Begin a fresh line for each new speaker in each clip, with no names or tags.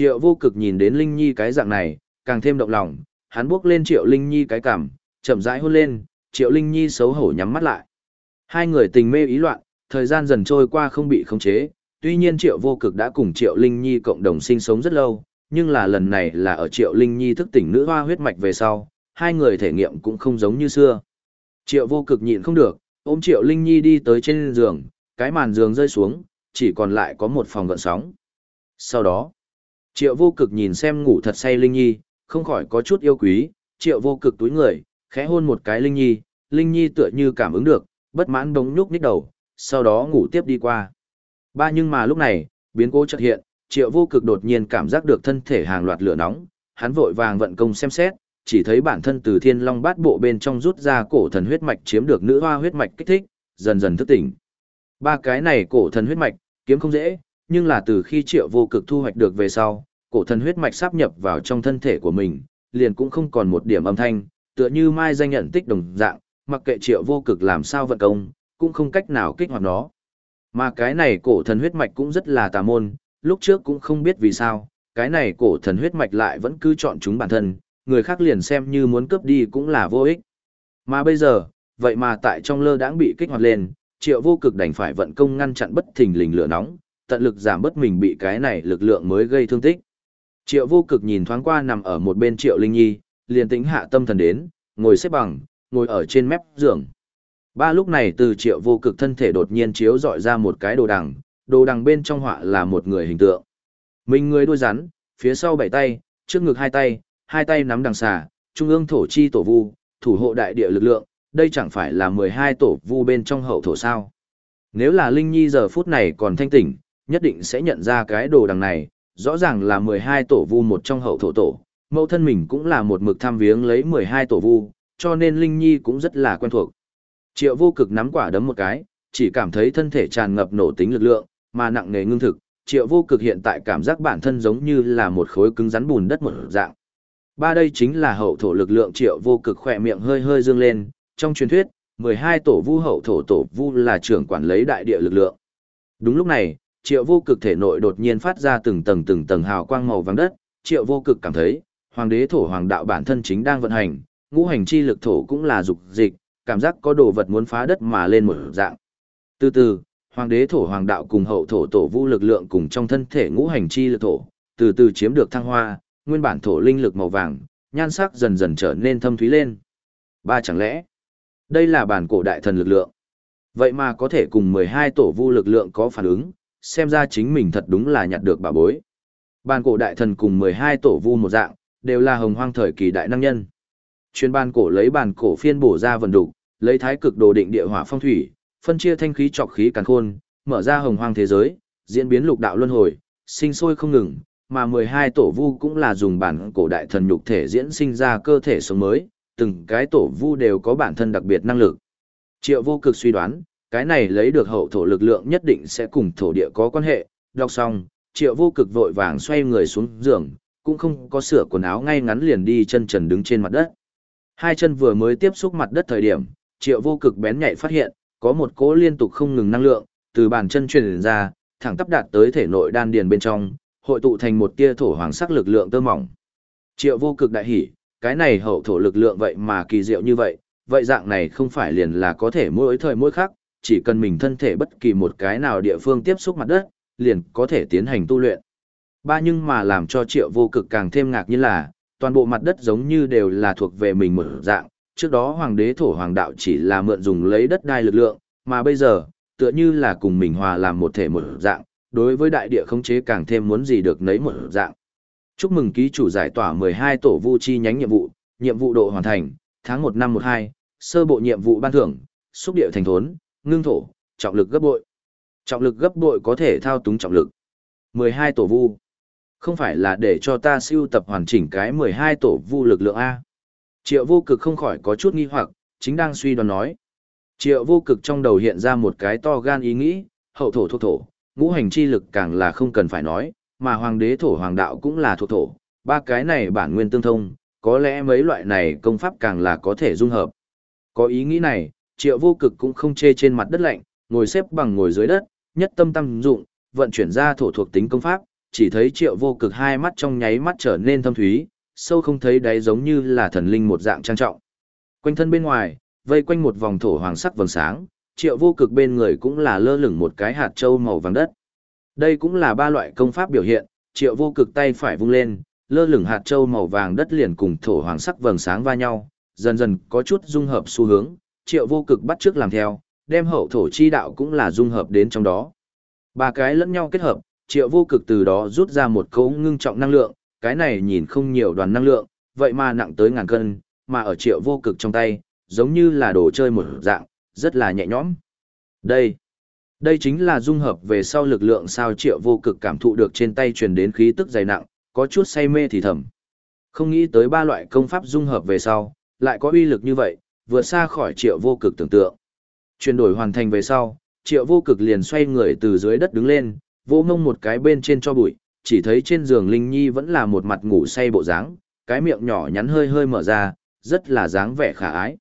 Triệu vô cực nhìn đến Linh Nhi cái dạng này, càng thêm động lòng, hắn bước lên Triệu Linh Nhi cái cằm, chậm rãi hôn lên, Triệu Linh Nhi xấu hổ nhắm mắt lại. Hai người tình mê ý loạn, thời gian dần trôi qua không bị khống chế, tuy nhiên Triệu vô cực đã cùng Triệu Linh Nhi cộng đồng sinh sống rất lâu, nhưng là lần này là ở Triệu Linh Nhi thức tỉnh nữ hoa huyết mạch về sau, hai người thể nghiệm cũng không giống như xưa. Triệu vô cực nhịn không được, ôm Triệu Linh Nhi đi tới trên giường, cái màn giường rơi xuống, chỉ còn lại có một phòng gợn sóng. Sau đó, Triệu vô cực nhìn xem ngủ thật say Linh Nhi, không khỏi có chút yêu quý, Triệu vô cực túi người, khẽ hôn một cái Linh Nhi, Linh Nhi tựa như cảm ứng được, bất mãn đống nhúc nít đầu, sau đó ngủ tiếp đi qua. Ba nhưng mà lúc này, biến cố chợt hiện, Triệu vô cực đột nhiên cảm giác được thân thể hàng loạt lửa nóng, hắn vội vàng vận công xem xét, chỉ thấy bản thân từ thiên long bát bộ bên trong rút ra cổ thần huyết mạch chiếm được nữ hoa huyết mạch kích thích, dần dần thức tỉnh. Ba cái này cổ thần huyết mạch, kiếm không dễ, nhưng là từ khi triệu vô cực thu hoạch được về sau, cổ thần huyết mạch sáp nhập vào trong thân thể của mình, liền cũng không còn một điểm âm thanh, tựa như mai danh nhận tích đồng dạng, mặc kệ triệu vô cực làm sao vận công, cũng không cách nào kích hoạt nó. Mà cái này cổ thần huyết mạch cũng rất là tà môn, lúc trước cũng không biết vì sao, cái này cổ thần huyết mạch lại vẫn cứ chọn chúng bản thân, người khác liền xem như muốn cướp đi cũng là vô ích. Mà bây giờ, vậy mà tại trong lơ đãng bị kích hoạt lên, triệu vô cực đành phải vận công ngăn chặn bất thình lình lửa nóng, tận lực giảm bớt mình bị cái này lực lượng mới gây thương tích. Triệu vô cực nhìn thoáng qua nằm ở một bên triệu linh nhi, liền tính hạ tâm thần đến, ngồi xếp bằng, ngồi ở trên mép giường. Ba lúc này từ triệu vô cực thân thể đột nhiên chiếu dọi ra một cái đồ đằng, đồ đằng bên trong họa là một người hình tượng. Mình người đuôi rắn, phía sau bảy tay, trước ngực hai tay, hai tay nắm đằng xà, trung ương thổ chi tổ vu, thủ hộ đại địa lực lượng, đây chẳng phải là 12 tổ vu bên trong hậu thổ sao. Nếu là Linh Nhi giờ phút này còn thanh tỉnh, nhất định sẽ nhận ra cái đồ đằng này, rõ ràng là 12 tổ vu một trong hậu thổ tổ, mẫu thân mình cũng là một mực tham viếng lấy 12 tổ vu, cho nên Linh Nhi cũng rất là quen thuộc. Triệu vô cực nắm quả đấm một cái, chỉ cảm thấy thân thể tràn ngập nổ tính lực lượng, mà nặng nề ngưng thực, triệu vô cực hiện tại cảm giác bản thân giống như là một khối cứng rắn bùn đất một dạng. Ba đây chính là hậu thổ lực lượng triệu vô cực khỏe miệng hơi hơi dương lên, trong truyền thuyết, 12 tổ vu hậu thổ tổ vu là trưởng quản lấy đại địa lực lượng. Đúng lúc này, triệu vô cực thể nội đột nhiên phát ra từng tầng từng tầng hào quang màu vàng đất, triệu vô cực cảm thấy, hoàng đế thổ hoàng đạo bản thân chính đang vận hành, ngũ hành chi lực thổ cũng là dục dịch, cảm giác có đồ vật muốn phá đất mà lên một dạng. Từ từ, hoàng đế thổ hoàng đạo cùng hậu thổ tổ vu lực lượng cùng trong thân thể ngũ hành chi lực thổ, từ từ chiếm được thăng hoa, nguyên bản thổ linh lực màu vàng, nhan sắc dần dần trở nên thâm thúy lên. Ba chẳng lẽ, đây là bản cổ đại thần lực lượng. Vậy mà có thể cùng 12 tổ vu lực lượng có phản ứng, xem ra chính mình thật đúng là nhặt được bà bối. Bàn cổ đại thần cùng 12 tổ vu một dạng, đều là hồng hoang thời kỳ đại năng nhân. Chuyên bàn cổ lấy bàn cổ phiên bổ ra vận đủ, lấy thái cực đồ định địa hỏa phong thủy, phân chia thanh khí trọc khí càn khôn, mở ra hồng hoang thế giới, diễn biến lục đạo luân hồi, sinh sôi không ngừng, mà 12 tổ vu cũng là dùng bản cổ đại thần nhục thể diễn sinh ra cơ thể sống mới, từng cái tổ vu đều có bản thân đặc biệt năng lực. Triệu vô cực suy đoán, cái này lấy được hậu thổ lực lượng nhất định sẽ cùng thổ địa có quan hệ, đọc xong, triệu vô cực vội vàng xoay người xuống giường, cũng không có sửa quần áo ngay ngắn liền đi chân trần đứng trên mặt đất. Hai chân vừa mới tiếp xúc mặt đất thời điểm, triệu vô cực bén nhạy phát hiện, có một cỗ liên tục không ngừng năng lượng, từ bàn chân truyền ra, thẳng tắp đạt tới thể nội đan điền bên trong, hội tụ thành một tia thổ hoàng sắc lực lượng tơ mỏng. Triệu vô cực đại hỉ, cái này hậu thổ lực lượng vậy mà kỳ diệu như vậy, vậy dạng này không phải liền là có thể mỗi thời mỗi khác, chỉ cần mình thân thể bất kỳ một cái nào địa phương tiếp xúc mặt đất, liền có thể tiến hành tu luyện. Ba nhưng mà làm cho triệu vô cực càng thêm ngạc nhiên là, toàn bộ mặt đất giống như đều là thuộc về mình một dạng, trước đó hoàng đế thổ hoàng đạo chỉ là mượn dùng lấy đất đai lực lượng, mà bây giờ, tựa như là cùng mình hòa làm một thể một dạng, đối với đại địa khống chế càng thêm muốn gì được nấy một dạng. Chúc mừng ký chủ giải tỏa 12 tổ vu chi nhánh nhiệm vụ, nhiệm vụ độ hoàn thành, tháng 1 năm 12, sơ bộ nhiệm vụ ban thưởng, xúc địa thành thốn, ngưng thổ, trọng lực gấp bội. Trọng lực gấp bội có thể thao túng trọng lực. 12 tổ vu. Không phải là để cho ta siêu tập hoàn chỉnh cái 12 tổ vu lực lượng A. Triệu vô cực không khỏi có chút nghi hoặc, chính đang suy đoán nói. Triệu vô cực trong đầu hiện ra một cái to gan ý nghĩ, hậu thổ thuộc thổ, ngũ hành chi lực càng là không cần phải nói, mà hoàng đế thổ hoàng đạo cũng là thuộc thổ, ba cái này bản nguyên tương thông, có lẽ mấy loại này công pháp càng là có thể dung hợp. Có ý nghĩ này, triệu vô cực cũng không chê trên mặt đất lạnh, ngồi xếp bằng ngồi dưới đất, nhất tâm tâm dụng, vận chuyển ra thổ thuộc tính công pháp, chỉ thấy triệu vô cực hai mắt trong nháy mắt trở nên thâm thúy, sâu không thấy đáy giống như là thần linh một dạng trang trọng. Quanh thân bên ngoài, vây quanh một vòng thổ hoàng sắc vầng sáng, triệu vô cực bên người cũng là lơ lửng một cái hạt châu màu vàng đất. Đây cũng là ba loại công pháp biểu hiện, triệu vô cực tay phải vung lên, lơ lửng hạt châu màu vàng đất liền cùng thổ hoàng sắc vầng sáng va nhau, dần dần có chút dung hợp xu hướng, triệu vô cực bắt trước làm theo, đem hậu thổ chi đạo cũng là dung hợp đến trong đó. Ba cái lẫn nhau kết hợp, triệu vô cực từ đó rút ra một cấu ngưng trọng năng lượng, cái này nhìn không nhiều đoàn năng lượng, vậy mà nặng tới ngàn cân, mà ở triệu vô cực trong tay, giống như là đồ chơi một dạng, rất là nhẹ nhõm. Đây, đây chính là dung hợp về sau lực lượng sao triệu vô cực cảm thụ được trên tay truyền đến khí tức dày nặng, có chút say mê thì thầm. Không nghĩ tới ba loại công pháp dung hợp về sau, lại có uy lực như vậy, vượt xa khỏi triệu vô cực tưởng tượng. Chuyển đổi hoàn thành về sau, triệu vô cực liền xoay người từ dưới đất đứng lên, vỗ ngông một cái bên trên cho bụi, chỉ thấy trên giường Linh Nhi vẫn là một mặt ngủ say bộ dáng, cái miệng nhỏ nhắn hơi hơi mở ra, rất là dáng vẻ khả ái.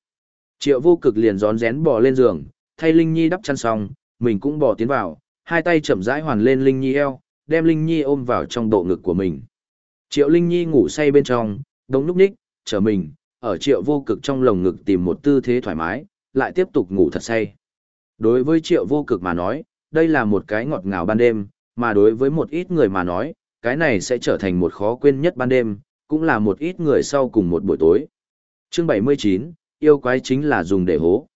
Triệu vô cực liền rón rén bò lên giường, thay Linh Nhi đắp chăn xong, mình cũng bò tiến vào, hai tay chậm rãi hoàn lên Linh Nhi eo, đem Linh Nhi ôm vào trong bộ ngực của mình. Triệu Linh Nhi ngủ say bên trong, đống núp ních, chờ mình, ở triệu vô cực trong lồng ngực tìm một tư thế thoải mái, lại tiếp tục ngủ thật say. Đối với triệu vô cực mà nói, đây là một cái ngọt ngào ban đêm, mà đối với một ít người mà nói, cái này sẽ trở thành một khó quên nhất ban đêm, cũng là một ít người sau cùng một buổi tối. Chương 79, yêu quái chính là dùng để hố.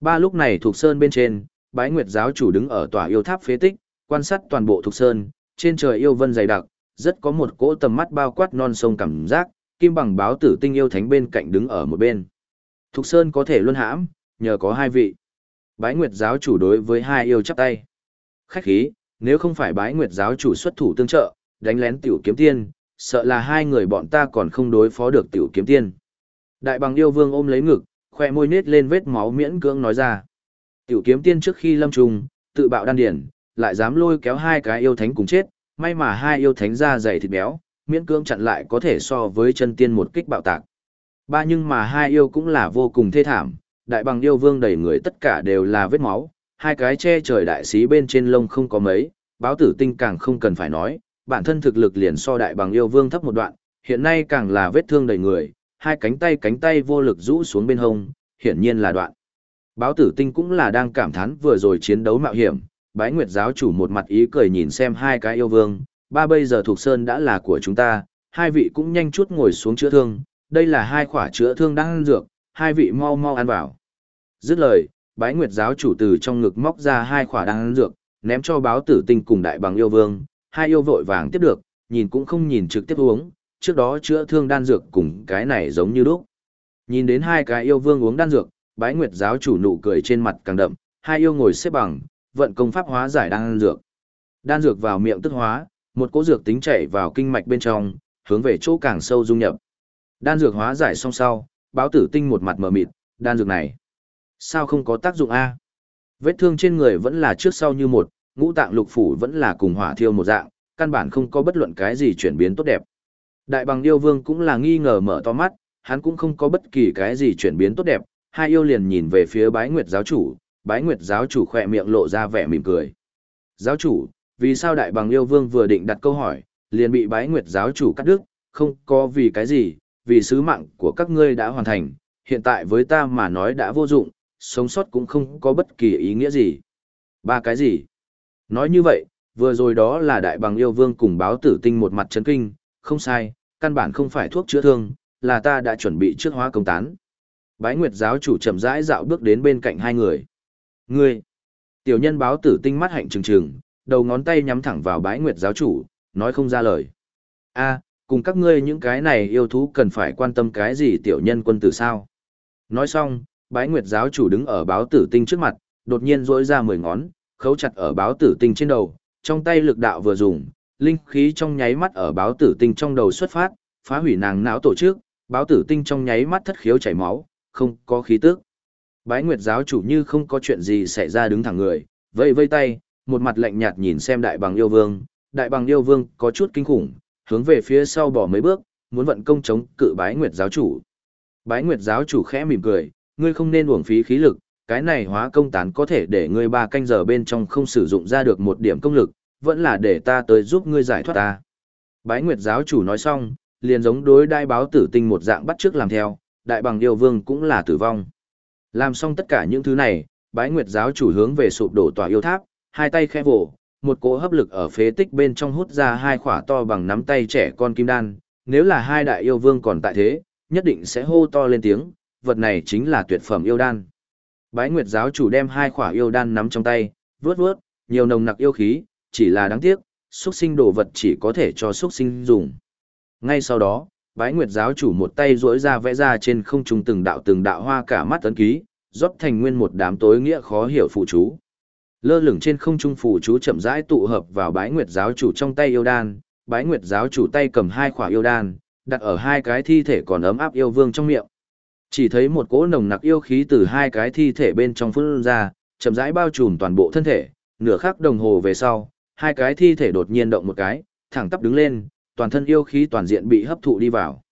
Ba lúc này thuộc sơn bên trên, bái nguyệt giáo chủ đứng ở tòa yêu tháp phế tích, quan sát toàn bộ thuộc sơn, trên trời yêu vân dày đặc, rất có một cỗ tầm mắt bao quát non sông cảm giác, kim bằng báo tử tinh yêu thánh bên cạnh đứng ở một bên. Thục Sơn có thể luân hãm, nhờ có hai vị. Bái Nguyệt giáo chủ đối với hai yêu chắp tay. Khách khí, nếu không phải bái Nguyệt giáo chủ xuất thủ tương trợ, đánh lén tiểu kiếm tiên, sợ là hai người bọn ta còn không đối phó được tiểu kiếm tiên. Đại bằng yêu vương ôm lấy ngực, khoe môi nết lên vết máu miễn cưỡng nói ra. Tiểu kiếm tiên trước khi lâm trùng, tự bạo đan điển, lại dám lôi kéo hai cái yêu thánh cùng chết, may mà hai yêu thánh ra dày thịt béo, miễn cưỡng chặn lại có thể so với chân tiên một kích bạo tạc. Ba nhưng mà hai yêu cũng là vô cùng thê thảm, đại bằng yêu vương đầy người tất cả đều là vết máu, hai cái che trời đại sĩ bên trên lông không có mấy, báo tử tinh càng không cần phải nói, bản thân thực lực liền so đại bằng yêu vương thấp một đoạn, hiện nay càng là vết thương đầy người, hai cánh tay cánh tay vô lực rũ xuống bên hông, hiển nhiên là đoạn. Báo tử tinh cũng là đang cảm thán vừa rồi chiến đấu mạo hiểm, bái nguyệt giáo chủ một mặt ý cười nhìn xem hai cái yêu vương, ba bây giờ thuộc sơn đã là của chúng ta, hai vị cũng nhanh chút ngồi xuống chữa thương, đây là hai khỏa chữa thương đang ăn dược, hai vị mau mau ăn vào. Dứt lời, bái nguyệt giáo chủ từ trong ngực móc ra hai khỏa đang ăn dược, ném cho báo tử tinh cùng đại bằng yêu vương, hai yêu vội vàng tiếp được, nhìn cũng không nhìn trực tiếp uống, trước đó chữa thương đan dược cùng cái này giống như lúc. Nhìn đến hai cái yêu vương uống đan dược, bái nguyệt giáo chủ nụ cười trên mặt càng đậm, hai yêu ngồi xếp bằng, vận công pháp hóa giải đan dược. Đan dược vào miệng tức hóa, một cỗ dược tính chảy vào kinh mạch bên trong, hướng về chỗ càng sâu dung nhập. Đan dược hóa giải xong sau, báo tử tinh một mặt mờ mịt, đan dược này. Sao không có tác dụng A? Vết thương trên người vẫn là trước sau như một, ngũ tạng lục phủ vẫn là cùng hỏa thiêu một dạng, căn bản không có bất luận cái gì chuyển biến tốt đẹp. Đại bằng yêu vương cũng là nghi ngờ mở to mắt, hắn cũng không có bất kỳ cái gì chuyển biến tốt đẹp, hai yêu liền nhìn về phía bái nguyệt giáo chủ, bái nguyệt giáo chủ khỏe miệng lộ ra vẻ mỉm cười. Giáo chủ, vì sao đại bằng yêu vương vừa định đặt câu hỏi, liền bị bái nguyệt giáo chủ cắt đứt, không có vì cái gì, vì sứ mạng của các ngươi đã hoàn thành, hiện tại với ta mà nói đã vô dụng, sống sót cũng không có bất kỳ ý nghĩa gì. Ba cái gì? Nói như vậy, vừa rồi đó là đại bằng yêu vương cùng báo tử tinh một mặt chấn kinh, không sai, căn bản không phải thuốc chữa thương, là ta đã chuẩn bị trước hóa công tán. Bái Nguyệt giáo chủ chậm rãi dạo bước đến bên cạnh hai người. Ngươi! Tiểu nhân báo tử tinh mắt hạnh trừng trừng, đầu ngón tay nhắm thẳng vào bái nguyệt giáo chủ, nói không ra lời. a cùng các ngươi những cái này yêu thú cần phải quan tâm cái gì tiểu nhân quân tử sao? Nói xong, bái nguyệt giáo chủ đứng ở báo tử tinh trước mặt, đột nhiên rỗi ra mười ngón, khấu chặt ở báo tử tinh trên đầu, trong tay lực đạo vừa dùng, linh khí trong nháy mắt ở báo tử tinh trong đầu xuất phát, phá hủy nàng não tổ chức, báo tử tinh trong nháy mắt thất khiếu chảy máu, không có khí tức. Bái Nguyệt giáo chủ như không có chuyện gì xảy ra đứng thẳng người, vây vây tay, một mặt lạnh nhạt nhìn xem đại bằng yêu vương, đại bằng yêu vương có chút kinh khủng, hướng về phía sau bỏ mấy bước, muốn vận công chống cự bái nguyệt giáo chủ. Bái nguyệt giáo chủ khẽ mỉm cười, ngươi không nên uổng phí khí lực, cái này hóa công tán có thể để ngươi ba canh giờ bên trong không sử dụng ra được một điểm công lực, vẫn là để ta tới giúp ngươi giải thoát ta. Bái Nguyệt giáo chủ nói xong, liền giống đối đai báo tử tinh một dạng bắt trước làm theo, đại bằng yêu vương cũng là tử vong. Làm xong tất cả những thứ này, bái Nguyệt giáo chủ hướng về sụp đổ tòa yêu tháp, hai tay khẽ vỗ, một cỗ hấp lực ở phế tích bên trong hút ra hai khỏa to bằng nắm tay trẻ con kim đan, nếu là hai đại yêu vương còn tại thế, nhất định sẽ hô to lên tiếng, vật này chính là tuyệt phẩm yêu đan. Bái Nguyệt giáo chủ đem hai khỏa yêu đan nắm trong tay, vuốt vuốt, nhiều nồng nặc yêu khí, chỉ là đáng tiếc, xuất sinh đồ vật chỉ có thể cho xuất sinh dùng. Ngay sau đó, Bái Nguyệt giáo chủ một tay duỗi ra vẽ ra trên không trung từng đạo từng đạo hoa cả mắt ấn ký, rót thành nguyên một đám tối nghĩa khó hiểu phụ chú. Lơ lửng trên không trung phù chú chậm rãi tụ hợp vào Bái Nguyệt giáo chủ trong tay yêu đan, Bái Nguyệt giáo chủ tay cầm hai khỏa yêu đan, đặt ở hai cái thi thể còn ấm áp yêu vương trong miệng. Chỉ thấy một cỗ nồng nặc yêu khí từ hai cái thi thể bên trong phun ra, chậm rãi bao trùm toàn bộ thân thể, nửa khắc đồng hồ về sau, hai cái thi thể đột nhiên động một cái, thẳng tắp đứng lên, toàn thân yêu khí toàn diện bị hấp thụ đi vào.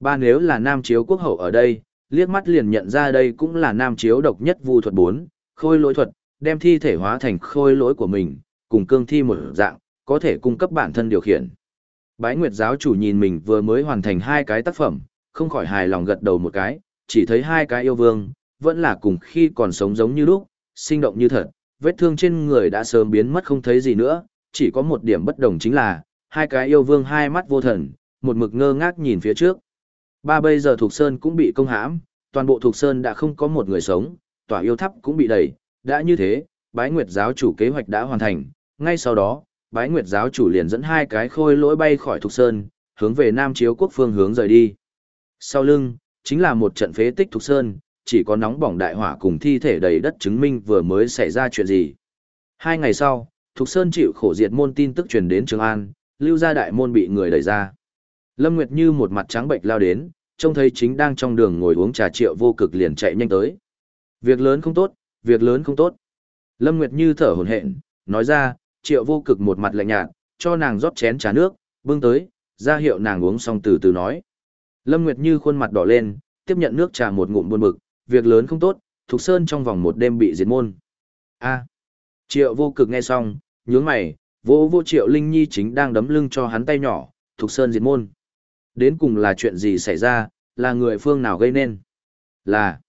Ba nếu là nam chiếu quốc hậu ở đây, liếc mắt liền nhận ra đây cũng là nam chiếu độc nhất vu thuật 4, khôi lỗi thuật, đem thi thể hóa thành khôi lỗi của mình, cùng cương thi một dạng, có thể cung cấp bản thân điều khiển. Bái Nguyệt giáo chủ nhìn mình vừa mới hoàn thành hai cái tác phẩm, không khỏi hài lòng gật đầu một cái, chỉ thấy hai cái yêu vương, vẫn là cùng khi còn sống giống như lúc, sinh động như thật, vết thương trên người đã sớm biến mất không thấy gì nữa, chỉ có một điểm bất đồng chính là, hai cái yêu vương hai mắt vô thần, một mực ngơ ngác nhìn phía trước. Ba bây giờ Thục Sơn cũng bị công hãm, toàn bộ Thục Sơn đã không có một người sống, tòa yêu tháp cũng bị đẩy, đã như thế, bái nguyệt giáo chủ kế hoạch đã hoàn thành, ngay sau đó, bái nguyệt giáo chủ liền dẫn hai cái khôi lỗi bay khỏi Thục Sơn, hướng về Nam Chiếu quốc phương hướng rời đi. Sau lưng, chính là một trận phế tích Thục Sơn, chỉ có nóng bỏng đại hỏa cùng thi thể đầy đất chứng minh vừa mới xảy ra chuyện gì. Hai ngày sau, Thục Sơn chịu khổ diệt môn tin tức truyền đến Trường An, lưu gia đại môn bị người đẩy ra. Lâm Nguyệt Như một mặt trắng bệnh lao đến, trông thấy chính đang trong đường ngồi uống trà triệu vô cực liền chạy nhanh tới. Việc lớn không tốt, việc lớn không tốt. Lâm Nguyệt Như thở hổn hển, nói ra, triệu vô cực một mặt lạnh nhạt, cho nàng rót chén trà nước, bưng tới, ra hiệu nàng uống xong từ từ nói. Lâm Nguyệt Như khuôn mặt đỏ lên, tiếp nhận nước trà một ngụm buồn bực, việc lớn không tốt, Thục Sơn trong vòng một đêm bị diệt môn. A. Triệu vô cực nghe xong, nhướng mày, vô vô Triệu Linh Nhi chính đang đấm lưng cho hắn tay nhỏ, Thục Sơn diệt môn. Đến cùng là chuyện gì xảy ra, là người phương nào gây nên? Là,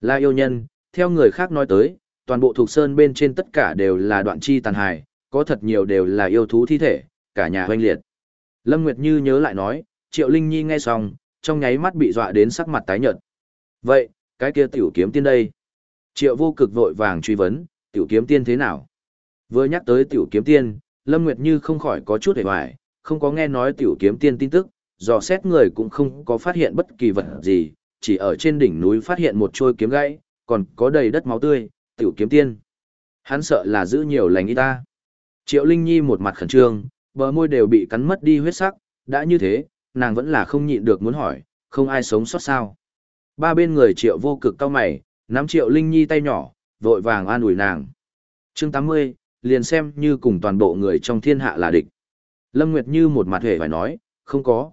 là yêu nhân, theo người khác nói tới, toàn bộ thuộc Sơn bên trên tất cả đều là đoạn chi tàn hài, có thật nhiều đều là yêu thú thi thể, cả nhà hoanh liệt. Lâm Nguyệt Như nhớ lại nói, Triệu Linh Nhi nghe xong, trong nháy mắt bị dọa đến sắc mặt tái nhợt. Vậy, cái kia tiểu kiếm tiên đây? Triệu vô cực vội vàng truy vấn, tiểu kiếm tiên thế nào? Vừa nhắc tới tiểu kiếm tiên, Lâm Nguyệt Như không khỏi có chút hề hoài, không có nghe nói tiểu kiếm tiên tin tức, dò xét người cũng không có phát hiện bất kỳ vật gì, chỉ ở trên đỉnh núi phát hiện một trôi kiếm gãy, còn có đầy đất máu tươi, tiểu kiếm tiên. Hắn sợ là giữ nhiều lành y ta. Triệu Linh Nhi một mặt khẩn trương, bờ môi đều bị cắn mất đi huyết sắc, đã như thế, nàng vẫn là không nhịn được muốn hỏi, không ai sống sót sao. Ba bên người triệu vô cực cao mày, nắm triệu Linh Nhi tay nhỏ, vội vàng an ủi nàng. chương 80, liền xem như cùng toàn bộ người trong thiên hạ là địch. Lâm Nguyệt Như một mặt hề phải nói, không có.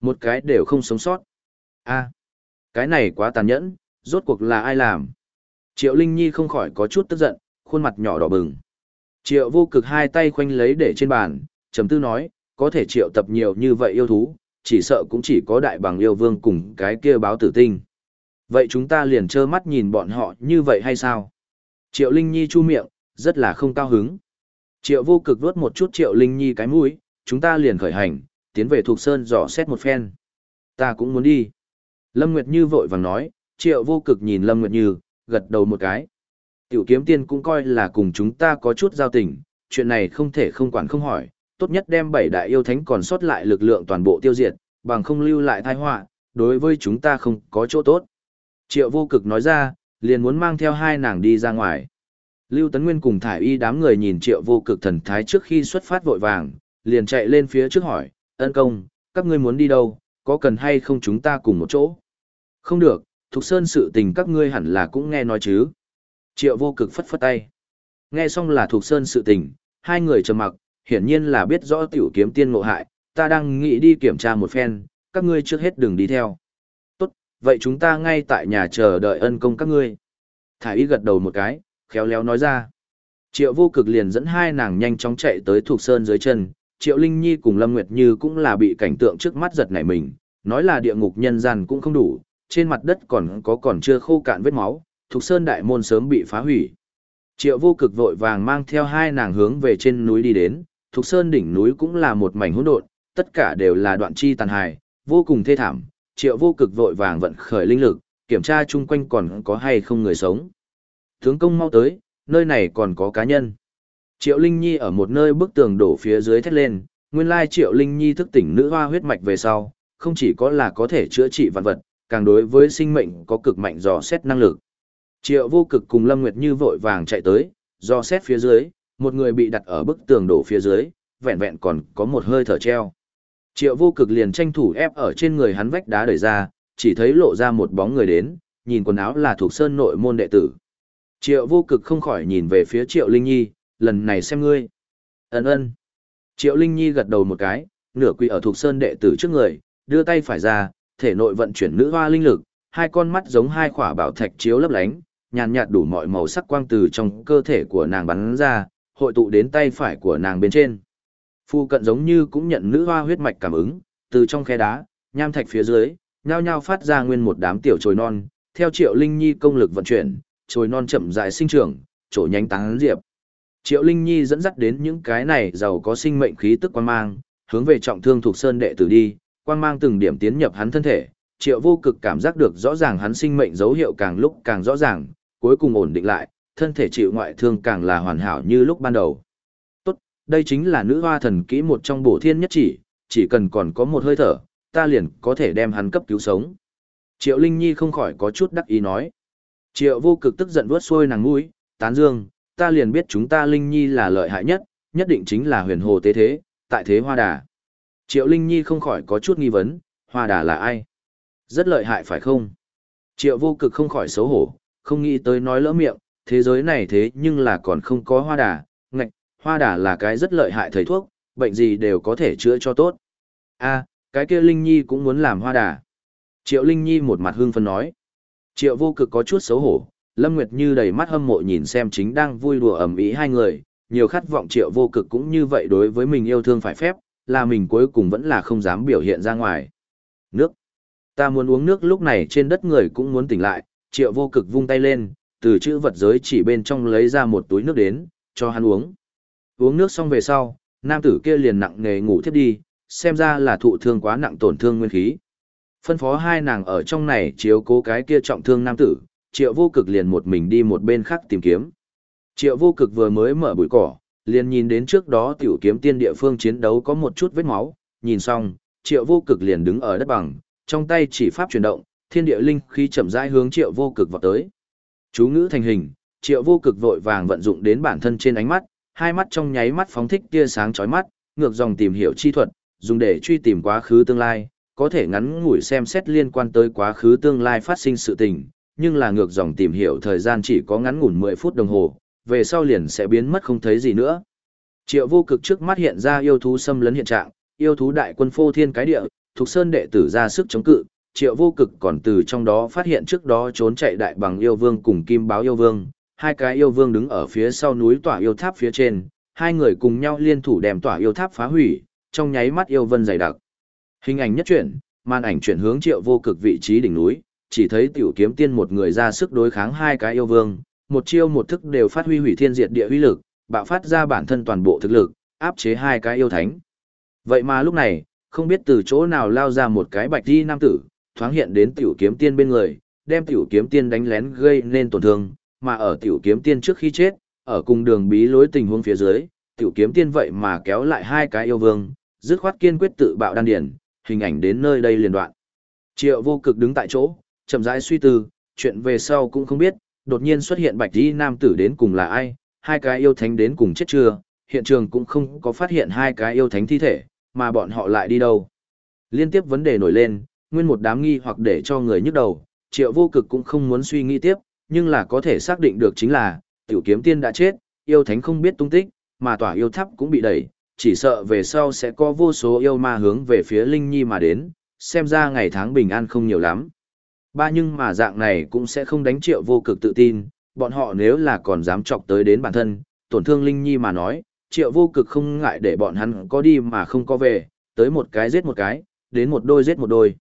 Một cái đều không sống sót. a cái này quá tàn nhẫn, rốt cuộc là ai làm? Triệu Linh Nhi không khỏi có chút tức giận, khuôn mặt nhỏ đỏ bừng. Triệu vô cực hai tay khoanh lấy để trên bàn, chấm tư nói, có thể triệu tập nhiều như vậy yêu thú, chỉ sợ cũng chỉ có đại bằng yêu vương cùng cái kia báo tử tinh. Vậy chúng ta liền trơ mắt nhìn bọn họ như vậy hay sao? Triệu Linh Nhi chu miệng, rất là không cao hứng. Triệu vô cực vuốt một chút Triệu Linh Nhi cái mũi, chúng ta liền khởi hành, tiến về thuộc sơn dò xét một phen. Ta cũng muốn đi. Lâm Nguyệt Như vội vàng nói, Triệu vô cực nhìn Lâm Nguyệt Như, gật đầu một cái. Tiểu kiếm tiên cũng coi là cùng chúng ta có chút giao tình, chuyện này không thể không quản không hỏi, tốt nhất đem bảy đại yêu thánh còn sót lại lực lượng toàn bộ tiêu diệt, bằng không lưu lại tai họa, đối với chúng ta không có chỗ tốt. Triệu vô cực nói ra, liền muốn mang theo hai nàng đi ra ngoài. Lưu Tấn Nguyên cùng thải y đám người nhìn triệu vô cực thần thái trước khi xuất phát vội vàng, liền chạy lên phía trước hỏi, ân công, các ngươi muốn đi đâu, có cần hay không chúng ta cùng một chỗ? Không được, Thục Sơn sự tình các ngươi hẳn là cũng nghe nói chứ. Triệu vô cực phất phất tay. Nghe xong là Thục Sơn sự tình, hai người trầm mặc, hiển nhiên là biết rõ tiểu kiếm tiên ngộ hại, ta đang nghĩ đi kiểm tra một phen, các ngươi trước hết đừng đi theo. Tốt, vậy chúng ta ngay tại nhà chờ đợi ân công các ngươi. Thải y gật đầu một cái, khéo léo nói ra. Triệu vô cực liền dẫn hai nàng nhanh chóng chạy tới thuộc sơn dưới chân, Triệu Linh Nhi cùng Lâm Nguyệt Như cũng là bị cảnh tượng trước mắt giật nảy mình, nói là địa ngục nhân gian cũng không đủ, trên mặt đất còn có còn chưa khô cạn vết máu, Thục sơn đại môn sớm bị phá hủy. Triệu vô cực vội vàng mang theo hai nàng hướng về trên núi đi đến, Thục sơn đỉnh núi cũng là một mảnh hỗn độn, tất cả đều là đoạn chi tàn hài, vô cùng thê thảm. Triệu vô cực vội vàng vận khởi linh lực, kiểm tra chung quanh còn có hay không người sống. Tướng công mau tới, nơi này còn có cá nhân. Triệu Linh Nhi ở một nơi bức tường đổ phía dưới thét lên, nguyên lai Triệu Linh Nhi thức tỉnh nữ hoa huyết mạch về sau, không chỉ có là có thể chữa trị vạn vật, càng đối với sinh mệnh có cực mạnh dò xét năng lực. Triệu vô cực cùng Lâm Nguyệt Như vội vàng chạy tới, dò xét phía dưới, một người bị đặt ở bức tường đổ phía dưới, vẹn vẹn còn có một hơi thở treo. Triệu vô cực liền tranh thủ ép ở trên người hắn vách đá đẩy ra, chỉ thấy lộ ra một bóng người đến, nhìn quần áo là thuộc sơn nội môn đệ tử. Triệu vô cực không khỏi nhìn về phía Triệu Linh Nhi, lần này xem ngươi. Ấn ơn. Triệu Linh Nhi gật đầu một cái, nửa quỳ ở thuộc sơn đệ tử trước người, đưa tay phải ra, thể nội vận chuyển nữ hoa linh lực, hai con mắt giống hai khỏa bảo thạch chiếu lấp lánh, nhàn nhạt đủ mọi màu sắc quang từ trong cơ thể của nàng bắn ra, hội tụ đến tay phải của nàng bên trên. Phu cận giống như cũng nhận nữ hoa huyết mạch cảm ứng, từ trong khe đá, nham thạch phía dưới, nhao nhao phát ra nguyên một đám tiểu trồi non, theo Triệu Linh Nhi công lực vận chuyển, trồi non chậm rãi sinh trưởng, chỗ nhánh tán diệp. Triệu Linh Nhi dẫn dắt đến những cái này giàu có sinh mệnh khí tức quan mang, hướng về trọng thương thuộc sơn đệ tử đi, quang mang từng điểm tiến nhập hắn thân thể, Triệu Vô Cực cảm giác được rõ ràng hắn sinh mệnh dấu hiệu càng lúc càng rõ ràng, cuối cùng ổn định lại, thân thể chịu ngoại thương càng là hoàn hảo như lúc ban đầu. Tốt, đây chính là nữ hoa thần kỹ một trong bổ thiên nhất chỉ, chỉ cần còn có một hơi thở, ta liền có thể đem hắn cấp cứu sống. Triệu Linh Nhi không khỏi có chút đắc ý nói. Triệu vô cực tức giận vuốt xuôi nàng mũi, tán dương, ta liền biết chúng ta Linh Nhi là lợi hại nhất, nhất định chính là huyền hồ tế thế, tại thế hoa đà. Triệu Linh Nhi không khỏi có chút nghi vấn, hoa đà là ai? Rất lợi hại phải không? Triệu vô cực không khỏi xấu hổ, không nghĩ tới nói lỡ miệng, thế giới này thế nhưng là còn không có hoa đà, ngạch, hoa đà là cái rất lợi hại thầy thuốc, bệnh gì đều có thể chữa cho tốt. a cái kia Linh Nhi cũng muốn làm hoa đà. Triệu Linh Nhi một mặt hương phân nói. Triệu vô cực có chút xấu hổ, Lâm Nguyệt Như đầy mắt hâm mộ nhìn xem chính đang vui đùa ầm ĩ hai người, nhiều khát vọng Triệu vô cực cũng như vậy đối với mình yêu thương phải phép, là mình cuối cùng vẫn là không dám biểu hiện ra ngoài. Nước. Ta muốn uống nước lúc này trên đất người cũng muốn tỉnh lại, Triệu vô cực vung tay lên, từ chữ vật giới chỉ bên trong lấy ra một túi nước đến, cho hắn uống. Uống nước xong về sau, nam tử kia liền nặng nề ngủ thiếp đi, xem ra là thụ thương quá nặng tổn thương nguyên khí. Phân phó hai nàng ở trong này chiếu cố cái kia trọng thương nam tử, triệu vô cực liền một mình đi một bên khác tìm kiếm. Triệu vô cực vừa mới mở bụi cỏ, liền nhìn đến trước đó tiểu kiếm tiên địa phương chiến đấu có một chút vết máu, nhìn xong, triệu vô cực liền đứng ở đất bằng, trong tay chỉ pháp chuyển động, thiên địa linh khí chậm rãi hướng triệu vô cực vào tới. Chú ngữ thành hình, triệu vô cực vội vàng vận dụng đến bản thân trên ánh mắt, hai mắt trong nháy mắt phóng thích tia sáng chói mắt, ngược dòng tìm hiểu chi thuật, dùng để truy tìm quá khứ tương lai, có thể ngắn ngủi xem xét liên quan tới quá khứ tương lai phát sinh sự tình, nhưng là ngược dòng tìm hiểu thời gian chỉ có ngắn ngủn 10 phút đồng hồ, về sau liền sẽ biến mất không thấy gì nữa. Triệu vô cực trước mắt hiện ra yêu thú xâm lấn hiện trạng, yêu thú đại quân phô thiên cái địa, thuộc sơn đệ tử ra sức chống cự, triệu vô cực còn từ trong đó phát hiện trước đó trốn chạy đại bằng yêu vương cùng kim báo yêu vương, hai cái yêu vương đứng ở phía sau núi tỏa yêu tháp phía trên, hai người cùng nhau liên thủ đem tỏa yêu tháp phá hủy, trong nháy mắt yêu vân dày đặc. Hình ảnh nhất chuyển, màn ảnh chuyển hướng triệu vô cực vị trí đỉnh núi, chỉ thấy tiểu kiếm tiên một người ra sức đối kháng hai cái yêu vương, một chiêu một thức đều phát huy hủy thiên diệt địa uy lực, bạo phát ra bản thân toàn bộ thực lực, áp chế hai cái yêu thánh. Vậy mà lúc này, không biết từ chỗ nào lao ra một cái bạch di nam tử, thoáng hiện đến tiểu kiếm tiên bên người, đem tiểu kiếm tiên đánh lén gây nên tổn thương, mà ở tiểu kiếm tiên trước khi chết, ở cùng đường bí lối tình huống phía dưới, tiểu kiếm tiên vậy mà kéo lại hai cái yêu vương, dứt khoát kiên quyết tự bạo đan điển, hình ảnh đến nơi đây liền đoạn. Triệu vô cực đứng tại chỗ, chậm rãi suy tư, chuyện về sau cũng không biết, đột nhiên xuất hiện bạch y nam tử đến cùng là ai, hai cái yêu thánh đến cùng chết chưa, hiện trường cũng không có phát hiện hai cái yêu thánh thi thể, mà bọn họ lại đi đâu. Liên tiếp vấn đề nổi lên, nguyên một đám nghi hoặc để cho người nhức đầu, triệu vô cực cũng không muốn suy nghĩ tiếp, nhưng là có thể xác định được chính là, tiểu kiếm tiên đã chết, yêu thánh không biết tung tích, mà tỏa yêu tháp cũng bị đẩy, chỉ sợ về sau sẽ có vô số yêu ma hướng về phía Linh Nhi mà đến, xem ra ngày tháng bình an không nhiều lắm. Ba nhưng mà dạng này cũng sẽ không đánh triệu vô cực tự tin, bọn họ nếu là còn dám chọc tới đến bản thân, tổn thương Linh Nhi mà nói, triệu vô cực không ngại để bọn hắn có đi mà không có về, tới một cái giết một cái, đến một đôi giết một đôi.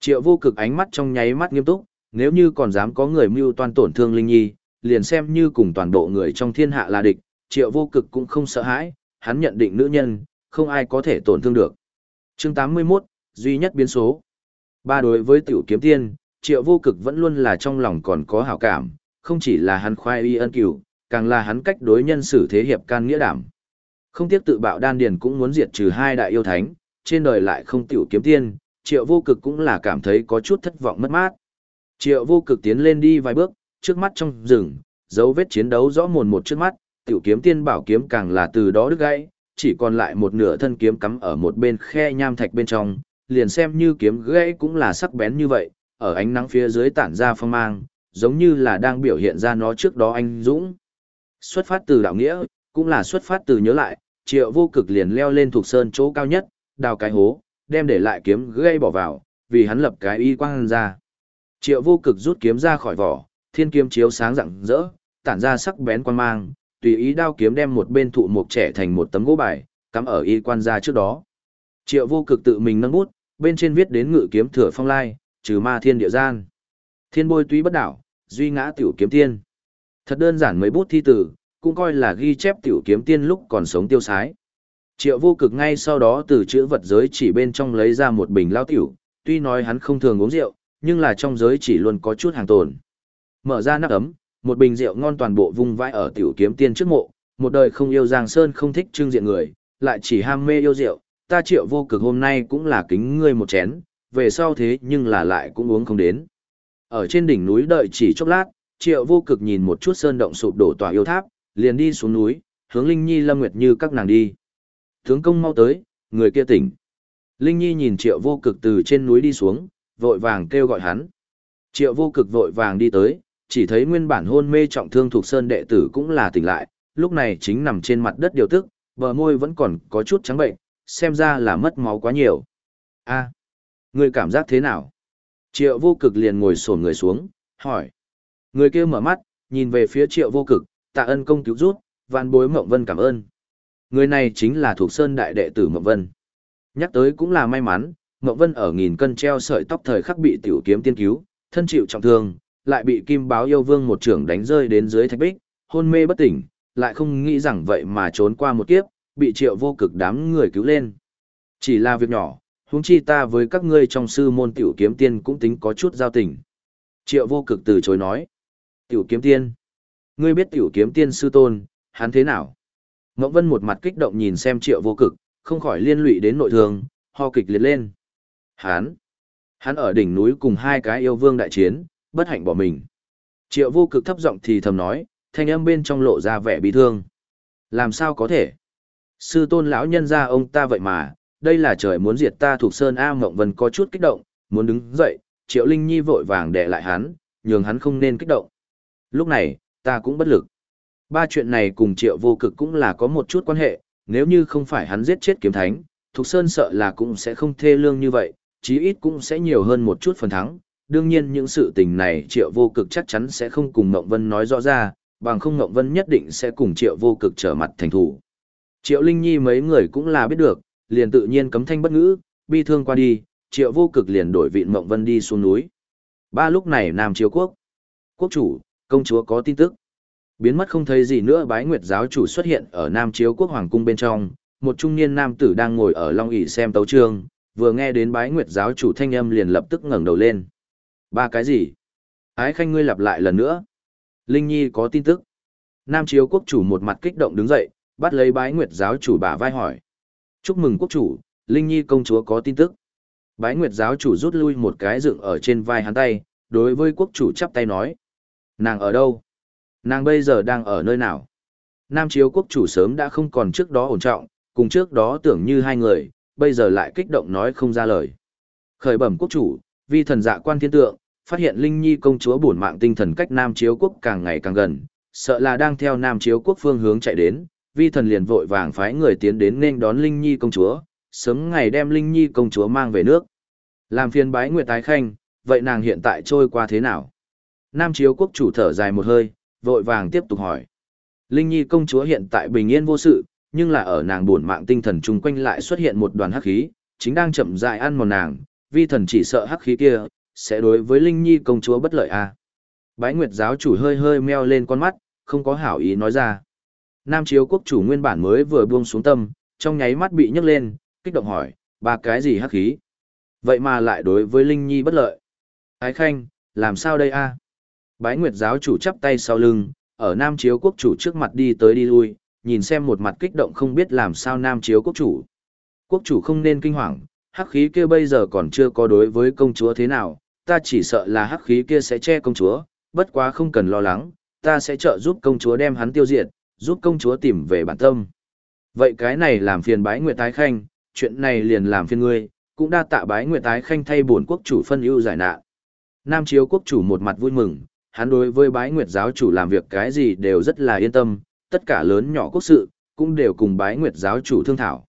Triệu vô cực ánh mắt trong nháy mắt nghiêm túc, nếu như còn dám có người mưu toan tổn thương Linh Nhi, liền xem như cùng toàn bộ người trong thiên hạ là địch, triệu vô cực cũng không sợ hãi, hắn nhận định nữ nhân, không ai có thể tổn thương được. Chương 81, duy nhất biến số. Ba đối với tiểu kiếm tiên, triệu vô cực vẫn luôn là trong lòng còn có hảo cảm, không chỉ là hắn khoai y ân cửu, càng là hắn cách đối nhân xử thế hiệp can nghĩa đảm. Không tiếc tự bạo đan điền cũng muốn diệt trừ hai đại yêu thánh, trên đời lại không tiểu kiếm tiên, triệu vô cực cũng là cảm thấy có chút thất vọng mất mát. Triệu vô cực tiến lên đi vài bước, trước mắt trong rừng, dấu vết chiến đấu rõ mồn một trước mắt, tiểu kiếm tiên bảo kiếm càng là từ đó đứt gãy, chỉ còn lại một nửa thân kiếm cắm ở một bên khe nham thạch bên trong, liền xem như kiếm gãy cũng là sắc bén như vậy, ở ánh nắng phía dưới tản ra phong mang, giống như là đang biểu hiện ra nó trước đó anh Dũng. Xuất phát từ đạo nghĩa, cũng là xuất phát từ nhớ lại, triệu vô cực liền leo lên thuộc sơn chỗ cao nhất, đào cái hố, đem để lại kiếm gây bỏ vào, vì hắn lập cái y quang ra. Triệu vô cực rút kiếm ra khỏi vỏ, thiên kiếm chiếu sáng rạng rỡ, tản ra sắc bén quan mang, tùy ý đao kiếm đem một bên thụ mục trẻ thành một tấm gỗ bài, cắm ở y quan ra trước đó. Triệu vô cực tự mình nâng bút, bên trên viết đến ngự kiếm thừa phong lai, trừ ma thiên địa gian. Thiên bôi tuy bất đảo, duy ngã tiểu kiếm tiên. Thật đơn giản mấy bút thi tử, cũng coi là ghi chép tiểu kiếm tiên lúc còn sống tiêu sái. Triệu vô cực ngay sau đó từ chữ vật giới chỉ bên trong lấy ra một bình lao tiểu, tuy nói hắn không thường uống rượu, nhưng là trong giới chỉ luôn có chút hàng tồn. Mở ra nắp ấm, một bình rượu ngon toàn bộ vung vãi ở tiểu kiếm tiên trước mộ, một đời không yêu Giang Sơn không thích trưng diện người, lại chỉ ham mê yêu rượu, ta triệu vô cực hôm nay cũng là kính ngươi một chén, về sau thế nhưng là lại cũng uống không đến. Ở trên đỉnh núi đợi chỉ chốc lát, triệu vô cực nhìn một chút sơn động sụp đổ tòa yêu tháp, liền đi xuống núi, hướng Linh Nhi Lâm Nguyệt như các nàng đi. Tướng công mau tới, người kia tỉnh. Linh Nhi nhìn triệu vô cực từ trên núi đi xuống, vội vàng kêu gọi hắn. Triệu vô cực vội vàng đi tới, chỉ thấy nguyên bản hôn mê trọng thương thuộc sơn đệ tử cũng là tỉnh lại, lúc này chính nằm trên mặt đất điều tức, bờ môi vẫn còn có chút trắng bệnh, xem ra là mất máu quá nhiều. a người cảm giác thế nào? Triệu vô cực liền ngồi sổn người xuống, hỏi. Người kia mở mắt, nhìn về phía triệu vô cực, tạ ân công cứu rút, vạn bối Mộng Vân cảm ơn. Người này chính là thuộc sơn đại đệ tử Mộng Vân. Nhắc tới cũng là may mắn, Mộng Vân ở nghìn cân treo sợi tóc thời khắc bị tiểu kiếm tiên cứu, thân chịu trọng thương, lại bị kim báo yêu vương một trưởng đánh rơi đến dưới thạch bích, hôn mê bất tỉnh, lại không nghĩ rằng vậy mà trốn qua một kiếp, bị triệu vô cực đám người cứu lên. Chỉ là việc nhỏ, huống chi ta với các ngươi trong sư môn tiểu kiếm tiên cũng tính có chút giao tình. Triệu vô cực từ chối nói. Tiểu kiếm tiên. Ngươi biết tiểu kiếm tiên sư tôn, hắn thế nào? Ngọc Vân một mặt kích động nhìn xem triệu vô cực, không khỏi liên lụy đến nội thương, ho kịch liệt lên. Hắn. Hắn ở đỉnh núi cùng hai cái yêu vương đại chiến, bất hạnh bỏ mình. Triệu vô cực thấp giọng thì thầm nói, thanh âm bên trong lộ ra vẻ bị thương. Làm sao có thể? Sư tôn lão nhân ra ông ta vậy mà, đây là trời muốn diệt ta thuộc sơn A Mộng Vân có chút kích động, muốn đứng dậy, Triệu Linh Nhi vội vàng đè lại hắn, nhường hắn không nên kích động. Lúc này, ta cũng bất lực. Ba chuyện này cùng Triệu Vô Cực cũng là có một chút quan hệ, nếu như không phải hắn giết chết kiếm thánh, Thục Sơn sợ là cũng sẽ không thê lương như vậy, chí ít cũng sẽ nhiều hơn một chút phần thắng. Đương nhiên những sự tình này Triệu Vô Cực chắc chắn sẽ không cùng Mộng Vân nói rõ ra, bằng không Mộng Vân nhất định sẽ cùng Triệu Vô Cực trở mặt thành thủ. Triệu Linh Nhi mấy người cũng là biết được, liền tự nhiên cấm thanh bất ngữ, bi thương qua đi, Triệu Vô Cực liền đổi vị Mộng Vân đi xuống núi. Ba lúc này Nam Triều Quốc. Quốc chủ, công chúa có tin tức. Biến mất không thấy gì nữa bái nguyệt giáo chủ xuất hiện ở Nam Chiếu Quốc Hoàng Cung bên trong, một trung niên nam tử đang ngồi ở Long ỷ xem tấu trương, vừa nghe đến bái nguyệt giáo chủ thanh âm liền lập tức ngẩng đầu lên. Ba cái gì? Ái khanh ngươi lặp lại lần nữa. Linh Nhi có tin tức. Nam Chiếu Quốc chủ một mặt kích động đứng dậy, bắt lấy bái nguyệt giáo chủ bả vai hỏi. Chúc mừng quốc chủ, Linh Nhi công chúa có tin tức. Bái nguyệt giáo chủ rút lui một cái dựng ở trên vai hắn tay, đối với quốc chủ chắp tay nói. Nàng ở đâu? Nàng bây giờ đang ở nơi nào? Nam chiếu quốc chủ sớm đã không còn trước đó ổn trọng, cùng trước đó tưởng như hai người, bây giờ lại kích động nói không ra lời. Khởi bẩm quốc chủ, vi thần dạ quan thiên tượng, phát hiện Linh Nhi công chúa bổn mạng tinh thần cách Nam chiếu quốc càng ngày càng gần, sợ là đang theo Nam chiếu quốc phương hướng chạy đến, vi thần liền vội vàng phái người tiến đến nên đón Linh Nhi công chúa, sớm ngày đem Linh Nhi công chúa mang về nước. Làm phiền bái nguyệt tái khanh, vậy nàng hiện tại trôi qua thế nào? Nam chiếu quốc chủ thở dài một hơi, vội vàng tiếp tục hỏi. Linh Nhi công chúa hiện tại bình yên vô sự, nhưng là ở nàng buồn mạng tinh thần chung quanh lại xuất hiện một đoàn hắc khí, chính đang chậm rãi ăn mòn nàng, vi thần chỉ sợ hắc khí kia sẽ đối với Linh Nhi công chúa bất lợi. À. Bái Nguyệt giáo chủ hơi hơi meo lên con mắt, không có hảo ý nói ra. Nam Chiếu quốc chủ nguyên bản mới vừa buông xuống tâm, trong nháy mắt bị nhấc lên, kích động hỏi, ba cái gì hắc khí? Vậy mà lại đối với Linh Nhi bất lợi. Ái Khanh, làm sao đây a? Bái Nguyệt giáo chủ chắp tay sau lưng, ở Nam Chiếu quốc chủ trước mặt đi tới đi lui, nhìn xem một mặt kích động không biết làm sao Nam Chiếu quốc chủ. Quốc chủ không nên kinh hoàng, hắc khí kia bây giờ còn chưa có đối với công chúa thế nào, ta chỉ sợ là hắc khí kia sẽ che công chúa, bất quá không cần lo lắng, ta sẽ trợ giúp công chúa đem hắn tiêu diệt, giúp công chúa tìm về bản tâm. Vậy cái này làm phiền bái nguyệt tái khanh, chuyện này liền làm phiền ngươi, cũng đa tạ bái nguyệt tái khanh thay bổn quốc chủ phân ưu giải nạn. Nam chiếu quốc chủ một mặt vui mừng, hắn đối với bái nguyệt giáo chủ làm việc cái gì đều rất là yên tâm, tất cả lớn nhỏ quốc sự, cũng đều cùng bái nguyệt giáo chủ thương thảo.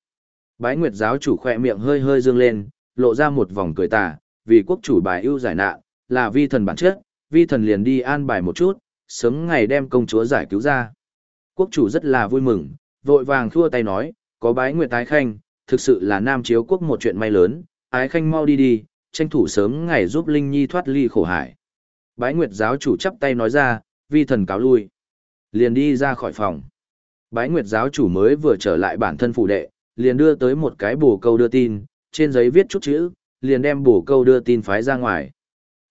Bái nguyệt giáo chủ khỏe miệng hơi hơi dương lên, lộ ra một vòng cười tà, vì quốc chủ bài ưu giải nạn, là vi thần bản chất, vi thần liền đi an bài một chút, sớm ngày đem công chúa giải cứu ra. Quốc chủ rất là vui mừng, vội vàng thua tay nói, có bái nguyệt tái khanh, thực sự là nam chiếu quốc một chuyện may lớn, ái khanh mau đi đi, tranh thủ sớm ngày giúp Linh Nhi thoát ly khổ hải. Bái nguyệt giáo chủ chắp tay nói ra, vi thần cáo lui. Liền đi ra khỏi phòng. Bái nguyệt giáo chủ mới vừa trở lại bản thân phủ đệ, liền đưa tới một cái bồ câu đưa tin, trên giấy viết chút chữ, liền đem bồ câu đưa tin phái ra ngoài.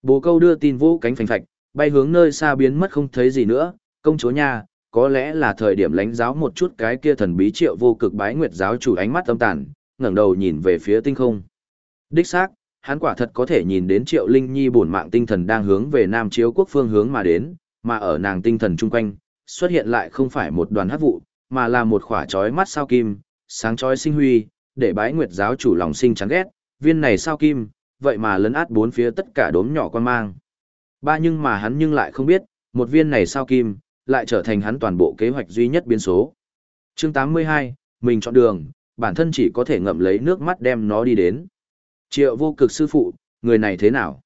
Bồ câu đưa tin vũ cánh phành phạch, bay hướng nơi xa biến mất không thấy gì nữa, công chúa nhà có lẽ là thời điểm lãnh giáo một chút cái kia thần bí triệu vô cực bái nguyệt giáo chủ ánh mắt âm tàn, ngẩng đầu nhìn về phía tinh không. Đích xác, hắn quả thật có thể nhìn đến triệu linh nhi bổn mạng tinh thần đang hướng về nam chiếu quốc phương hướng mà đến, mà ở nàng tinh thần chung quanh, xuất hiện lại không phải một đoàn hắc vụ, mà là một khỏa chói mắt sao kim, sáng chói sinh huy, để bái nguyệt giáo chủ lòng sinh chán ghét, viên này sao kim, vậy mà lấn át bốn phía tất cả đốm nhỏ quan mang. Ba nhưng mà hắn nhưng lại không biết, một viên này sao kim, lại trở thành hắn toàn bộ kế hoạch duy nhất biến số. Chương 82, mình chọn đường, bản thân chỉ có thể ngậm lấy nước mắt đem nó đi đến. Triệu vô cực sư phụ, người này thế nào?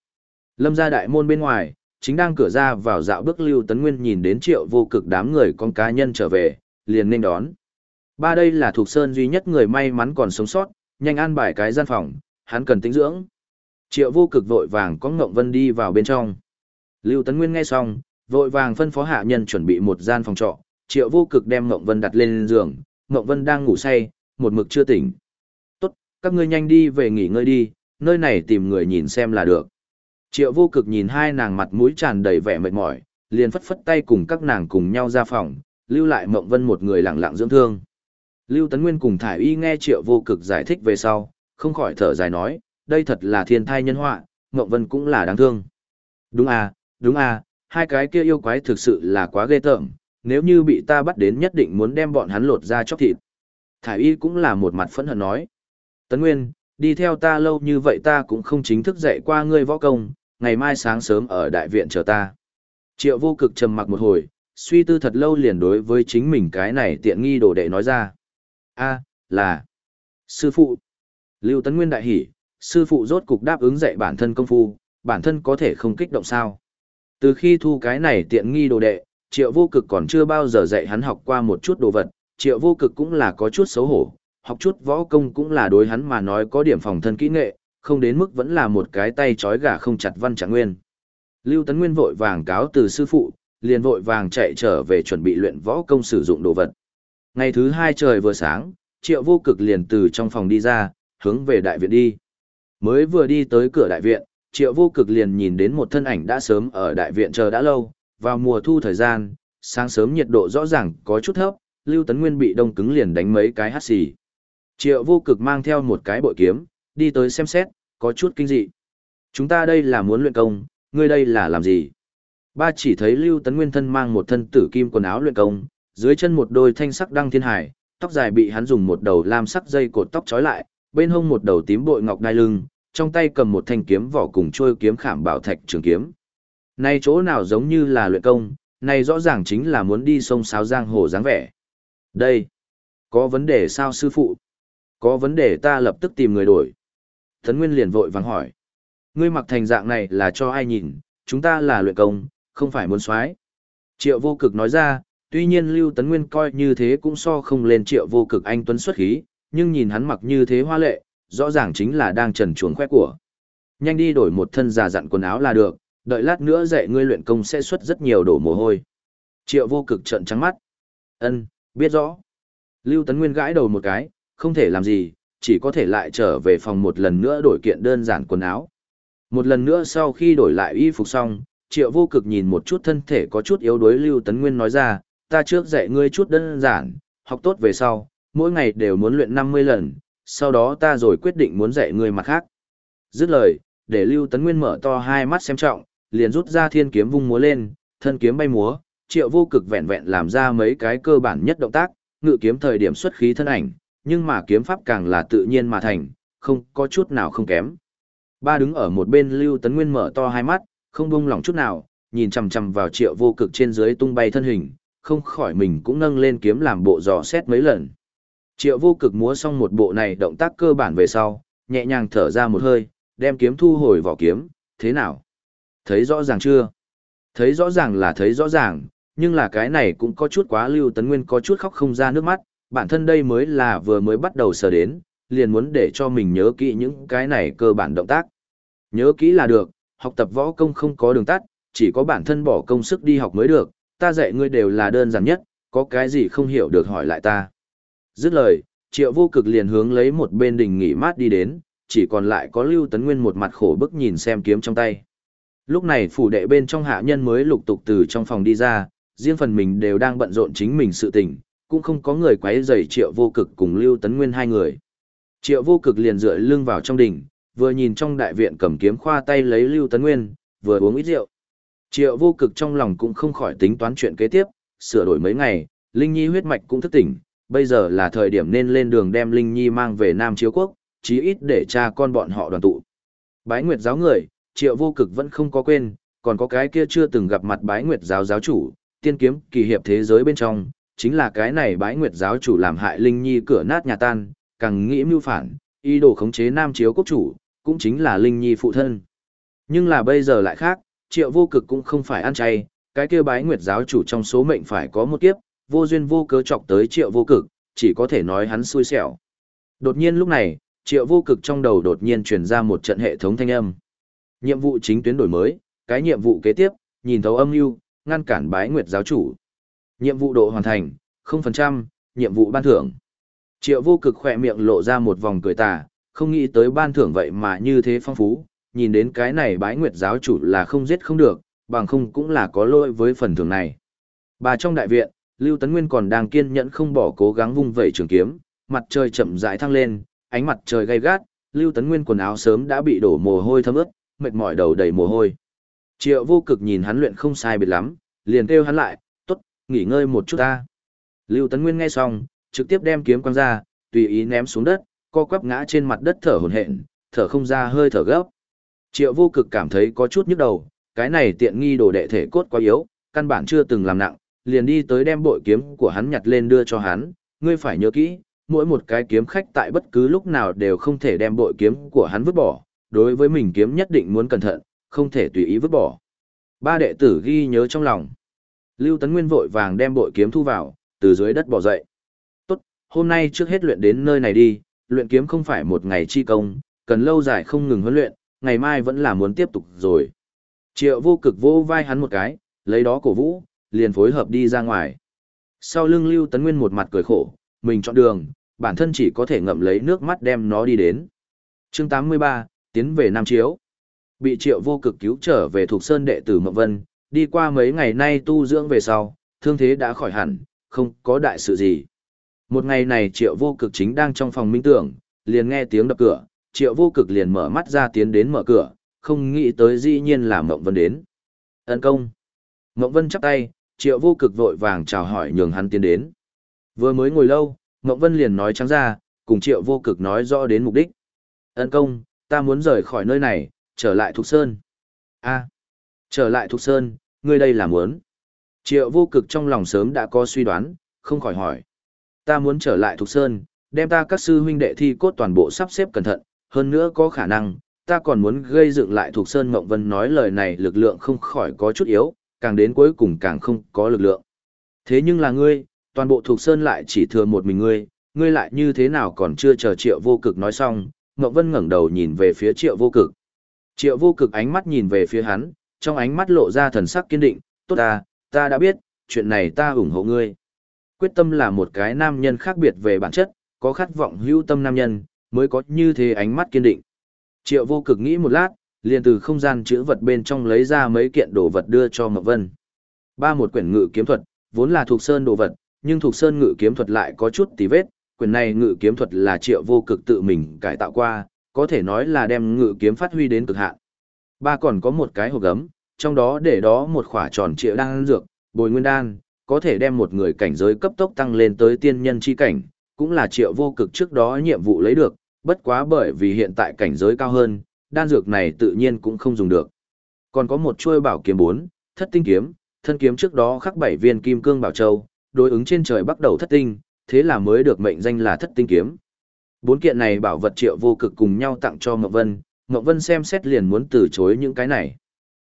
Lâm gia đại môn bên ngoài, chính đang cửa ra vào dạo bước lưu tấn nguyên nhìn đến triệu vô cực đám người con cá nhân trở về, liền nên đón. Ba đây là thuộc sơn duy nhất người may mắn còn sống sót, nhanh an bài cái gian phòng, hắn cần tĩnh dưỡng. Triệu vô cực vội vàng có Ngộng Vân đi vào bên trong. Lưu Tấn Nguyên nghe xong, vội vàng phân phó hạ nhân chuẩn bị một gian phòng trọ, Triệu vô cực đem Ngộng Vân đặt lên giường, Ngộng Vân đang ngủ say, một mực chưa tỉnh. Tốt, các ngươi nhanh đi về nghỉ ngơi đi, nơi này tìm người nhìn xem là được. Triệu vô cực nhìn hai nàng mặt mũi tràn đầy vẻ mệt mỏi, liền phất phất tay cùng các nàng cùng nhau ra phòng, lưu lại Mộng Vân một người lặng lặng dưỡng thương. Lưu Tấn Nguyên cùng Thải Y nghe Triệu vô cực giải thích về sau, không khỏi thở dài nói, đây thật là thiên thai nhân họa, Ngộng Vân cũng là đáng thương. Đúng à, đúng à, hai cái kia yêu quái thực sự là quá ghê tởm, nếu như bị ta bắt đến nhất định muốn đem bọn hắn lột ra chóc thịt. Thải y cũng là một mặt phẫn hận nói. Tấn Nguyên, đi theo ta lâu như vậy ta cũng không chính thức dạy qua ngươi võ công, ngày mai sáng sớm ở đại viện chờ ta. Triệu vô cực trầm mặc một hồi, suy tư thật lâu liền đối với chính mình cái này tiện nghi đồ đệ nói ra. a là, sư phụ. Lưu Tấn Nguyên đại hỉ, sư phụ rốt cục đáp ứng dạy bản thân công phu, bản thân có thể không kích động sao. Từ khi thu cái này tiện nghi đồ đệ, triệu vô cực còn chưa bao giờ dạy hắn học qua một chút đồ vật, triệu vô cực cũng là có chút xấu hổ, học chút võ công cũng là đối hắn mà nói có điểm phòng thân kỹ nghệ, không đến mức vẫn là một cái tay trói gà không chặt văn trạng nguyên. Lưu Tấn Nguyên vội vàng cáo từ sư phụ, liền vội vàng chạy trở về chuẩn bị luyện võ công sử dụng đồ vật. Ngày thứ hai trời vừa sáng, triệu vô cực liền từ trong phòng đi ra, hướng về đại viện đi. Mới vừa đi tới cửa đại viện, triệu vô cực liền nhìn đến một thân ảnh đã sớm ở đại viện chờ đã lâu, vào mùa thu thời gian, sáng sớm nhiệt độ rõ ràng có chút thấp, Lưu Tấn Nguyên bị đông cứng liền đánh mấy cái hắt xì. Triệu vô cực mang theo một cái bội kiếm, đi tới xem xét, có chút kinh dị. Chúng ta đây là muốn luyện công, ngươi đây là làm gì? Ba chỉ thấy Lưu Tấn Nguyên thân mang một thân tử kim quần áo luyện công, dưới chân một đôi thanh sắc đăng thiên hải, tóc dài bị hắn dùng một đầu lam sắc dây cột tóc trói lại, bên hông một đầu tím bội ngọc đai lưng, trong tay cầm một thanh kiếm vỏ cùng trôi kiếm khảm bảo thạch trường kiếm. Này chỗ nào giống như là luyện công, này rõ ràng chính là muốn đi sông sáo giang hồ dáng vẻ. Đây, có vấn đề sao sư phụ? Có vấn đề ta lập tức tìm người đổi. Thấn Nguyên liền vội vàng hỏi. Ngươi mặc thành dạng này là cho ai nhìn, chúng ta là luyện công, không phải muốn soái. Triệu vô cực nói ra, Tuy nhiên Lưu Tấn Nguyên coi như thế cũng so không lên triệu vô cực anh tuấn xuất khí, nhưng nhìn hắn mặc như thế hoa lệ, rõ ràng chính là đang trần chuồng khoe của. Nhanh đi đổi một thân già dặn quần áo là được, đợi lát nữa dạy ngươi luyện công sẽ xuất rất nhiều đổ mồ hôi. Triệu vô cực trợn trắng mắt. Ân, biết rõ. Lưu Tấn Nguyên gãi đầu một cái, không thể làm gì, chỉ có thể lại trở về phòng một lần nữa đổi kiện đơn giản quần áo. Một lần nữa sau khi đổi lại y phục xong, triệu vô cực nhìn một chút thân thể có chút yếu đuối Lưu Tấn Nguyên nói ra, ta trước dạy ngươi chút đơn giản, học tốt về sau, mỗi ngày đều muốn luyện 50 lần, sau đó ta rồi quyết định muốn dạy ngươi mặt khác. Dứt lời, để Lưu Tấn Nguyên mở to hai mắt xem trọng, liền rút ra thiên kiếm vung múa lên, thân kiếm bay múa, triệu vô cực vẹn vẹn làm ra mấy cái cơ bản nhất động tác, ngự kiếm thời điểm xuất khí thân ảnh, nhưng mà kiếm pháp càng là tự nhiên mà thành, không có chút nào không kém. Ba đứng ở một bên Lưu Tấn Nguyên mở to hai mắt, không buông lỏng chút nào, nhìn chằm chằm vào triệu vô cực trên dưới tung bay thân hình, không khỏi mình cũng nâng lên kiếm làm bộ dò xét mấy lần. Triệu vô cực múa xong một bộ này động tác cơ bản về sau, nhẹ nhàng thở ra một hơi, đem kiếm thu hồi vỏ kiếm, thế nào? Thấy rõ ràng chưa? Thấy rõ ràng là thấy rõ ràng, nhưng là cái này cũng có chút quá lưu tấn nguyên có chút khóc không ra nước mắt, bản thân đây mới là vừa mới bắt đầu sờ đến, liền muốn để cho mình nhớ kỹ những cái này cơ bản động tác. Nhớ kỹ là được, học tập võ công không có đường tắt, chỉ có bản thân bỏ công sức đi học mới được, ta dạy ngươi đều là đơn giản nhất, có cái gì không hiểu được hỏi lại ta. Dứt lời, triệu vô cực liền hướng lấy một bên đình nghỉ mát đi đến, chỉ còn lại có Lưu Tấn Nguyên một mặt khổ bức nhìn xem kiếm trong tay. Lúc này phủ đệ bên trong hạ nhân mới lục tục từ trong phòng đi ra, riêng phần mình đều đang bận rộn chính mình sự tình, cũng không có người quấy rầy triệu vô cực cùng Lưu Tấn Nguyên hai người. Triệu vô cực liền dựa lưng vào trong đỉnh, vừa nhìn trong đại viện cầm kiếm khoa tay lấy Lưu Tấn Nguyên, vừa uống ít rượu. Triệu vô cực trong lòng cũng không khỏi tính toán chuyện kế tiếp, sửa đổi mấy ngày, Linh Nhi huyết mạch cũng thức tỉnh, bây giờ là thời điểm nên lên đường đem Linh Nhi mang về Nam Chiếu Quốc, chí ít để cha con bọn họ đoàn tụ. Bái Nguyệt giáo người, Triệu vô cực vẫn không có quên, còn có cái kia chưa từng gặp mặt Bái Nguyệt giáo giáo chủ, tiên kiếm kỳ hiệp thế giới bên trong, chính là cái này Bái Nguyệt giáo chủ làm hại Linh Nhi cửa nát nhà tan, càng nghĩ mưu phản, ý đồ khống chế Nam Chiếu Quốc chủ, cũng chính là Linh Nhi phụ thân. Nhưng là bây giờ lại khác, triệu vô cực cũng không phải ăn chay, cái kia bái nguyệt giáo chủ trong số mệnh phải có một kiếp, vô duyên vô cớ chọc tới triệu vô cực, chỉ có thể nói hắn xui xẻo. Đột nhiên lúc này, triệu vô cực trong đầu đột nhiên truyền ra một trận hệ thống thanh âm. Nhiệm vụ chính tuyến đổi mới, cái nhiệm vụ kế tiếp, nhìn thấu âm mưu ngăn cản bái nguyệt giáo chủ. Nhiệm vụ độ hoàn thành, 0%, nhiệm vụ ban thưởng. Triệu vô cực khỏe miệng lộ ra một vòng cười tà, không nghĩ tới ban thưởng vậy mà như thế phong phú, nhìn đến cái này bái nguyệt giáo chủ là không giết không được, bằng không cũng là có lỗi với phần thưởng này. Bà trong đại viện, Lưu Tấn Nguyên còn đang kiên nhẫn không bỏ cố gắng vung vẩy trường kiếm, mặt trời chậm rãi thăng lên, ánh mặt trời gay gắt, Lưu Tấn Nguyên quần áo sớm đã bị đổ mồ hôi thấm ướt, mệt mỏi đầu đầy mồ hôi. Triệu vô cực nhìn hắn luyện không sai biệt lắm, liền kêu hắn lại, tốt, nghỉ ngơi một chút ta. Lưu Tấn Nguyên nghe xong, trực tiếp đem kiếm quăng ra, tùy ý ném xuống đất, co quắp ngã trên mặt đất thở hổn hển, thở không ra hơi thở gấp. Triệu vô cực cảm thấy có chút nhức đầu, cái này tiện nghi đồ đệ thể cốt quá yếu, căn bản chưa từng làm nặng, liền đi tới đem bội kiếm của hắn nhặt lên đưa cho hắn, ngươi phải nhớ kỹ, mỗi một cái kiếm khách tại bất cứ lúc nào đều không thể đem bội kiếm của hắn vứt bỏ, đối với mình kiếm nhất định muốn cẩn thận, không thể tùy ý vứt bỏ. Ba đệ tử ghi nhớ trong lòng. Lưu Tấn Nguyên vội vàng đem bội kiếm thu vào, từ dưới đất bỏ dậy. Tốt, hôm nay trước hết luyện đến nơi này đi, luyện kiếm không phải một ngày chi công, cần lâu dài không ngừng huấn luyện, ngày mai vẫn là muốn tiếp tục rồi. Triệu vô cực vô vai hắn một cái, lấy đó cổ vũ, liền phối hợp đi ra ngoài. Sau lưng Lưu Tấn Nguyên một mặt cười khổ, mình chọn đường, bản thân chỉ có thể ngậm lấy nước mắt đem nó đi đến. chương 83, tiến về Nam Chiếu. Bị triệu vô cực cứu trở về thuộc sơn đệ tử Mộng Vân, đi qua mấy ngày nay tu dưỡng về sau, thương thế đã khỏi hẳn, không có đại sự gì. Một ngày này triệu vô cực chính đang trong phòng minh tưởng, liền nghe tiếng đập cửa, triệu vô cực liền mở mắt ra tiến đến mở cửa, không nghĩ tới dĩ nhiên là Mộng Vân đến. Ấn công. Mộng Vân chắp tay, triệu vô cực vội vàng chào hỏi nhường hắn tiến đến. Vừa mới ngồi lâu, Mộng Vân liền nói trắng ra, cùng triệu vô cực nói rõ đến mục đích. Ấn công, ta muốn rời khỏi nơi này, trở lại Thục Sơn. a trở lại Thục Sơn, ngươi đây là muốn. Triệu vô cực trong lòng sớm đã có suy đoán, không khỏi hỏi. Ta muốn trở lại Thục Sơn, đem ta các sư huynh đệ thi cốt toàn bộ sắp xếp cẩn thận, hơn nữa có khả năng, ta còn muốn gây dựng lại Thục Sơn Mộng Vân nói lời này lực lượng không khỏi có chút yếu, càng đến cuối cùng càng không có lực lượng. Thế nhưng là ngươi, toàn bộ thuộc sơn lại chỉ thừa một mình ngươi, ngươi lại như thế nào còn chưa chờ triệu vô cực nói xong, Ngọc Vân ngẩng đầu nhìn về phía triệu vô cực. Triệu vô cực ánh mắt nhìn về phía hắn, trong ánh mắt lộ ra thần sắc kiên định, tốt ta, ta đã biết, chuyện này ta ủng hộ ngươi. Quyết tâm là một cái nam nhân khác biệt về bản chất, có khát vọng hữu tâm nam nhân, mới có như thế ánh mắt kiên định. Triệu vô cực nghĩ một lát, liền từ không gian chữ vật bên trong lấy ra mấy kiện đồ vật đưa cho Ngọc Vân. Ba một quyển ngự kiếm thuật, vốn là thuộc sơn đồ vật, nhưng thuộc sơn ngự kiếm thuật lại có chút tí vết, quyển này ngự kiếm thuật là triệu vô cực tự mình cải tạo qua, có thể nói là đem ngự kiếm phát huy đến cực hạn. Ba còn có một cái hộp gấm, trong đó để đó một khỏa tròn triệu đan dược, bồi nguyên đan, có thể đem một người cảnh giới cấp tốc tăng lên tới tiên nhân chi cảnh, cũng là triệu vô cực trước đó nhiệm vụ lấy được, bất quá bởi vì hiện tại cảnh giới cao hơn, đan dược này tự nhiên cũng không dùng được. Còn có một chuôi bảo kiếm 4, thất tinh kiếm, thân kiếm trước đó khắc bảy viên kim cương bảo châu, đối ứng trên trời bắt đầu thất tinh, thế là mới được mệnh danh là thất tinh kiếm. Bốn kiện này bảo vật triệu vô cực cùng nhau tặng cho Ngọc Vân, Ngọc Vân xem xét liền muốn từ chối những cái này.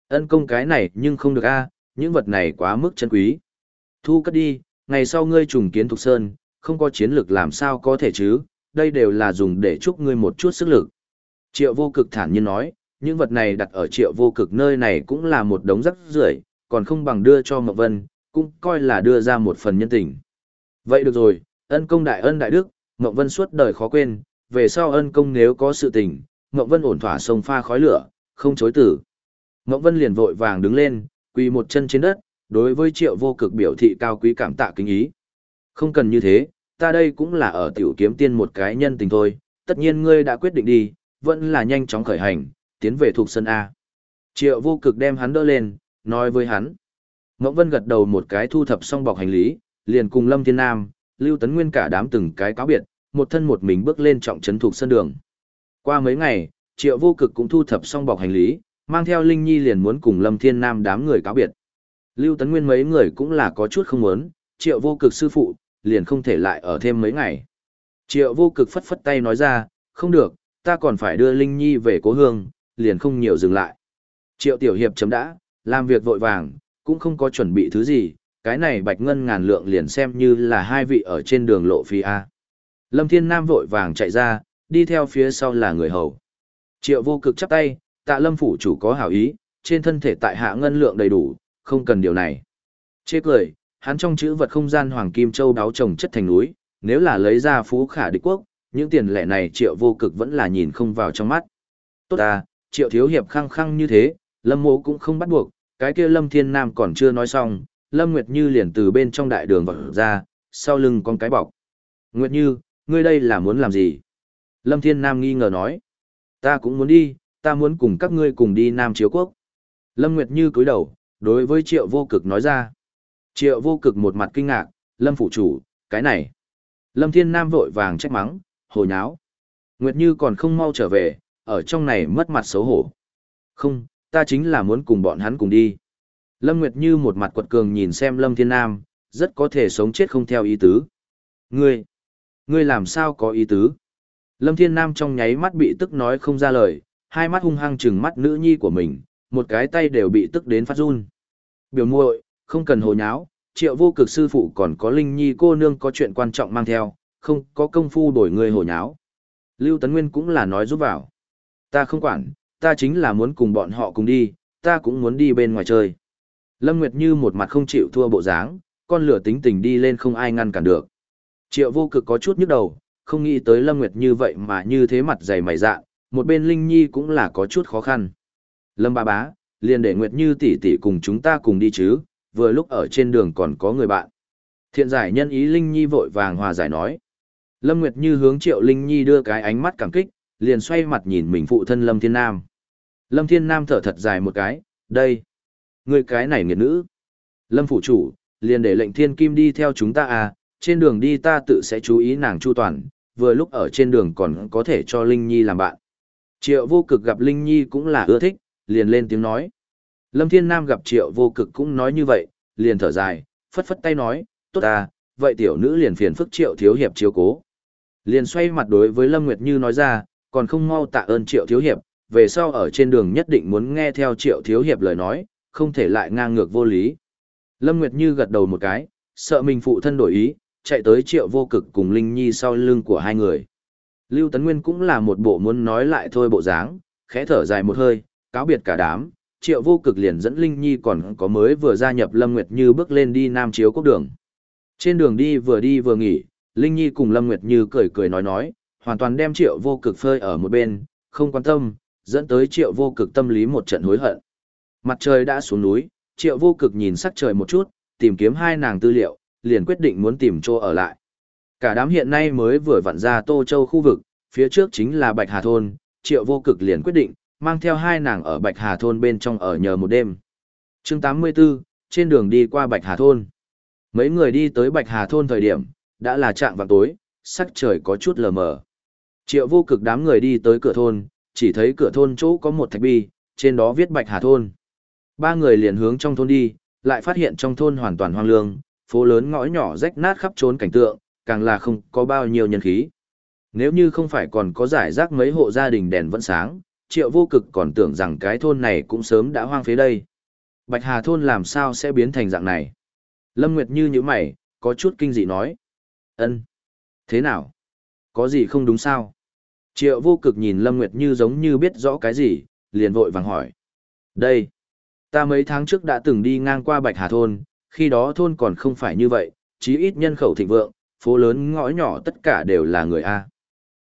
Ân công cái này nhưng không được a, những vật này quá mức chân quý. Thu cất đi, ngày sau ngươi trùng kiến Thục Sơn, không có chiến lược làm sao có thể chứ, đây đều là dùng để chúc ngươi một chút sức lực. Triệu vô cực thản nhiên nói, những vật này đặt ở triệu vô cực nơi này cũng là một đống rắc rưởi, còn không bằng đưa cho Mộc Vân, cũng coi là đưa ra một phần nhân tình. Vậy được rồi, ân công đại ân đại đức, Mộc Vân suốt đời khó quên, về sau ân công nếu có sự tình, Mộc Vân ổn thỏa sông pha khói lửa, không chối tử. Mộc Vân liền vội vàng đứng lên, quỳ một chân trên đất, đối với triệu vô cực biểu thị cao quý cảm tạ kính ý. Không cần như thế, ta đây cũng là ở tiểu kiếm tiên một cái nhân tình thôi, tất nhiên ngươi đã quyết định đi, vẫn là nhanh chóng khởi hành, tiến về thuộc sân A. Triệu vô cực đem hắn đỡ lên, nói với hắn. Ngọc Vân gật đầu một cái thu thập xong bọc hành lý, liền cùng Lâm Thiên Nam, Lưu Tấn Nguyên cả đám từng cái cáo biệt, một thân một mình bước lên trọng trấn thuộc sân đường. Qua mấy ngày, Triệu vô cực cũng thu thập xong bọc hành lý, mang theo Linh Nhi liền muốn cùng Lâm Thiên Nam đám người cáo biệt. Lưu Tấn Nguyên mấy người cũng là có chút không muốn, Triệu vô cực sư phụ, liền không thể lại ở thêm mấy ngày. Triệu vô cực phất phất tay nói ra, không được, ta còn phải đưa Linh Nhi về cố hương, liền không nhiều dừng lại. Triệu tiểu hiệp chấm đã, làm việc vội vàng, cũng không có chuẩn bị thứ gì, cái này bạch ngân ngàn lượng liền xem như là hai vị ở trên đường lộ phi A. Lâm Thiên Nam vội vàng chạy ra, đi theo phía sau là người hầu. Triệu vô cực chắp tay, tạ lâm phủ chủ có hảo ý, trên thân thể tại hạ ngân lượng đầy đủ, không cần điều này. Chê cười, hắn trong chữ vật không gian hoàng kim châu đáo trồng chất thành núi, nếu là lấy ra phú khả địch quốc, những tiền lẻ này triệu vô cực vẫn là nhìn không vào trong mắt. Tốt à, triệu thiếu hiệp khăng khăng như thế, lâm mộ cũng không bắt buộc, cái kia lâm thiên nam còn chưa nói xong, lâm nguyệt như liền từ bên trong đại đường vọt ra, sau lưng con cái bọc. Nguyệt như, ngươi đây là muốn làm gì? Lâm thiên nam nghi ngờ nói. Ta cũng muốn đi, ta muốn cùng các ngươi cùng đi Nam Chiếu Quốc. Lâm Nguyệt Như cúi đầu, đối với Triệu Vô Cực nói ra. Triệu Vô Cực một mặt kinh ngạc, Lâm Phụ Chủ, cái này. Lâm Thiên Nam vội vàng trách mắng, hồi nháo. Nguyệt Như còn không mau trở về, ở trong này mất mặt xấu hổ. Không, ta chính là muốn cùng bọn hắn cùng đi. Lâm Nguyệt Như một mặt quật cường nhìn xem Lâm Thiên Nam, rất có thể sống chết không theo ý tứ. Ngươi, ngươi làm sao có ý tứ? Lâm Thiên Nam trong nháy mắt bị tức nói không ra lời, hai mắt hung hăng trừng mắt nữ nhi của mình, một cái tay đều bị tức đến phát run. Biểu muội, không cần hồ nháo, triệu vô cực sư phụ còn có linh nhi cô nương có chuyện quan trọng mang theo, không có công phu đổi người hồ nháo. Lưu Tấn Nguyên cũng là nói giúp vào. Ta không quản, ta chính là muốn cùng bọn họ cùng đi, ta cũng muốn đi bên ngoài chơi. Lâm Nguyệt Như một mặt không chịu thua bộ dáng, con lửa tính tình đi lên không ai ngăn cản được. Triệu vô cực có chút nhức đầu, không nghĩ tới Lâm Nguyệt Như vậy mà như thế mặt dày mày dạ, một bên Linh Nhi cũng là có chút khó khăn. Lâm ba bá, liền để Nguyệt Như tỷ tỷ cùng chúng ta cùng đi chứ, vừa lúc ở trên đường còn có người bạn. Thiện giải nhân ý Linh Nhi vội vàng hòa giải nói. Lâm Nguyệt Như hướng Triệu Linh Nhi đưa cái ánh mắt cảm kích, liền xoay mặt nhìn mình phụ thân Lâm Thiên Nam. Lâm Thiên Nam thở thật dài một cái, đây. Người cái này nghiệt nữ. Lâm phụ chủ, liền để lệnh thiên kim đi theo chúng ta à, trên đường đi ta tự sẽ chú ý nàng chu toàn, vừa lúc ở trên đường còn có thể cho Linh Nhi làm bạn. Triệu vô cực gặp Linh Nhi cũng là ưa thích, liền lên tiếng nói. Lâm Thiên Nam gặp triệu vô cực cũng nói như vậy, liền thở dài, phất phất tay nói, tốt à, vậy tiểu nữ liền phiền phức triệu thiếu hiệp chiếu cố. Liền xoay mặt đối với Lâm Nguyệt Như nói ra, còn không mau tạ ơn triệu thiếu hiệp, về sau ở trên đường nhất định muốn nghe theo triệu thiếu hiệp lời nói, không thể lại ngang ngược vô lý. Lâm Nguyệt Như gật đầu một cái, sợ mình phụ thân đổi ý, chạy tới triệu vô cực cùng Linh Nhi sau lưng của hai người. Lưu Tấn Nguyên cũng là một bộ muốn nói lại thôi bộ dáng, khẽ thở dài một hơi, cáo biệt cả đám, triệu vô cực liền dẫn Linh Nhi còn có mới vừa gia nhập Lâm Nguyệt Như bước lên đi Nam Chiếu Quốc đường. Trên đường đi vừa đi vừa nghỉ, Linh Nhi cùng Lâm Nguyệt Như cười cười nói nói, hoàn toàn đem triệu vô cực phơi ở một bên, không quan tâm, dẫn tới triệu vô cực tâm lý một trận hối hận. Mặt trời đã xuống núi, triệu vô cực nhìn sắc trời một chút, tìm kiếm hai nàng tư liệu, liền quyết định muốn tìm chỗ ở lại. Cả đám hiện nay mới vừa vặn ra Tô Châu khu vực, phía trước chính là Bạch Hà Thôn, triệu vô cực liền quyết định, mang theo hai nàng ở Bạch Hà Thôn bên trong ở nhờ một đêm. chương 84, trên đường đi qua Bạch Hà Thôn. Mấy người đi tới Bạch Hà Thôn thời điểm, đã là trạng vào tối, sắc trời có chút lờ mờ. Triệu vô cực đám người đi tới cửa thôn, chỉ thấy cửa thôn chỗ có một thạch bi, trên đó viết Bạch Hà Thôn. Ba người liền hướng trong thôn đi, lại phát hiện trong thôn hoàn toàn hoang lương, phố lớn ngõ nhỏ rách nát khắp trốn cảnh tượng, càng là không có bao nhiêu nhân khí. Nếu như không phải còn có giải rác mấy hộ gia đình đèn vẫn sáng, triệu vô cực còn tưởng rằng cái thôn này cũng sớm đã hoang phế đây. Bạch Hà thôn làm sao sẽ biến thành dạng này? Lâm Nguyệt như như mày, có chút kinh dị nói ân Thế nào? Có gì không đúng sao? Triệu vô cực nhìn Lâm Nguyệt như giống như biết rõ cái gì, liền vội vàng hỏi. Đây, ta mấy tháng trước đã từng đi ngang qua Bạch Hà thôn, khi đó thôn còn không phải như vậy, chí ít nhân khẩu thịnh vượng, phố lớn ngõ nhỏ tất cả đều là người A.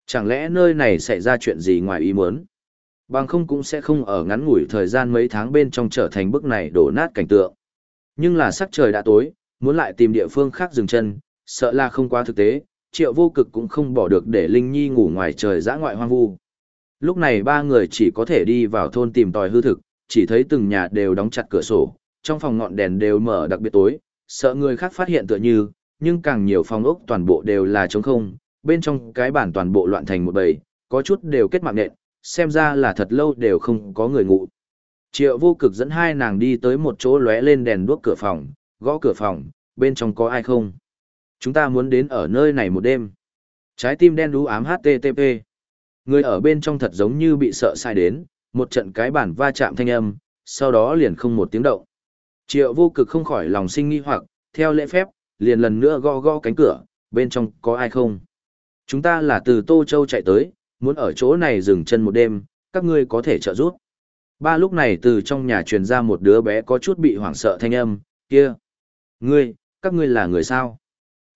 Chẳng lẽ nơi này xảy ra chuyện gì ngoài ý muốn? Bằng không cũng sẽ không ở ngắn ngủi thời gian mấy tháng bên trong trở thành bức này đổ nát cảnh tượng. Nhưng là sắc trời đã tối, muốn lại tìm địa phương khác dừng chân, sợ là không quá thực tế, triệu vô cực cũng không bỏ được để Linh Nhi ngủ ngoài trời dã ngoại hoang vu. Lúc này ba người chỉ có thể đi vào thôn tìm tòi hư thực, chỉ thấy từng nhà đều đóng chặt cửa sổ, trong phòng ngọn đèn đều mở đặc biệt tối, sợ người khác phát hiện tựa như, nhưng càng nhiều phòng ốc toàn bộ đều là trống không, bên trong cái bản toàn bộ loạn thành một bầy, có chút đều kết mạng nện, xem ra là thật lâu đều không có người ngủ. Triệu vô cực dẫn hai nàng đi tới một chỗ lóe lên đèn đuốc cửa phòng, gõ cửa phòng, bên trong có ai không? Chúng ta muốn đến ở nơi này một đêm. Trái tim đen đú ám HTTP. Người ở bên trong thật giống như bị sợ sai đến, một trận cái bản va chạm thanh âm, sau đó liền không một tiếng động. Triệu vô cực không khỏi lòng sinh nghi hoặc, theo lễ phép, liền lần nữa gõ gõ cánh cửa, bên trong có ai không? Chúng ta là từ Tô Châu chạy tới, muốn ở chỗ này dừng chân một đêm, các ngươi có thể trợ giúp. Ba lúc này từ trong nhà truyền ra một đứa bé có chút bị hoảng sợ thanh âm, kia. Ngươi, các ngươi là người sao?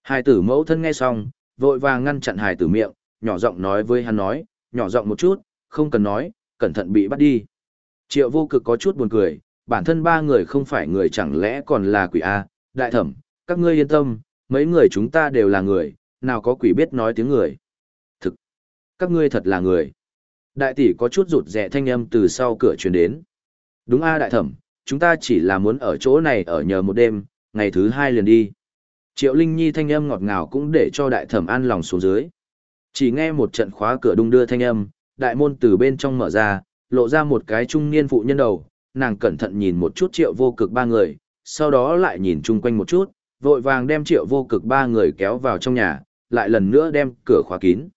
Hải tử mẫu thân nghe xong, vội vàng ngăn chặn hải tử miệng, nhỏ giọng nói với hắn nói, nhỏ giọng một chút, không cần nói, cẩn thận bị bắt đi. Triệu vô cực có chút buồn cười, bản thân ba người không phải người chẳng lẽ còn là quỷ A, đại thẩm, các ngươi yên tâm, mấy người chúng ta đều là người, nào có quỷ biết nói tiếng người. Thực, các ngươi thật là người. Đại tỷ có chút rụt rẻ thanh âm từ sau cửa truyền đến. Đúng a đại thẩm, chúng ta chỉ là muốn ở chỗ này ở nhờ một đêm, ngày thứ hai liền đi. Triệu Linh Nhi thanh âm ngọt ngào cũng để cho đại thẩm an lòng xuống dưới. Chỉ nghe một trận khóa cửa đung đưa thanh âm, đại môn từ bên trong mở ra, lộ ra một cái trung niên phụ nhân đầu, nàng cẩn thận nhìn một chút triệu vô cực ba người, sau đó lại nhìn chung quanh một chút, vội vàng đem triệu vô cực ba người kéo vào trong nhà, lại lần nữa đem cửa khóa kín.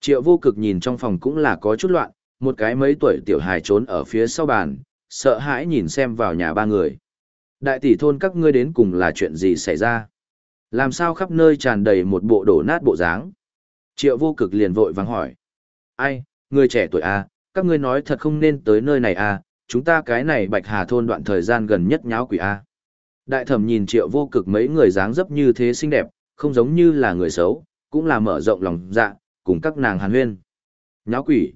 Triệu vô cực nhìn trong phòng cũng là có chút loạn, một cái mấy tuổi tiểu hài trốn ở phía sau bàn, sợ hãi nhìn xem vào nhà ba người. Đại tỷ thôn các ngươi đến cùng là chuyện gì xảy ra? Làm sao khắp nơi tràn đầy một bộ đổ nát bộ dáng? Triệu vô cực liền vội vàng hỏi. Ai, người trẻ tuổi à, các ngươi nói thật không nên tới nơi này à, chúng ta cái này bạch hà thôn đoạn thời gian gần nhất nháo quỷ à. Đại thẩm nhìn triệu vô cực mấy người dáng dấp như thế xinh đẹp, không giống như là người xấu, cũng là mở rộng lòng dạ, cùng các nàng hàn huyên. Nháo quỷ.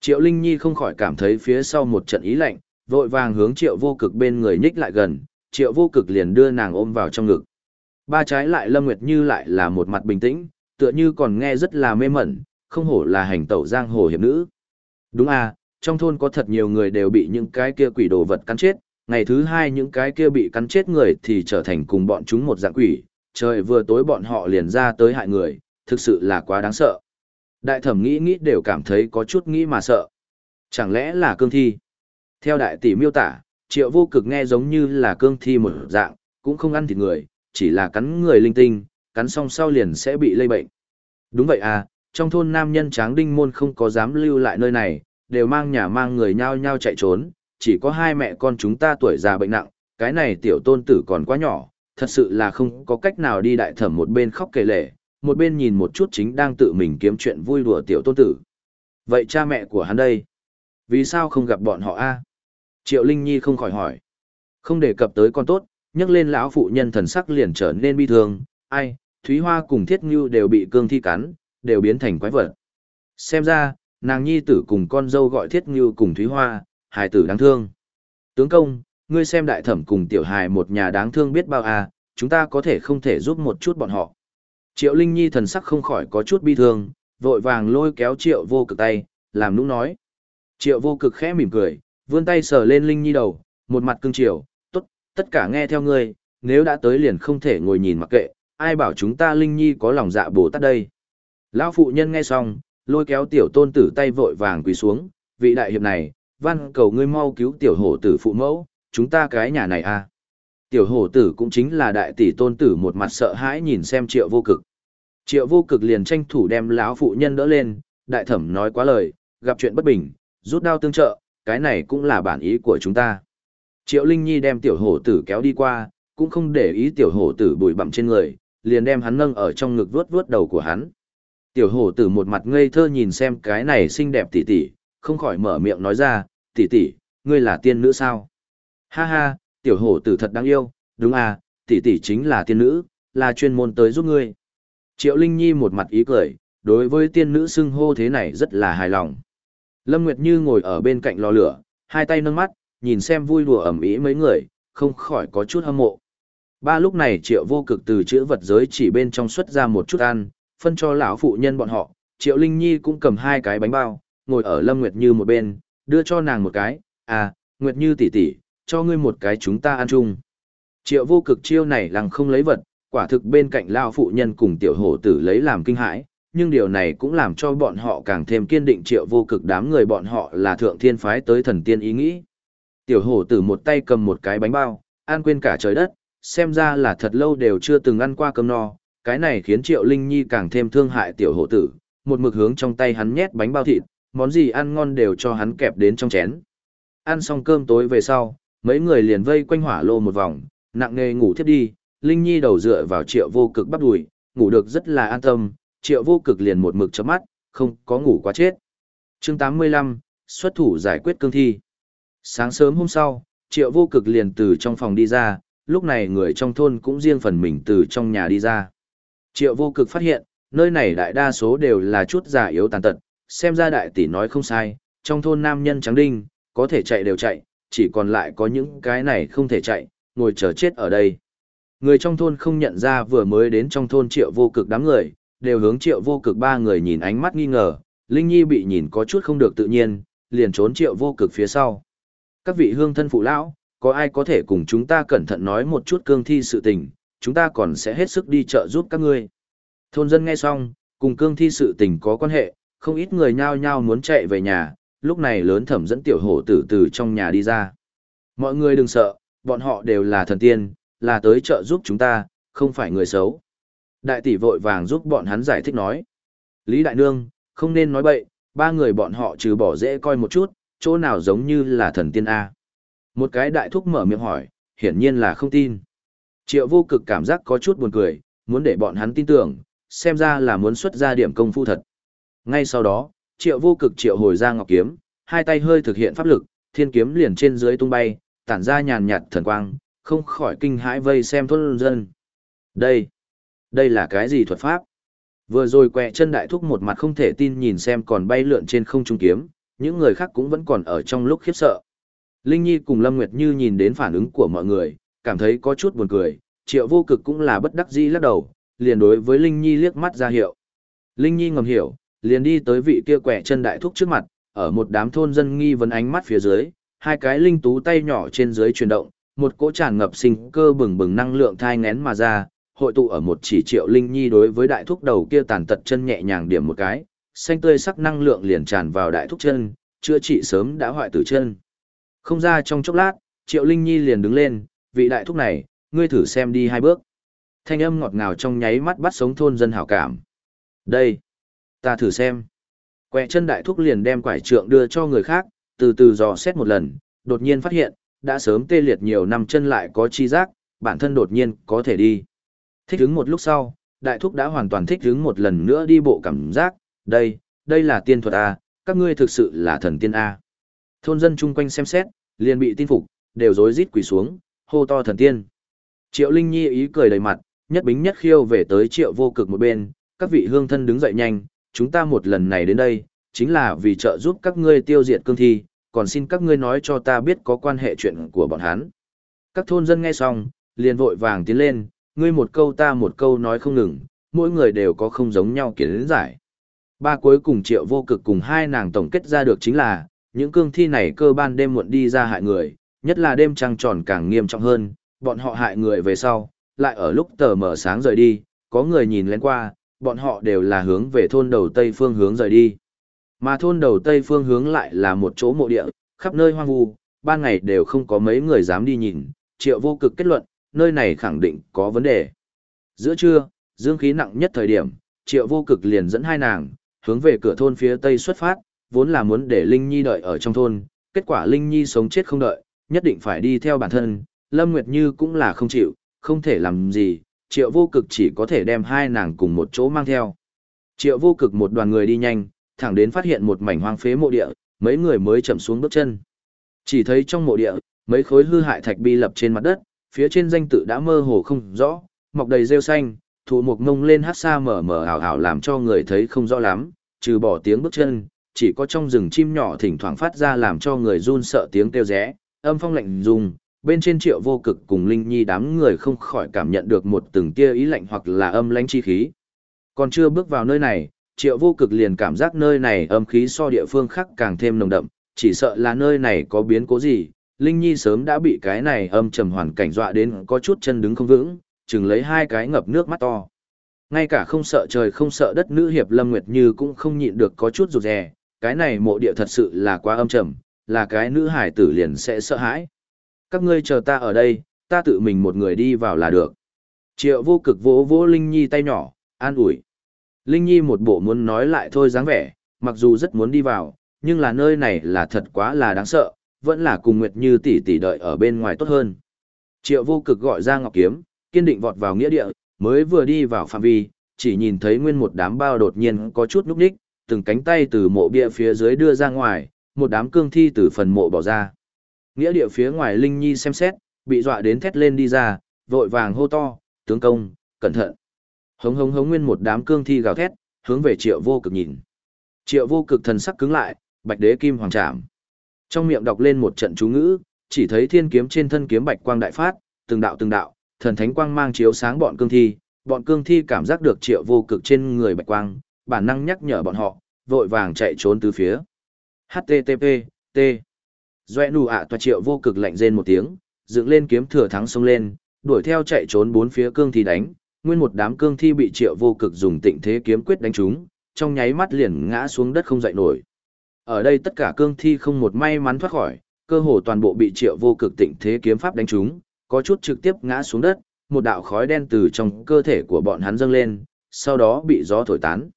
Triệu Linh Nhi không khỏi cảm thấy phía sau một trận ý lạnh, vội vàng hướng triệu vô cực bên người nhích lại gần, triệu vô cực liền đưa nàng ôm vào trong ngực. Ba trái lại Lâm Nguyệt Như lại là một mặt bình tĩnh, tựa như còn nghe rất là mê mẩn, không hổ là hành tẩu giang hồ hiệp nữ. Đúng à, trong thôn có thật nhiều người đều bị những cái kia quỷ đồ vật cắn chết, ngày thứ hai những cái kia bị cắn chết người thì trở thành cùng bọn chúng một dạng quỷ, trời vừa tối bọn họ liền ra tới hại người, thực sự là quá đáng sợ. Đại thẩm nghĩ nghĩ đều cảm thấy có chút nghĩ mà sợ. Chẳng lẽ là cương thi? Theo đại tỷ miêu tả, triệu vô cực nghe giống như là cương thi một dạng, cũng không ăn thịt người, chỉ là cắn người linh tinh, cắn xong sau liền sẽ bị lây bệnh. Đúng vậy à, trong thôn nam nhân tráng đinh môn không có dám lưu lại nơi này, đều mang nhà mang người nhau nhau chạy trốn, chỉ có hai mẹ con chúng ta tuổi già bệnh nặng, cái này tiểu tôn tử còn quá nhỏ, thật sự là không có cách nào đi đại thẩm một bên khóc kể lể, một bên nhìn một chút chính đang tự mình kiếm chuyện vui đùa tiểu tôn tử. Vậy cha mẹ của hắn đây? Vì sao không gặp bọn họ a? Triệu Linh Nhi không khỏi hỏi. Không đề cập tới con tốt, nhắc lên lão phụ nhân thần sắc liền trở nên bi thương, ai, Thúy Hoa cùng Thiết Ngưu đều bị cương thi cắn, đều biến thành quái vật. Xem ra, nàng nhi tử cùng con dâu gọi Thiết Ngưu cùng Thúy Hoa, hài tử đáng thương. Tướng công, ngươi xem đại thẩm cùng tiểu hài một nhà đáng thương biết bao à, chúng ta có thể không thể giúp một chút bọn họ. Triệu Linh Nhi thần sắc không khỏi có chút bi thương, vội vàng lôi kéo Triệu vô cực tay, làm nũng nói. Triệu vô cực khẽ mỉm cười, vươn tay sờ lên Linh Nhi đầu, một mặt cưng triều tất cả nghe theo ngươi, nếu đã tới liền không thể ngồi nhìn mặc kệ, ai bảo chúng ta Linh Nhi có lòng dạ bồ tát đây. Lão phụ nhân nghe xong, lôi kéo tiểu tôn tử tay vội vàng quỳ xuống, vị đại hiệp này, văn cầu ngươi mau cứu tiểu hổ tử phụ mẫu, chúng ta cái nhà này à. Tiểu hổ tử cũng chính là đại tỷ tôn tử một mặt sợ hãi nhìn xem triệu vô cực. Triệu vô cực liền tranh thủ đem lão phụ nhân đỡ lên, đại thẩm nói quá lời, gặp chuyện bất bình, rút đao tương trợ, cái này cũng là bản ý của chúng ta. Triệu Linh Nhi đem tiểu hổ tử kéo đi qua, cũng không để ý tiểu hổ tử bụi bặm trên người, liền đem hắn nâng ở trong ngực vuốt vuốt đầu của hắn. Tiểu hổ tử một mặt ngây thơ nhìn xem cái này xinh đẹp tỷ tỷ, không khỏi mở miệng nói ra, tỷ tỷ, ngươi là tiên nữ sao? Ha ha, tiểu hổ tử thật đáng yêu, đúng à, tỷ tỷ chính là tiên nữ, là chuyên môn tới giúp ngươi. Triệu Linh Nhi một mặt ý cười, đối với tiên nữ xưng hô thế này rất là hài lòng. Lâm Nguyệt Như ngồi ở bên cạnh lò lửa, hai tay nâng mắt, nhìn xem vui đùa ẩm ý mấy người, không khỏi có chút hâm mộ. Ba lúc này triệu vô cực từ chữ vật giới chỉ bên trong xuất ra một chút ăn, phân cho lão phụ nhân bọn họ, triệu linh nhi cũng cầm hai cái bánh bao, ngồi ở Lâm Nguyệt Như một bên, đưa cho nàng một cái, à, Nguyệt Như tỷ tỷ, cho ngươi một cái chúng ta ăn chung. Triệu vô cực chiêu này lằng không lấy vật, quả thực bên cạnh lão phụ nhân cùng tiểu hổ tử lấy làm kinh hãi, nhưng điều này cũng làm cho bọn họ càng thêm kiên định triệu vô cực đám người bọn họ là thượng thiên phái tới thần tiên ý nghĩ. Tiểu hổ tử một tay cầm một cái bánh bao, ăn quên cả trời đất, xem ra là thật lâu đều chưa từng ăn qua cơm no, cái này khiến triệu linh nhi càng thêm thương hại tiểu hổ tử, một mực hướng trong tay hắn nhét bánh bao thịt, món gì ăn ngon đều cho hắn kẹp đến trong chén. Ăn xong cơm tối về sau, mấy người liền vây quanh hỏa lô một vòng, nặng nề ngủ thiếp đi, Linh Nhi đầu dựa vào triệu vô cực bắp đùi, ngủ được rất là an tâm, triệu vô cực liền một mực chấm mắt, không có ngủ quá chết. chương 85, xuất thủ giải quyết cương thi. Sáng sớm hôm sau, triệu vô cực liền từ trong phòng đi ra, lúc này người trong thôn cũng riêng phần mình từ trong nhà đi ra. Triệu vô cực phát hiện, nơi này đại đa số đều là chút già yếu tàn tật, xem ra đại tỷ nói không sai, trong thôn nam nhân trắng đinh, có thể chạy đều chạy, chỉ còn lại có những cái này không thể chạy, ngồi chờ chết ở đây. Người trong thôn không nhận ra vừa mới đến trong thôn triệu vô cực đám người, đều hướng triệu vô cực ba người nhìn ánh mắt nghi ngờ, Linh Nhi bị nhìn có chút không được tự nhiên, liền trốn triệu vô cực phía sau. Các vị hương thân phụ lão, có ai có thể cùng chúng ta cẩn thận nói một chút cương thi sự tình, chúng ta còn sẽ hết sức đi chợ giúp các ngươi. Thôn dân nghe xong, cùng cương thi sự tình có quan hệ, không ít người nhao nhao muốn chạy về nhà, lúc này lớn thẩm dẫn tiểu hổ tử từ trong nhà đi ra. Mọi người đừng sợ, bọn họ đều là thần tiên, là tới chợ giúp chúng ta, không phải người xấu. Đại tỷ vội vàng giúp bọn hắn giải thích nói. Lý Đại Nương, không nên nói bậy, ba người bọn họ trừ bỏ dễ coi một chút, chỗ nào giống như là thần tiên A. Một cái đại thúc mở miệng hỏi, hiển nhiên là không tin. Triệu vô cực cảm giác có chút buồn cười, muốn để bọn hắn tin tưởng, xem ra là muốn xuất ra điểm công phu thật. Ngay sau đó, triệu vô cực triệu hồi ra ngọc kiếm, hai tay hơi thực hiện pháp lực, thiên kiếm liền trên dưới tung bay, tản ra nhàn nhạt thần quang, không khỏi kinh hãi vây xem thôn dân. Đây, đây là cái gì thuật pháp? Vừa rồi quẹ chân đại thúc một mặt không thể tin nhìn xem còn bay lượn trên không trung kiếm, những người khác cũng vẫn còn ở trong lúc khiếp sợ. Linh Nhi cùng Lâm Nguyệt Như nhìn đến phản ứng của mọi người, cảm thấy có chút buồn cười, triệu vô cực cũng là bất đắc dĩ lắc đầu, liền đối với Linh Nhi liếc mắt ra hiệu. Linh Nhi ngầm hiểu, liền đi tới vị kia quẻ chân đại thúc trước mặt, ở một đám thôn dân nghi vấn ánh mắt phía dưới, hai cái linh tú tay nhỏ trên dưới chuyển động, một cỗ tràn ngập sinh cơ bừng bừng năng lượng thai ngén mà ra, hội tụ ở một chỉ triệu linh nhi đối với đại thúc đầu kia tàn tật chân nhẹ nhàng điểm một cái, xanh tươi sắc năng lượng liền tràn vào đại thúc chân, chữa trị sớm đã hoại tử chân. Không ra trong chốc lát, triệu linh nhi liền đứng lên, vị đại thúc này, ngươi thử xem đi hai bước. Thanh âm ngọt ngào trong nháy mắt bắt sống thôn dân hảo cảm. Đây, ta thử xem. Quẹ chân đại thúc liền đem quải trượng đưa cho người khác, từ từ dò xét một lần, đột nhiên phát hiện, đã sớm tê liệt nhiều năm chân lại có chi giác, bản thân đột nhiên có thể đi. Thích hứng một lúc sau, đại thúc đã hoàn toàn thích hứng một lần nữa đi bộ cảm giác, đây, đây là tiên thuật A, các ngươi thực sự là thần tiên A. Thôn dân chung quanh xem xét, liền bị tin phục, đều rối rít quỳ xuống, hô to thần tiên. Triệu Linh Nhi ý cười đầy mặt, nhất bính nhất khiêu về tới triệu vô cực một bên, các vị hương thân đứng dậy nhanh, chúng ta một lần này đến đây, chính là vì trợ giúp các ngươi tiêu diệt cương thi, còn xin các ngươi nói cho ta biết có quan hệ chuyện của bọn hắn. Các thôn dân nghe xong, liền vội vàng tiến lên, ngươi một câu ta một câu nói không ngừng, mỗi người đều có không giống nhau kiến giải. Ba cuối cùng triệu vô cực cùng hai nàng tổng kết ra được chính là, những cương thi này cơ ban đêm muộn đi ra hại người, nhất là đêm trăng tròn càng nghiêm trọng hơn, bọn họ hại người về sau, lại ở lúc tờ mở sáng rời đi, có người nhìn lên qua, bọn họ đều là hướng về thôn đầu tây phương hướng rời đi. Mà thôn đầu tây phương hướng lại là một chỗ mộ địa, khắp nơi hoang vu, ban ngày đều không có mấy người dám đi nhìn, triệu vô cực kết luận, nơi này khẳng định có vấn đề. Giữa trưa, dương khí nặng nhất thời điểm, triệu vô cực liền dẫn hai nàng, hướng về cửa thôn phía tây xuất phát, vốn là muốn để Linh Nhi đợi ở trong thôn, kết quả Linh Nhi sống chết không đợi, nhất định phải đi theo bản thân, Lâm Nguyệt Như cũng là không chịu, không thể làm gì, triệu vô cực chỉ có thể đem hai nàng cùng một chỗ mang theo. Triệu vô cực một đoàn người đi nhanh, thẳng đến phát hiện một mảnh hoang phế mộ địa, mấy người mới chậm xuống bước chân. Chỉ thấy trong mộ địa, mấy khối hư hại thạch bi lập trên mặt đất, phía trên danh tự đã mơ hồ không rõ, mọc đầy rêu xanh, thụ mục ngông lên hát xa mở mở ảo ảo làm cho người thấy không rõ lắm, trừ bỏ tiếng bước chân, chỉ có trong rừng chim nhỏ thỉnh thoảng phát ra làm cho người run sợ tiếng kêu rẽ, âm phong lạnh rung, bên trên triệu vô cực cùng Linh Nhi đám người không khỏi cảm nhận được một từng tia ý lạnh hoặc là âm lãnh chi khí. Còn chưa bước vào nơi này, triệu vô cực liền cảm giác nơi này âm khí so địa phương khác càng thêm nồng đậm, chỉ sợ là nơi này có biến cố gì. Linh Nhi sớm đã bị cái này âm trầm hoàn cảnh dọa đến có chút chân đứng không vững, chừng lấy hai cái ngập nước mắt to. Ngay cả không sợ trời không sợ đất nữ hiệp Lâm Nguyệt Như cũng không nhịn được có chút rụt rè, cái này mộ địa thật sự là quá âm trầm, là cái nữ hải tử liền sẽ sợ hãi. Các ngươi chờ ta ở đây, ta tự mình một người đi vào là được. Triệu vô cực vỗ vỗ Linh Nhi tay nhỏ, an ủi. Linh Nhi một bộ muốn nói lại thôi dáng vẻ, mặc dù rất muốn đi vào, nhưng là nơi này là thật quá là đáng sợ, vẫn là cùng Nguyệt Như tỷ tỷ đợi ở bên ngoài tốt hơn. Triệu vô cực gọi ra ngọc kiếm, kiên định vọt vào nghĩa địa, mới vừa đi vào phạm vi, chỉ nhìn thấy nguyên một đám bao đột nhiên có chút núp đích, từng cánh tay từ mộ bia phía dưới đưa ra ngoài, một đám cương thi từ phần mộ bỏ ra. Nghĩa địa phía ngoài Linh Nhi xem xét, bị dọa đến thét lên đi ra, vội vàng hô to, tướng công, cẩn thận. Hống hống hống nguyên một đám cương thi gào thét, hướng về triệu vô cực nhìn. Triệu vô cực thần sắc cứng lại, bạch đế kim hoàng trảm. Trong miệng đọc lên một trận chú ngữ, chỉ thấy thiên kiếm trên thân kiếm bạch quang đại phát, từng đạo từng đạo, thần thánh quang mang chiếu sáng bọn cương thi, bọn cương thi cảm giác được triệu vô cực trên người bạch quang, bản năng nhắc nhở bọn họ, vội vàng chạy trốn từ phía. HTTP, T. Doe nụ ạ toa triệu vô cực lạnh rên một tiếng, dựng lên kiếm thừa thắng xông lên, đuổi theo chạy trốn bốn phía cương thi đánh, nguyên một đám cương thi bị triệu vô cực dùng tịnh thế kiếm quyết đánh trúng, trong nháy mắt liền ngã xuống đất không dậy nổi. Ở đây tất cả cương thi không một may mắn thoát khỏi, cơ hồ toàn bộ bị triệu vô cực tịnh thế kiếm pháp đánh trúng, có chút trực tiếp ngã xuống đất, một đạo khói đen từ trong cơ thể của bọn hắn dâng lên, sau đó bị gió thổi tán.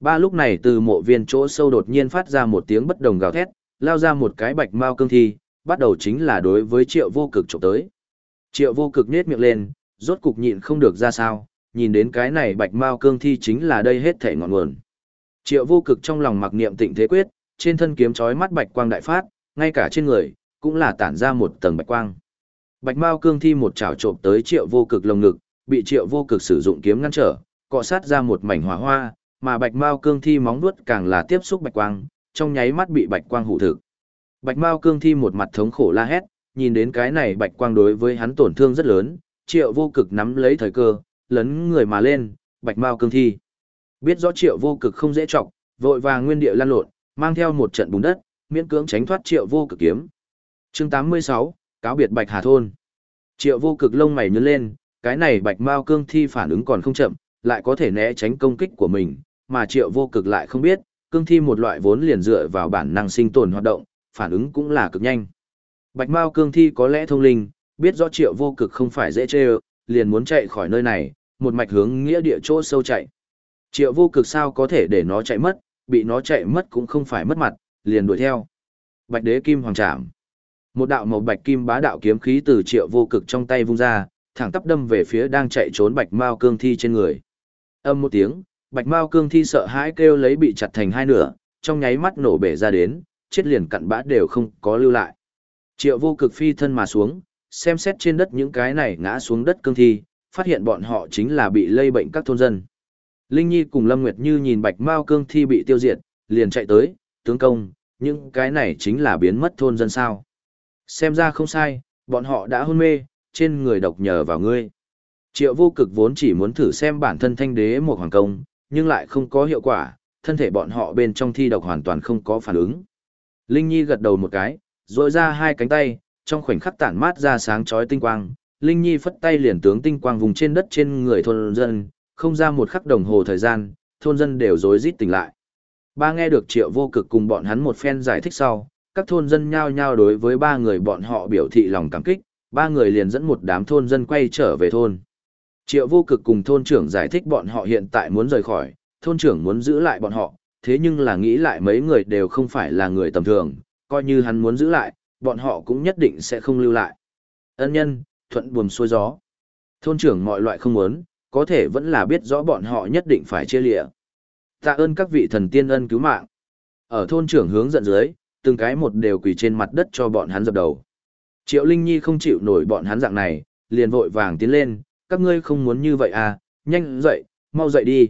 Ba lúc này từ mộ viên chỗ sâu đột nhiên phát ra một tiếng bất đồng gào thét, lao ra một cái bạch mao cương thi, bắt đầu chính là đối với triệu vô cực trộm tới. Triệu vô cực nết miệng lên, rốt cục nhịn không được ra sao, nhìn đến cái này bạch mao cương thi chính là đây hết thể ngọn nguồn. Triệu vô cực trong lòng mặc niệm tịnh thế quyết, trên thân kiếm chói mắt bạch quang đại phát, ngay cả trên người, cũng là tản ra một tầng bạch quang. Bạch mao cương thi một chảo trộm tới triệu vô cực lồng ngực, bị triệu vô cực sử dụng kiếm ngăn trở, cọ sát ra một mảnh hỏa hoa, mà bạch mao cương thi móng vuốt càng là tiếp xúc bạch quang, trong nháy mắt bị bạch quang hủ thực. Bạch mao cương thi một mặt thống khổ la hét, nhìn đến cái này bạch quang đối với hắn tổn thương rất lớn, triệu vô cực nắm lấy thời cơ, lấn người mà lên, bạch mao cương thi. Biết rõ triệu vô cực không dễ trọng, vội vàng nguyên địa lan lộn, mang theo một trận bùn đất, miễn cưỡng tránh thoát triệu vô cực kiếm. chương 86, cáo biệt bạch hà thôn. Triệu vô cực lông mày nhướng lên, cái này bạch mao cương thi phản ứng còn không chậm, lại có thể né tránh công kích của mình, mà triệu vô cực lại không biết, cương thi một loại vốn liền dựa vào bản năng sinh tồn hoạt động, phản ứng cũng là cực nhanh. Bạch mao cương thi có lẽ thông linh, biết rõ triệu vô cực không phải dễ chơi liền muốn chạy khỏi nơi này, một mạch hướng nghĩa địa chỗ sâu chạy. Triệu vô cực sao có thể để nó chạy mất, bị nó chạy mất cũng không phải mất mặt, liền đuổi theo. Bạch đế kim hoàng trảm. Một đạo màu bạch kim bá đạo kiếm khí từ triệu vô cực trong tay vung ra, thẳng tắp đâm về phía đang chạy trốn bạch mao cương thi trên người. Âm một tiếng, bạch mao cương thi sợ hãi kêu lấy bị chặt thành hai nửa, trong nháy mắt nổ bể ra đến, chết liền cặn bã đều không có lưu lại. Triệu vô cực phi thân mà xuống, xem xét trên đất những cái này ngã xuống đất cương thi, phát hiện bọn họ chính là bị lây bệnh các thôn dân. Linh Nhi cùng Lâm Nguyệt Như nhìn bạch mao cương thi bị tiêu diệt, liền chạy tới, tướng công, những cái này chính là biến mất thôn dân sao. Xem ra không sai, bọn họ đã hôn mê, trên người độc nhờ vào ngươi. Triệu vô cực vốn chỉ muốn thử xem bản thân thanh đế một hoàng công, nhưng lại không có hiệu quả, thân thể bọn họ bên trong thi độc hoàn toàn không có phản ứng. Linh Nhi gật đầu một cái, rồi ra hai cánh tay, trong khoảnh khắc tản mát ra sáng chói tinh quang, Linh Nhi phất tay liền tướng tinh quang vùng trên đất trên người thôn dân, không ra một khắc đồng hồ thời gian, thôn dân đều rối rít tỉnh lại. Ba nghe được triệu vô cực cùng bọn hắn một phen giải thích sau, các thôn dân nhao nhao đối với ba người bọn họ biểu thị lòng cảm kích, ba người liền dẫn một đám thôn dân quay trở về thôn. Triệu vô cực cùng thôn trưởng giải thích bọn họ hiện tại muốn rời khỏi, thôn trưởng muốn giữ lại bọn họ, thế nhưng là nghĩ lại mấy người đều không phải là người tầm thường, coi như hắn muốn giữ lại, bọn họ cũng nhất định sẽ không lưu lại. Ân nhân, thuận buồm xuôi gió. Thôn trưởng mọi loại không muốn, có thể vẫn là biết rõ bọn họ nhất định phải chia lịa. Tạ ơn các vị thần tiên ân cứu mạng. Ở thôn trưởng hướng dẫn dưới, từng cái một đều quỳ trên mặt đất cho bọn hắn dập đầu. Triệu Linh Nhi không chịu nổi bọn hắn dạng này, liền vội vàng tiến lên, các ngươi không muốn như vậy à, nhanh dậy, mau dậy đi.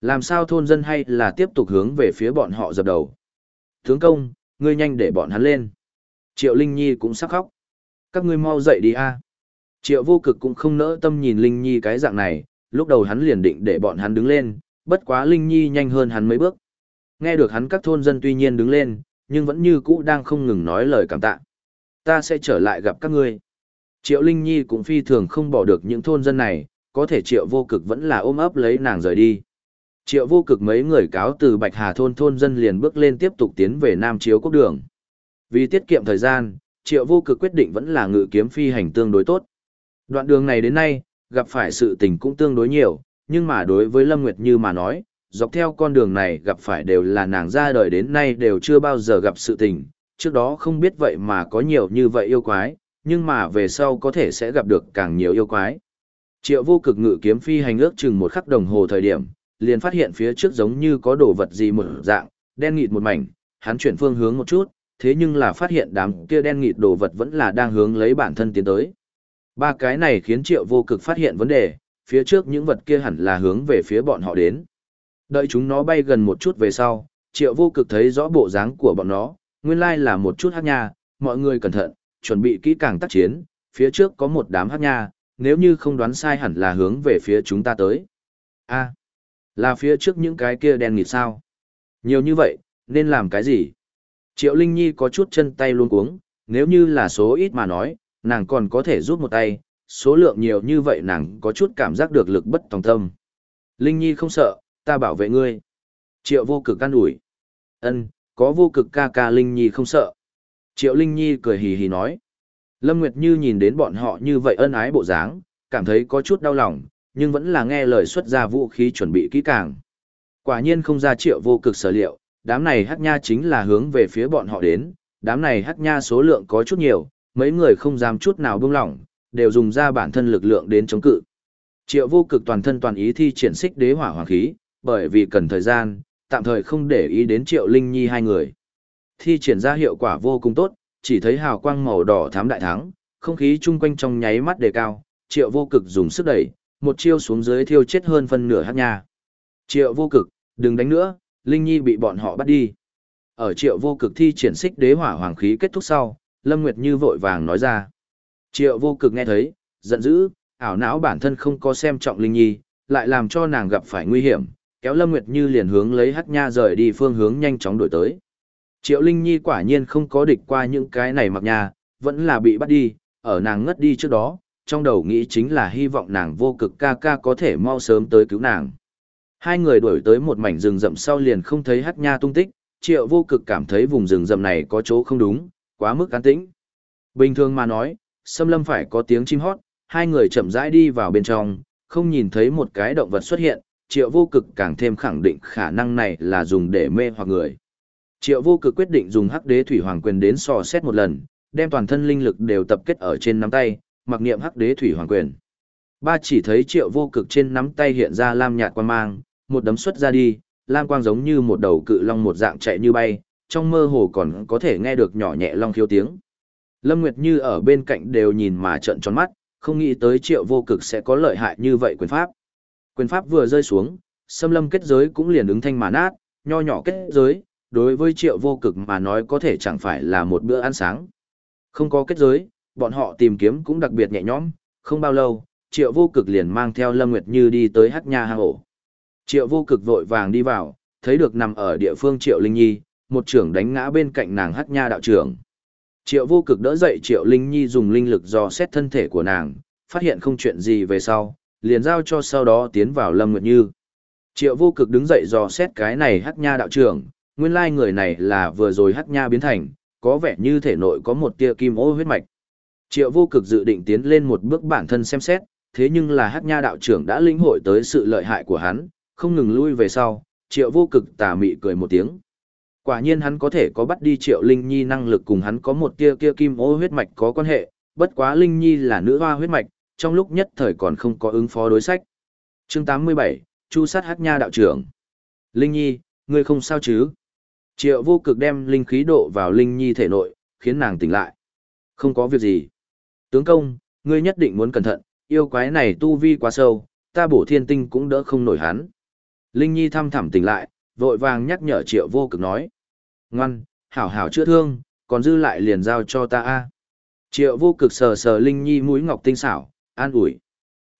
Làm sao thôn dân hay là tiếp tục hướng về phía bọn họ dập đầu. Tướng công, ngươi nhanh để bọn hắn lên. Triệu Linh Nhi cũng sắp khóc. Các ngươi mau dậy đi a. Triệu vô cực cũng không nỡ tâm nhìn Linh Nhi cái dạng này, lúc đầu hắn liền định để bọn hắn đứng lên, bất quá Linh Nhi nhanh hơn hắn mấy bước. Nghe được hắn các thôn dân tuy nhiên đứng lên, nhưng vẫn như cũ đang không ngừng nói lời cảm tạ. Ta sẽ trở lại gặp các ngươi. Triệu Linh Nhi cũng phi thường không bỏ được những thôn dân này, có thể triệu vô cực vẫn là ôm ấp lấy nàng rời đi. Triệu vô cực mấy người cáo từ Bạch Hà thôn thôn dân liền bước lên tiếp tục tiến về Nam Chiếu Quốc đường. Vì tiết kiệm thời gian, triệu vô cực quyết định vẫn là ngự kiếm phi hành tương đối tốt. Đoạn đường này đến nay, gặp phải sự tình cũng tương đối nhiều, nhưng mà đối với Lâm Nguyệt Như mà nói, dọc theo con đường này gặp phải đều là nàng ra đời đến nay đều chưa bao giờ gặp sự tình, trước đó không biết vậy mà có nhiều như vậy yêu quái, nhưng mà về sau có thể sẽ gặp được càng nhiều yêu quái. Triệu vô cực ngự kiếm phi hành ước chừng một khắc đồng hồ thời điểm, liền phát hiện phía trước giống như có đồ vật gì một dạng, đen nghịt một mảnh, hắn chuyển phương hướng một chút, thế nhưng là phát hiện đám kia đen nghịt đồ vật vẫn là đang hướng lấy bản thân tiến tới. Ba cái này khiến triệu vô cực phát hiện vấn đề, phía trước những vật kia hẳn là hướng về phía bọn họ đến. Đợi chúng nó bay gần một chút về sau, triệu vô cực thấy rõ bộ dáng của bọn nó, nguyên lai là một chút hát nha, mọi người cẩn thận, chuẩn bị kỹ càng tác chiến, phía trước có một đám hát nha, nếu như không đoán sai hẳn là hướng về phía chúng ta tới. a là phía trước những cái kia đen nghịt sao? Nhiều như vậy, nên làm cái gì? Triệu Linh Nhi có chút chân tay luôn cuống, nếu như là số ít mà nói, nàng còn có thể rút một tay, số lượng nhiều như vậy nàng có chút cảm giác được lực bất tòng tâm. Linh Nhi không sợ, ta bảo vệ ngươi. Triệu vô cực can ủi. Ân, có vô cực ca ca Linh Nhi không sợ. Triệu Linh Nhi cười hì hì nói. Lâm Nguyệt Như nhìn đến bọn họ như vậy ân ái bộ dáng, cảm thấy có chút đau lòng, nhưng vẫn là nghe lời xuất ra vũ khí chuẩn bị kỹ càng. Quả nhiên không ra triệu vô cực sở liệu, đám này hắc nha chính là hướng về phía bọn họ đến, đám này hắc nha số lượng có chút nhiều, mấy người không dám chút nào buông lỏng, đều dùng ra bản thân lực lượng đến chống cự. Triệu vô cực toàn thân toàn ý thi triển xích đế hỏa hoàng khí, bởi vì cần thời gian, tạm thời không để ý đến triệu linh nhi hai người. Thi triển ra hiệu quả vô cùng tốt, chỉ thấy hào quang màu đỏ thám đại thắng, không khí chung quanh trong nháy mắt đề cao, triệu vô cực dùng sức đẩy, một chiêu xuống dưới thiêu chết hơn phân nửa hát nha. Triệu vô cực, đừng đánh nữa, Linh Nhi bị bọn họ bắt đi. Ở triệu vô cực thi triển xích đế hỏa hoàng khí kết thúc sau, Lâm Nguyệt Như vội vàng nói ra. Triệu vô cực nghe thấy, giận dữ, ảo não bản thân không có xem trọng Linh Nhi, lại làm cho nàng gặp phải nguy hiểm, kéo Lâm Nguyệt Như liền hướng lấy hắc nha rời đi phương hướng nhanh chóng đổi tới. Triệu Linh Nhi quả nhiên không có địch qua những cái này mặc nha, vẫn là bị bắt đi, ở nàng ngất đi trước đó, trong đầu nghĩ chính là hy vọng nàng vô cực ca ca có thể mau sớm tới cứu nàng. Hai người đuổi tới một mảnh rừng rậm sau liền không thấy hắc nha tung tích, triệu vô cực cảm thấy vùng rừng rậm này có chỗ không đúng, quá mức an tĩnh. Bình thường mà nói, xâm lâm phải có tiếng chim hót, hai người chậm rãi đi vào bên trong, không nhìn thấy một cái động vật xuất hiện, triệu vô cực càng thêm khẳng định khả năng này là dùng để mê hoặc người. Triệu vô cực quyết định dùng hắc đế thủy hoàng quyền đến so xét một lần, đem toàn thân linh lực đều tập kết ở trên nắm tay, mặc niệm hắc đế thủy hoàng quyền. Ba chỉ thấy triệu vô cực trên nắm tay hiện ra lam nhạt quang mang, một đấm xuất ra đi, lam quang giống như một đầu cự long một dạng chạy như bay, trong mơ hồ còn có thể nghe được nhỏ nhẹ long khiếu tiếng. Lâm Nguyệt Như ở bên cạnh đều nhìn mà trợn tròn mắt, không nghĩ tới triệu vô cực sẽ có lợi hại như vậy quyền pháp. Quyền pháp vừa rơi xuống, xâm lâm kết giới cũng liền ứng thanh mà nát, nho nhỏ kết giới, đối với triệu vô cực mà nói có thể chẳng phải là một bữa ăn sáng. Không có kết giới, bọn họ tìm kiếm cũng đặc biệt nhẹ nhõm, không bao lâu, triệu vô cực liền mang theo Lâm Nguyệt Như đi tới hắc nha hang ổ. Triệu vô cực vội vàng đi vào, thấy được nằm ở địa phương triệu Linh Nhi, một trưởng đánh ngã bên cạnh nàng hắc nha đạo trưởng. Triệu vô cực đỡ dậy Triệu Linh Nhi dùng linh lực dò xét thân thể của nàng, phát hiện không chuyện gì về sau, liền giao cho sau đó tiến vào Lâm Nguyệt Như. Triệu vô cực đứng dậy dò xét cái này hắc nha đạo trưởng, nguyên lai người này là vừa rồi hắc nha biến thành, có vẻ như thể nội có một tia kim ô huyết mạch. Triệu vô cực dự định tiến lên một bước bản thân xem xét, thế nhưng là hắc nha đạo trưởng đã linh hội tới sự lợi hại của hắn, không ngừng lui về sau, triệu vô cực tà mị cười một tiếng. Quả nhiên hắn có thể có bắt đi triệu linh nhi năng lực cùng hắn có một tia kia kim ô huyết mạch có quan hệ, bất quá linh nhi là nữ hoa huyết mạch, trong lúc nhất thời còn không có ứng phó đối sách. Chương 87, Chu sát hắc nha đạo trưởng. Linh nhi, ngươi không sao chứ? Triệu vô cực đem linh khí độ vào linh nhi thể nội, khiến nàng tỉnh lại. Không có việc gì. Tướng công, ngươi nhất định muốn cẩn thận, yêu quái này tu vi quá sâu, ta bổ thiên tinh cũng đỡ không nổi hắn. Linh Nhi thăm thẳm tỉnh lại, vội vàng nhắc nhở triệu vô cực nói. Ngoan, hảo hảo chữa thương, còn dư lại liền giao cho ta a. Triệu vô cực sờ sờ Linh Nhi mũi ngọc tinh xảo, an ủi.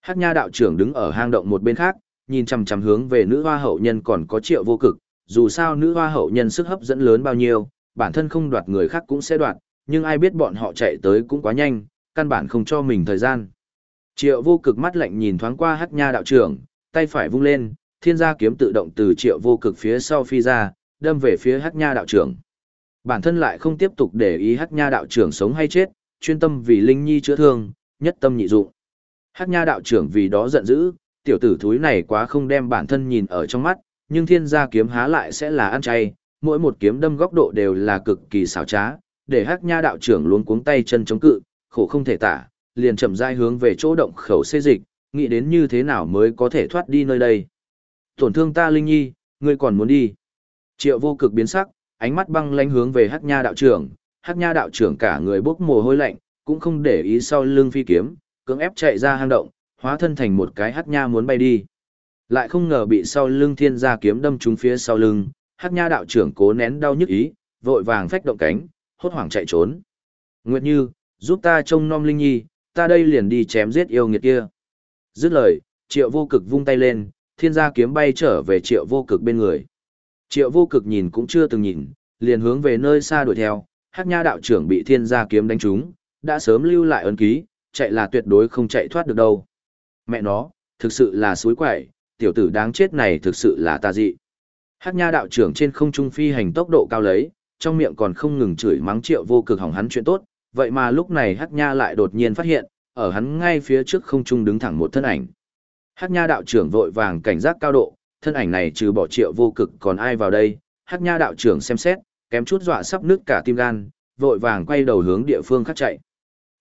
Hát nha đạo trưởng đứng ở hang động một bên khác, nhìn chằm chằm hướng về nữ hoa hậu nhân còn có triệu vô cực, dù sao nữ hoa hậu nhân sức hấp dẫn lớn bao nhiêu, bản thân không đoạt người khác cũng sẽ đoạt, nhưng ai biết bọn họ chạy tới cũng quá nhanh, căn bản không cho mình thời gian. Triệu vô cực mắt lạnh nhìn thoáng qua hắc nha đạo trưởng, tay phải vung lên, thiên gia kiếm tự động từ triệu vô cực phía sau phi ra, đâm về phía hắc nha đạo trưởng. Bản thân lại không tiếp tục để ý hắc nha đạo trưởng sống hay chết, chuyên tâm vì linh nhi chữa thương, nhất tâm nhị dụng. Hắc nha đạo trưởng vì đó giận dữ, tiểu tử thúi này quá không đem bản thân nhìn ở trong mắt, nhưng thiên gia kiếm há lại sẽ là ăn chay, mỗi một kiếm đâm góc độ đều là cực kỳ xảo trá, để hắc nha đạo trưởng luôn cuống tay chân chống cự, khổ không thể tả, liền chậm rãi hướng về chỗ động khẩu xê dịch, nghĩ đến như thế nào mới có thể thoát đi nơi đây. Tổn thương ta Linh Nhi, ngươi còn muốn đi. Triệu vô cực biến sắc, ánh mắt băng lanh hướng về hắc nha đạo trưởng, hắc nha đạo trưởng cả người bốc mồ hôi lạnh, cũng không để ý sau lưng phi kiếm, cưỡng ép chạy ra hang động, hóa thân thành một cái hắc nha muốn bay đi. Lại không ngờ bị sau lưng thiên gia kiếm đâm trúng phía sau lưng, hắc nha đạo trưởng cố nén đau nhức ý, vội vàng phách động cánh, hốt hoảng chạy trốn. Nguyệt Như, giúp ta trông nom Linh Nhi, ta đây liền đi chém giết yêu nghiệt kia. Dứt lời, triệu vô cực vung tay lên, thiên gia kiếm bay trở về triệu vô cực bên người. Triệu vô cực nhìn cũng chưa từng nhìn, liền hướng về nơi xa đuổi theo, hát nha đạo trưởng bị thiên gia kiếm đánh trúng, đã sớm lưu lại ấn ký, chạy là tuyệt đối không chạy thoát được đâu. Mẹ nó, thực sự là suối quẩy, tiểu tử đáng chết này thực sự là tà dị. Hát nha đạo trưởng trên không trung phi hành tốc độ cao lấy, trong miệng còn không ngừng chửi mắng triệu vô cực hỏng hắn chuyện tốt, vậy mà lúc này Hắc Nha lại đột nhiên phát hiện, ở hắn ngay phía trước không trung đứng thẳng một thân ảnh. Hắc Nha đạo trưởng vội vàng cảnh giác cao độ, thân ảnh này trừ bỏ triệu vô cực còn ai vào đây, Hắc Nha đạo trưởng xem xét, kém chút dọa sắp nứt cả tim gan, vội vàng quay đầu hướng địa phương khác chạy.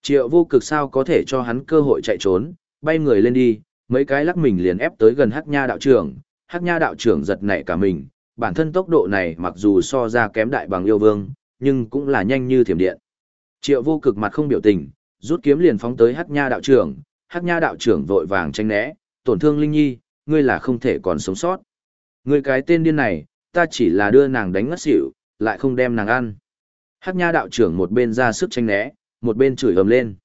Triệu vô cực sao có thể cho hắn cơ hội chạy trốn, bay người lên đi, mấy cái lắc mình liền ép tới gần Hắc Nha đạo trưởng, Hắc Nha đạo trưởng giật nảy cả mình, bản thân tốc độ này mặc dù so ra kém đại bằng yêu vương, nhưng cũng là nhanh như thiểm điện. Triệu vô cực mặt không biểu tình, rút kiếm liền phóng tới Hắc Nha đạo trưởng, Hắc Nha đạo trưởng vội vàng tranh né, tổn thương Linh Nhi, ngươi là không thể còn sống sót. Ngươi cái tên điên này, ta chỉ là đưa nàng đánh ngất xỉu, lại không đem nàng ăn. Hắc Nha đạo trưởng một bên ra sức tranh né, một bên chửi ầm lên.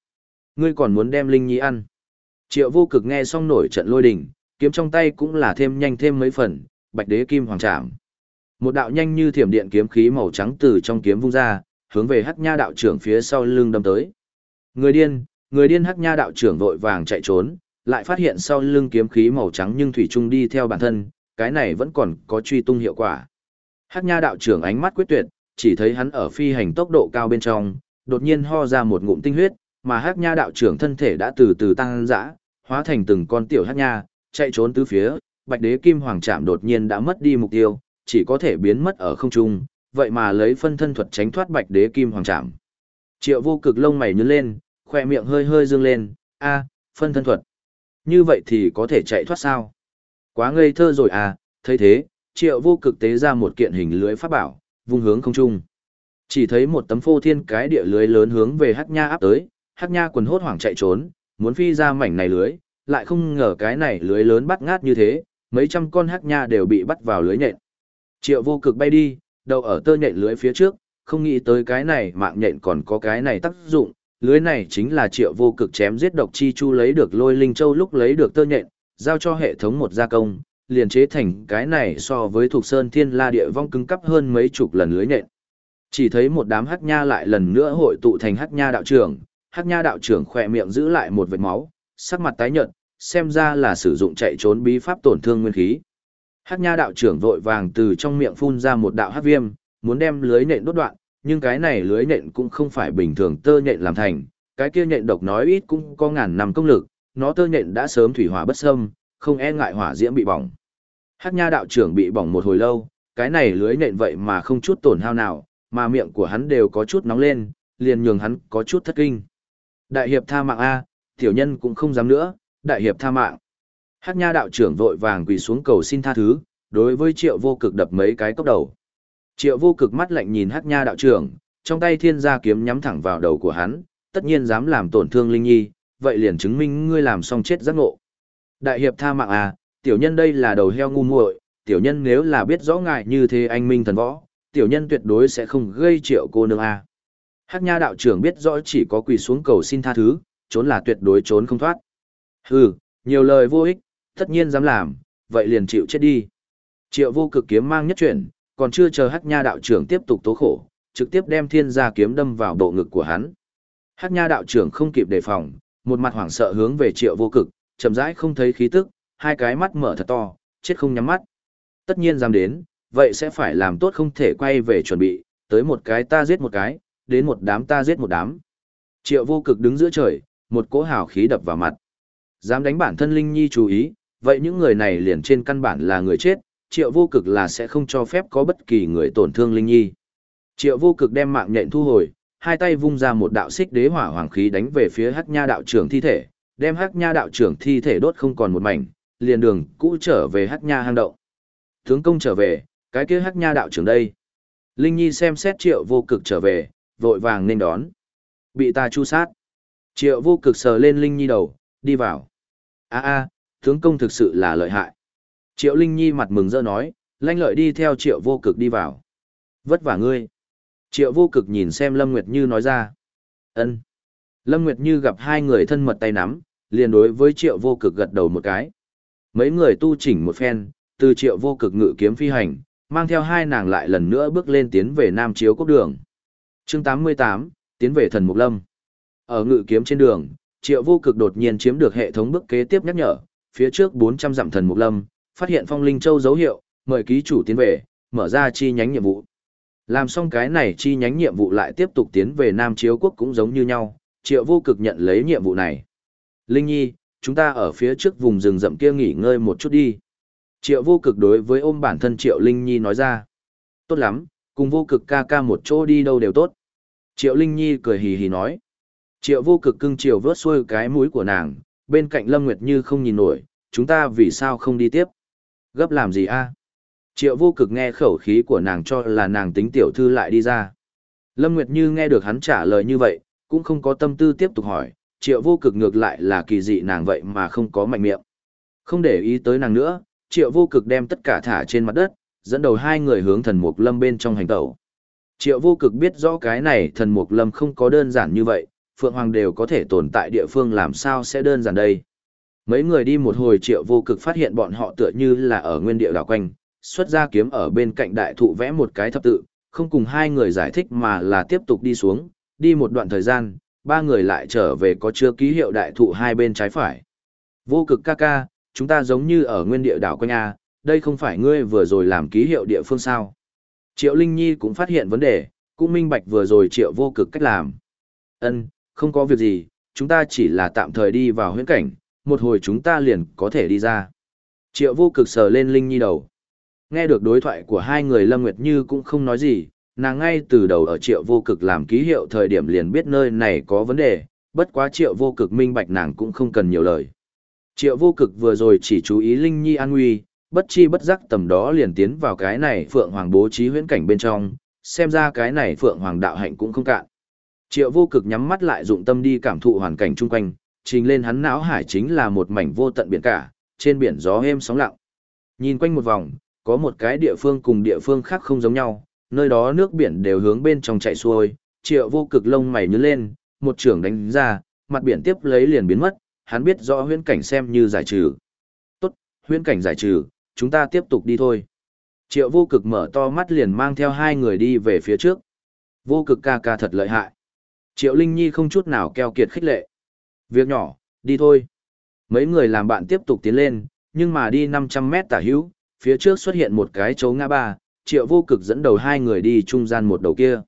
Ngươi còn muốn đem Linh Nhi ăn. Triệu vô cực nghe xong nổi trận lôi đình, kiếm trong tay cũng là thêm nhanh thêm mấy phần, bạch đế kim hoàng trảm. Một đạo nhanh như thiểm điện kiếm khí màu trắng từ trong kiếm vung ra, hướng về hắc nha đạo trưởng phía sau lưng đâm tới. Người điên, người điên hắc nha đạo trưởng vội vàng chạy trốn, lại phát hiện sau lưng kiếm khí màu trắng nhưng thủy trung đi theo bản thân, cái này vẫn còn có truy tung hiệu quả. Hắc nha đạo trưởng ánh mắt quyết tuyệt, chỉ thấy hắn ở phi hành tốc độ cao bên trong, đột nhiên ho ra một ngụm tinh huyết, mà hắc nha đạo trưởng thân thể đã từ từ tăng dã, hóa thành từng con tiểu hắc nha, chạy trốn tứ phía, bạch đế kim hoàng trạm đột nhiên đã mất đi mục tiêu, chỉ có thể biến mất ở không trung, vậy mà lấy phân thân thuật tránh thoát bạch đế kim hoàng Trạm. Triệu vô cực lông mày nhướng lên, khóe miệng hơi hơi dương lên, a, phân thân thuật. như vậy thì có thể chạy thoát sao? Quá ngây thơ rồi à, thấy thế, triệu vô cực tế ra một kiện hình lưới pháp bảo, vung hướng không trung. Chỉ thấy một tấm phô thiên cái địa lưới lớn hướng về hắc nha áp tới, hắc nha quần hốt hoảng chạy trốn, muốn phi ra mảnh này lưới, lại không ngờ cái này lưới lớn bắt ngát như thế, mấy trăm con hắc nha đều bị bắt vào lưới nhện. Triệu vô cực bay đi, đầu ở tơ nhện lưới phía trước, không nghĩ tới cái này mạng nhện còn có cái này tác dụng, lưới này chính là triệu vô cực chém giết độc chi chu lấy được lôi linh châu lúc lấy được tơ nhện, giao cho hệ thống một gia công, liền chế thành cái này so với thuộc sơn thiên la địa vong cứng cấp hơn mấy chục lần lưới nhện. Chỉ thấy một đám hắc nha lại lần nữa hội tụ thành hắc nha đạo trưởng, hắc nha đạo trưởng khỏe miệng giữ lại một vệt máu, sắc mặt tái nhợt, xem ra là sử dụng chạy trốn bí pháp tổn thương nguyên khí. Hắc nha đạo trưởng vội vàng từ trong miệng phun ra một đạo hắc viêm, muốn đem lưới nện đốt đoạn, nhưng cái này lưới nện cũng không phải bình thường tơ nện làm thành, cái kia nện độc nói ít cũng có ngàn năm công lực, nó tơ nện đã sớm thủy hỏa bất xâm, không e ngại hỏa diễm bị bỏng. Hắc nha đạo trưởng bị bỏng một hồi lâu, cái này lưới nện vậy mà không chút tổn hao nào, mà miệng của hắn đều có chút nóng lên, liền nhường hắn có chút thất kinh. Đại hiệp tha mạng A, tiểu nhân cũng không dám nữa, đại hiệp tha mạng. Hắc nha đạo trưởng vội vàng quỳ xuống cầu xin tha thứ, đối với triệu vô cực đập mấy cái cốc đầu. Triệu vô cực mắt lạnh nhìn hắc nha đạo trưởng, trong tay thiên gia kiếm nhắm thẳng vào đầu của hắn, tất nhiên dám làm tổn thương Linh Nhi, vậy liền chứng minh ngươi làm xong chết giác ngộ. Đại hiệp tha mạng à, tiểu nhân đây là đầu heo ngu muội, tiểu nhân nếu là biết rõ ngại như thế anh minh thần võ, tiểu nhân tuyệt đối sẽ không gây triệu cô nương à. Hắc nha đạo trưởng biết rõ chỉ có quỳ xuống cầu xin tha thứ, trốn là tuyệt đối trốn không thoát. Hừ, nhiều lời vô ích, tất nhiên dám làm, vậy liền chịu chết đi. Triệu vô cực kiếm mang nhất chuyển, còn chưa chờ Hắc Nha đạo trưởng tiếp tục tố khổ, trực tiếp đem thiên gia kiếm đâm vào bộ ngực của hắn. Hắc Nha đạo trưởng không kịp đề phòng, một mặt hoảng sợ hướng về Triệu vô cực, chậm rãi không thấy khí tức, hai cái mắt mở thật to, chết không nhắm mắt. Tất nhiên dám đến, vậy sẽ phải làm tốt không thể quay về chuẩn bị, tới một cái ta giết một cái, đến một đám ta giết một đám. Triệu vô cực đứng giữa trời, một cỗ hào khí đập vào mặt. Dám đánh bản thân Linh Nhi chú ý, vậy những người này liền trên căn bản là người chết, triệu vô cực là sẽ không cho phép có bất kỳ người tổn thương Linh Nhi. Triệu vô cực đem mạng nhện thu hồi, hai tay vung ra một đạo xích đế hỏa hoàng khí đánh về phía hắc nha đạo trưởng thi thể, đem hắc nha đạo trưởng thi thể đốt không còn một mảnh, liền đường cũ trở về hắc nha hang động. Tướng công trở về, cái kia hắc nha đạo trưởng đây. Linh Nhi xem xét triệu vô cực trở về, vội vàng nên đón. Bị ta chu sát. Triệu vô cực sờ lên Linh Nhi đầu, đi vào. a a tướng công thực sự là lợi hại. Triệu Linh Nhi mặt mừng rỡ nói, lanh lợi đi theo triệu vô cực đi vào. Vất vả ngươi. Triệu vô cực nhìn xem Lâm Nguyệt Như nói ra. ân. Lâm Nguyệt Như gặp hai người thân mật tay nắm, liền đối với triệu vô cực gật đầu một cái. Mấy người tu chỉnh một phen, từ triệu vô cực ngự kiếm phi hành, mang theo hai nàng lại lần nữa bước lên tiến về Nam Chiếu Quốc Đường. chương 88, tiến về Thần Mục Lâm. Ở ngự kiếm trên đường, triệu vô cực đột nhiên chiếm được hệ thống bước kế tiếp nhắc nhở, phía trước 400 dặm Thần Mục Lâm, phát hiện phong linh châu dấu hiệu, mời ký chủ tiến về, mở ra chi nhánh nhiệm vụ. Làm xong cái này chi nhánh nhiệm vụ lại tiếp tục tiến về Nam Chiếu Quốc cũng giống như nhau, triệu vô cực nhận lấy nhiệm vụ này. Linh Nhi, chúng ta ở phía trước vùng rừng rậm kia nghỉ ngơi một chút đi. Triệu vô cực đối với ôm bản thân Triệu Linh Nhi nói ra. Tốt lắm, cùng vô cực ca ca một chỗ đi đâu đều tốt. Triệu Linh Nhi cười hì hì nói. Triệu vô cực cưng chiều vớt xuôi cái mũi của nàng, bên cạnh Lâm Nguyệt Như không nhìn nổi, chúng ta vì sao không đi tiếp. Gấp làm gì a? Triệu vô cực nghe khẩu khí của nàng cho là nàng tính tiểu thư lại đi ra. Lâm Nguyệt Như nghe được hắn trả lời như vậy, cũng không có tâm tư tiếp tục hỏi, triệu vô cực ngược lại là kỳ dị nàng vậy mà không có mạnh miệng. Không để ý tới nàng nữa, triệu vô cực đem tất cả thả trên mặt đất, dẫn đầu hai người hướng thần mục lâm bên trong hành tẩu. Triệu vô cực biết rõ cái này thần mục lâm không có đơn giản như vậy, Phượng Hoàng đều có thể tồn tại địa phương làm sao sẽ đơn giản đây. Mấy người đi một hồi triệu vô cực phát hiện bọn họ tựa như là ở nguyên địa đảo quanh, xuất ra kiếm ở bên cạnh đại thụ vẽ một cái thập tự, không cùng hai người giải thích mà là tiếp tục đi xuống, đi một đoạn thời gian, ba người lại trở về có chưa ký hiệu đại thụ hai bên trái phải. Vô cực ca ca, chúng ta giống như ở nguyên địa đảo quanh A, đây không phải ngươi vừa rồi làm ký hiệu địa phương sao. Triệu Linh Nhi cũng phát hiện vấn đề, cũng minh bạch vừa rồi triệu vô cực cách làm. Ân, không có việc gì, chúng ta chỉ là tạm thời đi vào huyễn cảnh, một hồi chúng ta liền có thể đi ra. Triệu vô cực sờ lên Linh Nhi đầu. Nghe được đối thoại của hai người Lâm Nguyệt Như cũng không nói gì, nàng ngay từ đầu ở triệu vô cực làm ký hiệu thời điểm liền biết nơi này có vấn đề, bất quá triệu vô cực minh bạch nàng cũng không cần nhiều lời. Triệu vô cực vừa rồi chỉ chú ý Linh Nhi an nguy, bất chi bất giác tầm đó liền tiến vào cái này Phượng Hoàng bố trí huyễn cảnh bên trong, xem ra cái này Phượng Hoàng đạo hạnh cũng không cạn. Triệu vô cực nhắm mắt lại dụng tâm đi cảm thụ hoàn cảnh chung quanh, trình lên hắn não hải chính là một mảnh vô tận biển cả, trên biển gió êm sóng lặng. Nhìn quanh một vòng, có một cái địa phương cùng địa phương khác không giống nhau, nơi đó nước biển đều hướng bên trong chạy xuôi, triệu vô cực lông mày nhớ lên, một trưởng đánh ra, mặt biển tiếp lấy liền biến mất, hắn biết rõ huyễn cảnh xem như giải trừ. Tốt, huyễn cảnh giải trừ, chúng ta tiếp tục đi thôi. Triệu vô cực mở to mắt liền mang theo hai người đi về phía trước. Vô cực ca ca thật lợi hại. Triệu Linh Nhi không chút nào keo kiệt khích lệ. Việc nhỏ, đi thôi. Mấy người làm bạn tiếp tục tiến lên, nhưng mà đi 500 mét tả hữu, phía trước xuất hiện một cái chấu ngã ba, triệu vô cực dẫn đầu hai người đi trung gian một đầu kia.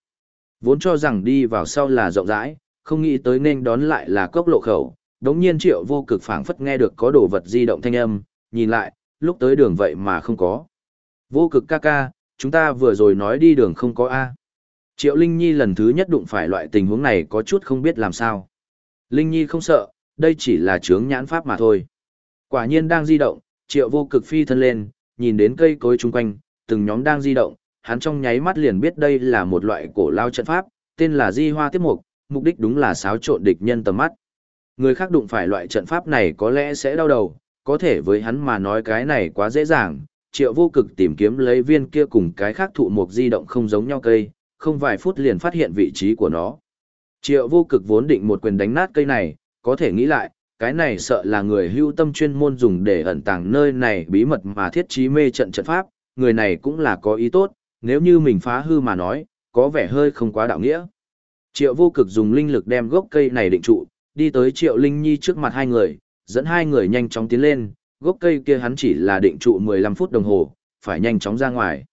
Vốn cho rằng đi vào sau là rộng rãi, không nghĩ tới nên đón lại là cốc lộ khẩu, đống nhiên triệu vô cực phảng phất nghe được có đồ vật di động thanh âm, nhìn lại, lúc tới đường vậy mà không có. Vô cực ca ca, chúng ta vừa rồi nói đi đường không có A. Triệu Linh Nhi lần thứ nhất đụng phải loại tình huống này có chút không biết làm sao. Linh Nhi không sợ, đây chỉ là chướng nhãn pháp mà thôi. Quả nhiên đang di động, triệu vô cực phi thân lên, nhìn đến cây cối chung quanh, từng nhóm đang di động, hắn trong nháy mắt liền biết đây là một loại cổ lao trận pháp, tên là di hoa tiếp mục, mục đích đúng là xáo trộn địch nhân tầm mắt. Người khác đụng phải loại trận pháp này có lẽ sẽ đau đầu, có thể với hắn mà nói cái này quá dễ dàng, triệu vô cực tìm kiếm lấy viên kia cùng cái khác thụ mục di động không giống nhau cây, không vài phút liền phát hiện vị trí của nó. Triệu vô cực vốn định một quyền đánh nát cây này, có thể nghĩ lại, cái này sợ là người hưu tâm chuyên môn dùng để ẩn tàng nơi này bí mật mà thiết trí mê trận trận pháp, người này cũng là có ý tốt, nếu như mình phá hư mà nói, có vẻ hơi không quá đạo nghĩa. Triệu vô cực dùng linh lực đem gốc cây này định trụ, đi tới Triệu Linh Nhi trước mặt hai người, dẫn hai người nhanh chóng tiến lên, gốc cây kia hắn chỉ là định trụ 15 phút đồng hồ, phải nhanh chóng ra ngoài.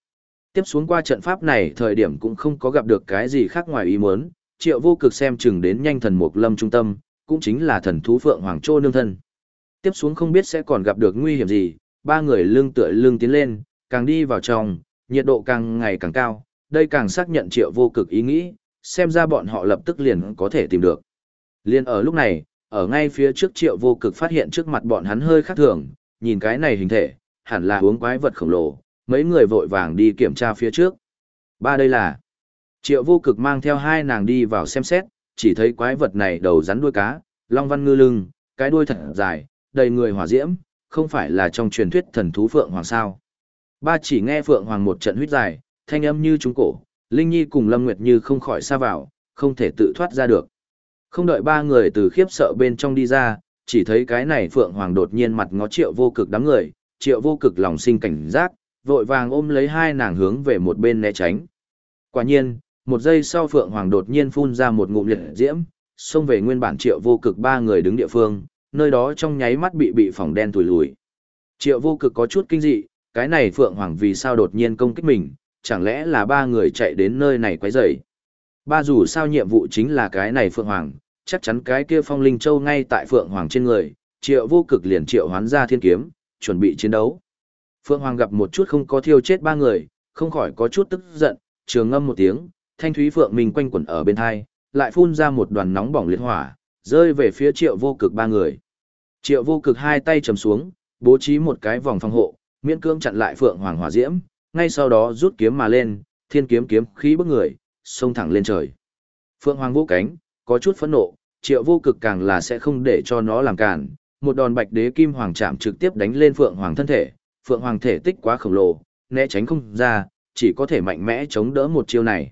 Tiếp xuống qua trận pháp này thời điểm cũng không có gặp được cái gì khác ngoài ý muốn, Triệu vô cực xem chừng đến nhanh thần mục lâm trung tâm, cũng chính là thần thú Phượng Hoàng Trô nương thân. Tiếp xuống không biết sẽ còn gặp được nguy hiểm gì, ba người lưng tựa lưng tiến lên, càng đi vào trong, nhiệt độ càng ngày càng cao, đây càng xác nhận triệu vô cực ý nghĩ, xem ra bọn họ lập tức liền có thể tìm được. Liên ở lúc này, ở ngay phía trước triệu vô cực phát hiện trước mặt bọn hắn hơi khác thường, nhìn cái này hình thể, hẳn là uống quái vật khổng lồ, mấy người vội vàng đi kiểm tra phía trước. Ba đây là, triệu vô cực mang theo hai nàng đi vào xem xét, chỉ thấy quái vật này đầu rắn đuôi cá, long văn ngư lưng, cái đuôi thật dài, đầy người hỏa diễm, không phải là trong truyền thuyết thần thú Phượng Hoàng sao. Ba chỉ nghe Phượng Hoàng một trận huyết dài, thanh âm như trúng cổ, Linh Nhi cùng Lâm Nguyệt Như không khỏi xa vào, không thể tự thoát ra được. Không đợi ba người từ khiếp sợ bên trong đi ra, chỉ thấy cái này Phượng Hoàng đột nhiên mặt ngó triệu vô cực đám người, triệu vô cực lòng sinh cảnh giác, vội vàng ôm lấy hai nàng hướng về một bên né tránh. Quả nhiên, một giây sau Phượng Hoàng đột nhiên phun ra một ngụm liệt diễm, xông về nguyên bản triệu vô cực ba người đứng địa phương, nơi đó trong nháy mắt bị bị phỏng đen tùi lùi. Triệu vô cực có chút kinh dị, cái này Phượng Hoàng vì sao đột nhiên công kích mình, chẳng lẽ là ba người chạy đến nơi này quấy rầy? Ba dù sao nhiệm vụ chính là cái này Phượng Hoàng, chắc chắn cái kia phong linh châu ngay tại Phượng Hoàng trên người, triệu vô cực liền triệu hoán ra thiên kiếm, chuẩn bị chiến đấu. Phượng Hoàng gặp một chút không có thiêu chết ba người, không khỏi có chút tức giận, trường ngâm một tiếng, thanh thúy Phượng mình quanh quẩn ở bên hai, lại phun ra một đoàn nóng bỏng liệt hỏa, rơi về phía triệu vô cực ba người. Triệu vô cực hai tay chầm xuống, bố trí một cái vòng phòng hộ, miễn cưỡng chặn lại Phượng Hoàng hỏa diễm, ngay sau đó rút kiếm mà lên, thiên kiếm kiếm khí bức người, xông thẳng lên trời. Phượng Hoàng vũ cánh, có chút phẫn nộ, triệu vô cực càng là sẽ không để cho nó làm cản, một đòn bạch đế kim hoàng chạm trực tiếp đánh lên Phượng Hoàng thân thể, Phượng Hoàng thể tích quá khổng lồ, né tránh không ra, chỉ có thể mạnh mẽ chống đỡ một chiêu này.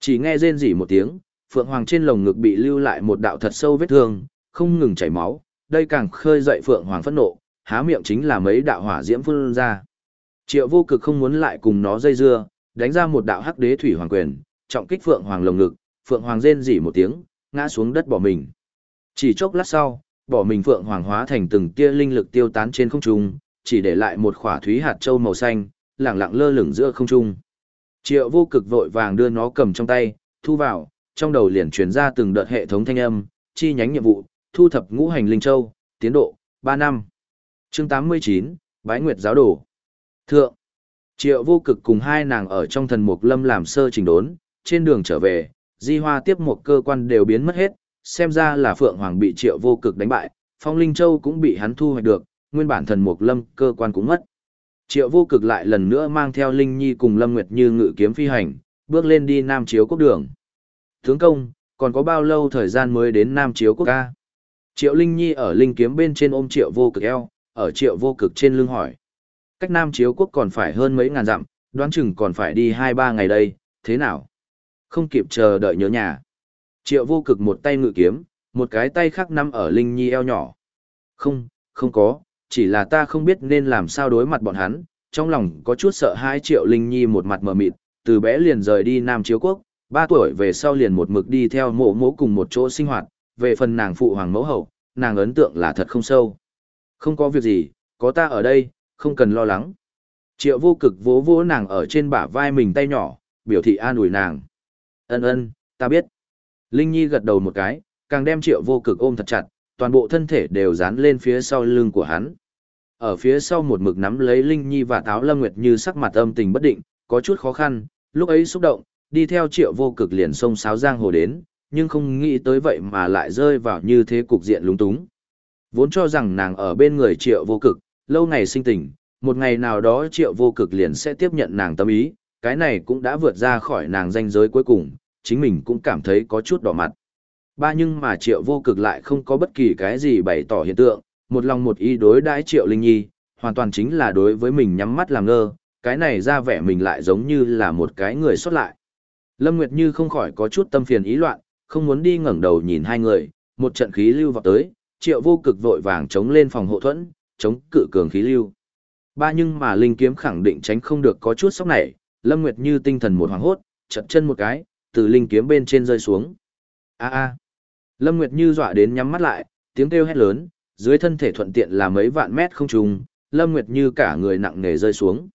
Chỉ nghe rên rỉ một tiếng, Phượng Hoàng trên lồng ngực bị lưu lại một đạo thật sâu vết thương, không ngừng chảy máu, đây càng khơi dậy Phượng Hoàng phẫn nộ, há miệng chính là mấy đạo hỏa diễm phun ra. Triệu vô cực không muốn lại cùng nó dây dưa, đánh ra một đạo hắc đế thủy hoàng quyền, trọng kích Phượng Hoàng lồng ngực, Phượng Hoàng rên rỉ một tiếng, ngã xuống đất bỏ mình. Chỉ chốc lát sau, bỏ mình Phượng Hoàng hóa thành từng tia linh lực tiêu tán trên không trung, chỉ để lại một khỏa thúy hạt châu màu xanh, lẳng lặng lơ lửng giữa không trung. Triệu vô cực vội vàng đưa nó cầm trong tay, thu vào, trong đầu liền truyền ra từng đợt hệ thống thanh âm, chi nhánh nhiệm vụ, thu thập ngũ hành linh châu, tiến độ, 3 năm. chương 89, Bái Nguyệt giáo đồ. Thượng, triệu vô cực cùng hai nàng ở trong thần mục lâm làm sơ trình đốn, trên đường trở về, di hoa tiếp một cơ quan đều biến mất hết, xem ra là Phượng Hoàng bị triệu vô cực đánh bại, Phong Linh Châu cũng bị hắn thu hoạch được, nguyên bản thần mục lâm cơ quan cũng mất. Triệu vô cực lại lần nữa mang theo Linh Nhi cùng Lâm Nguyệt Như ngự kiếm phi hành, bước lên đi Nam Chiếu Quốc đường. Tướng công, còn có bao lâu thời gian mới đến Nam Chiếu Quốc ca? Triệu Linh Nhi ở Linh kiếm bên trên ôm Triệu vô cực eo, ở Triệu vô cực trên lưng hỏi. Cách Nam Chiếu Quốc còn phải hơn mấy ngàn dặm, đoán chừng còn phải đi hai ba ngày đây, thế nào? Không kịp chờ đợi nhớ nhà. Triệu vô cực một tay ngự kiếm, một cái tay khác nắm ở Linh Nhi eo nhỏ. Không, không có, chỉ là ta không biết nên làm sao đối mặt bọn hắn, trong lòng có chút sợ hai Triệu Linh Nhi một mặt mờ mịt, từ bé liền rời đi Nam Chiếu Quốc, ba tuổi về sau liền một mực đi theo mộ mỗ cùng một chỗ sinh hoạt, về phần nàng phụ hoàng mẫu hậu, nàng ấn tượng là thật không sâu. Không có việc gì, có ta ở đây, không cần lo lắng. Triệu vô cực vỗ vỗ nàng ở trên bả vai mình tay nhỏ, biểu thị an ủi nàng. Ân ân, ta biết. Linh Nhi gật đầu một cái, càng đem triệu vô cực ôm thật chặt, toàn bộ thân thể đều dán lên phía sau lưng của hắn. Ở phía sau một mực nắm lấy Linh Nhi và Táo Lâm Nguyệt như sắc mặt âm tình bất định, có chút khó khăn, lúc ấy xúc động, đi theo triệu vô cực liền sông sáo giang hồ đến, nhưng không nghĩ tới vậy mà lại rơi vào như thế cục diện lúng túng. Vốn cho rằng nàng ở bên người triệu vô cực, lâu ngày sinh tình, một ngày nào đó triệu vô cực liền sẽ tiếp nhận nàng tâm ý, cái này cũng đã vượt ra khỏi nàng danh giới cuối cùng, chính mình cũng cảm thấy có chút đỏ mặt. Ba nhưng mà triệu vô cực lại không có bất kỳ cái gì bày tỏ hiện tượng, một lòng một ý đối đãi triệu linh nhi, hoàn toàn chính là đối với mình nhắm mắt làm ngơ, cái này ra vẻ mình lại giống như là một cái người xuất lại. Lâm Nguyệt Như không khỏi có chút tâm phiền ý loạn, không muốn đi ngẩng đầu nhìn hai người, một trận khí lưu vào tới, triệu vô cực vội vàng chống lên phòng hộ thuẫn, chống cự cường khí lưu. Ba nhưng mà linh kiếm khẳng định tránh không được có chút sốc này, Lâm Nguyệt Như tinh thần một hoàng hốt, chật chân một cái, từ linh kiếm bên trên rơi xuống. A a. Lâm Nguyệt Như dọa đến nhắm mắt lại, tiếng kêu hét lớn, dưới thân thể thuận tiện là mấy vạn mét không trùng, Lâm Nguyệt Như cả người nặng nề rơi xuống.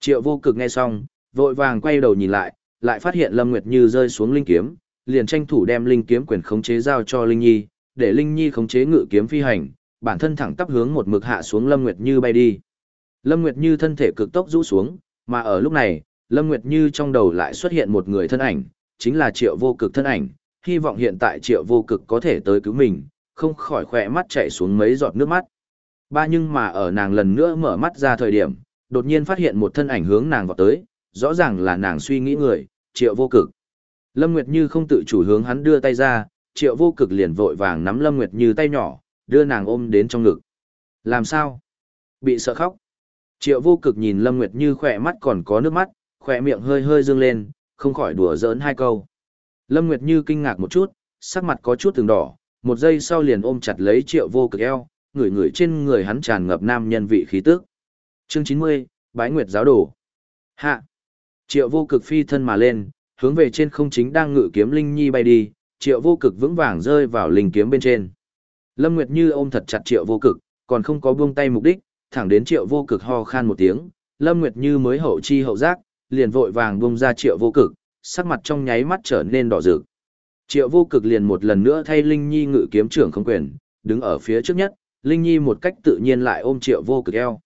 Triệu vô cực nghe xong, vội vàng quay đầu nhìn lại, lại phát hiện Lâm Nguyệt Như rơi xuống linh kiếm, liền tranh thủ đem linh kiếm quyền khống chế giao cho Linh Nhi, để Linh Nhi khống chế ngự kiếm phi hành, bản thân thẳng tắp hướng một mực hạ xuống Lâm Nguyệt Như bay đi. Lâm Nguyệt Như thân thể cực tốc rũ xuống, mà ở lúc này, Lâm Nguyệt Như trong đầu lại xuất hiện một người thân ảnh, chính là Triệu Vô Cực thân ảnh, hy vọng hiện tại Triệu Vô Cực có thể tới cứu mình, không khỏi khỏe mắt chảy xuống mấy giọt nước mắt. Ba nhưng mà ở nàng lần nữa mở mắt ra thời điểm, đột nhiên phát hiện một thân ảnh hướng nàng vào tới, rõ ràng là nàng suy nghĩ người, Triệu Vô Cực. Lâm Nguyệt Như không tự chủ hướng hắn đưa tay ra, Triệu Vô Cực liền vội vàng nắm Lâm Nguyệt Như tay nhỏ, đưa nàng ôm đến trong ngực. Làm sao? Bị sợ khóc. Triệu Vô Cực nhìn Lâm Nguyệt Như khỏe mắt còn có nước mắt, khỏe miệng hơi hơi dương lên, không khỏi đùa giỡn hai câu. Lâm Nguyệt Như kinh ngạc một chút, sắc mặt có chút từng đỏ, một giây sau liền ôm chặt lấy Triệu Vô Cực eo, ngửi ngửi trên người hắn tràn ngập nam nhân vị khí tức. Chương 90, Bái Nguyệt giáo đồ. Hạ. Triệu Vô Cực phi thân mà lên, hướng về trên không chính đang ngự kiếm Linh Nhi bay đi, Triệu Vô Cực vững vàng rơi vào linh kiếm bên trên. Lâm Nguyệt Như ôm thật chặt Triệu Vô Cực, còn không có buông tay mục đích, thẳng đến Triệu Vô Cực ho khan một tiếng, Lâm Nguyệt Như mới hậu chi hậu giác, liền vội vàng bung ra Triệu Vô Cực, sắc mặt trong nháy mắt trở nên đỏ rực. Triệu Vô Cực liền một lần nữa thay Linh Nhi ngự kiếm trưởng không quyền, đứng ở phía trước nhất, Linh Nhi một cách tự nhiên lại ôm Triệu Vô Cực eo.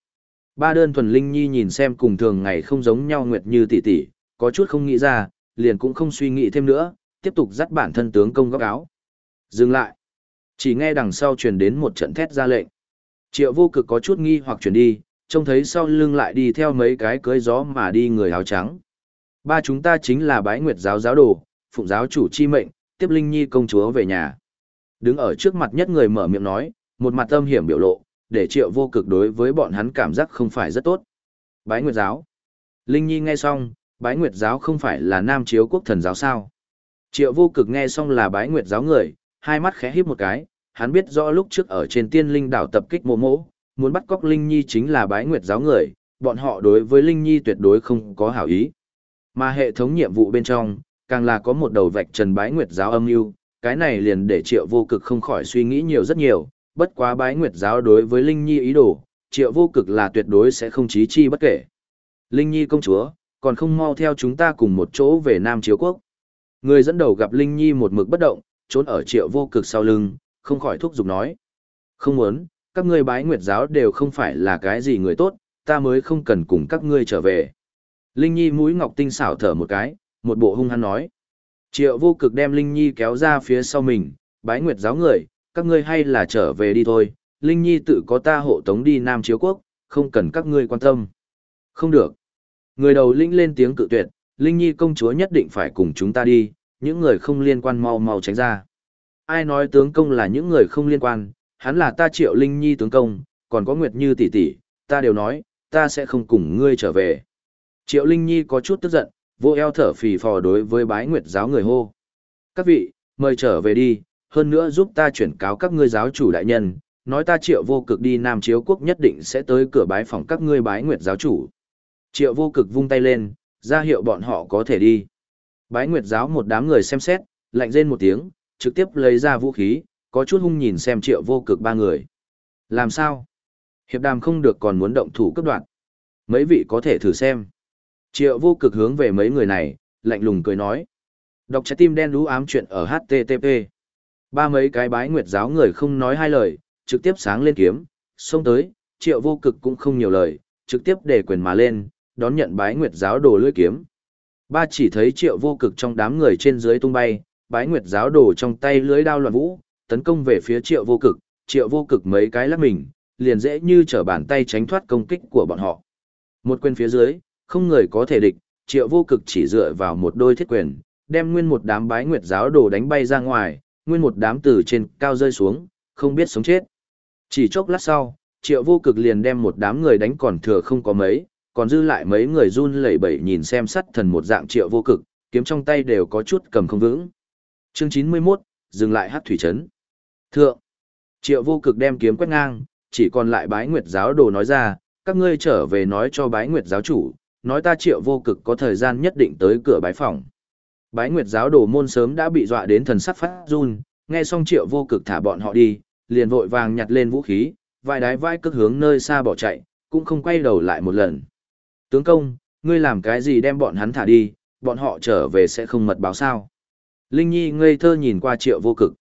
Ba đơn thuần Linh Nhi nhìn xem cùng thường ngày không giống nhau Nguyệt Như tỷ tỷ, có chút không nghĩ ra, liền cũng không suy nghĩ thêm nữa, tiếp tục dắt bản thân tướng công góc áo. Dừng lại. Chỉ nghe đằng sau truyền đến một trận thét ra lệnh. Triệu vô cực có chút nghi hoặc chuyển đi, trông thấy sau lưng lại đi theo mấy cái cưới gió mà đi người áo trắng. Ba chúng ta chính là bái nguyệt giáo giáo đồ, phụng giáo chủ chi mệnh, tiếp Linh Nhi công chúa về nhà. Đứng ở trước mặt nhất người mở miệng nói, một mặt âm hiểm biểu lộ, để triệu vô cực đối với bọn hắn cảm giác không phải rất tốt. Bái nguyệt giáo. Linh Nhi nghe xong, bái nguyệt giáo không phải là nam chiếu quốc thần giáo sao. Triệu vô cực nghe xong là bái nguyệt giáo người, hai mắt khẽ híp một cái, hắn biết rõ lúc trước ở trên tiên linh đảo tập kích mộ mộ, muốn bắt cóc Linh Nhi chính là bái nguyệt giáo người, bọn họ đối với Linh Nhi tuyệt đối không có hảo ý. Mà hệ thống nhiệm vụ bên trong, càng là có một đầu vạch trần bái nguyệt giáo âm mưu cái này liền để triệu vô cực không khỏi suy nghĩ nhiều rất nhiều, bất quá bái nguyệt giáo đối với Linh Nhi ý đồ, triệu vô cực là tuyệt đối sẽ không chí chi bất kể. Linh Nhi công chúa, còn không mau theo chúng ta cùng một chỗ về Nam Chiếu Quốc. Người dẫn đầu gặp Linh Nhi một mực bất động, trốn ở triệu vô cực sau lưng, không khỏi thúc giục nói. Không muốn, các ngươi bái nguyệt giáo đều không phải là cái gì người tốt, ta mới không cần cùng các ngươi trở về. Linh Nhi mũi ngọc tinh xảo thở một cái, một bộ hung hăng nói. Triệu vô cực đem Linh Nhi kéo ra phía sau mình, bái nguyệt giáo người, các ngươi hay là trở về đi thôi, Linh Nhi tự có ta hộ tống đi Nam Chiếu Quốc, không cần các ngươi quan tâm. Không được. Người đầu lĩnh lên tiếng cự tuyệt, Linh Nhi công chúa nhất định phải cùng chúng ta đi, những người không liên quan mau mau tránh ra. Ai nói tướng công là những người không liên quan, hắn là ta triệu Linh Nhi tướng công, còn có Nguyệt Như tỷ tỷ, ta đều nói, ta sẽ không cùng ngươi trở về. Triệu Linh Nhi có chút tức giận, vô eo thở phì phò đối với bái Nguyệt giáo người hô. Các vị, mời trở về đi, hơn nữa giúp ta chuyển cáo các ngươi giáo chủ đại nhân, nói ta triệu vô cực đi Nam Chiếu Quốc nhất định sẽ tới cửa bái phòng các ngươi bái Nguyệt giáo chủ. Triệu vô cực vung tay lên, ra hiệu bọn họ có thể đi. Bái Nguyệt giáo một đám người xem xét, lạnh rên một tiếng, trực tiếp lấy ra vũ khí, có chút hung nhìn xem triệu vô cực ba người. Làm sao? Hiệp đàm không được còn muốn động thủ cấp đoạn. Mấy vị có thể thử xem. Triệu vô cực hướng về mấy người này, lạnh lùng cười nói. Đọc trái tim đen đú ám chuyện ở HTTP. Ba mấy cái bái nguyệt giáo người không nói hai lời, trực tiếp sáng lên kiếm, xông tới, triệu vô cực cũng không nhiều lời, trực tiếp để quyền mà lên, đón nhận bái nguyệt giáo đồ lưỡi kiếm. Ba chỉ thấy triệu vô cực trong đám người trên dưới tung bay, bái nguyệt giáo đồ trong tay lưới đao loạn vũ, tấn công về phía triệu vô cực, triệu vô cực mấy cái lắc mình, liền dễ như trở bàn tay tránh thoát công kích của bọn họ. Một quyền phía dưới, không người có thể địch, triệu vô cực chỉ dựa vào một đôi thiết quyền, đem nguyên một đám bái nguyệt giáo đồ đánh bay ra ngoài, nguyên một đám từ trên cao rơi xuống, không biết sống chết. Chỉ chốc lát sau, triệu vô cực liền đem một đám người đánh còn thừa không có mấy, còn dư lại mấy người run lẩy bẩy nhìn xem sắt thần một dạng triệu vô cực, kiếm trong tay đều có chút cầm không vững. Chương 91, dừng lại hát thủy trấn. Thượng, triệu vô cực đem kiếm quét ngang, chỉ còn lại bái nguyệt giáo đồ nói ra, các ngươi trở về nói cho bái nguyệt giáo chủ, nói ta triệu vô cực có thời gian nhất định tới cửa bái phòng. Bái nguyệt giáo đồ môn sớm đã bị dọa đến thần sắc phát run, nghe xong triệu vô cực thả bọn họ đi, liền vội vàng nhặt lên vũ khí, vài đái vai cước hướng nơi xa bỏ chạy, cũng không quay đầu lại một lần. Tướng công, ngươi làm cái gì đem bọn hắn thả đi, bọn họ trở về sẽ không mật báo sao. Linh Nhi ngây thơ nhìn qua triệu vô cực.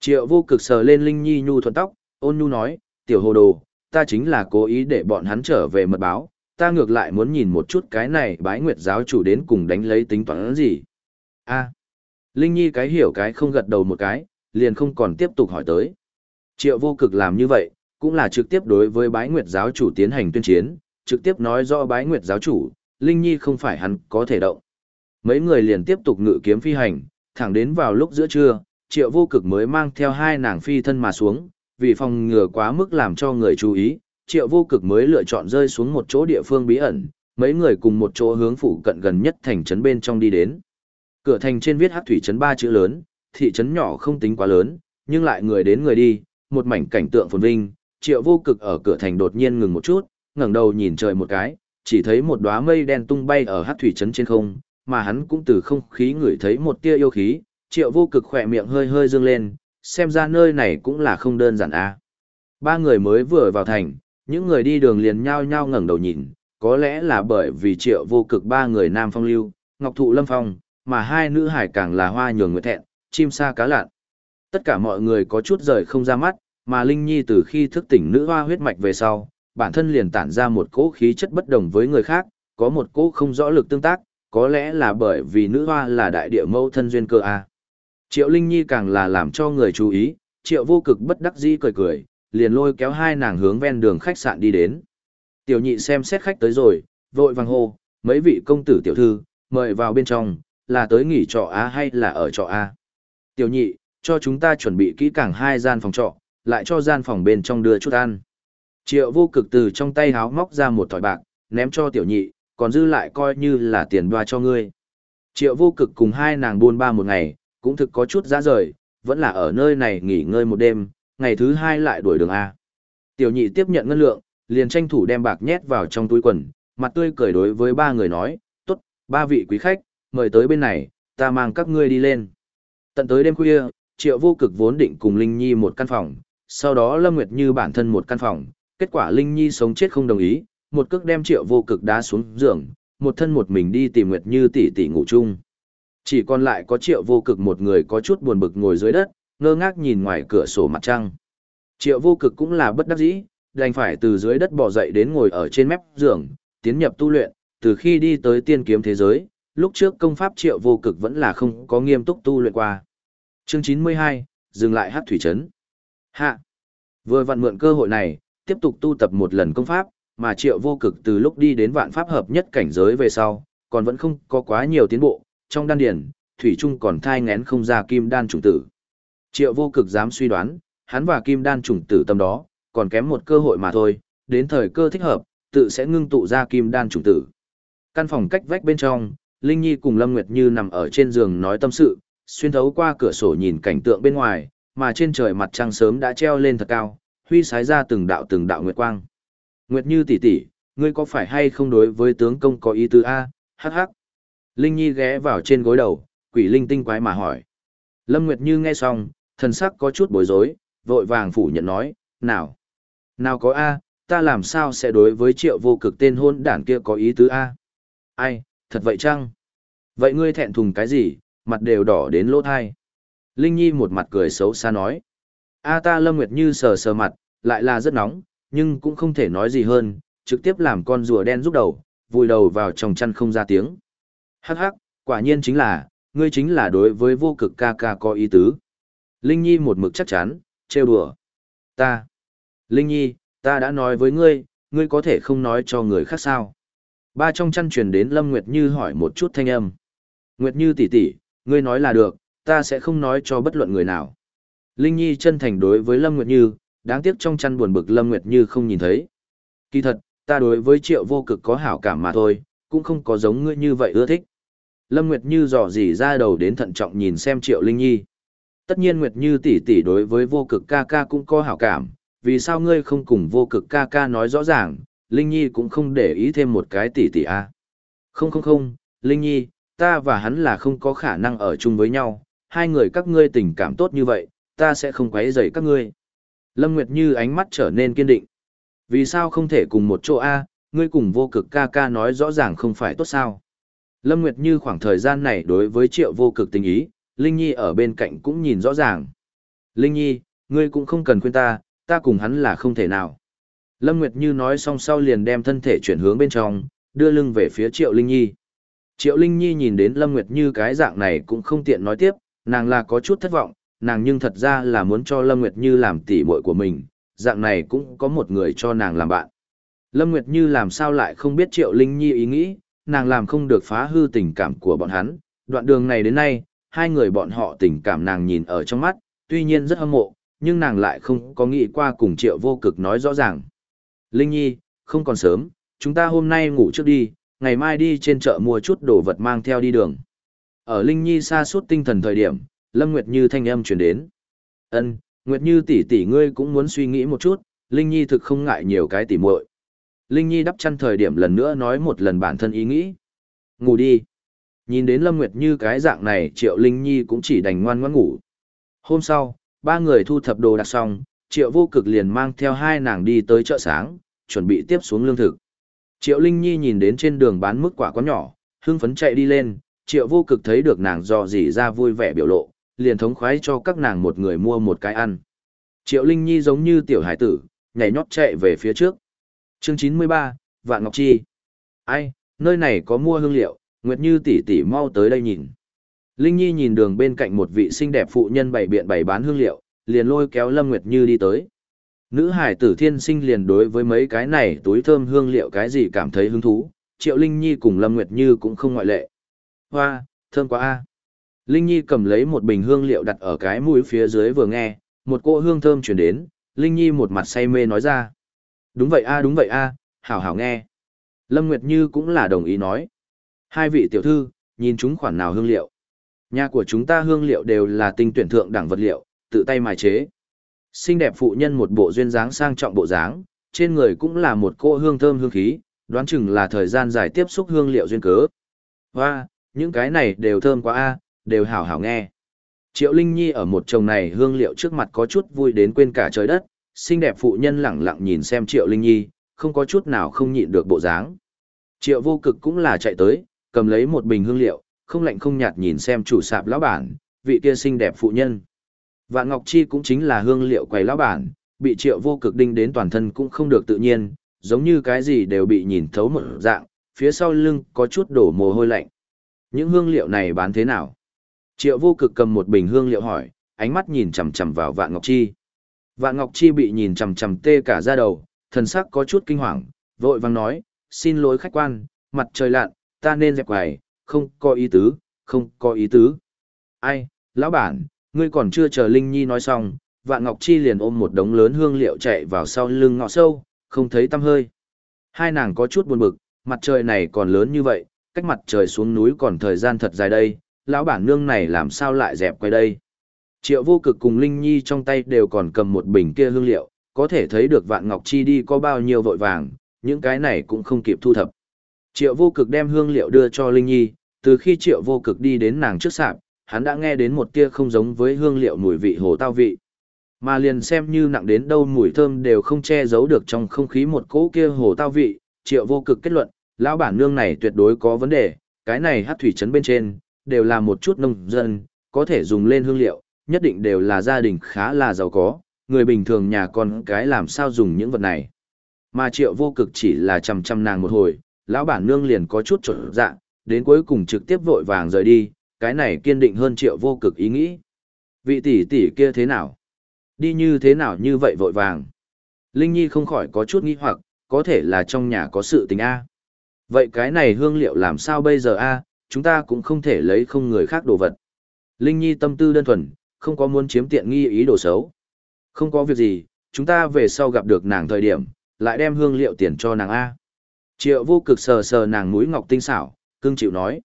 Triệu vô cực sờ lên Linh Nhi nhu thuận tóc, ôn nhu nói, tiểu hồ đồ, ta chính là cố ý để bọn hắn trở về mật báo, ta ngược lại muốn nhìn một chút cái này bái nguyệt giáo chủ đến cùng đánh lấy tính toán gì. a Linh Nhi cái hiểu cái không gật đầu một cái, liền không còn tiếp tục hỏi tới. Triệu vô cực làm như vậy, cũng là trực tiếp đối với bái nguyệt giáo chủ tiến hành tuyên chiến, trực tiếp nói rõ bái nguyệt giáo chủ, Linh Nhi không phải hắn có thể động. Mấy người liền tiếp tục ngự kiếm phi hành, thẳng đến vào lúc giữa trưa, triệu vô cực mới mang theo hai nàng phi thân mà xuống, vì phòng ngừa quá mức làm cho người chú ý, triệu vô cực mới lựa chọn rơi xuống một chỗ địa phương bí ẩn, mấy người cùng một chỗ hướng phủ cận gần nhất thành trấn bên trong đi đến. Cửa thành trên viết hát thủy trấn ba chữ lớn, thị trấn nhỏ không tính quá lớn, nhưng lại người đến người đi, một mảnh cảnh tượng phồn vinh, triệu vô cực ở cửa thành đột nhiên ngừng một chút, ngẩng đầu nhìn trời một cái, chỉ thấy một đóa mây đen tung bay ở hát thủy trấn trên không, mà hắn cũng từ không khí ngửi thấy một tia yêu khí, triệu vô cực khỏe miệng hơi hơi dương lên, xem ra nơi này cũng là không đơn giản a. Ba người mới vừa vào thành, những người đi đường liền nhao nhao ngẩng đầu nhìn, có lẽ là bởi vì triệu vô cực ba người nam phong lưu, ngọc thụ lâm phong, mà hai nữ hải càng là hoa nhường người thẹn, chim sa cá lạn. Tất cả mọi người có chút rời không ra mắt, mà Linh Nhi từ khi thức tỉnh nữ hoa huyết mạch về sau, bản thân liền tản ra một cỗ khí chất bất đồng với người khác, có một cỗ không rõ lực tương tác, có lẽ là bởi vì nữ hoa là đại địa mâu thân duyên cơ a. Triệu Linh Nhi càng là làm cho người chú ý, Triệu vô cực bất đắc dĩ cười cười, liền lôi kéo hai nàng hướng ven đường khách sạn đi đến. Tiểu nhị xem xét khách tới rồi, vội vàng hô, mấy vị công tử tiểu thư, mời vào bên trong, là tới nghỉ trọ A hay là ở trọ A. Tiểu nhị, cho chúng ta chuẩn bị kỹ càng hai gian phòng trọ, lại cho gian phòng bên trong đưa chút ăn. Triệu vô cực từ trong tay háo móc ra một thỏi bạc, ném cho tiểu nhị, còn dư lại coi như là tiền đoa cho ngươi. Triệu vô cực cùng hai nàng buôn ba một ngày, cũng thực có chút ra rời, vẫn là ở nơi này nghỉ ngơi một đêm, ngày thứ hai lại đuổi đường A. Tiểu nhị tiếp nhận ngân lượng, liền tranh thủ đem bạc nhét vào trong túi quần, mặt tươi cười đối với ba người nói, tốt, ba vị quý khách, mời tới bên này, ta mang các ngươi đi lên. Tận tới đêm khuya, triệu vô cực vốn định cùng Linh Nhi một căn phòng, sau đó Lâm Nguyệt Như bản thân một căn phòng, kết quả Linh Nhi sống chết không đồng ý, một cước đem triệu vô cực đá xuống giường, một thân một mình đi tìm Nguyệt Như tỷ tỷ ngủ chung. Chỉ còn lại có triệu vô cực một người có chút buồn bực ngồi dưới đất, ngơ ngác nhìn ngoài cửa sổ mặt trăng. Triệu vô cực cũng là bất đắc dĩ, đành phải từ dưới đất bò dậy đến ngồi ở trên mép giường, tiến nhập tu luyện, từ khi đi tới tiên kiếm thế giới, lúc trước công pháp triệu vô cực vẫn là không có nghiêm túc tu luyện qua. Chương 92, dừng lại hát thủy trấn. Hạ. Vừa vặn mượn cơ hội này, tiếp tục tu tập một lần công pháp, mà triệu vô cực từ lúc đi đến vạn pháp hợp nhất cảnh giới về sau, còn vẫn không có quá nhiều tiến bộ, trong đan điển, thủy trung còn thai ngén không ra kim đan trùng tử. Triệu vô cực dám suy đoán, hắn và kim đan trùng tử tâm đó, còn kém một cơ hội mà thôi, đến thời cơ thích hợp, tự sẽ ngưng tụ ra kim đan trùng tử. Căn phòng cách vách bên trong, Linh Nhi cùng Lâm Nguyệt Như nằm ở trên giường nói tâm sự, xuyên thấu qua cửa sổ nhìn cảnh tượng bên ngoài, mà trên trời mặt trăng sớm đã treo lên thật cao, huy sái ra từng đạo từng đạo nguyệt quang. Nguyệt Như tỷ tỷ, ngươi có phải hay không đối với tướng công có ý tứ a? Hắc hắc. Linh Nhi ghé vào trên gối đầu, quỷ linh tinh quái mà hỏi. Lâm Nguyệt Như nghe xong, thần sắc có chút bối rối, vội vàng phủ nhận nói, nào, nào có a, ta làm sao sẽ đối với triệu vô cực tên hôn đản kia có ý tứ a? Ai, thật vậy chăng? Vậy ngươi thẹn thùng cái gì, mặt đều đỏ đến lỗ thai. Linh Nhi một mặt cười xấu xa nói. A ta Lâm Nguyệt Như sờ sờ mặt, lại là rất nóng, nhưng cũng không thể nói gì hơn, trực tiếp làm con rùa đen rút đầu, vùi đầu vào trong chăn không ra tiếng. Hắc hắc, quả nhiên chính là, ngươi chính là đối với vô cực ca ca có ý tứ. Linh Nhi một mực chắc chắn, trêu đùa. Ta. Linh Nhi, ta đã nói với ngươi, ngươi có thể không nói cho người khác sao. Ba trong chăn truyền đến Lâm Nguyệt Như hỏi một chút thanh âm. Nguyệt Như tỷ tỷ, ngươi nói là được, ta sẽ không nói cho bất luận người nào. Linh Nhi chân thành đối với Lâm Nguyệt Như, đáng tiếc trong chăn buồn bực Lâm Nguyệt Như không nhìn thấy. Kỳ thật, ta đối với triệu vô cực có hảo cảm mà thôi, cũng không có giống ngươi như vậy ưa thích. Lâm Nguyệt Như dò dỉ ra đầu đến thận trọng nhìn xem triệu Linh Nhi. Tất nhiên Nguyệt Như tỷ tỷ đối với vô cực ca ca cũng có hảo cảm, vì sao ngươi không cùng vô cực ca ca nói rõ ràng, Linh Nhi cũng không để ý thêm một cái tỷ tỷ a. Không không không, Linh Nhi, ta và hắn là không có khả năng ở chung với nhau, hai người các ngươi tình cảm tốt như vậy, ta sẽ không quấy rầy các ngươi. Lâm Nguyệt Như ánh mắt trở nên kiên định. Vì sao không thể cùng một chỗ A, ngươi cùng vô cực ca ca nói rõ ràng không phải tốt sao. Lâm Nguyệt Như khoảng thời gian này đối với triệu vô cực tình ý, Linh Nhi ở bên cạnh cũng nhìn rõ ràng. Linh Nhi, ngươi cũng không cần khuyên ta, ta cùng hắn là không thể nào. Lâm Nguyệt Như nói xong sau liền đem thân thể chuyển hướng bên trong, đưa lưng về phía Triệu Linh Nhi. Triệu Linh Nhi nhìn đến Lâm Nguyệt Như cái dạng này cũng không tiện nói tiếp, nàng là có chút thất vọng, nàng nhưng thật ra là muốn cho Lâm Nguyệt Như làm tỷ muội của mình, dạng này cũng có một người cho nàng làm bạn. Lâm Nguyệt Như làm sao lại không biết Triệu Linh Nhi ý nghĩ, nàng làm không được phá hư tình cảm của bọn hắn, đoạn đường này đến nay, hai người bọn họ tình cảm nàng nhìn ở trong mắt, tuy nhiên rất hâm mộ, nhưng nàng lại không có nghĩ qua cùng Triệu vô cực nói rõ ràng. Linh Nhi, không còn sớm, chúng ta hôm nay ngủ trước đi, ngày mai đi trên chợ mua chút đồ vật mang theo đi đường. Ở Linh Nhi xa suốt tinh thần thời điểm, Lâm Nguyệt Như thanh âm truyền đến. Ân, Nguyệt Như tỷ tỷ ngươi cũng muốn suy nghĩ một chút, Linh Nhi thực không ngại nhiều cái tỉ muội. Linh Nhi đắp chăn thời điểm lần nữa nói một lần bản thân ý nghĩ. Ngủ đi. Nhìn đến Lâm Nguyệt Như cái dạng này Triệu Linh Nhi cũng chỉ đành ngoan ngoãn ngủ. Hôm sau, ba người thu thập đồ đặt xong, Triệu vô cực liền mang theo hai nàng đi tới chợ sáng, chuẩn bị tiếp xuống lương thực. Triệu Linh Nhi nhìn đến trên đường bán mức quả quán nhỏ, hưng phấn chạy đi lên, Triệu vô cực thấy được nàng dò dỉ ra vui vẻ biểu lộ, liền thống khoái cho các nàng một người mua một cái ăn. Triệu Linh Nhi giống như tiểu hải tử, nhảy nhót chạy về phía trước. Chương 93, Vạn Ngọc Chi. Ai, nơi này có mua hương liệu, Nguyệt Như tỷ tỷ mau tới đây nhìn. Linh Nhi nhìn đường bên cạnh một vị xinh đẹp phụ nhân bày biện bày bán hương liệu, liền lôi kéo Lâm Nguyệt Như đi tới. Nữ hải tử thiên sinh liền đối với mấy cái này túi thơm hương liệu cái gì cảm thấy hứng thú, Triệu Linh Nhi cùng Lâm Nguyệt Như cũng không ngoại lệ. Hoa, thơm quá a. Linh Nhi cầm lấy một bình hương liệu đặt ở cái mũi phía dưới vừa nghe, một cỗ hương thơm chuyển đến, Linh Nhi một mặt say mê nói ra. Đúng vậy a đúng vậy a, hảo hảo nghe. Lâm Nguyệt Như cũng là đồng ý nói. Hai vị tiểu thư, nhìn chúng khoản nào hương liệu. Nhà của chúng ta hương liệu đều là tinh tuyển thượng đẳng vật liệu, tự tay mài chế. Xinh đẹp phụ nhân một bộ duyên dáng sang trọng bộ dáng, trên người cũng là một cô hương thơm hương khí, đoán chừng là thời gian dài tiếp xúc hương liệu duyên cớ. Hoa, những cái này đều thơm quá a, đều hảo hảo nghe. Triệu Linh Nhi ở một chồng này hương liệu trước mặt có chút vui đến quên cả trời đất, xinh đẹp phụ nhân lẳng lặng nhìn xem Triệu Linh Nhi, không có chút nào không nhịn được bộ dáng. Triệu vô cực cũng là chạy tới, cầm lấy một bình hương liệu, không lạnh không nhạt nhìn xem chủ sạp lão bản, vị kia xinh đẹp phụ nhân. Vạn Ngọc Chi cũng chính là hương liệu quầy lão bản, bị triệu vô cực đinh đến toàn thân cũng không được tự nhiên, giống như cái gì đều bị nhìn thấu một dạng, phía sau lưng có chút đổ mồ hôi lạnh. Những hương liệu này bán thế nào? Triệu vô cực cầm một bình hương liệu hỏi, ánh mắt nhìn chằm chằm vào Vạn Ngọc Chi. Vạn Ngọc Chi bị nhìn chằm chằm tê cả da đầu, thần sắc có chút kinh hoàng, vội vàng nói, xin lỗi khách quan, mặt trời lặn, ta nên dẹp quầy, không có ý tứ, không có ý tứ. Ai, lão bản, ngươi còn chưa chờ Linh Nhi nói xong, Vạn Ngọc Chi liền ôm một đống lớn hương liệu chạy vào sau lưng ngọ sâu, không thấy tăm hơi. Hai nàng có chút buồn bực, mặt trời này còn lớn như vậy, cách mặt trời xuống núi còn thời gian thật dài đây, lão bản nương này làm sao lại dẹp quay đây. Triệu vô cực cùng Linh Nhi trong tay đều còn cầm một bình kia hương liệu, có thể thấy được Vạn Ngọc Chi đi có bao nhiêu vội vàng, những cái này cũng không kịp thu thập. Triệu vô cực đem hương liệu đưa cho Linh Nhi, từ khi triệu vô cực đi đến nàng trước sạp, hắn đã nghe đến một tia không giống với hương liệu mùi vị hồ tao vị. Mà liền xem như nặng đến đâu mùi thơm đều không che giấu được trong không khí một cỗ kia hồ tao vị, triệu vô cực kết luận, lão bản nương này tuyệt đối có vấn đề, cái này hát thủy trấn bên trên, đều là một chút nông dân, có thể dùng lên hương liệu, nhất định đều là gia đình khá là giàu có, người bình thường nhà con cái làm sao dùng những vật này. Mà triệu vô cực chỉ là chầm chầm nàng một hồi, lão bản nương liền có chút trở dạ, đến cuối cùng trực tiếp vội vàng rời đi, cái này kiên định hơn triệu vô cực ý nghĩ. Vị tỷ tỷ kia thế nào? Đi như thế nào như vậy vội vàng? Linh Nhi không khỏi có chút nghi hoặc, có thể là trong nhà có sự tình A. Vậy cái này hương liệu làm sao bây giờ A, chúng ta cũng không thể lấy không người khác đồ vật. Linh Nhi tâm tư đơn thuần, không có muốn chiếm tiện nghi ý đồ xấu. Không có việc gì, chúng ta về sau gặp được nàng thời điểm, lại đem hương liệu tiền cho nàng A. Triệu vô cực sờ sờ nàng mũi ngọc tinh xảo, cưng chịu nói.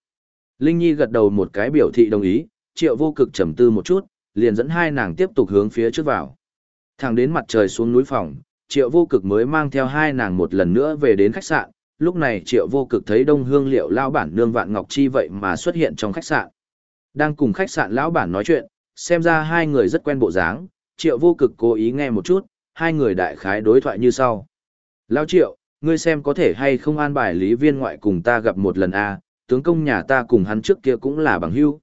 Linh Nhi gật đầu một cái biểu thị đồng ý, triệu vô cực trầm tư một chút, liền dẫn hai nàng tiếp tục hướng phía trước vào. Thẳng đến mặt trời xuống núi phòng, triệu vô cực mới mang theo hai nàng một lần nữa về đến khách sạn, lúc này triệu vô cực thấy đông hương liệu lao bản nương vạn ngọc chi vậy mà xuất hiện trong khách sạn. Đang cùng khách sạn lão bản nói chuyện, xem ra hai người rất quen bộ dáng, triệu vô cực cố ý nghe một chút, hai người đại khái đối thoại như sau. Lão triệu, ngươi xem có thể hay không an bài lý viên ngoại cùng ta gặp một lần a à, tướng công nhà ta cùng hắn trước kia cũng là bằng hữu.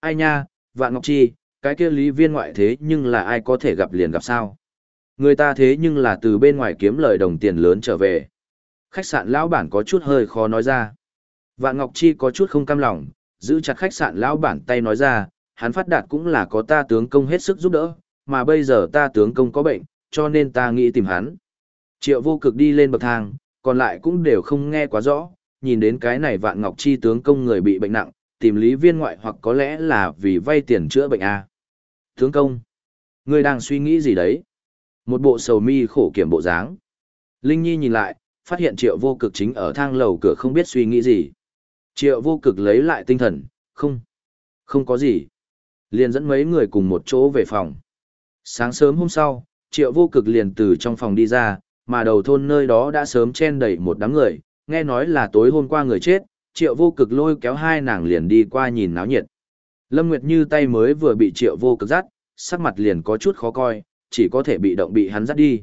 Ai nha, vạn ngọc chi, cái kia lý viên ngoại thế nhưng là ai có thể gặp liền gặp sao? Người ta thế nhưng là từ bên ngoài kiếm lời đồng tiền lớn trở về. Khách sạn lão bản có chút hơi khó nói ra. Vạn Ngọc Chi có chút không cam lòng, giữ chặt khách sạn lão bản tay nói ra, hắn phát đạt cũng là có ta tướng công hết sức giúp đỡ, mà bây giờ ta tướng công có bệnh, cho nên ta nghĩ tìm hắn. Triệu vô cực đi lên bậc thang, còn lại cũng đều không nghe quá rõ, nhìn đến cái này vạn ngọc chi tướng công người bị bệnh nặng, tìm lý viên ngoại hoặc có lẽ là vì vay tiền chữa bệnh A. Tướng công, ngươi đang suy nghĩ gì đấy? Một bộ sầu mi khổ kiểm bộ dáng. Linh Nhi nhìn lại, phát hiện triệu vô cực chính ở thang lầu cửa không biết suy nghĩ gì. Triệu vô cực lấy lại tinh thần, không, không có gì. Liền dẫn mấy người cùng một chỗ về phòng. Sáng sớm hôm sau, triệu vô cực liền từ trong phòng đi ra, mà đầu thôn nơi đó đã sớm chen đầy một đám người, nghe nói là tối hôm qua người chết, triệu vô cực lôi kéo hai nàng liền đi qua nhìn náo nhiệt. Lâm Nguyệt Như tay mới vừa bị triệu vô cực dắt, sắc mặt liền có chút khó coi, chỉ có thể bị động bị hắn dắt đi.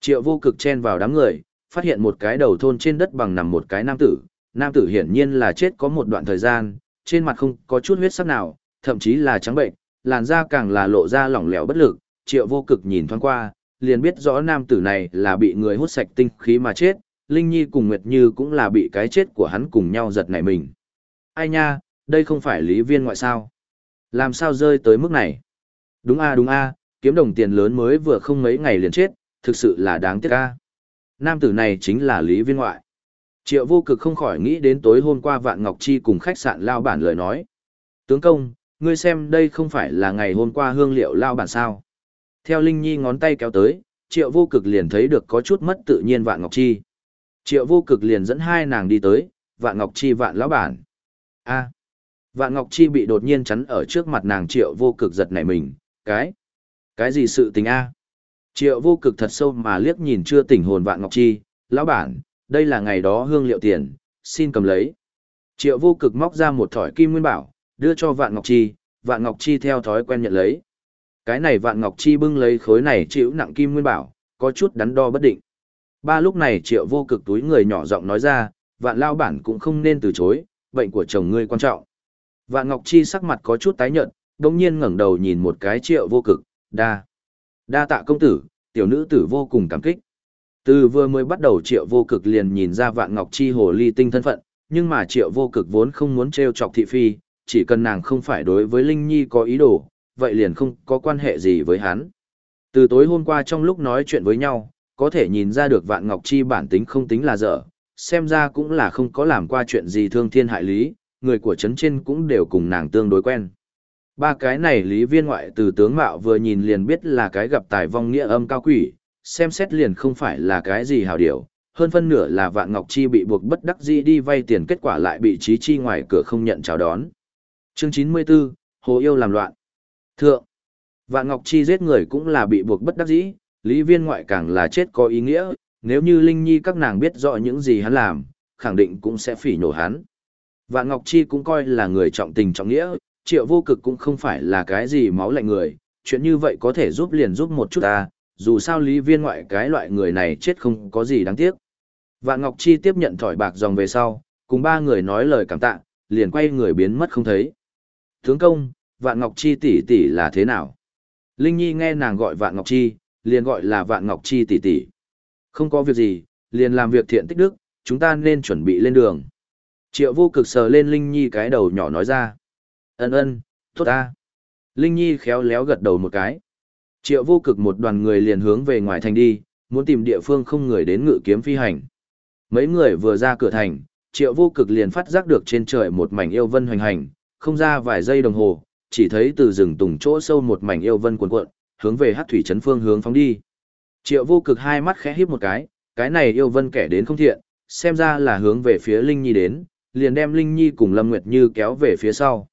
Triệu vô cực chen vào đám người, phát hiện một cái đầu thôn trên đất bằng nằm một cái nam tử, nam tử hiển nhiên là chết có một đoạn thời gian, trên mặt không có chút huyết sắc nào, thậm chí là trắng bệnh, làn da càng là lộ ra lỏng lẻo bất lực, triệu vô cực nhìn thoáng qua, liền biết rõ nam tử này là bị người hút sạch tinh khí mà chết, Linh Nhi cùng Nguyệt Như cũng là bị cái chết của hắn cùng nhau giật nảy mình. Ai nha, đây không phải lý viên ngoại sao? Làm sao rơi tới mức này? Đúng a đúng a, kiếm đồng tiền lớn mới vừa không mấy ngày liền chết, thực sự là đáng tiếc a. Nam tử này chính là lý viên ngoại. Triệu vô cực không khỏi nghĩ đến tối hôm qua Vạn Ngọc Chi cùng khách sạn lao bản lời nói. Tướng công, ngươi xem đây không phải là ngày hôm qua hương liệu lao bản sao. Theo Linh Nhi ngón tay kéo tới, triệu vô cực liền thấy được có chút mất tự nhiên Vạn Ngọc Chi. Triệu vô cực liền dẫn hai nàng đi tới, Vạn Ngọc Chi vạn lão bản. a Vạn Ngọc Chi bị đột nhiên chắn ở trước mặt nàng triệu vô cực giật nảy mình, cái, cái gì sự tình a Triệu vô cực thật sâu mà liếc nhìn chưa tỉnh hồn Vạn Ngọc Chi, lão bản, đây là ngày đó hương liệu tiền, xin cầm lấy. Triệu vô cực móc ra một thỏi kim nguyên bảo, đưa cho Vạn Ngọc Chi, Vạn Ngọc Chi theo thói quen nhận lấy. Cái này Vạn Ngọc Chi bưng lấy khối này chịu nặng kim nguyên bảo, có chút đắn đo bất định. Ba lúc này Triệu vô cực túi người nhỏ giọng nói ra, Vạn lao bản cũng không nên từ chối, bệnh của chồng ngươi quan trọng. Vạn Ngọc Chi sắc mặt có chút tái nhợt, đồng nhiên ngẩng đầu nhìn một cái Triệu vô cực, đa. Đa tạ công tử, tiểu nữ tử vô cùng cảm kích. Từ vừa mới bắt đầu triệu vô cực liền nhìn ra vạn ngọc chi hồ ly tinh thân phận, nhưng mà triệu vô cực vốn không muốn trêu chọc thị phi, chỉ cần nàng không phải đối với Linh Nhi có ý đồ, vậy liền không có quan hệ gì với hắn. Từ tối hôm qua trong lúc nói chuyện với nhau, có thể nhìn ra được Vạn Ngọc Chi bản tính không tính là dở, xem ra cũng là không có làm qua chuyện gì thương thiên hại lý, người của trấn trên cũng đều cùng nàng tương đối quen. Ba cái này lý viên ngoại từ tướng mạo vừa nhìn liền biết là cái gặp tài vong nghĩa âm cao quỷ, xem xét liền không phải là cái gì hào điều. hơn phân nửa là Vạn Ngọc Chi bị buộc bất đắc dĩ đi vay tiền kết quả lại bị Trí Chi ngoài cửa không nhận chào đón. Chương 94, Hồ Yêu làm loạn. Thượng, Vạn Ngọc Chi giết người cũng là bị buộc bất đắc dĩ, Lý Viên ngoại càng là chết có ý nghĩa, nếu như Linh Nhi các nàng biết rõ những gì hắn làm, khẳng định cũng sẽ phỉ nổ hắn. Vạn Ngọc Chi cũng coi là người trọng tình trọng nghĩa, triệu vô cực cũng không phải là cái gì máu lạnh người, chuyện như vậy có thể giúp liền giúp một chút ta, dù sao Lý Viên ngoại cái loại người này chết không có gì đáng tiếc. Vạn Ngọc Chi tiếp nhận thỏi bạc dòng về sau, cùng ba người nói lời cảm tạ, liền quay người biến mất không thấy. Tướng công, Vạn Ngọc Chi tỷ tỷ là thế nào? Linh Nhi nghe nàng gọi Vạn Ngọc Chi, liền gọi là Vạn Ngọc Chi tỷ tỷ. Không có việc gì, liền làm việc thiện tích đức, chúng ta nên chuẩn bị lên đường. Triệu vô cực sờ lên Linh Nhi cái đầu nhỏ nói ra. Ân ân, tốt ta. Linh Nhi khéo léo gật đầu một cái. Triệu vô cực một đoàn người liền hướng về ngoài thành đi, muốn tìm địa phương không người đến ngự kiếm phi hành. Mấy người vừa ra cửa thành, triệu vô cực liền phát giác được trên trời một mảnh yêu vân hoành hành, không ra vài giây đồng hồ, chỉ thấy từ rừng tùng chỗ sâu một mảnh yêu vân cuộn cuộn, hướng về hát thủy trấn phương hướng phóng đi. Triệu vô cực hai mắt khẽ híp một cái, cái này yêu vân kẻ đến không thiện, xem ra là hướng về phía Linh Nhi đến, liền đem Linh Nhi cùng Lâm Nguyệt Như kéo về phía sau.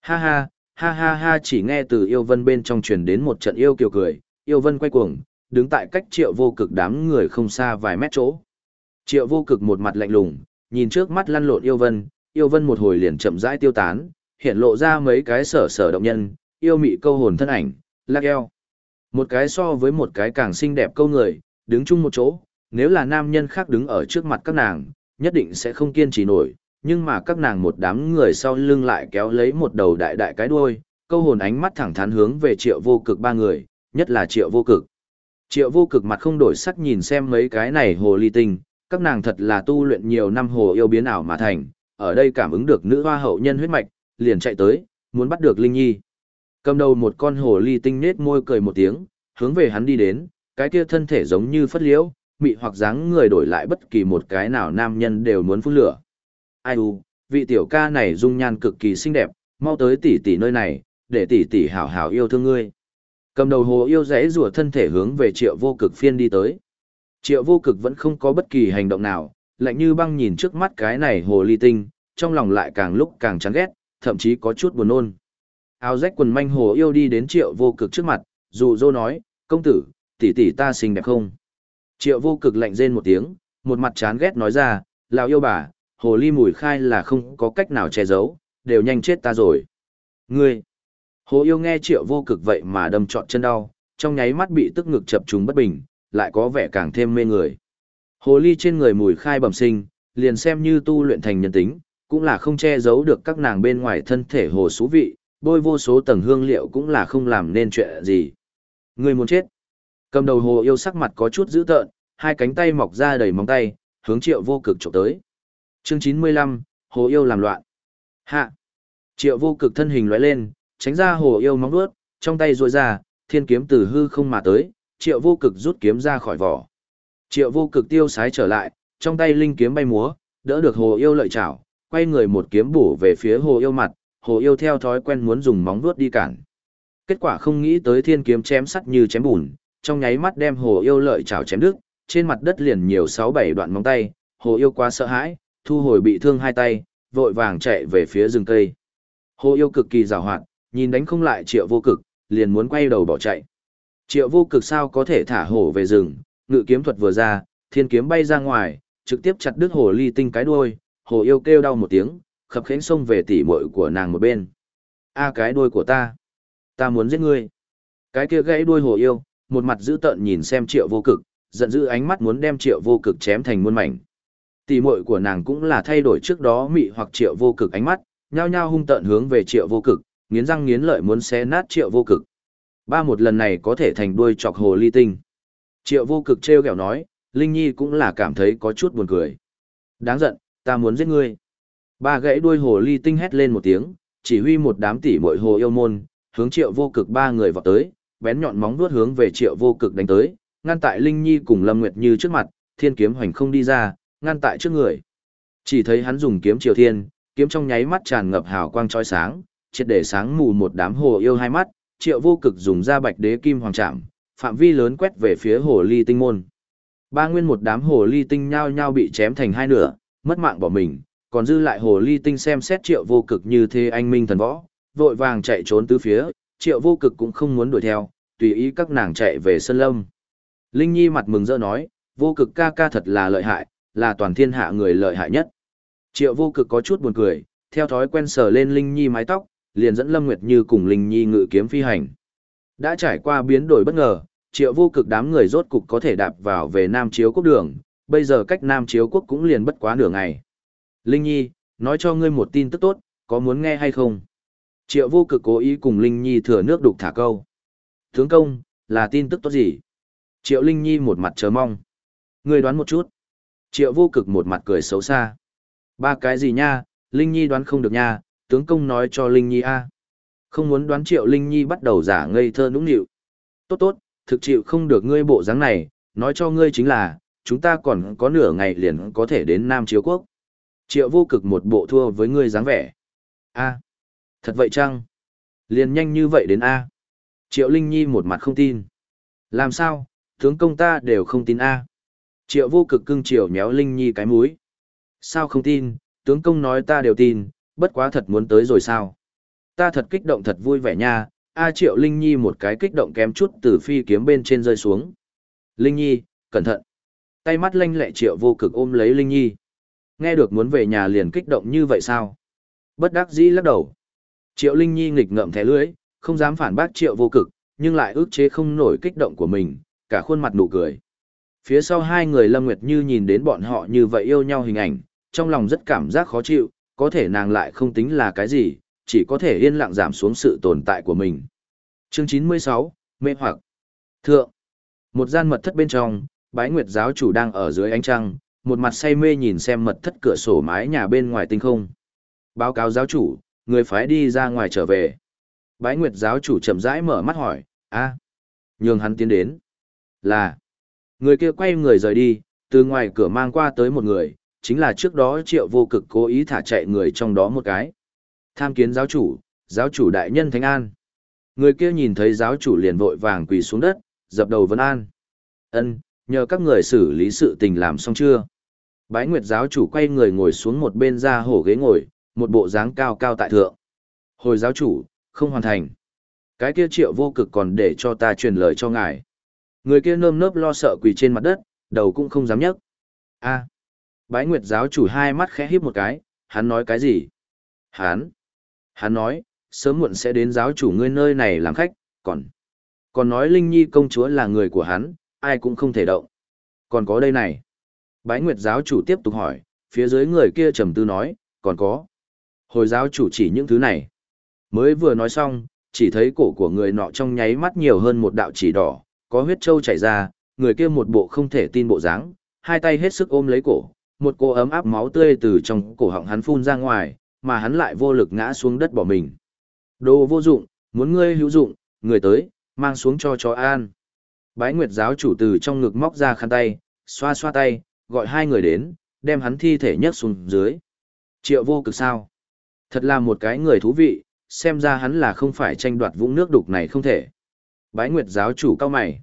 Ha ha, ha ha ha chỉ nghe từ yêu vân bên trong truyền đến một trận yêu kiều cười, yêu vân quay cuồng, đứng tại cách triệu vô cực đám người không xa vài mét chỗ. Triệu vô cực một mặt lạnh lùng, nhìn trước mắt lăn lộn yêu vân, yêu vân một hồi liền chậm rãi tiêu tán, hiện lộ ra mấy cái sở sở động nhân, yêu mị câu hồn thân ảnh, lạc eo. Một cái so với một cái càng xinh đẹp câu người, đứng chung một chỗ, nếu là nam nhân khác đứng ở trước mặt các nàng, nhất định sẽ không kiên trì nổi, nhưng mà các nàng một đám người sau lưng lại kéo lấy một đầu đại đại cái đuôi, câu hồn ánh mắt thẳng thắn hướng về triệu vô cực ba người, nhất là triệu vô cực. Triệu vô cực mặt không đổi sắc nhìn xem mấy cái này hồ ly tinh, các nàng thật là tu luyện nhiều năm hồ yêu biến ảo mà thành, ở đây cảm ứng được nữ hoa hậu nhân huyết mạch, liền chạy tới, muốn bắt được Linh Nhi. Cầm đầu một con hồ ly tinh nết môi cười một tiếng, hướng về hắn đi đến, cái kia thân thể giống như phất liễu, mị hoặc dáng người đổi lại bất kỳ một cái nào nam nhân đều muốn phun lửa. Ai u, vị tiểu ca này dung nhan cực kỳ xinh đẹp, mau tới tỷ tỷ nơi này, để tỷ tỷ hảo hảo yêu thương ngươi. Cầm đầu hồ yêu rẽ rùa thân thể hướng về triệu vô cực phiên đi tới. Triệu vô cực vẫn không có bất kỳ hành động nào, lạnh như băng nhìn trước mắt cái này hồ ly tinh, trong lòng lại càng lúc càng chán ghét, thậm chí có chút buồn nôn. Áo rách quần manh hồ yêu đi đến triệu vô cực trước mặt, dù dô nói, công tử, tỷ tỷ ta xinh đẹp không? Triệu vô cực lạnh rên một tiếng, một mặt chán ghét nói ra, lão yêu bà, hồ ly mùi khai là không có cách nào che giấu, đều nhanh chết ta rồi. Ngươi! Hồ yêu nghe triệu vô cực vậy mà đâm trọn chân đau, trong nháy mắt bị tức ngực chập trùng bất bình, lại có vẻ càng thêm mê người. Hồ ly trên người mùi khai bẩm sinh, liền xem như tu luyện thành nhân tính, cũng là không che giấu được các nàng bên ngoài thân thể hồ xú vị, bôi vô số tầng hương liệu cũng là không làm nên chuyện gì. Người muốn chết. Cầm đầu hồ yêu sắc mặt có chút dữ tợn, hai cánh tay mọc ra đầy móng tay, hướng triệu vô cực trộm tới. Chương 95, hồ yêu làm loạn. Hạ. Triệu vô cực thân hình lóe lên, tránh ra hồ yêu móng vuốt, trong tay ruồi ra, thiên kiếm từ hư không mà tới, triệu vô cực rút kiếm ra khỏi vỏ. Triệu vô cực tiêu sái trở lại, trong tay linh kiếm bay múa, đỡ được hồ yêu lợi chảo, quay người một kiếm bổ về phía hồ yêu mặt, hồ yêu theo thói quen muốn dùng móng vuốt đi cản. Kết quả không nghĩ tới thiên kiếm chém sắt như chém bùn, trong nháy mắt đem hồ yêu lợi chảo chém đứt, trên mặt đất liền nhiều sáu bảy đoạn móng tay, hồ yêu quá sợ hãi, thu hồi bị thương hai tay, vội vàng chạy về phía rừng cây. Hồ yêu cực kỳ rào hoạt, nhìn đánh không lại triệu vô cực, liền muốn quay đầu bỏ chạy. Triệu vô cực sao có thể thả hổ về rừng, ngự kiếm thuật vừa ra, thiên kiếm bay ra ngoài, trực tiếp chặt đứt hồ ly tinh cái đuôi, hồ yêu kêu đau một tiếng, khập khẽnh xông về tỉ muội của nàng một bên. A cái đuôi của ta, ta muốn giết ngươi. Cái kia gãy đuôi hồ yêu, một mặt dữ tợn nhìn xem triệu vô cực, giận dữ ánh mắt muốn đem triệu vô cực chém thành muôn mảnh. Tỉ muội của nàng cũng là thay đổi trước đó mị hoặc triệu vô cực ánh mắt, nhao nhao hung tợn hướng về triệu vô cực, nghiến răng nghiến lợi muốn xé nát triệu vô cực. Ba một lần này có thể thành đuôi chọc hồ ly tinh. Triệu vô cực trêu ghẹo nói, Linh Nhi cũng là cảm thấy có chút buồn cười. Đáng giận, ta muốn giết ngươi. Ba gãy đuôi hồ ly tinh hét lên một tiếng, chỉ huy một đám tỷ muội hồ yêu môn, hướng triệu vô cực ba người vào tới, bén nhọn móng vuốt hướng về Triệu Vô Cực đánh tới, ngăn tại Linh Nhi cùng Lâm Nguyệt Như trước mặt, thiên kiếm hoành không đi ra, ngăn tại trước người. Chỉ thấy hắn dùng kiếm triều thiên, kiếm trong nháy mắt tràn ngập hào quang chói sáng, triệt để sáng mù một đám hồ yêu hai mắt, Triệu Vô Cực dùng ra Bạch Đế Kim Hoàng trạm, phạm vi lớn quét về phía hồ ly tinh môn. Ba nguyên một đám hồ ly tinh nhao nhao bị chém thành hai nửa, mất mạng bỏ mình, còn dư lại hồ ly tinh xem xét Triệu Vô Cực như thế anh minh thần võ, vội vàng chạy trốn tứ phía, Triệu Vô Cực cũng không muốn đuổi theo, tùy ý các nàng chạy về sân lâm. Linh Nhi mặt mừng rỡ nói, Vô Cực ca ca thật là lợi hại, là toàn thiên hạ người lợi hại nhất. Triệu Vô Cực có chút buồn cười, theo thói quen sờ lên Linh Nhi mái tóc, liền dẫn Lâm Nguyệt Như cùng Linh Nhi ngự kiếm phi hành. Đã trải qua biến đổi bất ngờ, triệu vô cực đám người rốt cục có thể đạp vào về Nam Chiếu Quốc đường, bây giờ cách Nam Chiếu Quốc cũng liền bất quá nửa ngày. Linh Nhi, nói cho ngươi một tin tức tốt, có muốn nghe hay không? Triệu vô cực cố ý cùng Linh Nhi thừa nước đục thả câu. Tướng công, là tin tức tốt gì? Triệu Linh Nhi một mặt chờ mong. Ngươi đoán một chút. Triệu vô cực một mặt cười xấu xa. Ba cái gì nha, Linh Nhi đoán không được nha, tướng công nói cho Linh Nhi a. Không muốn đoán Triệu Linh Nhi bắt đầu giả ngây thơ nũng nịu. Tốt tốt, thực chịu không được ngươi bộ dáng này, nói cho ngươi chính là, chúng ta còn có nửa ngày liền có thể đến Nam Chiếu Quốc. Triệu vô cực một bộ thua với ngươi dáng vẻ. a thật vậy chăng? Liền nhanh như vậy đến A. Triệu Linh Nhi một mặt không tin. Làm sao, tướng công ta đều không tin A. Triệu vô cực cưng triệu nhéo Linh Nhi cái mũi. Sao không tin, tướng công nói ta đều tin, bất quá thật muốn tới rồi sao? Ta thật kích động thật vui vẻ nha, A Triệu Linh Nhi một cái kích động kém chút từ phi kiếm bên trên rơi xuống. Linh Nhi, cẩn thận. Tay mắt lanh lẹ Triệu vô cực ôm lấy Linh Nhi. Nghe được muốn về nhà liền kích động như vậy sao? Bất đắc dĩ lắc đầu. Triệu Linh Nhi nghịch ngợm thẻ lưới, không dám phản bác Triệu vô cực, nhưng lại ước chế không nổi kích động của mình, cả khuôn mặt nụ cười. Phía sau hai người Lâm Nguyệt Như nhìn đến bọn họ như vậy yêu nhau hình ảnh, trong lòng rất cảm giác khó chịu, có thể nàng lại không tính là cái gì, chỉ có thể yên lặng giảm xuống sự tồn tại của mình. Chương 96, Mê hoặc Thượng Một gian mật thất bên trong, bái nguyệt giáo chủ đang ở dưới ánh trăng, một mặt say mê nhìn xem mật thất cửa sổ mái nhà bên ngoài tinh không. Báo cáo giáo chủ, người phái đi ra ngoài trở về. Bái nguyệt giáo chủ chậm rãi mở mắt hỏi, a nhường hắn tiến đến. Là, người kia quay người rời đi, từ ngoài cửa mang qua tới một người, chính là trước đó triệu vô cực cố ý thả chạy người trong đó một cái. Tham kiến giáo chủ, giáo chủ đại nhân Thánh An. Người kia nhìn thấy giáo chủ liền vội vàng quỳ xuống đất, dập đầu vấn an. Ân, nhờ các người xử lý sự tình làm xong chưa? Bái Nguyệt giáo chủ quay người ngồi xuống một bên ra hổ ghế ngồi, một bộ dáng cao cao tại thượng. Hồi giáo chủ, không hoàn thành. Cái kia triệu vô cực còn để cho ta truyền lời cho ngài. Người kia nơm nớp lo sợ quỳ trên mặt đất, đầu cũng không dám nhấc. A. Bái Nguyệt giáo chủ hai mắt khẽ híp một cái, hắn nói cái gì? Hắn. Hắn nói, sớm muộn sẽ đến giáo chủ ngươi nơi này làm khách, còn... Còn nói Linh Nhi công chúa là người của hắn, ai cũng không thể động. Còn có đây này. Bái Nguyệt giáo chủ tiếp tục hỏi, phía dưới người kia trầm tư nói, còn có. Hồi giáo chủ chỉ những thứ này. Mới vừa nói xong, chỉ thấy cổ của người nọ trong nháy mắt nhiều hơn một đạo chỉ đỏ, có huyết trâu chảy ra, người kia một bộ không thể tin bộ dáng, hai tay hết sức ôm lấy cổ, một cô ấm áp máu tươi từ trong cổ họng hắn phun ra ngoài, mà hắn lại vô lực ngã xuống đất bỏ mình. Đồ vô dụng, muốn ngươi hữu dụng, người tới, mang xuống cho chó an. Bái Nguyệt giáo chủ từ trong ngực móc ra khăn tay, xoa xoa tay, gọi hai người đến, đem hắn thi thể nhấc xuống dưới. Triệu vô cực sao? Thật là một cái người thú vị, xem ra hắn là không phải tranh đoạt vũng nước đục này không thể. Bái Nguyệt giáo chủ cao mày.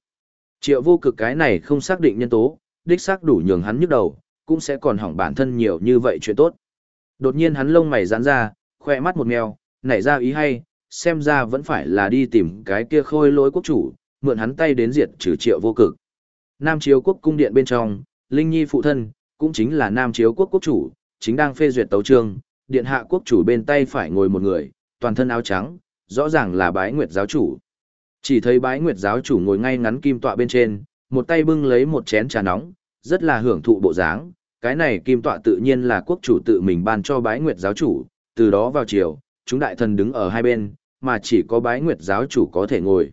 Triệu vô cực cái này không xác định nhân tố, đích xác đủ nhường hắn nhức đầu, cũng sẽ còn hỏng bản thân nhiều như vậy chuyện tốt. Đột nhiên hắn lông mày giãn ra, khoe mắt một mèo, nảy ra ý hay, xem ra vẫn phải là đi tìm cái kia khôi lỗi quốc chủ, mượn hắn tay đến diệt trừ triệu vô cực. Nam Chiếu quốc cung điện bên trong, Linh Nhi phụ thân, cũng chính là Nam Chiếu quốc quốc chủ, chính đang phê duyệt tấu trương, điện hạ quốc chủ bên tay phải ngồi một người, toàn thân áo trắng, rõ ràng là bái nguyệt giáo chủ. Chỉ thấy bái nguyệt giáo chủ ngồi ngay ngắn kim tọa bên trên, một tay bưng lấy một chén trà nóng, rất là hưởng thụ bộ dáng, cái này kim tọa tự nhiên là quốc chủ tự mình ban cho bái nguyệt giáo chủ, từ đó vào chiều, chúng đại thần đứng ở hai bên, mà chỉ có bái nguyệt giáo chủ có thể ngồi.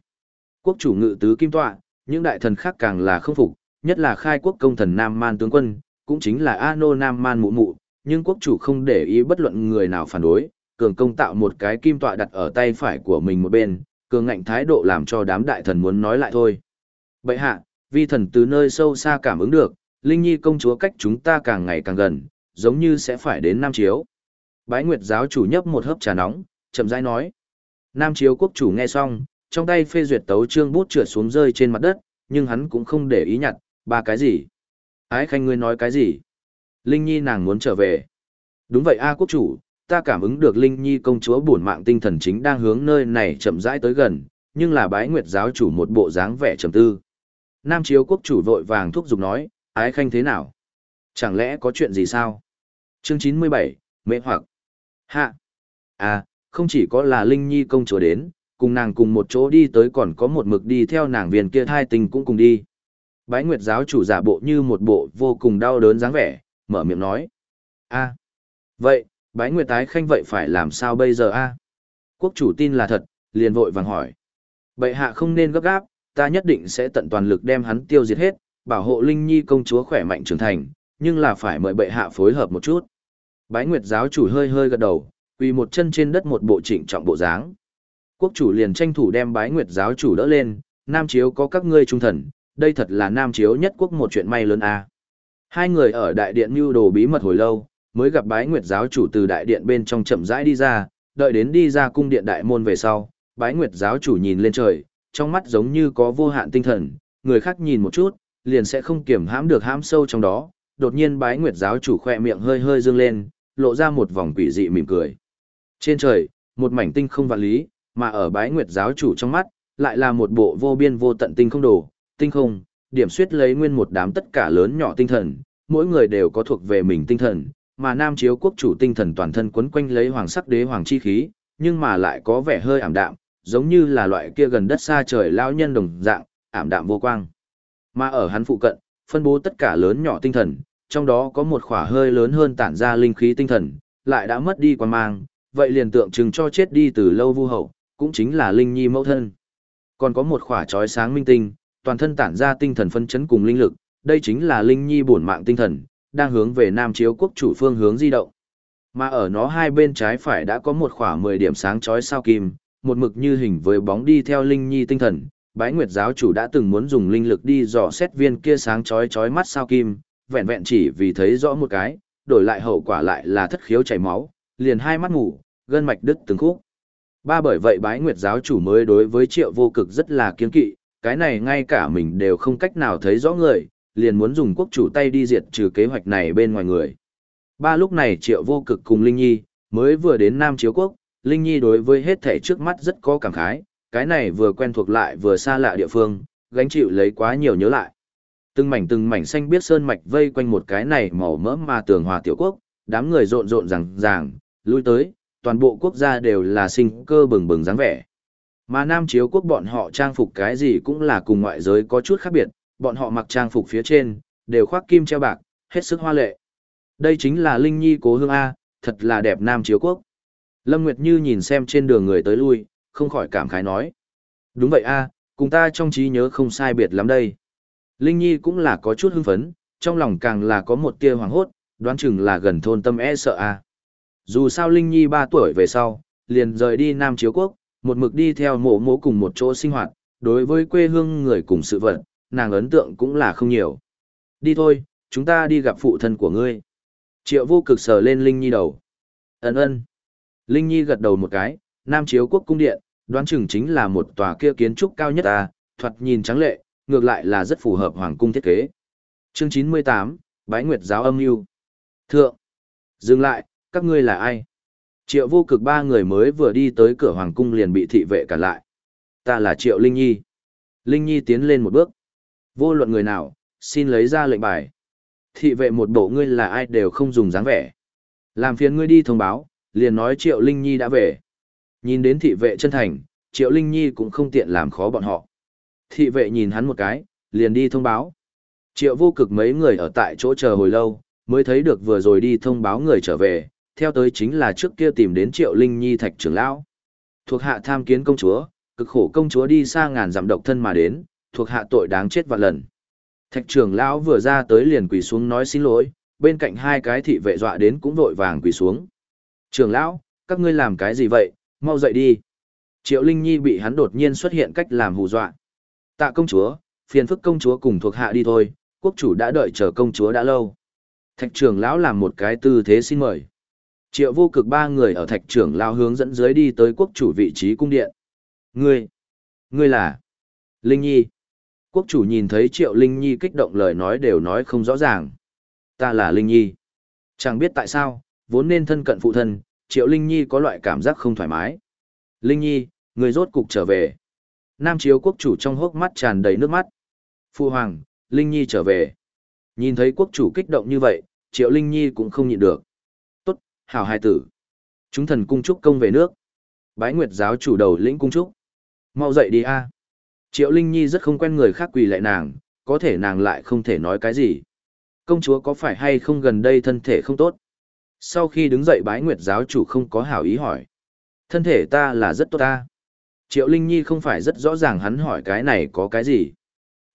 Quốc chủ ngự tứ kim tọa, những đại thần khác càng là không phục, nhất là khai quốc công thần Nam Man tướng quân, cũng chính là Ano Nam Man mụ mụ, nhưng quốc chủ không để ý bất luận người nào phản đối, cường công tạo một cái kim tọa đặt ở tay phải của mình một bên, cường ngạnh thái độ làm cho đám đại thần muốn nói lại thôi. Bậy hạ, vi thần từ nơi sâu xa cảm ứng được, Linh Nhi công chúa cách chúng ta càng ngày càng gần, giống như sẽ phải đến Nam Chiếu. Bái Nguyệt giáo chủ nhấp một hớp trà nóng, chậm rãi nói. Nam Chiếu quốc chủ nghe xong, trong tay phê duyệt tấu trương bút trượt xuống rơi trên mặt đất, nhưng hắn cũng không để ý nhặt, ba cái gì. Ái khanh ngươi nói cái gì? Linh Nhi nàng muốn trở về. Đúng vậy A quốc chủ, ta cảm ứng được Linh Nhi công chúa bổn mạng tinh thần chính đang hướng nơi này chậm rãi tới gần, nhưng là bái nguyệt giáo chủ một bộ dáng vẻ trầm tư. Nam chiếu quốc chủ vội vàng thúc giục nói, ái khanh thế nào? Chẳng lẽ có chuyện gì sao? Chương 97, mê hoặc. Hạ. À, không chỉ có là Linh Nhi công chúa đến, cùng nàng cùng một chỗ đi tới còn có một mực đi theo nàng viên kia thai tình cũng cùng đi. Bái Nguyệt giáo chủ giả bộ như một bộ vô cùng đau đớn dáng vẻ, mở miệng nói. a vậy, Bái Nguyệt tái khanh vậy phải làm sao bây giờ a Quốc chủ tin là thật, liền vội vàng hỏi. Bệ hạ không nên gấp gáp, ta nhất định sẽ tận toàn lực đem hắn tiêu diệt hết, bảo hộ Linh Nhi công chúa khỏe mạnh trưởng thành, nhưng là phải mời bệ hạ phối hợp một chút. Bái Nguyệt giáo chủ hơi hơi gật đầu, quỳ một chân trên đất một bộ trịnh trọng bộ dáng. Quốc chủ liền tranh thủ đem Bái Nguyệt giáo chủ đỡ lên, Nam Chiếu có các ngươi trung thần, đây thật là Nam Chiếu nhất quốc một chuyện may lớn a. Hai người ở đại điện mưu đồ bí mật hồi lâu, mới gặp Bái Nguyệt giáo chủ từ đại điện bên trong chậm rãi đi ra, đợi đến đi ra cung điện đại môn về sau, Bái Nguyệt giáo chủ nhìn lên trời, trong mắt giống như có vô hạn tinh thần, người khác nhìn một chút, liền sẽ không kiểm hãm được hãm sâu trong đó. Đột nhiên Bái Nguyệt giáo chủ khoe miệng hơi hơi dương lên, lộ ra một vòng quỷ dị mỉm cười. Trên trời, một mảnh tinh không vạn lý, mà ở Bái Nguyệt giáo chủ trong mắt, lại là một bộ vô biên vô tận tinh không đồ, tinh không, điểm suyết lấy nguyên một đám tất cả lớn nhỏ tinh thần, mỗi người đều có thuộc về mình tinh thần, mà Nam Chiếu quốc chủ tinh thần toàn thân quấn quanh lấy hoàng sắc đế hoàng chi khí, nhưng mà lại có vẻ hơi ảm đạm, giống như là loại kia gần đất xa trời lao nhân đồng dạng, ảm đạm vô quang. Mà ở hắn phụ cận, phân bố tất cả lớn nhỏ tinh thần, trong đó có một khỏa hơi lớn hơn tản ra linh khí tinh thần, lại đã mất đi quan mang, vậy liền tượng trưng cho chết đi từ lâu vu hậu, cũng chính là linh nhi mẫu thân. Còn có một khỏa trói sáng minh tinh, toàn thân tản ra tinh thần phân chấn cùng linh lực, đây chính là linh nhi bổn mạng tinh thần, đang hướng về Nam Chiếu quốc chủ phương hướng di động. Mà ở nó hai bên trái phải đã có một khỏa 10 điểm sáng chói sao kim, một mực như hình với bóng đi theo linh nhi tinh thần. Bái Nguyệt giáo chủ đã từng muốn dùng linh lực đi dò xét viên kia sáng chói chói mắt sao kim, vẹn vẹn chỉ vì thấy rõ một cái, đổi lại hậu quả lại là thất khiếu chảy máu, liền hai mắt ngủ, gân mạch đứt từng khúc. Ba bởi vậy bái nguyệt giáo chủ mới đối với triệu vô cực rất là kiên kỵ, cái này ngay cả mình đều không cách nào thấy rõ người, liền muốn dùng quốc chủ tay đi diệt trừ kế hoạch này bên ngoài người. Ba lúc này triệu vô cực cùng Linh Nhi, mới vừa đến Nam Chiếu Quốc, Linh Nhi đối với hết thể trước mắt rất có cảm khái, cái này vừa quen thuộc lại vừa xa lạ địa phương, gánh chịu lấy quá nhiều nhớ lại. Từng mảnh từng mảnh xanh biết sơn mạch vây quanh một cái này màu mỡ mà tường hòa tiểu quốc, đám người rộn rộn ràng ràng, lui tới, toàn bộ quốc gia đều là sinh cơ bừng bừng dáng vẻ. Mà Nam Chiếu quốc bọn họ trang phục cái gì cũng là cùng ngoại giới có chút khác biệt, bọn họ mặc trang phục phía trên, đều khoác kim treo bạc, hết sức hoa lệ. Đây chính là Linh Nhi cố hương A, thật là đẹp Nam Chiếu quốc. Lâm Nguyệt Như nhìn xem trên đường người tới lui, không khỏi cảm khái nói. Đúng vậy A, cùng ta trong trí nhớ không sai biệt lắm đây. Linh Nhi cũng là có chút hưng phấn, trong lòng càng là có một tia hoàng hốt, đoán chừng là gần thôn tâm e sợ A. Dù sao Linh Nhi 3 tuổi về sau, liền rời đi Nam Chiếu Quốc, một mực đi theo mộ mộ cùng một chỗ sinh hoạt, đối với quê hương người cùng sự vật, nàng ấn tượng cũng là không nhiều. Đi thôi, chúng ta đi gặp phụ thân của ngươi. Triệu vô cực sờ lên Linh Nhi đầu. Ấn ơn. Linh Nhi gật đầu một cái, Nam Chiếu Quốc cung điện, đoán chừng chính là một tòa kia kiến trúc cao nhất ta. thoạt nhìn trắng lệ, ngược lại là rất phù hợp hoàng cung thiết kế. Chương 98, Bái Nguyệt giáo âm mưu. Thượng. Dừng lại, các ngươi là ai? Triệu vô cực ba người mới vừa đi tới cửa hoàng cung liền bị thị vệ cản lại. Ta là Triệu Linh Nhi. Linh Nhi tiến lên một bước. Vô luận người nào, xin lấy ra lệnh bài. Thị vệ một bộ ngươi là ai đều không dùng dáng vẻ. Làm phiền ngươi đi thông báo, liền nói Triệu Linh Nhi đã về. Nhìn đến thị vệ chân thành, Triệu Linh Nhi cũng không tiện làm khó bọn họ. Thị vệ nhìn hắn một cái, liền đi thông báo. Triệu vô cực mấy người ở tại chỗ chờ hồi lâu, mới thấy được vừa rồi đi thông báo người trở về, theo tới chính là trước kia tìm đến Triệu Linh Nhi thạch trưởng lão. Thuộc hạ tham kiến công chúa, cực khổ công chúa đi xa ngàn dặm độc thân mà đến, thuộc hạ tội đáng chết vạn lần. Thạch trưởng lão vừa ra tới liền quỳ xuống nói xin lỗi, bên cạnh hai cái thị vệ dọa đến cũng vội vàng quỳ xuống. Trưởng lão, các ngươi làm cái gì vậy, mau dậy đi. Triệu Linh Nhi bị hắn đột nhiên xuất hiện cách làm hù dọa. Tạ công chúa, phiền phức công chúa cùng thuộc hạ đi thôi, quốc chủ đã đợi chờ công chúa đã lâu. Thạch trưởng lão làm một cái tư thế xin mời. Triệu vô cực ba người ở thạch trưởng lao hướng dẫn dưới đi tới quốc chủ vị trí cung điện. Ngươi, ngươi là Linh Nhi. Quốc chủ nhìn thấy Triệu Linh Nhi kích động lời nói đều nói không rõ ràng. Ta là Linh Nhi. Chẳng biết tại sao, vốn nên thân cận phụ thân, Triệu Linh Nhi có loại cảm giác không thoải mái. Linh Nhi, người rốt cục trở về. Nam chiếu quốc chủ trong hốc mắt tràn đầy nước mắt. Phu Hoàng, Linh Nhi trở về. Nhìn thấy quốc chủ kích động như vậy, Triệu Linh Nhi cũng không nhịn được. Hảo hai tử. Chúng thần cung trúc công về nước. Bái Nguyệt giáo chủ đầu lĩnh cung trúc. Mau dậy đi a. Triệu Linh Nhi rất không quen người khác quỳ lại nàng, có thể nàng lại không thể nói cái gì. Công chúa có phải hay không gần đây thân thể không tốt? Sau khi đứng dậy bái nguyệt giáo chủ không có hảo ý hỏi. Thân thể ta là rất tốt ta. Triệu Linh Nhi không phải rất rõ ràng hắn hỏi cái này có cái gì.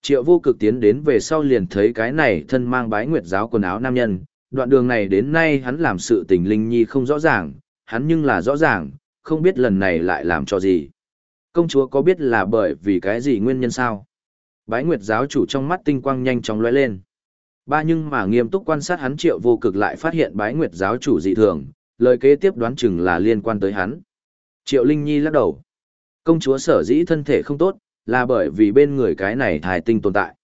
Triệu vô cực tiến đến về sau liền thấy cái này thân mang bái nguyệt giáo quần áo nam nhân. Đoạn đường này đến nay hắn làm sự tình Linh Nhi không rõ ràng, hắn nhưng là rõ ràng, không biết lần này lại làm cho gì. Công chúa có biết là bởi vì cái gì nguyên nhân sao? Bái Nguyệt giáo chủ trong mắt tinh quang nhanh chóng lóe lên. Ba nhưng mà nghiêm túc quan sát hắn triệu vô cực lại phát hiện bái Nguyệt giáo chủ dị thường, lời kế tiếp đoán chừng là liên quan tới hắn. Triệu Linh Nhi lắc đầu. Công chúa sở dĩ thân thể không tốt, là bởi vì bên người cái này thải tinh tồn tại.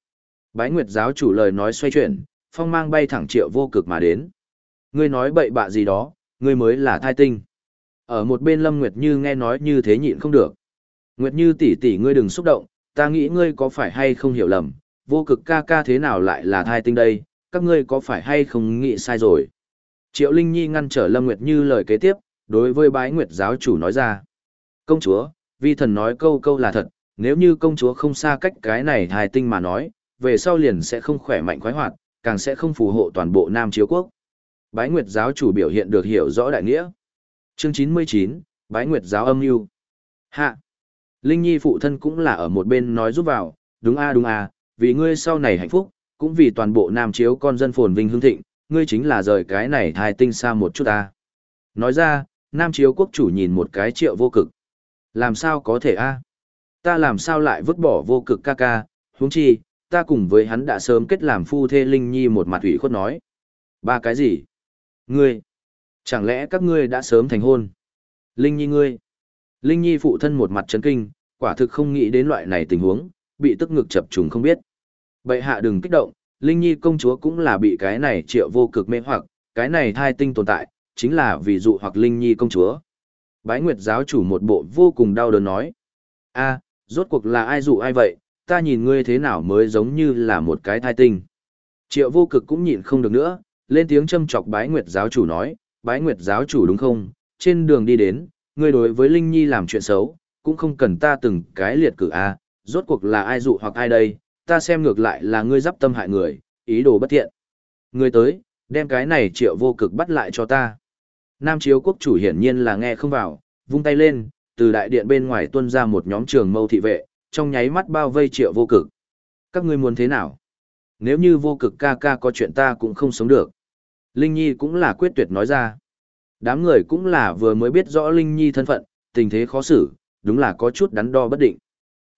Bái Nguyệt giáo chủ lời nói xoay chuyển, phong mang bay thẳng triệu vô cực mà đến. Ngươi nói bậy bạ gì đó, ngươi mới là thai tinh. Ở một bên Lâm Nguyệt Như nghe nói như thế nhịn không được. Nguyệt Như tỷ tỷ ngươi đừng xúc động, ta nghĩ ngươi có phải hay không hiểu lầm, vô cực ca ca thế nào lại là thai tinh đây, các ngươi có phải hay không nghĩ sai rồi. Triệu Linh Nhi ngăn trở Lâm Nguyệt Như lời kế tiếp, đối với bái Nguyệt giáo chủ nói ra. Công chúa, vi thần nói câu câu là thật, nếu như công chúa không xa cách cái này thai tinh mà nói, về sau liền sẽ không khỏe mạnh khoái hoạt, càng sẽ không phù hộ toàn bộ Nam Chiếu Quốc. Bái Nguyệt giáo chủ biểu hiện được hiểu rõ đại nghĩa. Chương 99, Bái Nguyệt giáo âm mưu. Hạ. Linh Nhi phụ thân cũng là ở một bên nói giúp vào, đúng a đúng a, vì ngươi sau này hạnh phúc, cũng vì toàn bộ Nam Chiếu con dân phồn vinh hương thịnh, ngươi chính là rời cái này thai tinh xa một chút ta. Nói ra, Nam Chiếu quốc chủ nhìn một cái triệu vô cực. Làm sao có thể a? Ta làm sao lại vứt bỏ vô cực ca ca, huống chi, ta cùng với hắn đã sớm kết làm phu thê Linh Nhi một mặt ủy khuất nói. Ba cái gì? Ngươi? Chẳng lẽ các ngươi đã sớm thành hôn? Linh Nhi ngươi? Linh Nhi phụ thân một mặt chấn kinh, quả thực không nghĩ đến loại này tình huống, bị tức ngực chập trùng không biết. Bệ hạ đừng kích động, Linh Nhi công chúa cũng là bị cái này triệu vô cực mê hoặc, cái này thai tinh tồn tại, chính là vì dụ hoặc Linh Nhi công chúa. Bái Nguyệt giáo chủ một bộ vô cùng đau đớn nói. a rốt cuộc là ai dụ ai vậy, ta nhìn ngươi thế nào mới giống như là một cái thai tinh. Triệu vô cực cũng nhịn không được nữa, lên tiếng châm chọc bái Nguyệt giáo chủ nói, bái Nguyệt giáo chủ đúng không, trên đường đi đến, ngươi đối với Linh Nhi làm chuyện xấu, cũng không cần ta từng cái liệt cử a rốt cuộc là ai dụ hoặc ai đây, ta xem ngược lại là ngươi dắp tâm hại người, ý đồ bất thiện. Ngươi tới, đem cái này triệu vô cực bắt lại cho ta. Nam chiếu quốc chủ hiển nhiên là nghe không vào, vung tay lên, từ đại điện bên ngoài tuôn ra một nhóm trường mâu thị vệ, trong nháy mắt bao vây triệu vô cực. Các ngươi muốn thế nào? Nếu như vô cực ca ca có chuyện ta cũng không sống được. Linh Nhi cũng là quyết tuyệt nói ra. Đám người cũng là vừa mới biết rõ Linh Nhi thân phận, tình thế khó xử, đúng là có chút đắn đo bất định.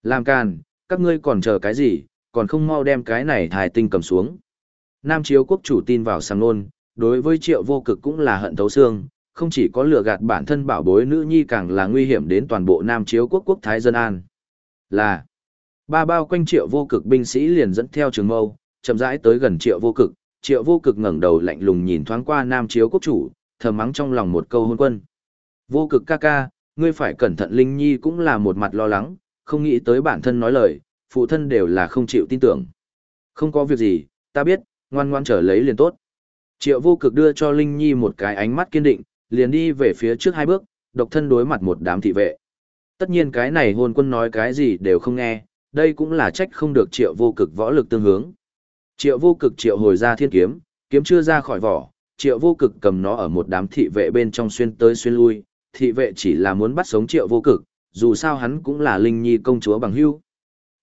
Làm càn, các ngươi còn chờ cái gì, còn không mau đem cái này thải tinh cầm xuống. Nam chiếu quốc chủ tin vào sang nôn, đối với triệu vô cực cũng là hận thấu xương, không chỉ có lừa gạt bản thân bảo bối nữ nhi càng là nguy hiểm đến toàn bộ Nam chiếu quốc quốc thái dân an. Là, ba bao quanh triệu vô cực binh sĩ liền dẫn theo trường mâu, chậm rãi tới gần triệu vô cực, triệu vô cực ngẩng đầu lạnh lùng nhìn thoáng qua Nam chiếu quốc chủ, thầm mắng trong lòng một câu hôn quân. Vô cực ca ca, ngươi phải cẩn thận Linh Nhi cũng là một mặt lo lắng, không nghĩ tới bản thân nói lời, phụ thân đều là không chịu tin tưởng. Không có việc gì, ta biết, ngoan ngoan trở lấy liền tốt. Triệu vô cực đưa cho Linh Nhi một cái ánh mắt kiên định, liền đi về phía trước hai bước, độc thân đối mặt một đám thị vệ. Tất nhiên cái này hôn quân nói cái gì đều không nghe, đây cũng là trách không được triệu vô cực võ lực tương hướng. Triệu vô cực triệu hồi ra thiên kiếm, kiếm chưa ra khỏi vỏ, triệu vô cực cầm nó ở một đám thị vệ bên trong xuyên tới xuyên lui, thị vệ chỉ là muốn bắt sống triệu vô cực, dù sao hắn cũng là linh nhi công chúa bằng hưu.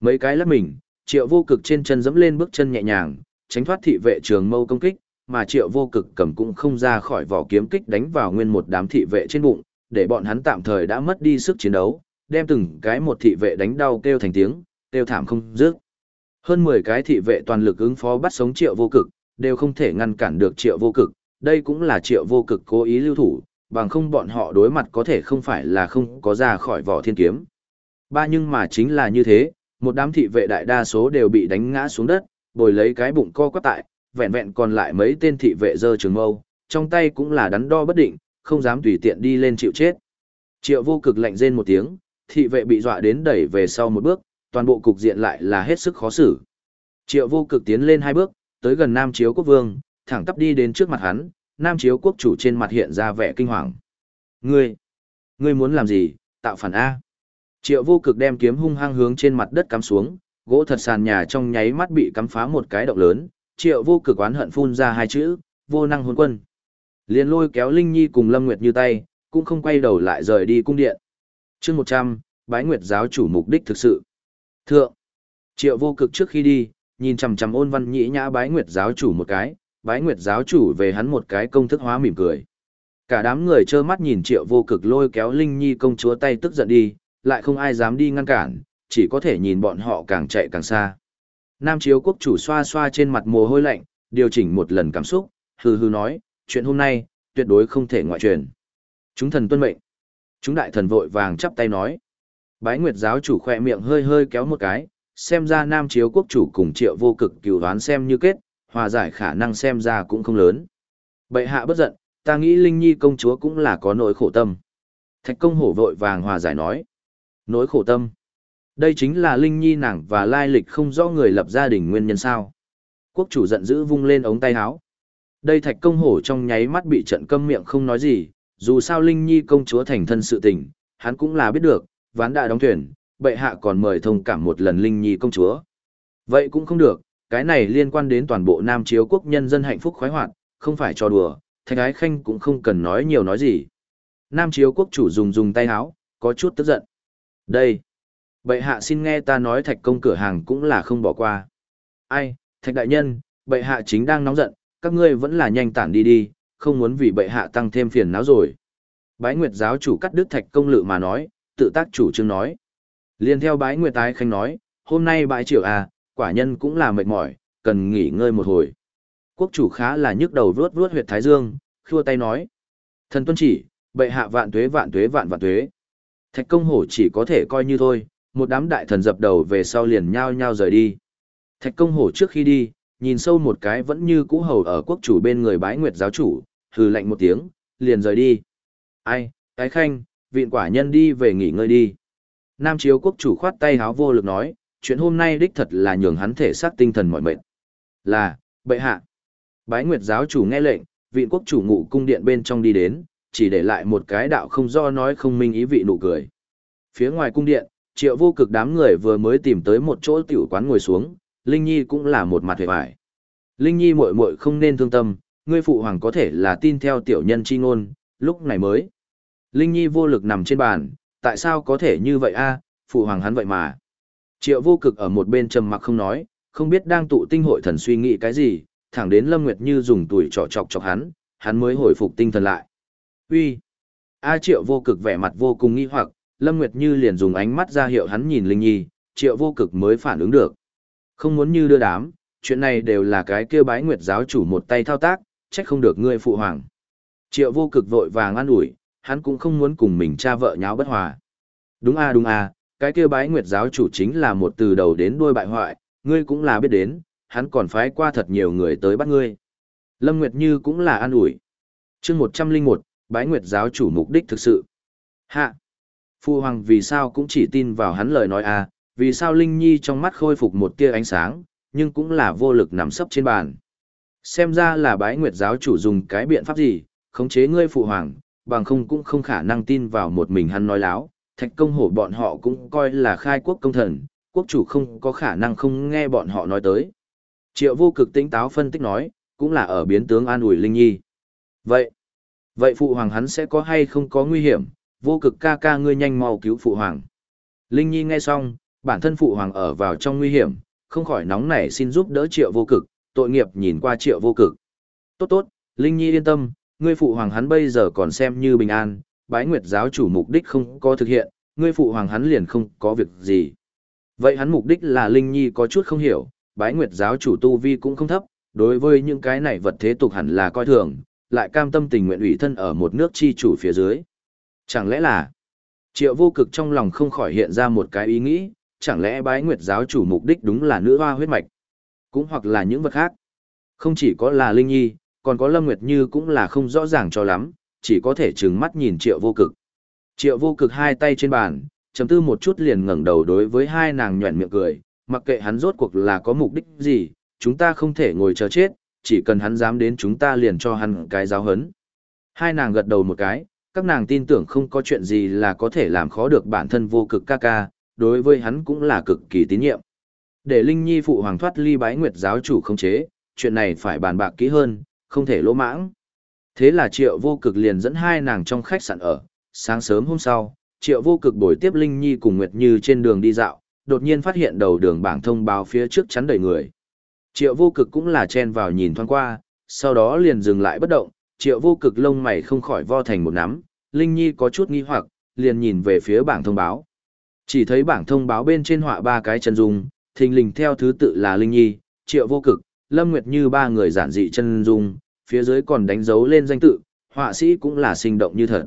Mấy cái lắp mình, triệu vô cực trên chân dẫm lên bước chân nhẹ nhàng, tránh thoát thị vệ trường mâu công kích, mà triệu vô cực cầm cũng không ra khỏi vỏ kiếm kích đánh vào nguyên một đám thị vệ trên bụng, để bọn hắn tạm thời đã mất đi sức chiến đấu, đem từng cái một thị vệ đánh đau kêu thành tiếng, kêu thảm không dứt. Hơn 10 cái thị vệ toàn lực ứng phó bắt sống triệu vô cực, đều không thể ngăn cản được triệu vô cực, đây cũng là triệu vô cực cố ý lưu thủ, bằng không bọn họ đối mặt có thể không phải là không có ra khỏi vỏ thiên kiếm. Ba nhưng mà chính là như thế, một đám thị vệ đại đa số đều bị đánh ngã xuống đất, bồi lấy cái bụng co quắp tại, vẹn vẹn còn lại mấy tên thị vệ dơ trường mâu, trong tay cũng là đắn đo bất định, không dám tùy tiện đi lên chịu chết. Triệu vô cực lạnh rên một tiếng, thị vệ bị dọa đến đẩy về sau một bước, toàn bộ cục diện lại là hết sức khó xử. Triệu vô cực tiến lên hai bước, tới gần Nam Chiếu Quốc Vương, thẳng tắp đi đến trước mặt hắn, Nam Chiếu Quốc chủ trên mặt hiện ra vẻ kinh hoàng. Ngươi, ngươi muốn làm gì, tạo phản A. Triệu vô cực đem kiếm hung hăng hướng trên mặt đất cắm xuống, gỗ thật sàn nhà trong nháy mắt bị cắm phá một cái động lớn, triệu vô cực oán hận phun ra hai chữ, vô năng hôn quân. Liền lôi kéo Linh Nhi cùng Lâm Nguyệt như tay, cũng không quay đầu lại rời đi cung điện. chương 100, bái Nguyệt giáo chủ mục đích thực sự. Thượng, triệu vô cực trước khi đi, nhìn chằm chằm ôn văn nhĩ nhã bái Nguyệt giáo chủ một cái, bái Nguyệt giáo chủ về hắn một cái công thức hóa mỉm cười. Cả đám người trơ mắt nhìn triệu vô cực lôi kéo Linh Nhi công chúa tay tức giận đi, lại không ai dám đi ngăn cản, chỉ có thể nhìn bọn họ càng chạy càng xa. Nam chiếu quốc chủ xoa xoa trên mặt mồ hôi lạnh, điều chỉnh một lần cảm xúc, hừ hừ nói, chuyện hôm nay, tuyệt đối không thể ngoại truyền. Chúng thần tuân mệnh. Chúng đại thần vội vàng chắp tay nói. Bái Nguyệt giáo chủ khỏe miệng hơi hơi kéo một cái, xem ra Nam chiếu quốc chủ cùng triệu vô cực cửu đoán xem như kết, hòa giải khả năng xem ra cũng không lớn. Bệ hạ bất giận, ta nghĩ Linh Nhi công chúa cũng là có nỗi khổ tâm. Thạch công hổ vội vàng hòa giải nói. Nỗi khổ tâm. Đây chính là Linh Nhi nàng và lai lịch không rõ người lập gia đình nguyên nhân sao. Quốc chủ giận dữ vung lên ống tay áo. Đây thạch công hổ trong nháy mắt bị trận câm miệng không nói gì, dù sao Linh Nhi công chúa thành thân sự tình, hắn cũng là biết được, ván đã đóng thuyền, bệ hạ còn mời thông cảm một lần Linh Nhi công chúa. Vậy cũng không được, cái này liên quan đến toàn bộ Nam Chiếu quốc nhân dân hạnh phúc khoái hoạt, không phải cho đùa, thạch ái khanh cũng không cần nói nhiều nói gì. Nam Chiếu quốc chủ dùng dùng tay áo, có chút tức giận. Đây, bệ hạ xin nghe ta nói thạch công cửa hàng cũng là không bỏ qua. Ai, thạch đại nhân, bệ hạ chính đang nóng giận, các ngươi vẫn là nhanh tản đi đi, không muốn vì bệ hạ tăng thêm phiền não rồi. Bái Nguyệt giáo chủ cắt đứt thạch công lự mà nói, tự tác chủ trương nói. Liên theo bái Nguyệt tái khanh nói, hôm nay bãi triều à, quả nhân cũng là mệt mỏi, cần nghỉ ngơi một hồi. Quốc chủ khá là nhức đầu vuốt vuốt huyệt thái dương, khua tay nói. Thần tuân chỉ, bệ hạ vạn tuế vạn tuế vạn vạn tuế. Thạch công hổ chỉ có thể coi như thôi, một đám đại thần dập đầu về sau liền nhao nhao rời đi. Thạch công hổ trước khi đi, nhìn sâu một cái vẫn như cũ hầu ở quốc chủ bên người bái nguyệt giáo chủ, hừ lạnh một tiếng, liền rời đi. Ai, cái khanh, viện quả nhân đi về nghỉ ngơi đi. Nam chiếu quốc chủ khoát tay háo vô lực nói, chuyện hôm nay đích thật là nhường hắn thể xác tinh thần mỏi mệt. Là, bệ hạ. Bái nguyệt giáo chủ nghe lệnh, viện quốc chủ ngụ cung điện bên trong đi đến, chỉ để lại một cái đạo không do nói không minh ý vị nụ cười. Phía ngoài cung điện, triệu vô cực đám người vừa mới tìm tới một chỗ tiểu quán ngồi xuống, Linh Nhi cũng là một mặt hề vải. Linh Nhi muội muội không nên thương tâm, ngươi phụ hoàng có thể là tin theo tiểu nhân chi ngôn, lúc này mới. Linh Nhi vô lực nằm trên bàn, tại sao có thể như vậy a? phụ hoàng hắn vậy mà. Triệu vô cực ở một bên trầm mặc không nói, không biết đang tụ tinh hội thần suy nghĩ cái gì, thẳng đến Lâm Nguyệt Như dùng tuổi trọ chọc chọc hắn, hắn mới hồi phục tinh thần lại. Uy. A Triệu vô cực vẻ mặt vô cùng nghi hoặc, Lâm Nguyệt Như liền dùng ánh mắt ra hiệu hắn nhìn Linh Nhi, Triệu vô cực mới phản ứng được. Không muốn như đưa đám, chuyện này đều là cái kia bái Nguyệt giáo chủ một tay thao tác, trách không được ngươi phụ hoàng. Triệu vô cực vội vàng an ủi, hắn cũng không muốn cùng mình cha vợ nháo bất hòa. Đúng a đúng a, cái kia bái Nguyệt giáo chủ chính là một từ đầu đến đuôi bại hoại, ngươi cũng là biết đến, hắn còn phái qua thật nhiều người tới bắt ngươi. Lâm Nguyệt Như cũng là an ủi. chương 101, bái nguyệt giáo chủ mục đích thực sự. Hạ! Phu Hoàng vì sao cũng chỉ tin vào hắn lời nói à, vì sao Linh Nhi trong mắt khôi phục một tia ánh sáng, nhưng cũng là vô lực nằm sấp trên bàn. Xem ra là bái nguyệt giáo chủ dùng cái biện pháp gì, khống chế ngươi phụ hoàng, bằng không cũng không khả năng tin vào một mình hắn nói láo, thạch công hổ bọn họ cũng coi là khai quốc công thần, quốc chủ không có khả năng không nghe bọn họ nói tới. Triệu vô cực tinh táo phân tích nói, cũng là ở biến tướng an ủi Linh Nhi. Vậy, Vậy phụ hoàng hắn sẽ có hay không có nguy hiểm, vô cực ca ca ngươi nhanh mau cứu phụ hoàng. Linh Nhi nghe xong, bản thân phụ hoàng ở vào trong nguy hiểm, không khỏi nóng nảy xin giúp đỡ triệu vô cực, tội nghiệp nhìn qua triệu vô cực. Tốt tốt, Linh Nhi yên tâm, ngươi phụ hoàng hắn bây giờ còn xem như bình an, bái nguyệt giáo chủ mục đích không có thực hiện, ngươi phụ hoàng hắn liền không có việc gì. Vậy hắn mục đích là Linh Nhi có chút không hiểu, bái nguyệt giáo chủ tu vi cũng không thấp, đối với những cái này vật thế tục hẳn là coi thường, lại cam tâm tình nguyện ủy thân ở một nước chi chủ phía dưới. Chẳng lẽ là, triệu vô cực trong lòng không khỏi hiện ra một cái ý nghĩ, chẳng lẽ bái nguyệt giáo chủ mục đích đúng là nữ hoa huyết mạch, cũng hoặc là những vật khác. Không chỉ có là Linh Nhi, còn có Lâm Nguyệt Như cũng là không rõ ràng cho lắm, chỉ có thể trừng mắt nhìn triệu vô cực. Triệu vô cực hai tay trên bàn, chấm tư một chút liền ngẩng đầu đối với hai nàng nhuẩn miệng cười, mặc kệ hắn rốt cuộc là có mục đích gì, chúng ta không thể ngồi chờ chết, chỉ cần hắn dám đến chúng ta liền cho hắn cái giáo hấn. Hai nàng gật đầu một cái, các nàng tin tưởng không có chuyện gì là có thể làm khó được bản thân vô cực ca ca, đối với hắn cũng là cực kỳ tín nhiệm. Để Linh Nhi phụ hoàng thoát ly bái nguyệt giáo chủ không chế, chuyện này phải bàn bạc kỹ hơn, không thể lỗ mãng. Thế là triệu vô cực liền dẫn hai nàng trong khách sạn ở, sáng sớm hôm sau, triệu vô cực đổi tiếp Linh Nhi cùng Nguyệt Như trên đường đi dạo, đột nhiên phát hiện đầu đường bảng thông báo phía trước chắn đầy người. Triệu vô cực cũng là chen vào nhìn thoáng qua, sau đó liền dừng lại bất động, triệu vô cực lông mày không khỏi vo thành một nắm, Linh Nhi có chút nghi hoặc, liền nhìn về phía bảng thông báo. Chỉ thấy bảng thông báo bên trên họa ba cái chân dung, thình lình theo thứ tự là Linh Nhi, triệu vô cực, Lâm Nguyệt Như ba người giản dị chân dung, phía dưới còn đánh dấu lên danh tự, họa sĩ cũng là sinh động như thật.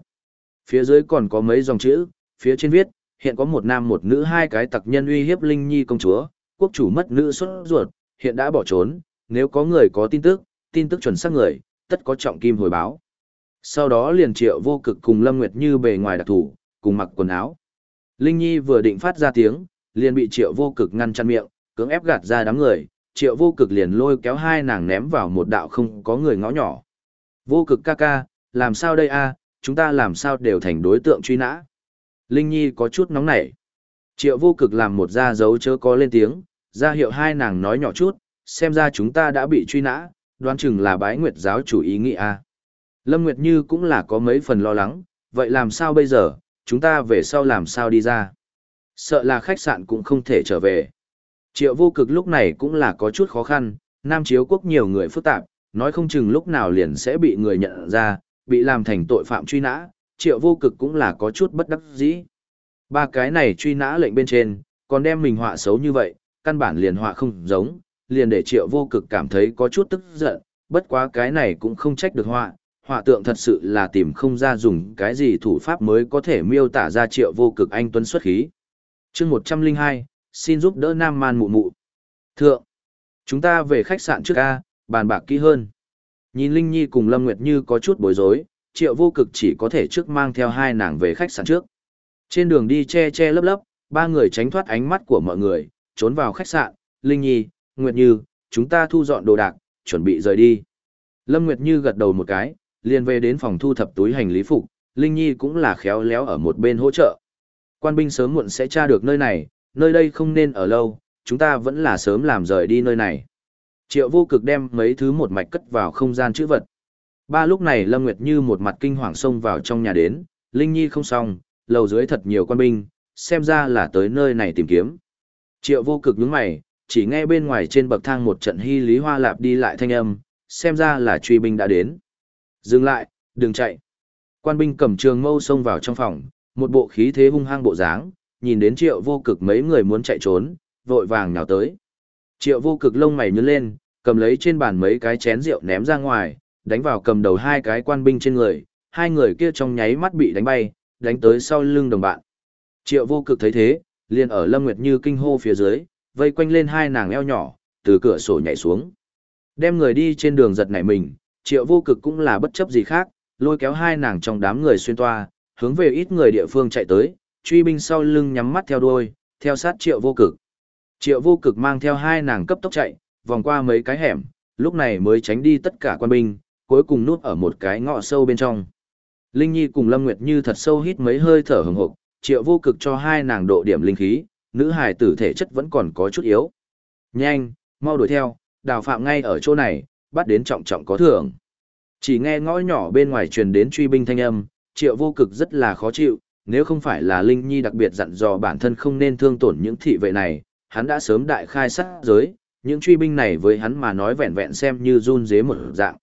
Phía dưới còn có mấy dòng chữ, phía trên viết, hiện có một nam một nữ hai cái tặc nhân uy hiếp Linh Nhi công chúa, quốc chủ mất nữ xuất ruột, hiện đã bỏ trốn, nếu có người có tin tức, tin tức chuẩn xác người, tất có trọng kim hồi báo. Sau đó liền triệu vô cực cùng Lâm Nguyệt Như bề ngoài đặc thủ, cùng mặc quần áo. Linh Nhi vừa định phát ra tiếng, liền bị triệu vô cực ngăn chặn miệng, cưỡng ép gạt ra đám người, triệu vô cực liền lôi kéo hai nàng ném vào một đạo không có người ngõ nhỏ. Vô cực ca ca, làm sao đây a chúng ta làm sao đều thành đối tượng truy nã. Linh Nhi có chút nóng nảy. Triệu vô cực làm một ra dấu chớ có lên tiếng, ra hiệu hai nàng nói nhỏ chút, xem ra chúng ta đã bị truy nã, đoán chừng là bái nguyệt giáo chủ ý nghĩ a. Lâm Nguyệt Như cũng là có mấy phần lo lắng, vậy làm sao bây giờ, chúng ta về sau làm sao đi ra. Sợ là khách sạn cũng không thể trở về. Triệu vô cực lúc này cũng là có chút khó khăn, Nam Chiếu Quốc nhiều người phức tạp, nói không chừng lúc nào liền sẽ bị người nhận ra, bị làm thành tội phạm truy nã, triệu vô cực cũng là có chút bất đắc dĩ. Ba cái này truy nã lệnh bên trên, còn đem mình họa xấu như vậy, căn bản liền họa không giống, liền để triệu vô cực cảm thấy có chút tức giận, bất quá cái này cũng không trách được họa, họa tượng thật sự là tìm không ra dùng cái gì thủ pháp mới có thể miêu tả ra triệu vô cực anh tuấn xuất khí. chương 102, xin giúp đỡ Nam Man mụ mụ. Thượng, chúng ta về khách sạn trước A, bàn bạc kỹ hơn. Nhìn Linh Nhi cùng Lâm Nguyệt Như có chút bối rối, triệu vô cực chỉ có thể trước mang theo hai nàng về khách sạn trước. Trên đường đi che che lấp lấp, ba người tránh thoát ánh mắt của mọi người, trốn vào khách sạn, Linh Nhi, Nguyệt Như, chúng ta thu dọn đồ đạc, chuẩn bị rời đi. Lâm Nguyệt Như gật đầu một cái, liền về đến phòng thu thập túi hành lý phục, Linh Nhi cũng là khéo léo ở một bên hỗ trợ. Quan binh sớm muộn sẽ tra được nơi này, nơi đây không nên ở lâu, chúng ta vẫn là sớm làm rời đi nơi này. Triệu vô cực đem mấy thứ một mạch cất vào không gian chữ vật. Ba lúc này Lâm Nguyệt như một mặt kinh hoàng xông vào trong nhà đến, Linh Nhi không xong, lầu dưới thật nhiều quan binh, xem ra là tới nơi này tìm kiếm. Triệu vô cực nhướng mày, chỉ nghe bên ngoài trên bậc thang một trận hy lý hoa lạp đi lại thanh âm, xem ra là truy binh đã đến. Dừng lại, đừng chạy. Quan binh cầm trường mâu xông vào trong phòng, một bộ khí thế hung hăng bộ dáng, nhìn đến triệu vô cực mấy người muốn chạy trốn, vội vàng nhào tới. Triệu vô cực lông mày nhướng lên, cầm lấy trên bàn mấy cái chén rượu ném ra ngoài, đánh vào cầm đầu hai cái quan binh trên người, hai người kia trong nháy mắt bị đánh bay, đánh tới sau lưng đồng bạn. Triệu vô cực thấy thế, liền ở Lâm Nguyệt Như kinh hô phía dưới, vây quanh lên hai nàng eo nhỏ, từ cửa sổ nhảy xuống. Đem người đi trên đường giật nảy mình, triệu vô cực cũng là bất chấp gì khác, lôi kéo hai nàng trong đám người xuyên toa, hướng về ít người địa phương chạy tới, truy binh sau lưng nhắm mắt theo đuôi, theo sát triệu vô cực. Triệu vô cực mang theo hai nàng cấp tốc chạy, vòng qua mấy cái hẻm, lúc này mới tránh đi tất cả quan binh, cuối cùng núp ở một cái ngõ sâu bên trong. Linh Nhi cùng Lâm Nguyệt Như thật sâu hít mấy hơi thở hừng hực, triệu vô cực cho hai nàng độ điểm linh khí, nữ hài tử thể chất vẫn còn có chút yếu. Nhanh, mau đuổi theo, đào phạm ngay ở chỗ này, bắt đến trọng trọng có thưởng. Chỉ nghe ngõ nhỏ bên ngoài truyền đến truy binh thanh âm, triệu vô cực rất là khó chịu, nếu không phải là Linh Nhi đặc biệt dặn dò bản thân không nên thương tổn những thị vệ này, hắn đã sớm đại khai sát giới, những truy binh này với hắn mà nói vẹn vẹn xem như run dế một dạng.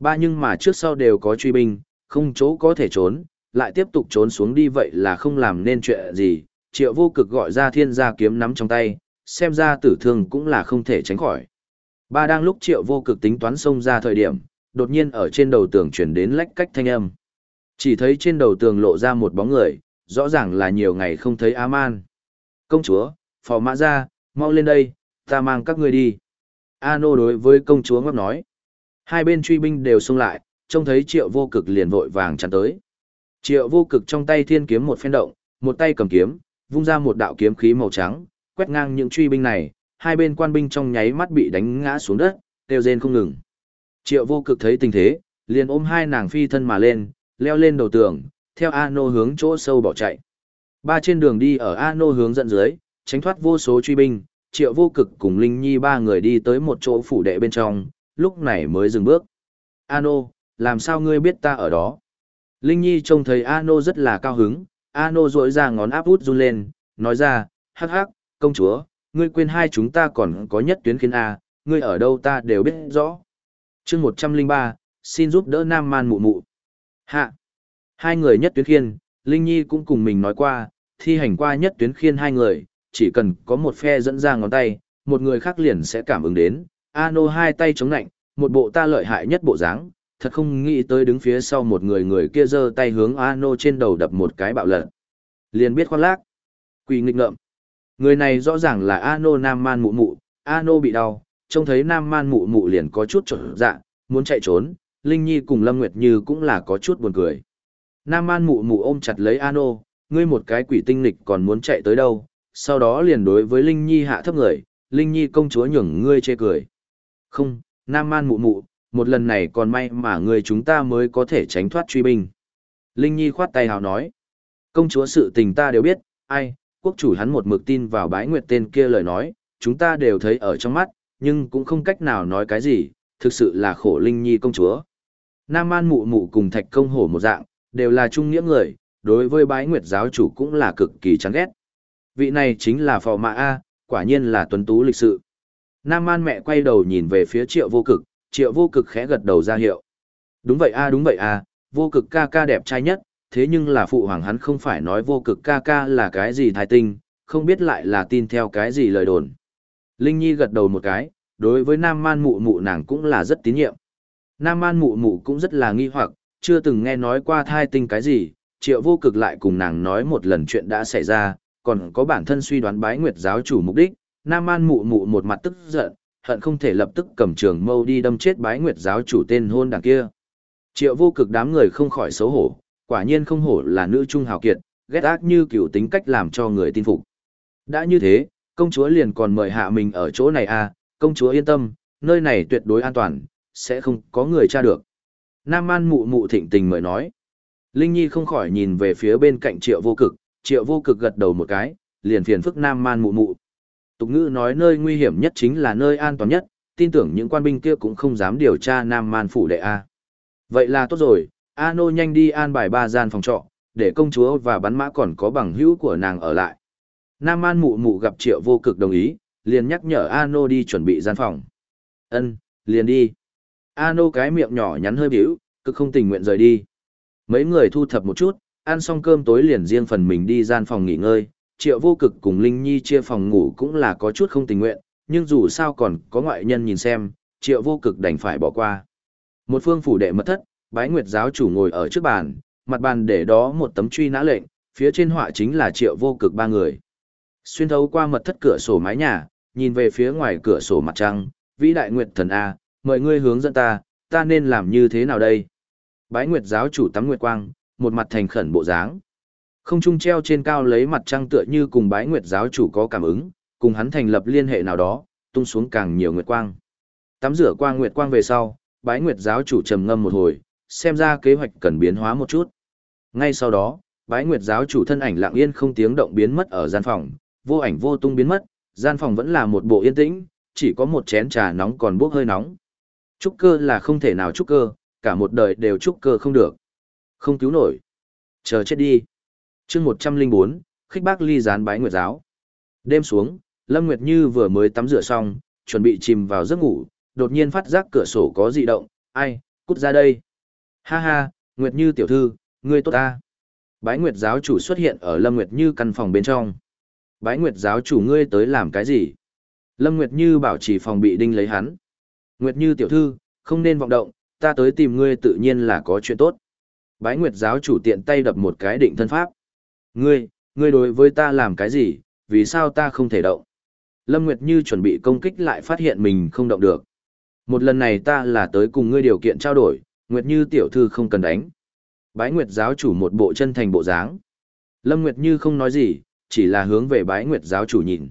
Ba nhưng mà trước sau đều có truy binh, không chỗ có thể trốn, lại tiếp tục trốn xuống đi vậy là không làm nên chuyện gì, triệu vô cực gọi ra thiên gia kiếm nắm trong tay, xem ra tử thương cũng là không thể tránh khỏi. Ba đang lúc triệu vô cực tính toán xông ra thời điểm, đột nhiên ở trên đầu tường chuyển đến lách cách thanh âm. Chỉ thấy trên đầu tường lộ ra một bóng người, rõ ràng là nhiều ngày không thấy A-man. Công chúa, phò mã ra, mau lên đây, ta mang các ngươi đi. A-nô đối với công chúa ngấp nói. Hai bên truy binh đều xông lại, trông thấy triệu vô cực liền vội vàng chắn tới. Triệu vô cực trong tay thiên kiếm một phen động, một tay cầm kiếm, vung ra một đạo kiếm khí màu trắng, quét ngang những truy binh này, hai bên quan binh trong nháy mắt bị đánh ngã xuống đất, kêu rên không ngừng. Triệu vô cực thấy tình thế, liền ôm hai nàng phi thân mà lên, leo lên đầu tường, theo Ano hướng chỗ sâu bỏ chạy. Ba trên đường đi ở Ano hướng dẫn dưới, tránh thoát vô số truy binh, triệu vô cực cùng Linh Nhi ba người đi tới một chỗ phủ đệ bên trong, lúc này mới dừng bước. Ano, làm sao ngươi biết ta ở đó? Linh Nhi trông thấy Ano rất là cao hứng, Ano rỗi ra ngón áp út run lên, nói ra, hắc hắc, công chúa, ngươi quên hai chúng ta còn có nhất tuyến khiến A, ngươi ở đâu ta đều biết rõ. chương 103, xin giúp đỡ Nam Man mụ mụ. Hạ. Hai người nhất tuyến khiên, Linh Nhi cũng cùng mình nói qua, thi hành qua nhất tuyến khiên hai người, chỉ cần có một phe dẫn ra ngón tay, một người khác liền sẽ cảm ứng đến. Ano hai tay chống nạnh, một bộ ta lợi hại nhất bộ dáng, thật không nghĩ tới đứng phía sau một người người kia giơ tay hướng Ano trên đầu đập một cái bạo lật. Liền biết khoan lác. Quỳ nghịch ngợm. Người này rõ ràng là Ano Nam Man mụ mụ, Ano bị đau, trông thấy Nam Man mụ mụ liền có chút trở dạ, muốn chạy trốn, Linh Nhi cùng Lâm Nguyệt Như cũng là có chút buồn cười. Nam Man mụ mụ ôm chặt lấy Ano, ngươi một cái quỷ tinh lịch còn muốn chạy tới đâu, sau đó liền đối với Linh Nhi hạ thấp người, Linh Nhi công chúa nhường ngươi chê cười. Không, Nam Man mụ mụ, một lần này còn may mà người chúng ta mới có thể tránh thoát truy binh. Linh Nhi khoát tay hào nói, công chúa sự tình ta đều biết, ai, quốc chủ hắn một mực tin vào bái nguyệt tên kia lời nói, chúng ta đều thấy ở trong mắt, nhưng cũng không cách nào nói cái gì, thực sự là khổ Linh Nhi công chúa. Nam An mụ mụ cùng thạch công hổ một dạng, đều là trung nghĩa người, đối với bái nguyệt giáo chủ cũng là cực kỳ chán ghét. Vị này chính là phò mạ A, quả nhiên là tuấn tú lịch sự. Nam An mẹ quay đầu nhìn về phía triệu vô cực, triệu vô cực khẽ gật đầu ra hiệu. Đúng vậy A đúng vậy A, vô cực ca ca đẹp trai nhất, thế nhưng là phụ hoàng hắn không phải nói vô cực ca ca là cái gì thái tinh, không biết lại là tin theo cái gì lời đồn. Linh Nhi gật đầu một cái, đối với Nam Man mụ mụ nàng cũng là rất tín nhiệm. Nam Man mụ mụ cũng rất là nghi hoặc, chưa từng nghe nói qua thai tinh cái gì, triệu vô cực lại cùng nàng nói một lần chuyện đã xảy ra, còn có bản thân suy đoán bái nguyệt giáo chủ mục đích, Nam Man mụ mụ một mặt tức giận, hận không thể lập tức cầm trường mâu đi đâm chết bái nguyệt giáo chủ tên hôn đằng kia. Triệu vô cực đám người không khỏi xấu hổ, quả nhiên không hổ là nữ trung hào kiệt, ghét ác như kiểu tính cách làm cho người tin phục. Đã như thế, công chúa liền còn mời hạ mình ở chỗ này à, công chúa yên tâm, nơi này tuyệt đối an toàn, sẽ không có người tra được. Nam An mụ mụ thịnh tình mời nói. Linh Nhi không khỏi nhìn về phía bên cạnh triệu vô cực, triệu vô cực gật đầu một cái, liền phiền phức Nam Man mụ mụ. Tục ngữ nói nơi nguy hiểm nhất chính là nơi an toàn nhất, tin tưởng những quan binh kia cũng không dám điều tra Nam Man phủ đệ A. Vậy là tốt rồi, Ano nhanh đi an bài ba gian phòng trọ, để công chúa và bắn mã còn có bằng hữu của nàng ở lại. Nam An mụ mụ gặp triệu vô cực đồng ý, liền nhắc nhở Ano đi chuẩn bị gian phòng. Ân, liền đi. Ano cái miệng nhỏ nhắn hơi biểu, cực không tình nguyện rời đi. Mấy người thu thập một chút, ăn xong cơm tối liền riêng phần mình đi gian phòng nghỉ ngơi, triệu vô cực cùng Linh Nhi chia phòng ngủ cũng là có chút không tình nguyện, nhưng dù sao còn có ngoại nhân nhìn xem, triệu vô cực đành phải bỏ qua. Một phương phủ đệ mất thất, bái nguyệt giáo chủ ngồi ở trước bàn, mặt bàn để đó một tấm truy nã lệnh, phía trên họa chính là triệu vô cực ba người. Xuyên thấu qua mật thất cửa sổ mái nhà, nhìn về phía ngoài cửa sổ mặt trăng, vĩ đại nguyệt thần A, mời ngươi hướng dẫn ta, ta nên làm như thế nào đây? Bái nguyệt giáo chủ tắm nguyệt quang, một mặt thành khẩn bộ dáng. Không trung treo trên cao lấy mặt trăng tựa như cùng bái nguyệt giáo chủ có cảm ứng, cùng hắn thành lập liên hệ nào đó, tung xuống càng nhiều nguyệt quang. Tắm rửa qua nguyệt quang về sau, bái nguyệt giáo chủ trầm ngâm một hồi, xem ra kế hoạch cần biến hóa một chút. Ngay sau đó, bái nguyệt giáo chủ thân ảnh lặng yên không tiếng động biến mất ở gian phòng, vô ảnh vô tung biến mất, gian phòng vẫn là một bộ yên tĩnh, chỉ có một chén trà nóng còn bốc hơi nóng. Trúc cơ là không thể nào trúc cơ, cả một đời đều trúc cơ không được. Không cứu nổi. Chờ chết đi. chương 104, khích bác ly gián bái nguyệt giáo. Đêm xuống, Lâm Nguyệt Như vừa mới tắm rửa xong, chuẩn bị chìm vào giấc ngủ, đột nhiên phát giác cửa sổ có dị động, ai, cút ra đây. Ha ha, Nguyệt Như tiểu thư, ngươi tốt ta. Bái Nguyệt giáo chủ xuất hiện ở Lâm Nguyệt Như căn phòng bên trong. Bái Nguyệt giáo chủ ngươi tới làm cái gì? Lâm Nguyệt Như bảo trì phòng bị đinh lấy hắn. Nguyệt Như tiểu thư, không nên vọng động, ta tới tìm ngươi tự nhiên là có chuyện tốt. Bái Nguyệt giáo chủ tiện tay đập một cái định thân pháp. Ngươi, ngươi đối với ta làm cái gì, vì sao ta không thể động? Lâm Nguyệt Như chuẩn bị công kích lại phát hiện mình không động được. Một lần này ta là tới cùng ngươi điều kiện trao đổi, Nguyệt Như tiểu thư không cần đánh. Bái Nguyệt giáo chủ một bộ chân thành bộ dáng. Lâm Nguyệt Như không nói gì, chỉ là hướng về Bái Nguyệt giáo chủ nhìn.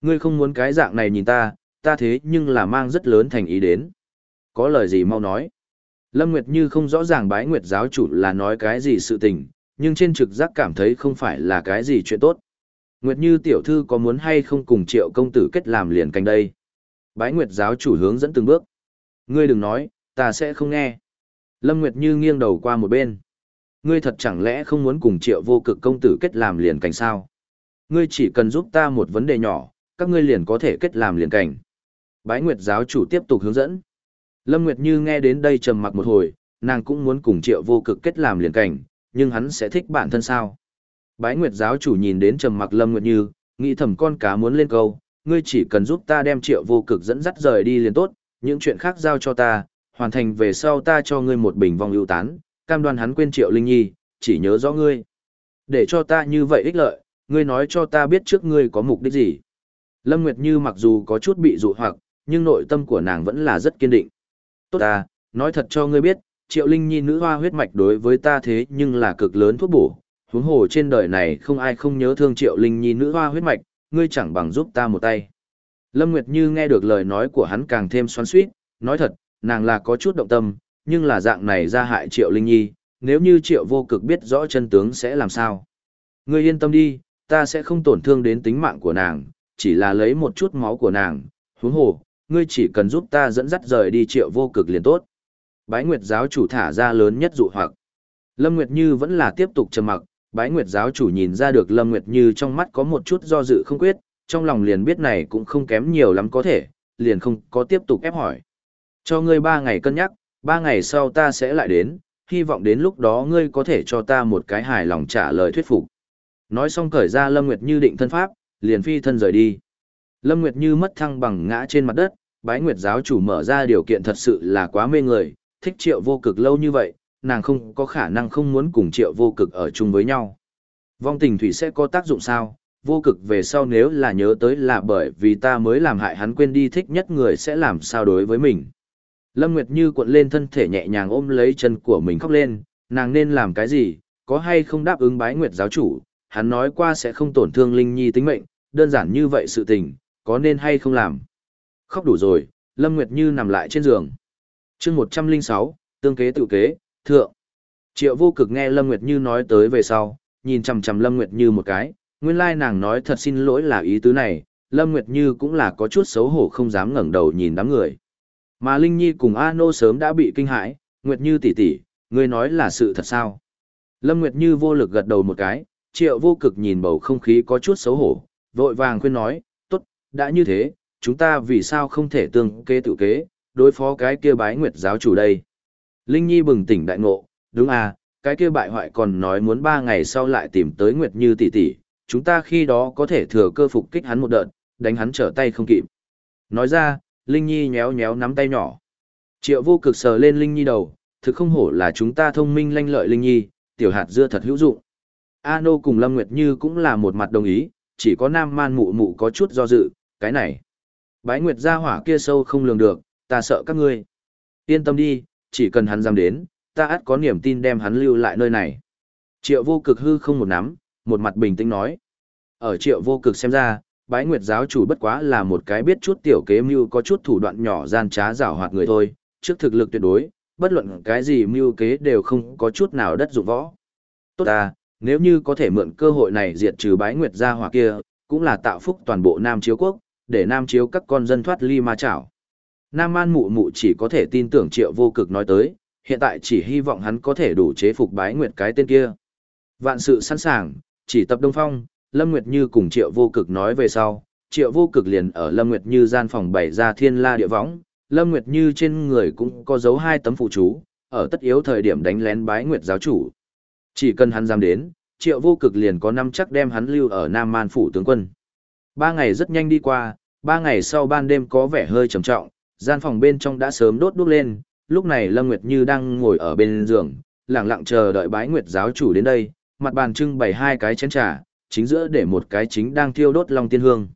Ngươi không muốn cái dạng này nhìn ta, ta thế nhưng là mang rất lớn thành ý đến. Có lời gì mau nói. Lâm Nguyệt Như không rõ ràng Bái Nguyệt giáo chủ là nói cái gì sự tình, nhưng trên trực giác cảm thấy không phải là cái gì chuyện tốt. Nguyệt Như tiểu thư có muốn hay không cùng triệu công tử kết làm liền canh đây. Bái Nguyệt giáo chủ hướng dẫn từng bước. Ngươi đừng nói, ta sẽ không nghe. Lâm Nguyệt Như nghiêng đầu qua một bên. Ngươi thật chẳng lẽ không muốn cùng triệu vô cực công tử kết làm liền cảnh sao? Ngươi chỉ cần giúp ta một vấn đề nhỏ, các ngươi liền có thể kết làm liền cảnh. Bái Nguyệt giáo chủ tiếp tục hướng dẫn. Lâm Nguyệt Như nghe đến đây trầm mặc một hồi, nàng cũng muốn cùng triệu vô cực kết làm liền cảnh, nhưng hắn sẽ thích bản thân sao? Bái Nguyệt giáo chủ nhìn đến trầm mặc Lâm Nguyệt Như, nghĩ thầm con cá muốn lên câu, ngươi chỉ cần giúp ta đem triệu vô cực dẫn dắt rời đi liền tốt, những chuyện khác giao cho ta, hoàn thành về sau ta cho ngươi một bình vong ưu tán, cam đoan hắn quên triệu linh nhi, chỉ nhớ rõ ngươi. Để cho ta như vậy ích lợi, ngươi nói cho ta biết trước ngươi có mục đích gì. Lâm Nguyệt Như mặc dù có chút bị dụ hoặc, nhưng nội tâm của nàng vẫn là rất kiên định. Tốt ta, nói thật cho ngươi biết, triệu linh nhi nữ hoa huyết mạch đối với ta thế nhưng là cực lớn thuốc bổ. Huống hồ trên đời này không ai không nhớ thương triệu linh nhi nữ hoa huyết mạch, ngươi chẳng bằng giúp ta một tay. Lâm Nguyệt Như nghe được lời nói của hắn càng thêm xoắn xuýt, nói thật, nàng là có chút động tâm, nhưng là dạng này ra hại Triệu Linh Nhi, nếu như Triệu vô cực biết rõ chân tướng sẽ làm sao. Ngươi yên tâm đi, ta sẽ không tổn thương đến tính mạng của nàng, chỉ là lấy một chút máu của nàng, huống hồ, ngươi chỉ cần giúp ta dẫn dắt rời đi Triệu vô cực liền tốt. Bái Nguyệt giáo chủ thả ra lớn nhất dụ hoặc. Lâm Nguyệt Như vẫn là tiếp tục trầm mặc, Bái Nguyệt giáo chủ nhìn ra được Lâm Nguyệt Như trong mắt có một chút do dự không quyết, trong lòng liền biết này cũng không kém nhiều lắm có thể, liền không có tiếp tục ép hỏi. Cho ngươi ba ngày cân nhắc, ba ngày sau ta sẽ lại đến, hy vọng đến lúc đó ngươi có thể cho ta một cái hài lòng trả lời thuyết phục. Nói xong cởi ra Lâm Nguyệt Như định thân pháp, liền phi thân rời đi. Lâm Nguyệt Như mất thăng bằng ngã trên mặt đất, bái Nguyệt giáo chủ mở ra điều kiện thật sự là quá mê người, thích triệu vô cực lâu như vậy, nàng không có khả năng không muốn cùng triệu vô cực ở chung với nhau. Vong tình thủy sẽ có tác dụng sao? Vô cực về sau nếu là nhớ tới là bởi vì ta mới làm hại hắn quên đi thích nhất người sẽ làm sao đối với mình. Lâm Nguyệt Như cuộn lên thân thể nhẹ nhàng ôm lấy chân của mình khóc lên, nàng nên làm cái gì, có hay không đáp ứng bái Nguyệt giáo chủ, hắn nói qua sẽ không tổn thương Linh Nhi tính mệnh, đơn giản như vậy sự tình, có nên hay không làm. Khóc đủ rồi, Lâm Nguyệt Như nằm lại trên giường. chương 106, tương kế tự kế, thượng. Triệu vô cực nghe Lâm Nguyệt Như nói tới về sau, nhìn chằm chằm Lâm Nguyệt Như một cái, nguyên lai nàng nói thật xin lỗi là ý tứ này, Lâm Nguyệt Như cũng là có chút xấu hổ không dám ngẩng đầu nhìn đám người. Mà Linh Nhi cùng A Nô sớm đã bị kinh hãi, Nguyệt Như tỷ tỷ, ngươi nói là sự thật sao? Lâm Nguyệt Như vô lực gật đầu một cái, triệu vô cực nhìn bầu không khí có chút xấu hổ, vội vàng khuyên nói, tốt, đã như thế, chúng ta vì sao không thể tương kế tự kế, đối phó cái kia bái Nguyệt giáo chủ đây? Linh Nhi bừng tỉnh đại ngộ, đúng à, cái kia bại hoại còn nói muốn ba ngày sau lại tìm tới Nguyệt Như tỷ tỷ, chúng ta khi đó có thể thừa cơ phục kích hắn một đợt, đánh hắn trở tay không kịp. Nói ra, Linh Nhi nhéo nhéo nắm tay nhỏ. Triệu vô cực sờ lên Linh Nhi đầu, thực không hổ là chúng ta thông minh lanh lợi Linh Nhi, tiểu hạt dưa thật hữu dụng. A Nô cùng Lâm Nguyệt Như cũng là một mặt đồng ý, chỉ có Nam Man mụ mụ có chút do dự, cái này. Bái Nguyệt gia hỏa kia sâu không lường được, ta sợ các ngươi. Yên tâm đi, chỉ cần hắn dám đến, ta ắt có niềm tin đem hắn lưu lại nơi này. Triệu vô cực hư không một nắm, một mặt bình tĩnh nói. Ở triệu vô cực xem ra, bái nguyệt giáo chủ bất quá là một cái biết chút tiểu kế mưu có chút thủ đoạn nhỏ gian trá rảo hoạt người thôi, trước thực lực tuyệt đối, bất luận cái gì mưu kế đều không có chút nào đất dụng võ. Tốt ta, nếu như có thể mượn cơ hội này diệt trừ bái nguyệt gia hỏa kia, cũng là tạo phúc toàn bộ Nam Chiếu Quốc, để Nam Chiếu các con dân thoát ly ma chảo. Nam An mụ mụ chỉ có thể tin tưởng triệu vô cực nói tới, hiện tại chỉ hy vọng hắn có thể đủ chế phục bái nguyệt cái tên kia. Vạn sự sẵn sàng, chỉ tập Đông Phong, Lâm Nguyệt Như cùng Triệu Vô Cực nói về sau, Triệu Vô Cực liền ở Lâm Nguyệt Như gian phòng bày ra thiên la địa võng, Lâm Nguyệt Như trên người cũng có dấu hai tấm phụ chú, ở tất yếu thời điểm đánh lén bái Nguyệt giáo chủ. Chỉ cần hắn dám đến, triệu vô cực liền có năm chắc đem hắn lưu ở Nam Man Phủ tướng quân. Ba ngày rất nhanh đi qua, ba ngày sau ban đêm có vẻ hơi trầm trọng, gian phòng bên trong đã sớm đốt đuốc lên, lúc này Lâm Nguyệt Như đang ngồi ở bên giường, lặng lặng chờ đợi bái Nguyệt giáo chủ đến đây, mặt bàn trưng bày hai cái chén trà, chính giữa để một cái chính đang thiêu đốt long tiên hương.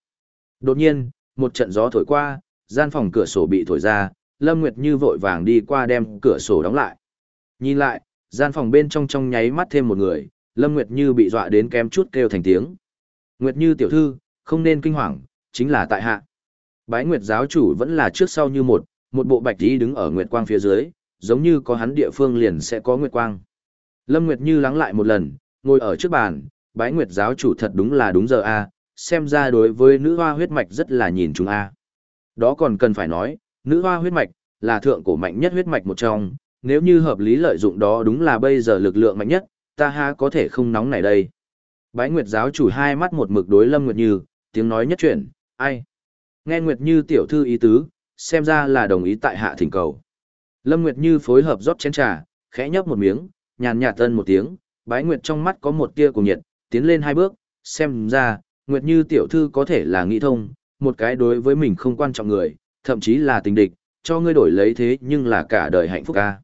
Đột nhiên, một trận gió thổi qua, gian phòng cửa sổ bị thổi ra, Lâm Nguyệt Như vội vàng đi qua đem cửa sổ đóng lại. Nhìn lại, gian phòng bên trong trong nháy mắt thêm một người, Lâm Nguyệt Như bị dọa đến kém chút kêu thành tiếng. Nguyệt Như tiểu thư, không nên kinh hoàng, chính là tại hạ. Bái Nguyệt giáo chủ vẫn là trước sau như một, một bộ bạch y đứng ở Nguyệt Quang phía dưới, giống như có hắn địa phương liền sẽ có Nguyệt Quang. Lâm Nguyệt Như lắng lại một lần, ngồi ở trước bàn, Bái Nguyệt giáo chủ thật đúng là đúng giờ a, xem ra đối với nữ hoa huyết mạch rất là nhìn chúng a. Đó còn cần phải nói, nữ hoa huyết mạch là thượng cổ mạnh nhất huyết mạch một trong, nếu như hợp lý lợi dụng đó đúng là bây giờ lực lượng mạnh nhất, ta ha có thể không nóng này đây. Bái Nguyệt giáo chủ hai mắt một mực đối Lâm Nguyệt Như, tiếng nói nhất chuyển, ai? Nghe Nguyệt Như tiểu thư ý tứ, xem ra là đồng ý tại hạ thỉnh cầu. Lâm Nguyệt Như phối hợp rót chén trà, khẽ nhấp một miếng, nhàn nhạt tân một tiếng, Bái Nguyệt trong mắt có một tia cùng nhiệt, tiến lên hai bước, xem ra, Nguyệt Như tiểu thư có thể là nghĩ thông, một cái đối với mình không quan trọng người, thậm chí là tình địch, cho ngươi đổi lấy thế nhưng là cả đời hạnh phúc ca.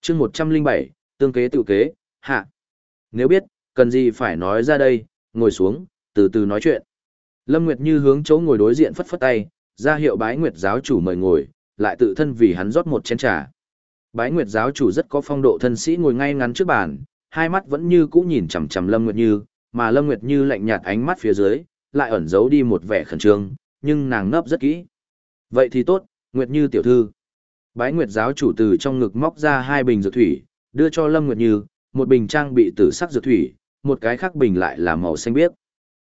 chương 107, tương kế tự kế, hạ. Nếu biết, cần gì phải nói ra đây, ngồi xuống, từ từ nói chuyện. Lâm Nguyệt Như hướng chỗ ngồi đối diện phất phất tay, ra hiệu bái Nguyệt giáo chủ mời ngồi, lại tự thân vì hắn rót một chén trà. Bái Nguyệt giáo chủ rất có phong độ thân sĩ ngồi ngay ngắn trước bàn, hai mắt vẫn như cũ nhìn chằm chằm Lâm Nguyệt Như, mà Lâm Nguyệt Như lạnh nhạt ánh mắt phía dưới, lại ẩn giấu đi một vẻ khẩn trương, nhưng nàng nấp rất kỹ. Vậy thì tốt, Nguyệt Như tiểu thư. Bái Nguyệt giáo chủ từ trong ngực móc ra hai bình dược thủy, đưa cho Lâm Nguyệt Như, một bình trang bị tử sắc dược thủy, một cái khác bình lại là màu xanh biếc.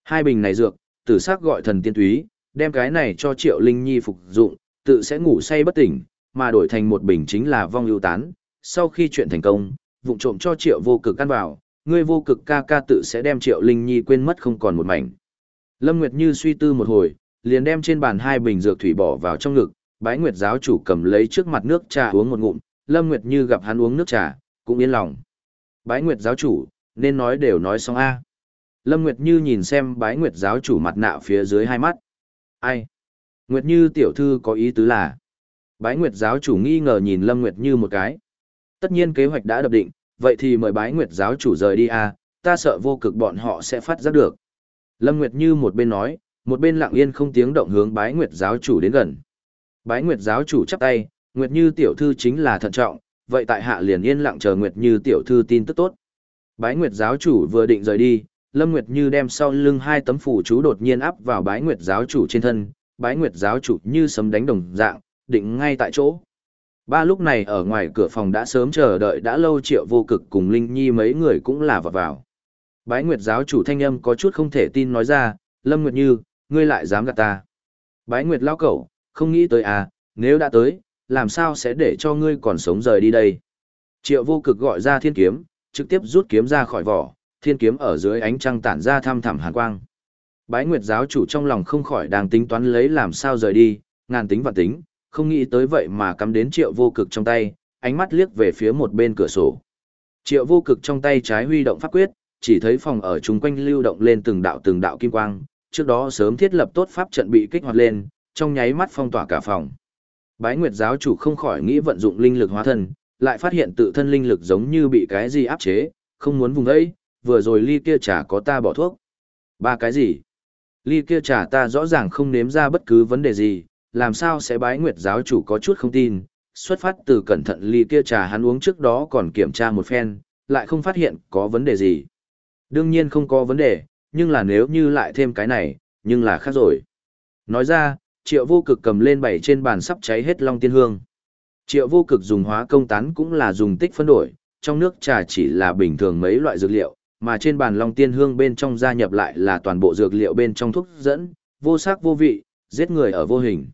Hai bình này dược, tử sắc gọi thần tiên túy, đem cái này cho Triệu Linh Nhi phục dụng, tự sẽ ngủ say bất tỉnh, mà đổi thành một bình chính là vong ưu tán. Sau khi chuyện thành công, vụng trộm cho Triệu vô cực ăn vào, ngươi vô cực ca ca tự sẽ đem Triệu Linh Nhi quên mất không còn một mảnh. Lâm Nguyệt Như suy tư một hồi, liền đem trên bàn hai bình dược thủy bỏ vào trong ngực, bái Nguyệt giáo chủ cầm lấy trước mặt nước trà uống một ngụm, Lâm Nguyệt Như gặp hắn uống nước trà, cũng yên lòng. Bái Nguyệt giáo chủ, nên nói đều nói xong a. Lâm Nguyệt Như nhìn xem bái Nguyệt giáo chủ mặt nạ phía dưới hai mắt. Ai? Nguyệt Như tiểu thư có ý tứ là. Bái Nguyệt giáo chủ nghi ngờ nhìn Lâm Nguyệt Như một cái. Tất nhiên kế hoạch đã đập định, vậy thì mời bái Nguyệt giáo chủ rời đi à ta sợ vô cực bọn họ sẽ phát giác được. Lâm Nguyệt Như một bên nói, một bên lặng yên không tiếng động hướng bái Nguyệt giáo chủ đến gần. Bái Nguyệt giáo chủ chắp tay, Nguyệt Như tiểu thư chính là thận trọng, vậy tại hạ liền yên lặng chờ Nguyệt Như tiểu thư tin tức tốt. Bái Nguyệt giáo chủ vừa định rời đi, Lâm Nguyệt Như đem sau lưng hai tấm phủ chú đột nhiên áp vào Bái Nguyệt giáo chủ trên thân, Bái Nguyệt giáo chủ như sấm đánh đồng dạng, định ngay tại chỗ. Ba lúc này ở ngoài cửa phòng đã sớm chờ đợi đã lâu triệu vô cực cùng Linh Nhi mấy người cũng là vào vào. Bái Nguyệt giáo chủ thanh âm có chút không thể tin nói ra, Lâm Nguyệt Như, ngươi lại dám gạt ta. Bái Nguyệt lao cẩu, không nghĩ tới à, nếu đã tới, làm sao sẽ để cho ngươi còn sống rời đi đây. Triệu vô cực gọi ra thiên kiếm, trực tiếp rút kiếm ra khỏi vỏ, thiên kiếm ở dưới ánh trăng tản ra thăm thẳm hàn quang. Bái Nguyệt giáo chủ trong lòng không khỏi đang tính toán lấy làm sao rời đi, ngàn tính và tính, không nghĩ tới vậy mà cắm đến triệu vô cực trong tay, ánh mắt liếc về phía một bên cửa sổ. Triệu vô cực trong tay trái huy động pháp quyết, chỉ thấy phòng ở chung quanh lưu động lên từng đạo từng đạo kim quang, trước đó sớm thiết lập tốt pháp trận bị kích hoạt lên, trong nháy mắt phong tỏa cả phòng. Bái Nguyệt giáo chủ không khỏi nghĩ vận dụng linh lực hóa thân, lại phát hiện tự thân linh lực giống như bị cái gì áp chế, không muốn vùng ấy, vừa rồi ly kia trà có ta bỏ thuốc. Ba cái gì? Ly kia trà ta rõ ràng không nếm ra bất cứ vấn đề gì, làm sao sẽ bái Nguyệt giáo chủ có chút không tin, xuất phát từ cẩn thận ly kia trà hắn uống trước đó còn kiểm tra một phen, lại không phát hiện có vấn đề gì. Đương nhiên không có vấn đề, nhưng là nếu như lại thêm cái này, nhưng là khác rồi. Nói ra, triệu vô cực cầm lên bảy trên bàn sắp cháy hết long tiên hương. Triệu vô cực dùng hóa công tán cũng là dùng tích phân đổi, trong nước trà chỉ là bình thường mấy loại dược liệu, mà trên bàn long tiên hương bên trong gia nhập lại là toàn bộ dược liệu bên trong thuốc dẫn, vô sắc vô vị, giết người ở vô hình.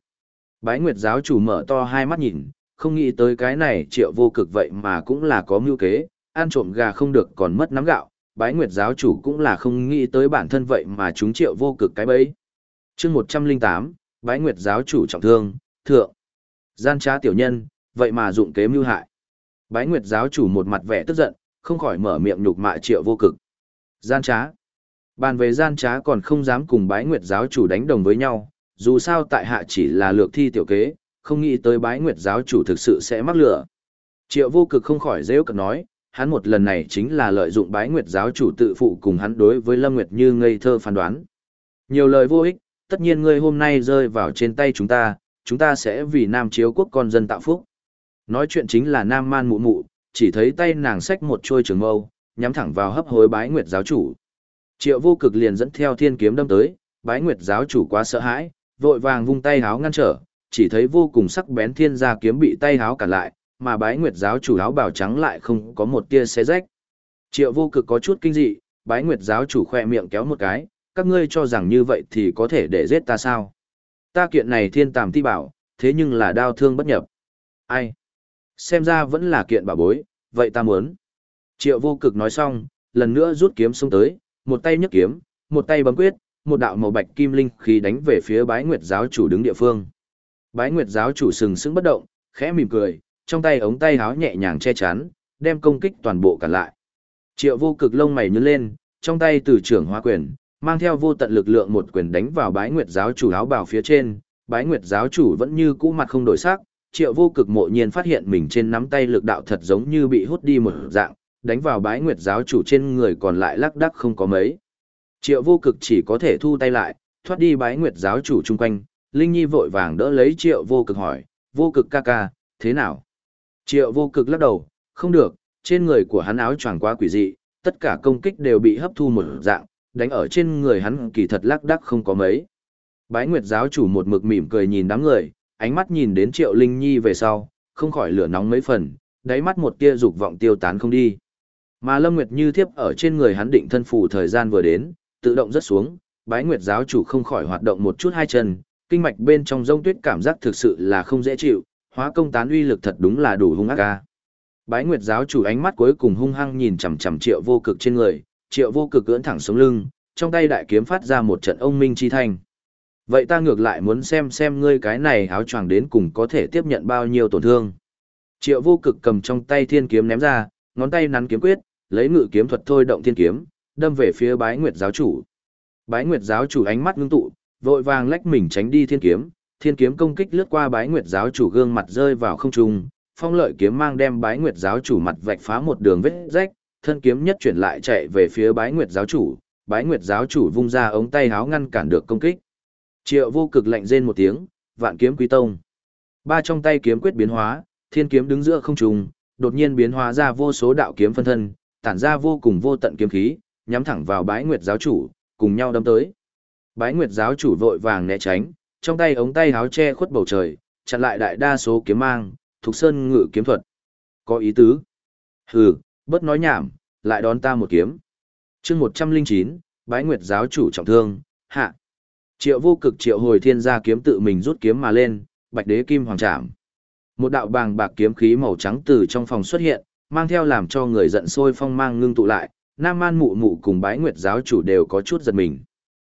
Bái Nguyệt giáo chủ mở to hai mắt nhìn, không nghĩ tới cái này triệu vô cực vậy mà cũng là có mưu kế, ăn trộm gà không được còn mất nắm gạo, bái Nguyệt giáo chủ cũng là không nghĩ tới bản thân vậy mà chúng triệu vô cực cái bấy. chương 108, bái nguyệt giáo chủ trọng thương, thượng. Gian trá tiểu nhân, vậy mà dụng kế mưu hại. Bái nguyệt giáo chủ một mặt vẻ tức giận, không khỏi mở miệng nhục mạ triệu vô cực. Gian trá. Bàn về gian trá còn không dám cùng bái nguyệt giáo chủ đánh đồng với nhau, dù sao tại hạ chỉ là lược thi tiểu kế, không nghĩ tới bái nguyệt giáo chủ thực sự sẽ mắc lửa. Triệu vô cực không khỏi dễ cận nói, hắn một lần này chính là lợi dụng bái nguyệt giáo chủ tự phụ cùng hắn đối với Lâm Nguyệt Như ngây thơ phán đoán. Nhiều lời vô ích, tất nhiên ngươi hôm nay rơi vào trên tay chúng ta, chúng ta sẽ vì Nam Chiếu quốc con dân tạo phúc. Nói chuyện chính là Nam Man mụ mụ, chỉ thấy tay nàng xách một trôi trường mâu, nhắm thẳng vào hấp hối bái nguyệt giáo chủ. Triệu vô cực liền dẫn theo thiên kiếm đâm tới, bái nguyệt giáo chủ quá sợ hãi, vội vàng vung tay háo ngăn trở, chỉ thấy vô cùng sắc bén thiên gia kiếm bị tay háo cản lại, mà bái nguyệt giáo chủ áo bào trắng lại không có một tia xé rách. Triệu vô cực có chút kinh dị, bái nguyệt giáo chủ khoe miệng kéo một cái, các ngươi cho rằng như vậy thì có thể để giết ta sao? Ta kiện này thiên tàm ti bảo, thế nhưng là đau thương bất nhập. Ai? Xem ra vẫn là kiện bảo bối, vậy ta muốn. Triệu vô cực nói xong, lần nữa rút kiếm xuống tới, một tay nhấc kiếm, một tay bấm quyết, một đạo màu bạch kim linh khí đánh về phía bái nguyệt giáo chủ đứng địa phương. Bái nguyệt giáo chủ sừng sững bất động, khẽ mỉm cười, trong tay ống tay háo nhẹ nhàng che chắn, đem công kích toàn bộ cản lại. Triệu vô cực lông mày nhướng lên, trong tay từ trưởng hóa quyền, mang theo vô tận lực lượng một quyền đánh vào bái nguyệt giáo chủ áo bào phía trên, bái nguyệt giáo chủ vẫn như cũ mặt không đổi sắc, triệu vô cực mộ nhiên phát hiện mình trên nắm tay lực đạo thật giống như bị hút đi một dạng, đánh vào bái nguyệt giáo chủ trên người còn lại lắc đắc không có mấy. Triệu vô cực chỉ có thể thu tay lại, thoát đi bái nguyệt giáo chủ chung quanh, Linh Nhi vội vàng đỡ lấy triệu vô cực hỏi, vô cực ca ca, thế nào? Triệu vô cực lắc đầu, không được, trên người của hắn áo choàng quá quỷ dị, tất cả công kích đều bị hấp thu một dạng, đánh ở trên người hắn kỳ thật lắc đắc không có mấy. Bái Nguyệt giáo chủ một mực mỉm cười nhìn đám người, ánh mắt nhìn đến Triệu Linh Nhi về sau, không khỏi lửa nóng mấy phần, đáy mắt một tia dục vọng tiêu tán không đi. Mà Lâm Nguyệt như thiếp ở trên người hắn định thân phủ thời gian vừa đến, tự động rất xuống, Bái Nguyệt giáo chủ không khỏi hoạt động một chút hai chân, kinh mạch bên trong rông tuyết cảm giác thực sự là không dễ chịu, hóa công tán uy lực thật đúng là đủ hung ác ca. Bái Nguyệt giáo chủ ánh mắt cuối cùng hung hăng nhìn chằm chằm Triệu Vô Cực trên người, Triệu Vô Cực ưỡn thẳng sống lưng, trong tay đại kiếm phát ra một trận ông minh chi thanh. Vậy ta ngược lại muốn xem xem ngươi cái này áo choàng đến cùng có thể tiếp nhận bao nhiêu tổn thương. Triệu Vô Cực cầm trong tay thiên kiếm ném ra, ngón tay nắn kiếm quyết, lấy ngự kiếm thuật thôi động thiên kiếm, đâm về phía Bái Nguyệt giáo chủ. Bái Nguyệt giáo chủ ánh mắt ngưng tụ, vội vàng lách mình tránh đi thiên kiếm, thiên kiếm công kích lướt qua bái nguyệt giáo chủ gương mặt rơi vào không trung, phong lợi kiếm mang đem bái nguyệt giáo chủ mặt vạch phá một đường vết rách, thân kiếm nhất chuyển lại chạy về phía bái nguyệt giáo chủ, bái nguyệt giáo chủ vung ra ống tay háo ngăn cản được công kích. Triệu vô cực lạnh rên một tiếng, vạn kiếm quý tông. Ba trong tay kiếm quyết biến hóa, thiên kiếm đứng giữa không trung, đột nhiên biến hóa ra vô số đạo kiếm phân thân, tản ra vô cùng vô tận kiếm khí, nhắm thẳng vào bái nguyệt giáo chủ, cùng nhau đâm tới. Bái nguyệt giáo chủ vội vàng né tránh, trong tay ống tay háo che khuất bầu trời, chặn lại đại đa số kiếm mang, thuộc sơn ngự kiếm thuật. Có ý tứ. Hừ, bất nói nhảm, lại đón ta một kiếm. chương 109, bái nguyệt giáo chủ trọng thương, hạ. Triệu vô cực triệu hồi thiên gia kiếm tự mình rút kiếm mà lên, bạch đế kim hoàng trảm. Một đạo bàng bạc kiếm khí màu trắng từ trong phòng xuất hiện, mang theo làm cho người giận sôi phong mang ngưng tụ lại, Nam Man mụ mụ cùng bái nguyệt giáo chủ đều có chút giật mình.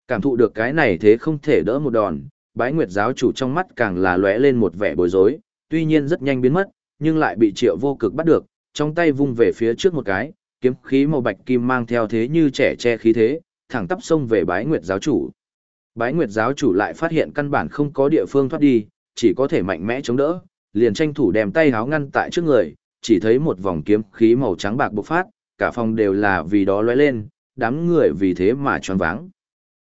Cảm thụ được cái này thế không thể đỡ một đòn, bái nguyệt giáo chủ trong mắt càng là lóe lên một vẻ bối rối, tuy nhiên rất nhanh biến mất, nhưng lại bị triệu vô cực bắt được, trong tay vung về phía trước một cái, kiếm khí màu bạch kim mang theo thế như trẻ che khí thế, thẳng tắp xông về bái nguyệt giáo chủ. Bái nguyệt giáo chủ lại phát hiện căn bản không có địa phương thoát đi, chỉ có thể mạnh mẽ chống đỡ, liền tranh thủ đem tay háo ngăn tại trước người, chỉ thấy một vòng kiếm khí màu trắng bạc bộc phát, cả phòng đều là vì đó lóe lên, đám người vì thế mà tròn váng.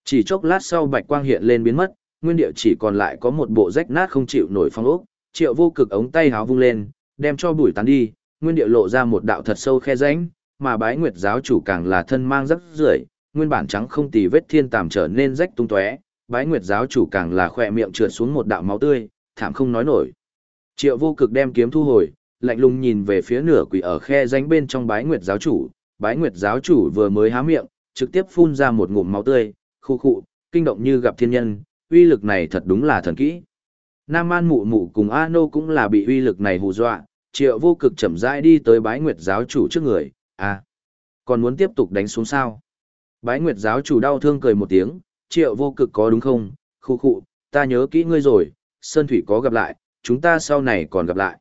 Chỉ chốc lát sau bạch quang hiện lên biến mất, nguyên địa chỉ còn lại có một bộ rách nát không chịu nổi phong ốc, triệu vô cực ống tay háo vung lên, đem cho bụi tán đi, nguyên địa lộ ra một đạo thật sâu khe rãnh, mà bái nguyệt giáo chủ càng là thân mang rất rưởi, nguyên bản trắng không tì vết thiên tàm trở nên rách tung tóe, bái nguyệt giáo chủ càng là khỏe miệng trượt xuống một đạo máu tươi, thảm không nói nổi. Triệu vô cực đem kiếm thu hồi, lạnh lùng nhìn về phía nửa quỷ ở khe rãnh bên trong bái nguyệt giáo chủ, bái nguyệt giáo chủ vừa mới há miệng, trực tiếp phun ra một ngụm máu tươi, khu khụ, kinh động như gặp thiên nhân, uy lực này thật đúng là thần kỹ. Nam An Mụ Mụ cùng A Nô cũng là bị uy lực này hù dọa, triệu vô cực chậm rãi đi tới bái nguyệt giáo chủ trước người, à, còn muốn tiếp tục đánh xuống sao? Bái nguyệt giáo chủ đau thương cười một tiếng, triệu vô cực có đúng không, khu khụ, ta nhớ kỹ ngươi rồi, Sơn Thủy có gặp lại, chúng ta sau này còn gặp lại.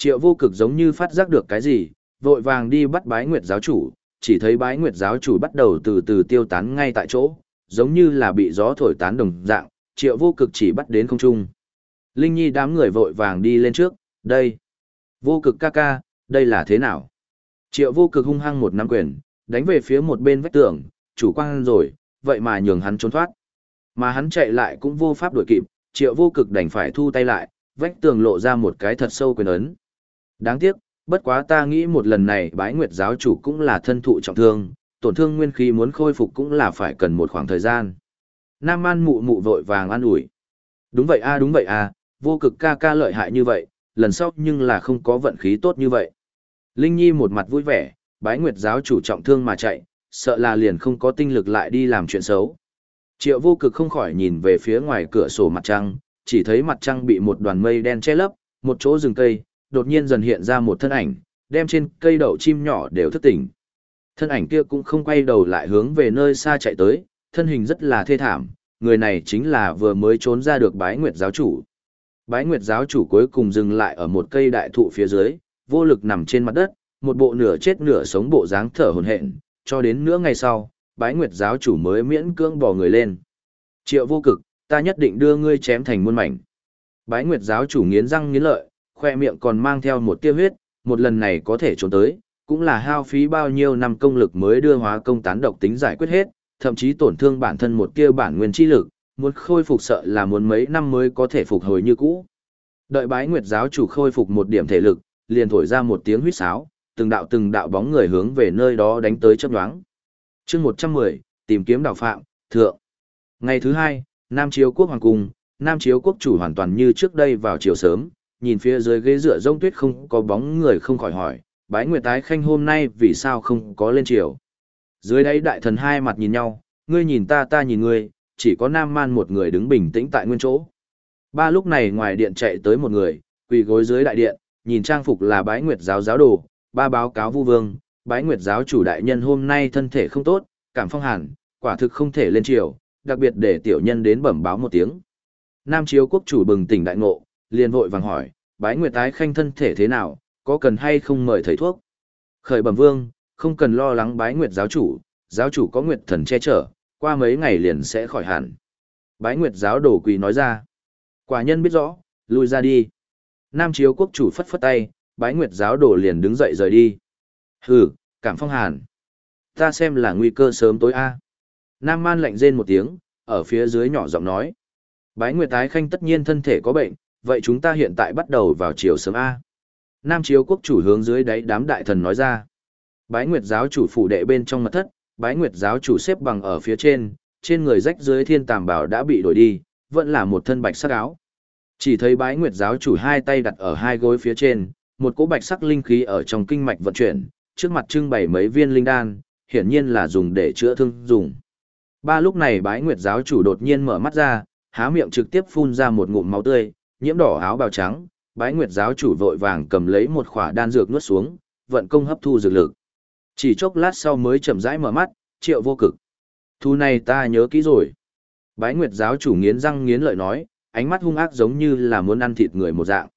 Triệu vô cực giống như phát giác được cái gì, vội vàng đi bắt bái nguyệt giáo chủ, chỉ thấy bái nguyệt giáo chủ bắt đầu từ từ tiêu tán ngay tại chỗ, giống như là bị gió thổi tán đồng dạng, triệu vô cực chỉ bắt đến không trung. Linh Nhi đám người vội vàng đi lên trước, đây. Vô cực ca ca, đây là thế nào? Triệu vô cực hung hăng một nắm quyền, đánh về phía một bên vách tường, chủ quan rồi, vậy mà nhường hắn trốn thoát. Mà hắn chạy lại cũng vô pháp đuổi kịp, triệu vô cực đành phải thu tay lại, vách tường lộ ra một cái thật sâu quyền ấn. Đáng tiếc, bất quá ta nghĩ một lần này bái nguyệt giáo chủ cũng là thân thụ trọng thương, tổn thương nguyên khí muốn khôi phục cũng là phải cần một khoảng thời gian. Nam An mụ mụ vội vàng an ủi. Đúng vậy a đúng vậy a, vô cực ca ca lợi hại như vậy, lần sau nhưng là không có vận khí tốt như vậy. Linh Nhi một mặt vui vẻ, bái nguyệt giáo chủ trọng thương mà chạy, sợ là liền không có tinh lực lại đi làm chuyện xấu. Triệu vô cực không khỏi nhìn về phía ngoài cửa sổ mặt trăng, chỉ thấy mặt trăng bị một đoàn mây đen che lấp, một chỗ rừng cây, đột nhiên dần hiện ra một thân ảnh, đem trên cây đậu chim nhỏ đều thức tỉnh. Thân ảnh kia cũng không quay đầu lại hướng về nơi xa chạy tới, thân hình rất là thê thảm, người này chính là vừa mới trốn ra được bái nguyệt giáo chủ. Bái nguyệt giáo chủ cuối cùng dừng lại ở một cây đại thụ phía dưới, vô lực nằm trên mặt đất, một bộ nửa chết nửa sống bộ dáng thở hổn hển, cho đến nửa ngày sau, bái nguyệt giáo chủ mới miễn cưỡng bò người lên. Triệu vô cực, ta nhất định đưa ngươi chém thành muôn mảnh. Bái nguyệt giáo chủ nghiến răng nghiến lợi, khoe miệng còn mang theo một tia huyết, một lần này có thể trốn tới, cũng là hao phí bao nhiêu năm công lực mới đưa hóa công tán độc tính giải quyết hết, thậm chí tổn thương bản thân một tia bản nguyên chi lực, muốn khôi phục sợ là muốn mấy năm mới có thể phục hồi như cũ. Đợi bái nguyệt giáo chủ khôi phục một điểm thể lực, liền thổi ra một tiếng huýt sáo, từng đạo từng đạo bóng người hướng về nơi đó đánh tới chấp nhoáng. chương 110, tìm kiếm đào phạm, thượng. Ngày thứ hai, Nam Chiếu Quốc Hoàng Cung, Nam Chiếu Quốc chủ hoàn toàn như trước đây vào chiều sớm, nhìn phía dưới ghế dựa rông tuyết không có bóng người không khỏi hỏi, bái nguyệt tái khanh hôm nay vì sao không có lên chiều. Dưới đấy đại thần hai mặt nhìn nhau, ngươi nhìn ta ta nhìn ngươi, chỉ có Nam Man một người đứng bình tĩnh tại nguyên chỗ. Ba lúc này ngoài điện chạy tới một người, quỳ gối dưới đại điện, nhìn trang phục là bái nguyệt giáo giáo đồ, ba báo cáo vu vương, bái nguyệt giáo chủ đại nhân hôm nay thân thể không tốt, cảm phong hàn, quả thực không thể lên triều, đặc biệt để tiểu nhân đến bẩm báo một tiếng. Nam chiếu quốc chủ bừng tỉnh đại ngộ, liền vội vàng hỏi, bái nguyệt tái khanh thân thể thế nào, có cần hay không mời thầy thuốc? Khởi bẩm vương, không cần lo lắng bái nguyệt giáo chủ, giáo chủ có nguyệt thần che chở, qua mấy ngày liền sẽ khỏi hẳn. Bái nguyệt giáo đổ quỳ nói ra. Quả nhân biết rõ, lui ra đi. Nam chiếu quốc chủ phất phất tay, bái nguyệt giáo đổ liền đứng dậy rời đi. Hừ, cảm phong hàn. Ta xem là nguy cơ sớm tối a. Nam man lạnh rên một tiếng, ở phía dưới nhỏ giọng nói. Bái nguyệt tái khanh tất nhiên thân thể có bệnh, vậy chúng ta hiện tại bắt đầu vào chiều sớm A. Nam chiếu quốc chủ hướng dưới đáy đám đại thần nói ra. Bái nguyệt giáo chủ phủ đệ bên trong mật thất, bái nguyệt giáo chủ xếp bằng ở phía trên, trên người rách dưới thiên tàm bảo đã bị đổi đi, vẫn là một thân bạch sắc áo. Chỉ thấy bái nguyệt giáo chủ hai tay đặt ở hai gối phía trên, một cỗ bạch sắc linh khí ở trong kinh mạch vận chuyển, trước mặt trưng bày mấy viên linh đan, hiển nhiên là dùng để chữa thương dùng. Ba lúc này bái nguyệt giáo chủ đột nhiên mở mắt ra, há miệng trực tiếp phun ra một ngụm máu tươi, nhiễm đỏ áo bào trắng, bái nguyệt giáo chủ vội vàng cầm lấy một khỏa đan dược nuốt xuống, vận công hấp thu dược lực. Chỉ chốc lát sau mới chậm rãi mở mắt, triệu vô cực. Thu này ta nhớ kỹ rồi. Bái nguyệt giáo chủ nghiến răng nghiến lợi nói, ánh mắt hung ác giống như là muốn ăn thịt người một dạng.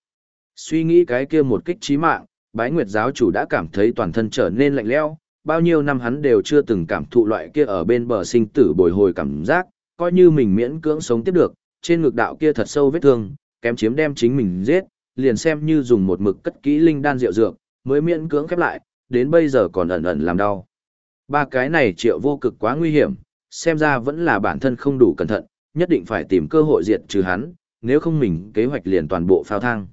Suy nghĩ cái kia một kích trí mạng, bái nguyệt giáo chủ đã cảm thấy toàn thân trở nên lạnh lẽo. bao nhiêu năm hắn đều chưa từng cảm thụ loại kia ở bên bờ sinh tử bồi hồi cảm giác, coi như mình miễn cưỡng sống tiếp được, trên ngực đạo kia thật sâu vết thương, kém chiếm đem chính mình giết, liền xem như dùng một mực cất kỹ linh đan rượu dược, mới miễn cưỡng khép lại, đến bây giờ còn ẩn ẩn làm đau. Ba cái này triệu vô cực quá nguy hiểm, xem ra vẫn là bản thân không đủ cẩn thận, nhất định phải tìm cơ hội diệt trừ hắn, nếu không mình kế hoạch liền toàn bộ phao thang.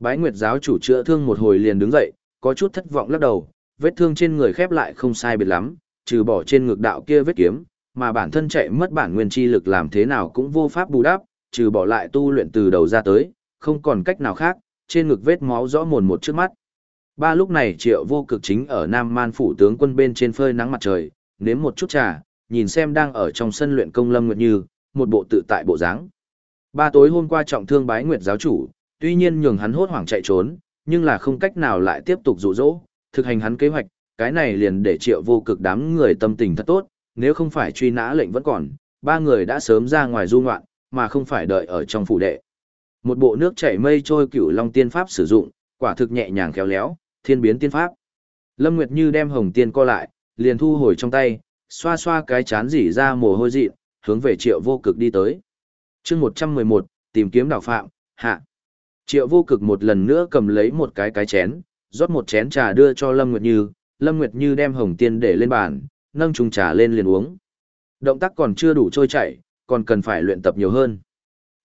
Bái Nguyệt giáo chủ chữa thương một hồi liền đứng dậy, có chút thất vọng lắc đầu, vết thương trên người khép lại không sai biệt lắm, trừ bỏ trên ngực đạo kia vết kiếm, mà bản thân chạy mất bản nguyên chi lực làm thế nào cũng vô pháp bù đắp, trừ bỏ lại tu luyện từ đầu ra tới, không còn cách nào khác, trên ngực vết máu rõ mồn một trước mắt. Ba lúc này triệu vô cực chính ở Nam Man phủ tướng quân bên trên phơi nắng mặt trời, nếm một chút trà, nhìn xem đang ở trong sân luyện công lâm nguyệt như, một bộ tự tại bộ dáng. Ba tối hôm qua trọng thương bái nguyệt giáo chủ, tuy nhiên nhường hắn hốt hoảng chạy trốn, nhưng là không cách nào lại tiếp tục dụ dỗ, thực hành hắn kế hoạch, cái này liền để triệu vô cực đám người tâm tình thật tốt, nếu không phải truy nã lệnh vẫn còn, ba người đã sớm ra ngoài du ngoạn, mà không phải đợi ở trong phủ đệ. Một bộ nước chảy mây trôi cửu long tiên pháp sử dụng, quả thực nhẹ nhàng khéo léo, thiên biến tiên pháp. Lâm Nguyệt Như đem hồng tiên co lại, liền thu hồi trong tay, xoa xoa cái chán dỉ ra mồ hôi dị, hướng về triệu vô cực đi tới. chương 111, tìm kiếm đào phạm, hạ. Triệu vô cực một lần nữa cầm lấy một cái cái chén, rót một chén trà đưa cho Lâm Nguyệt Như, Lâm Nguyệt Như đem hồng tiên để lên bàn, nâng chung trà lên liền uống. Động tác còn chưa đủ trôi chảy, còn cần phải luyện tập nhiều hơn.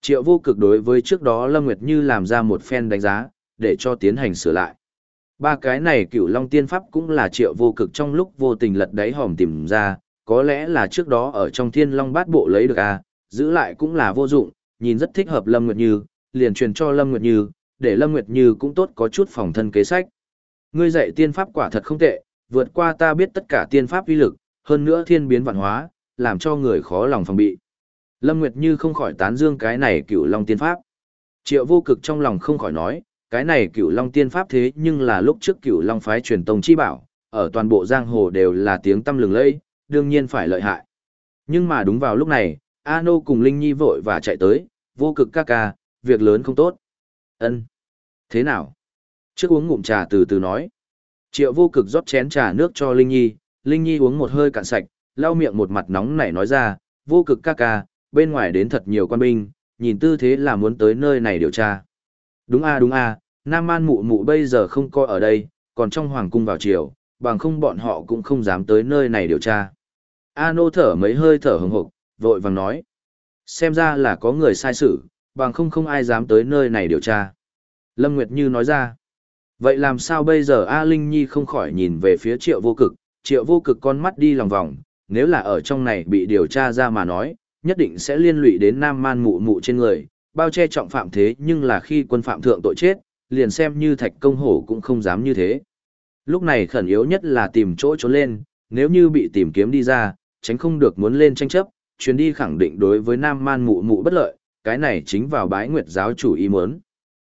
Triệu vô cực đối với trước đó Lâm Nguyệt Như làm ra một phen đánh giá, để cho tiến hành sửa lại. Ba cái này cựu long tiên pháp cũng là triệu vô cực trong lúc vô tình lật đáy hòm tìm ra, có lẽ là trước đó ở trong thiên long bát bộ lấy được à, giữ lại cũng là vô dụng, nhìn rất thích hợp Lâm Nguyệt Như, liền truyền cho Lâm Nguyệt Như, để Lâm Nguyệt Như cũng tốt có chút phòng thân kế sách. Ngươi dạy tiên pháp quả thật không tệ, vượt qua ta biết tất cả tiên pháp uy lực, hơn nữa thiên biến vạn hóa, làm cho người khó lòng phòng bị. Lâm Nguyệt Như không khỏi tán dương cái này cựu long tiên pháp. Triệu vô cực trong lòng không khỏi nói, cái này cựu long tiên pháp thế nhưng là lúc trước cựu long phái truyền tông chi bảo, ở toàn bộ giang hồ đều là tiếng tâm lừng lẫy, đương nhiên phải lợi hại. Nhưng mà đúng vào lúc này, Ano cùng Linh Nhi vội và chạy tới, vô cực ca ca, việc lớn không tốt. Ân, Thế nào? Trước uống ngụm trà từ từ nói. Triệu vô cực rót chén trà nước cho Linh Nhi, Linh Nhi uống một hơi cạn sạch, lau miệng một mặt nóng nảy nói ra, vô cực ca ca, bên ngoài đến thật nhiều quan binh, nhìn tư thế là muốn tới nơi này điều tra. Đúng a đúng a, Nam Man mụ mụ bây giờ không coi ở đây, còn trong hoàng cung vào chiều, bằng không bọn họ cũng không dám tới nơi này điều tra. A nô thở mấy hơi thở hừng hực, vội vàng nói. Xem ra là có người sai sự, bằng không không ai dám tới nơi này điều tra. Lâm Nguyệt Như nói ra. Vậy làm sao bây giờ A Linh Nhi không khỏi nhìn về phía triệu vô cực, triệu vô cực con mắt đi lòng vòng, nếu là ở trong này bị điều tra ra mà nói, nhất định sẽ liên lụy đến nam man mụ mụ trên người, bao che trọng phạm thế nhưng là khi quân phạm thượng tội chết, liền xem như thạch công hổ cũng không dám như thế. Lúc này khẩn yếu nhất là tìm chỗ trốn lên, nếu như bị tìm kiếm đi ra, tránh không được muốn lên tranh chấp, chuyến đi khẳng định đối với nam man mụ mụ bất lợi, cái này chính vào bái nguyệt giáo chủ ý muốn.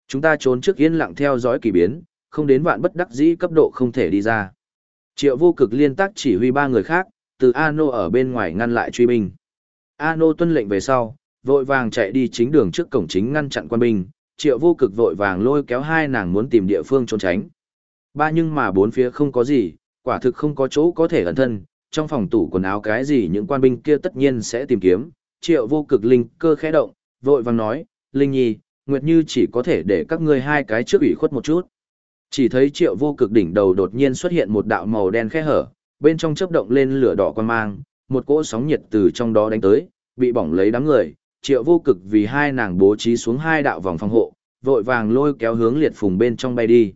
Chúng ta trốn trước yên lặng theo dõi kỳ biến, không đến vạn bất đắc dĩ cấp độ không thể đi ra. Triệu vô cực liên tác chỉ huy ba người khác, từ Ano ở bên ngoài ngăn lại truy binh. Ano tuân lệnh về sau, vội vàng chạy đi chính đường trước cổng chính ngăn chặn quan binh, triệu vô cực vội vàng lôi kéo hai nàng muốn tìm địa phương trốn tránh. Ba nhưng mà bốn phía không có gì, quả thực không có chỗ có thể ẩn thân, trong phòng tủ quần áo cái gì những quan binh kia tất nhiên sẽ tìm kiếm, triệu vô cực linh cơ khẽ động, vội vàng nói, Linh Nhi, Nguyệt Như chỉ có thể để các ngươi hai cái trước ủy khuất một chút. Chỉ thấy triệu vô cực đỉnh đầu đột nhiên xuất hiện một đạo màu đen khe hở, bên trong chớp động lên lửa đỏ quan mang, một cỗ sóng nhiệt từ trong đó đánh tới, bị bỏng lấy đám người, triệu vô cực vì hai nàng bố trí xuống hai đạo vòng phòng hộ, vội vàng lôi kéo hướng liệt phùng bên trong bay đi.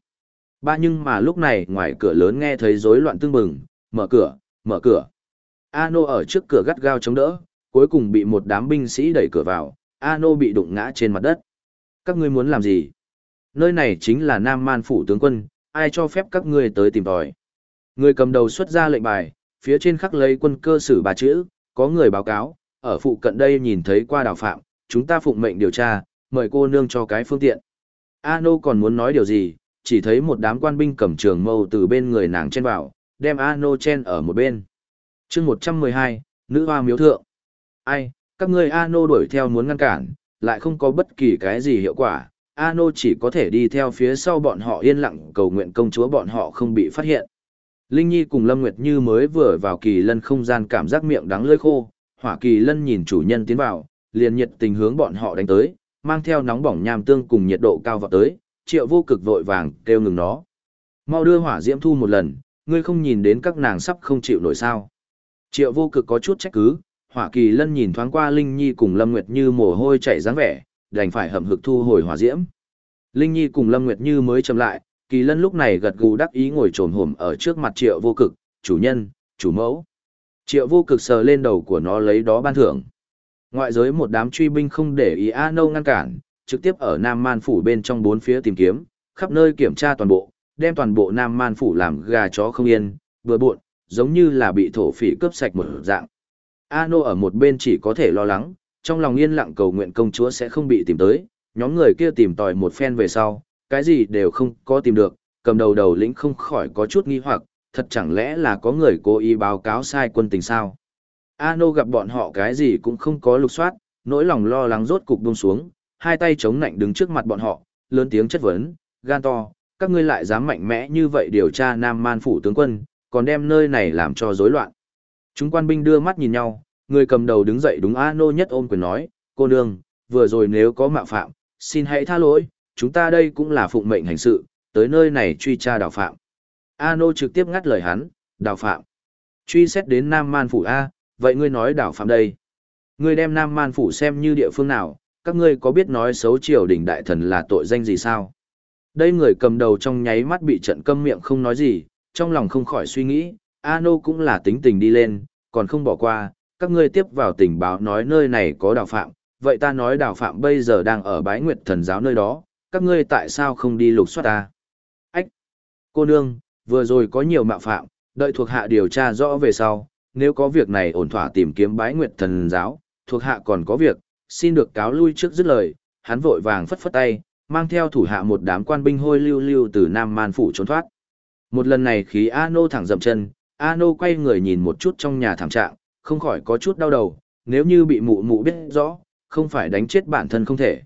Ba nhưng mà lúc này ngoài cửa lớn nghe thấy rối loạn tương bừng, mở cửa, mở cửa. Ano ở trước cửa gắt gao chống đỡ, cuối cùng bị một đám binh sĩ đẩy cửa vào, Ano bị đụng ngã trên mặt đất. Các ngươi muốn làm gì? Nơi này chính là Nam Man phủ tướng quân, ai cho phép các ngươi tới tìm tòi. Người cầm đầu xuất ra lệnh bài, phía trên khắc lấy quân cơ sử ba chữ, có người báo cáo, ở phụ cận đây nhìn thấy qua đào phạm, chúng ta phụng mệnh điều tra, mời cô nương cho cái phương tiện. Ano còn muốn nói điều gì, chỉ thấy một đám quan binh cầm trường mâu từ bên người nàng chen vào, đem Ano chen ở một bên. chương 112, nữ hoa miếu thượng. Ai, các ngươi Ano đuổi theo muốn ngăn cản, lại không có bất kỳ cái gì hiệu quả. Ano chỉ có thể đi theo phía sau bọn họ yên lặng cầu nguyện công chúa bọn họ không bị phát hiện. Linh Nhi cùng Lâm Nguyệt Như mới vừa vào kỳ lân không gian cảm giác miệng đắng lưỡi khô, hỏa kỳ lân nhìn chủ nhân tiến vào, liền nhiệt tình hướng bọn họ đánh tới, mang theo nóng bỏng nham tương cùng nhiệt độ cao vào tới, triệu vô cực vội vàng kêu ngừng nó. Mau đưa hỏa diễm thu một lần, ngươi không nhìn đến các nàng sắp không chịu nổi sao. Triệu vô cực có chút trách cứ, hỏa kỳ lân nhìn thoáng qua Linh Nhi cùng Lâm Nguyệt Như mồ hôi chảy dáng vẻ, đành phải hậm hực thu hồi hỏa diễm. Linh Nhi cùng Lâm Nguyệt Như mới chậm lại, kỳ lân lúc này gật gù đắc ý ngồi trồn hổm ở trước mặt triệu vô cực, chủ nhân, chủ mẫu. Triệu vô cực sờ lên đầu của nó lấy đó ban thưởng. Ngoại giới một đám truy binh không để ý A Nâu ngăn cản, trực tiếp ở Nam Man Phủ bên trong bốn phía tìm kiếm, khắp nơi kiểm tra toàn bộ, đem toàn bộ Nam Man Phủ làm gà chó không yên, vừa buộn, giống như là bị thổ phỉ cướp sạch một dạng. A Nô ở một bên chỉ có thể lo lắng, trong lòng yên lặng cầu nguyện công chúa sẽ không bị tìm tới, nhóm người kia tìm tòi một phen về sau, cái gì đều không có tìm được, cầm đầu đầu lĩnh không khỏi có chút nghi hoặc, thật chẳng lẽ là có người cố ý báo cáo sai quân tình sao? Ano gặp bọn họ cái gì cũng không có lục soát, nỗi lòng lo lắng rốt cục buông xuống, hai tay chống nạnh đứng trước mặt bọn họ, lớn tiếng chất vấn, gan to, các ngươi lại dám mạnh mẽ như vậy điều tra Nam Man phủ tướng quân, còn đem nơi này làm cho rối loạn. Chúng quan binh đưa mắt nhìn nhau, người cầm đầu đứng dậy đúng Ano nhất ôm quyền nói, cô nương, vừa rồi nếu có mạo phạm, xin hãy tha lỗi, chúng ta đây cũng là phụng mệnh hành sự, tới nơi này truy tra đào phạm. A Nô trực tiếp ngắt lời hắn, đào phạm. Truy xét đến Nam Man Phủ A, vậy ngươi nói đào phạm đây. Ngươi đem Nam Man Phủ xem như địa phương nào, các ngươi có biết nói xấu triều đình đại thần là tội danh gì sao? Đây người cầm đầu trong nháy mắt bị trận câm miệng không nói gì, trong lòng không khỏi suy nghĩ, A Nô cũng là tính tình đi lên, còn không bỏ qua, các ngươi tiếp vào tình báo nói nơi này có đào phạm, vậy ta nói đào phạm bây giờ đang ở bái nguyệt thần giáo nơi đó, các ngươi tại sao không đi lục soát ta? Ách! Cô nương, vừa rồi có nhiều mạo phạm, đợi thuộc hạ điều tra rõ về sau, nếu có việc này ổn thỏa tìm kiếm bái nguyệt thần giáo, thuộc hạ còn có việc, xin được cáo lui trước dứt lời, hắn vội vàng phất phất tay, mang theo thủ hạ một đám quan binh hôi lưu lưu từ Nam Man Phủ trốn thoát. Một lần này khí A Nô thẳng dậm chân, A Nô quay người nhìn một chút trong nhà thảm trạng, không khỏi có chút đau đầu, nếu như bị mụ mụ biết rõ, không phải đánh chết bản thân không thể.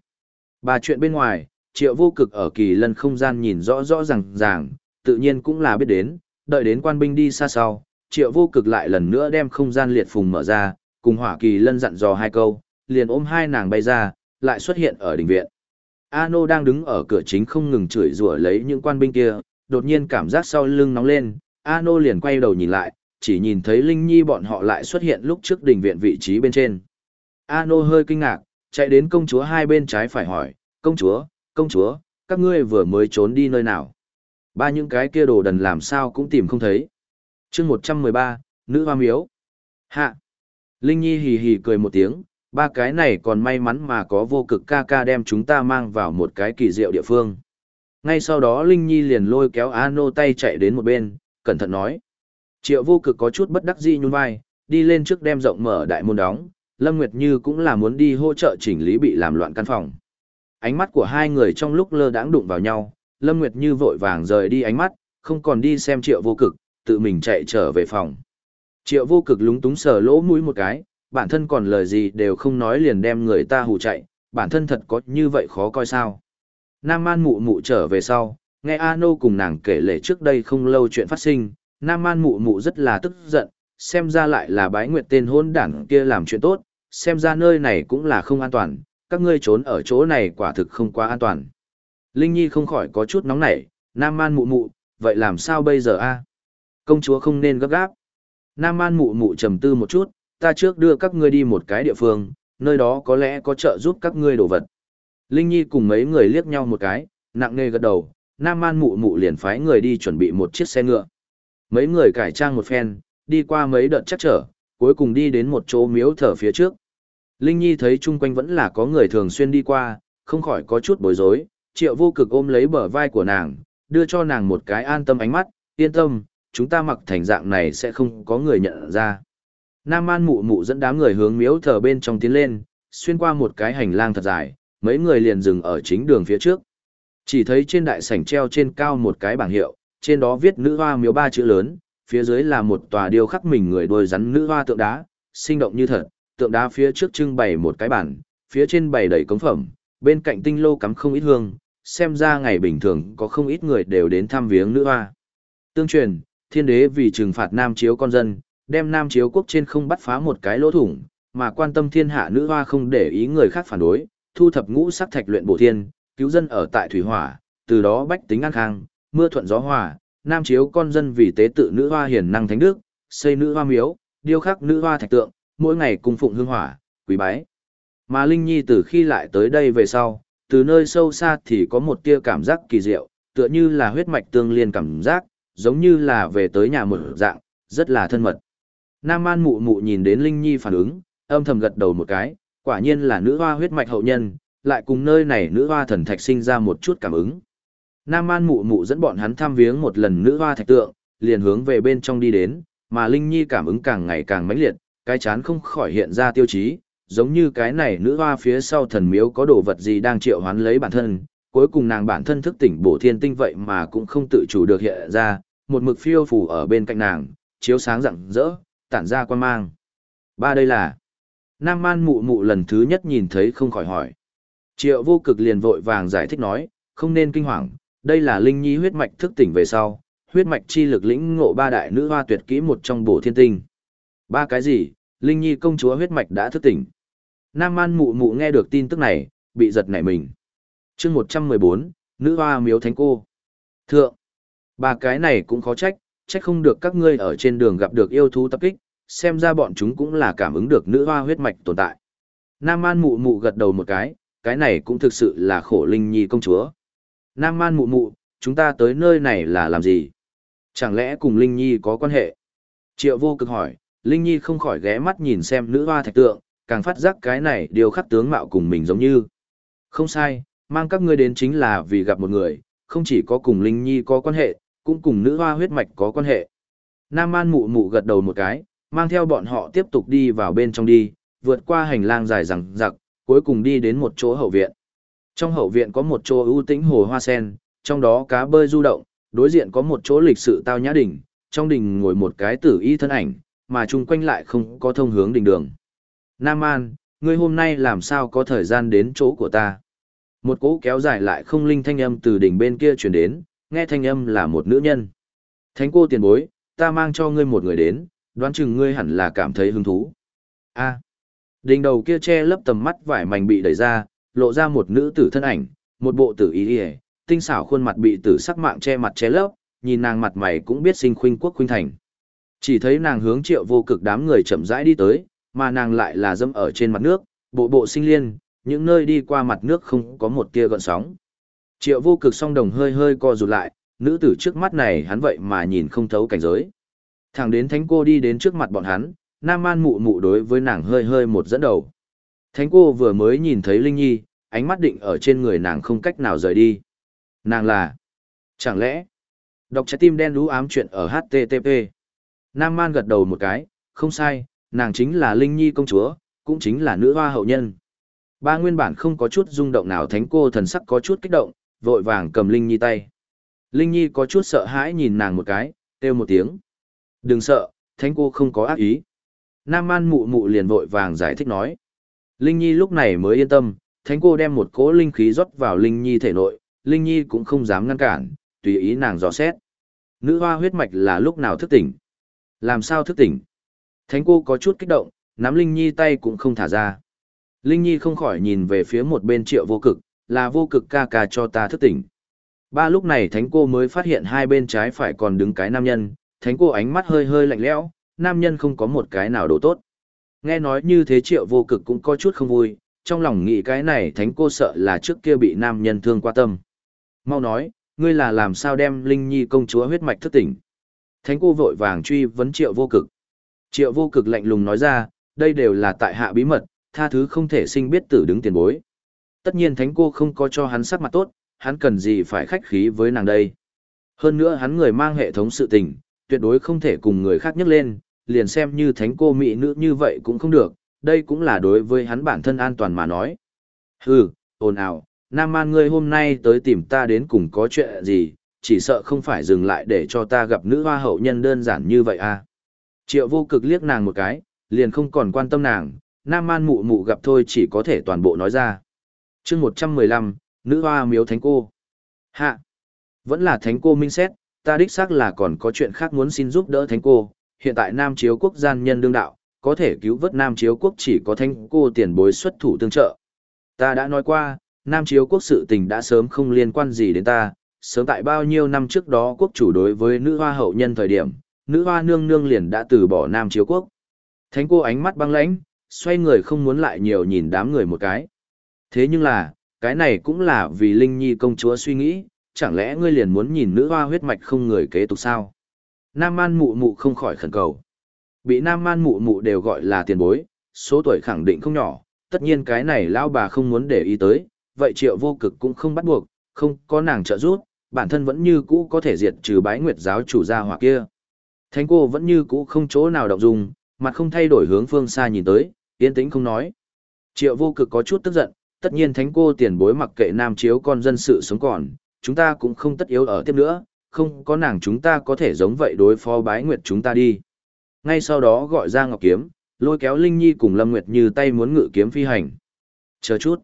Bà chuyện bên ngoài, triệu vô cực ở kỳ lân không gian nhìn rõ rõ ràng ràng, tự nhiên cũng là biết đến, đợi đến quan binh đi xa sau, triệu vô cực lại lần nữa đem không gian liệt phùng mở ra, cùng hỏa kỳ lân dặn dò hai câu, liền ôm hai nàng bay ra, lại xuất hiện ở đình viện. Ano đang đứng ở cửa chính không ngừng chửi rủa lấy những quan binh kia, đột nhiên cảm giác sau lưng nóng lên, Ano liền quay đầu nhìn lại, chỉ nhìn thấy Linh Nhi bọn họ lại xuất hiện lúc trước đình viện vị trí bên trên. Ano hơi kinh ngạc, chạy đến công chúa hai bên trái phải hỏi, công chúa, công chúa, các ngươi vừa mới trốn đi nơi nào? Ba những cái kia đồ đần làm sao cũng tìm không thấy. chương 113, Nữ Hoa Miếu. Hạ. Linh Nhi hì hì cười một tiếng, ba cái này còn may mắn mà có vô cực ca ca đem chúng ta mang vào một cái kỳ diệu địa phương. Ngay sau đó Linh Nhi liền lôi kéo Ano tay chạy đến một bên, cẩn thận nói. Triệu vô cực có chút bất đắc dĩ nhún vai, đi lên trước đem rộng mở đại môn đóng, Lâm Nguyệt Như cũng là muốn đi hỗ trợ chỉnh lý bị làm loạn căn phòng. Ánh mắt của hai người trong lúc lơ đãng đụng vào nhau, Lâm Nguyệt Như vội vàng rời đi ánh mắt, không còn đi xem triệu vô cực, tự mình chạy trở về phòng. Triệu vô cực lúng túng sờ lỗ mũi một cái, bản thân còn lời gì đều không nói liền đem người ta hù chạy, bản thân thật có như vậy khó coi sao. Nam Man mụ mụ trở về sau, nghe A Nô cùng nàng kể lể trước đây không lâu chuyện phát sinh, Nam Man mụ mụ rất là tức giận, xem ra lại là bái nguyệt tên hôn đảng kia làm chuyện tốt, xem ra nơi này cũng là không an toàn, các ngươi trốn ở chỗ này quả thực không quá an toàn. Linh Nhi không khỏi có chút nóng nảy, Nam Man mụ mụ, vậy làm sao bây giờ a? Công chúa không nên gấp gáp. Nam Man mụ mụ trầm tư một chút, ta trước đưa các ngươi đi một cái địa phương, nơi đó có lẽ có trợ giúp các ngươi đồ vật. Linh Nhi cùng mấy người liếc nhau một cái, nặng nề gật đầu, Nam Man mụ mụ liền phái người đi chuẩn bị một chiếc xe ngựa. Mấy người cải trang một phen, đi qua mấy đợt chắc trở, cuối cùng đi đến một chỗ miếu thờ phía trước. Linh Nhi thấy chung quanh vẫn là có người thường xuyên đi qua, không khỏi có chút bối rối, triệu vô cực ôm lấy bờ vai của nàng, đưa cho nàng một cái an tâm ánh mắt, yên tâm, chúng ta mặc thành dạng này sẽ không có người nhận ra. Nam An mụ mụ dẫn đám người hướng miếu thờ bên trong tiến lên, xuyên qua một cái hành lang thật dài, mấy người liền dừng ở chính đường phía trước. Chỉ thấy trên đại sảnh treo trên cao một cái bảng hiệu, trên đó viết nữ hoa miếu ba chữ lớn, phía dưới là một tòa điêu khắc mình người đôi rắn nữ hoa tượng đá, sinh động như thật, tượng đá phía trước trưng bày một cái bản, phía trên bày đầy cống phẩm, bên cạnh tinh lô cắm không ít hương, xem ra ngày bình thường có không ít người đều đến thăm viếng nữ hoa. Tương truyền, thiên đế vì trừng phạt nam chiếu con dân, đem nam chiếu quốc trên không bắt phá một cái lỗ thủng, mà quan tâm thiên hạ nữ hoa không để ý người khác phản đối, thu thập ngũ sắc thạch luyện bổ thiên, cứu dân ở tại thủy hỏa, từ đó bách tính an khang, mưa thuận gió hòa, nam chiếu con dân vì tế tự nữ hoa hiền năng thánh đức, xây nữ hoa miếu, điêu khắc nữ hoa thạch tượng, mỗi ngày cung phụng hương hỏa, quý bái. Mà Linh Nhi từ khi lại tới đây về sau, từ nơi sâu xa thì có một tia cảm giác kỳ diệu, tựa như là huyết mạch tương liên cảm giác, giống như là về tới nhà một dạng, rất là thân mật. Nam an mụ mụ nhìn đến Linh Nhi phản ứng, âm thầm gật đầu một cái, quả nhiên là nữ hoa huyết mạch hậu nhân, lại cùng nơi này nữ hoa thần thạch sinh ra một chút cảm ứng. Nam an mụ mụ dẫn bọn hắn thăm viếng một lần nữ hoa thạch tượng, liền hướng về bên trong đi đến, mà Linh Nhi cảm ứng càng ngày càng mãnh liệt, cái chán không khỏi hiện ra tiêu chí, giống như cái này nữ hoa phía sau thần miếu có đồ vật gì đang triệu hoán lấy bản thân, cuối cùng nàng bản thân thức tỉnh bổ thiên tinh vậy mà cũng không tự chủ được hiện ra, một mực phiêu phù ở bên cạnh nàng, chiếu sáng rạng rỡ, tản ra quan mang. Ba đây là... Nam man mụ mụ lần thứ nhất nhìn thấy không khỏi hỏi. Triệu vô cực liền vội vàng giải thích nói, không nên kinh hoàng, đây là linh nhi huyết mạch thức tỉnh về sau, huyết mạch chi lực lĩnh ngộ ba đại nữ hoa tuyệt kỹ một trong bổ thiên tinh. Ba cái gì? Linh Nhi công chúa huyết mạch đã thức tỉnh. Nam Man mụ mụ nghe được tin tức này, bị giật nảy mình. chương 114, nữ hoa miếu thánh cô. Thượng, ba cái này cũng khó trách, trách không được các ngươi ở trên đường gặp được yêu thú tập kích, xem ra bọn chúng cũng là cảm ứng được nữ hoa huyết mạch tồn tại. Nam Man mụ mụ gật đầu một cái, cái này cũng thực sự là khổ Linh Nhi công chúa. Nam Man mụ mụ, chúng ta tới nơi này là làm gì? Chẳng lẽ cùng Linh Nhi có quan hệ? Triệu vô cực hỏi, Linh Nhi không khỏi ghé mắt nhìn xem nữ hoa thạch tượng, càng phát giác cái này điều khắc tướng mạo cùng mình giống như. Không sai, mang các ngươi đến chính là vì gặp một người, không chỉ có cùng Linh Nhi có quan hệ, cũng cùng nữ hoa huyết mạch có quan hệ. Nam An mụ mụ gật đầu một cái, mang theo bọn họ tiếp tục đi vào bên trong đi, vượt qua hành lang dài rằng rặc, cuối cùng đi đến một chỗ hậu viện. Trong hậu viện có một chỗ ưu tĩnh hồ hoa sen, trong đó cá bơi du động, đối diện có một chỗ lịch sự tao nhã đỉnh, trong đỉnh ngồi một cái tử y thân ảnh, mà chung quanh lại không có thông hướng đỉnh đường. Nam An, ngươi hôm nay làm sao có thời gian đến chỗ của ta? Một cỗ kéo dài lại không linh thanh âm từ đỉnh bên kia truyền đến, nghe thanh âm là một nữ nhân. Thánh cô tiền bối, ta mang cho ngươi một người đến, đoán chừng ngươi hẳn là cảm thấy hứng thú. A. Đỉnh đầu kia che lấp tầm mắt vải mảnh bị đẩy ra, lộ ra một nữ tử thân ảnh, một bộ tử y, tinh xảo khuôn mặt bị tử sắc mạng che mặt che lấp, nhìn nàng mặt mày cũng biết sinh khuynh quốc khuynh thành. Chỉ thấy nàng hướng triệu vô cực đám người chậm rãi đi tới, mà nàng lại là dâm ở trên mặt nước, bộ bộ sinh liên, những nơi đi qua mặt nước không có một tia gợn sóng. Triệu vô cực song đồng hơi hơi co rụt lại, nữ tử trước mắt này hắn vậy mà nhìn không thấu cảnh giới. Thẳng đến thánh cô đi đến trước mặt bọn hắn, nam man mụ mụ đối với nàng hơi hơi một dẫn đầu. Thánh cô vừa mới nhìn thấy Linh Nhi, ánh mắt định ở trên người nàng không cách nào rời đi. Nàng là... Chẳng lẽ... Đọc trái tim đen đú ám chuyện ở HTTP. Nam Man gật đầu một cái, không sai, nàng chính là Linh Nhi công chúa, cũng chính là nữ hoa hậu nhân. Ba nguyên bản không có chút rung động nào thánh cô thần sắc có chút kích động, vội vàng cầm Linh Nhi tay. Linh Nhi có chút sợ hãi nhìn nàng một cái, kêu một tiếng. Đừng sợ, thánh cô không có ác ý. Nam Man mụ mụ liền vội vàng giải thích nói. Linh Nhi lúc này mới yên tâm, thánh cô đem một cỗ linh khí rót vào Linh Nhi thể nội, Linh Nhi cũng không dám ngăn cản, tùy ý nàng dò xét. Nữ hoa huyết mạch là lúc nào thức tỉnh? Làm sao thức tỉnh? Thánh cô có chút kích động, nắm Linh Nhi tay cũng không thả ra. Linh Nhi không khỏi nhìn về phía một bên triệu vô cực, là vô cực ca ca cho ta thức tỉnh. Ba lúc này thánh cô mới phát hiện hai bên trái phải còn đứng cái nam nhân, thánh cô ánh mắt hơi hơi lạnh lẽo, nam nhân không có một cái nào đồ tốt. Nghe nói như thế triệu vô cực cũng có chút không vui, trong lòng nghĩ cái này thánh cô sợ là trước kia bị nam nhân thương qua tâm. Mau nói, ngươi là làm sao đem Linh Nhi công chúa huyết mạch thức tỉnh. Thánh cô vội vàng truy vấn triệu vô cực. Triệu vô cực lạnh lùng nói ra, đây đều là tại hạ bí mật, tha thứ không thể sinh biết tử đứng tiền bối. Tất nhiên thánh cô không có cho hắn sắc mặt tốt, hắn cần gì phải khách khí với nàng đây. Hơn nữa hắn người mang hệ thống sự tình, tuyệt đối không thể cùng người khác nhắc lên, liền xem như thánh cô mỹ nữ như vậy cũng không được, đây cũng là đối với hắn bản thân an toàn mà nói. Hừ, ồn ào, Nam Man ngươi hôm nay tới tìm ta đến cùng có chuyện gì, chỉ sợ không phải dừng lại để cho ta gặp nữ hoa hậu nhân đơn giản như vậy à. Triệu vô cực liếc nàng một cái, liền không còn quan tâm nàng, Nam Man mụ mụ gặp thôi chỉ có thể toàn bộ nói ra. chương 115, nữ hoa miếu thánh cô. Hạ, vẫn là thánh cô minh xét, ta đích xác là còn có chuyện khác muốn xin giúp đỡ thánh cô, hiện tại Nam Chiếu Quốc gian nhân đương đạo, có thể cứu vớt Nam Chiếu Quốc chỉ có thánh cô tiền bối xuất thủ tương trợ. Ta đã nói qua, Nam Chiếu Quốc sự tình đã sớm không liên quan gì đến ta, sớm tại bao nhiêu năm trước đó quốc chủ đối với nữ hoa hậu nhân thời điểm, nữ hoa nương nương liền đã từ bỏ Nam Chiếu Quốc. Thánh cô ánh mắt băng lãnh, xoay người không muốn lại nhiều nhìn đám người một cái. Thế nhưng là, cái này cũng là vì Linh Nhi công chúa suy nghĩ, chẳng lẽ ngươi liền muốn nhìn nữ hoa huyết mạch không người kế tục sao? Nam Man mụ mụ không khỏi khẩn cầu. Bị Nam Man mụ mụ đều gọi là tiền bối, số tuổi khẳng định không nhỏ, tất nhiên cái này lão bà không muốn để ý tới, vậy triệu vô cực cũng không bắt buộc, không có nàng trợ giúp, bản thân vẫn như cũ có thể diệt trừ bái nguyệt giáo chủ gia hỏa kia. Thánh cô vẫn như cũ không chỗ nào động dung, mặt không thay đổi hướng phương xa nhìn tới, yên tĩnh không nói. Triệu vô cực có chút tức giận, tất nhiên thánh cô tiền bối mặc kệ nam chiếu con dân sự sống còn, chúng ta cũng không tất yếu ở tiếp nữa, không có nàng chúng ta có thể giống vậy đối phó bái nguyệt chúng ta đi. Ngay sau đó gọi ra ngọc kiếm, lôi kéo Linh Nhi cùng Lâm Nguyệt như tay muốn ngự kiếm phi hành. Chờ chút.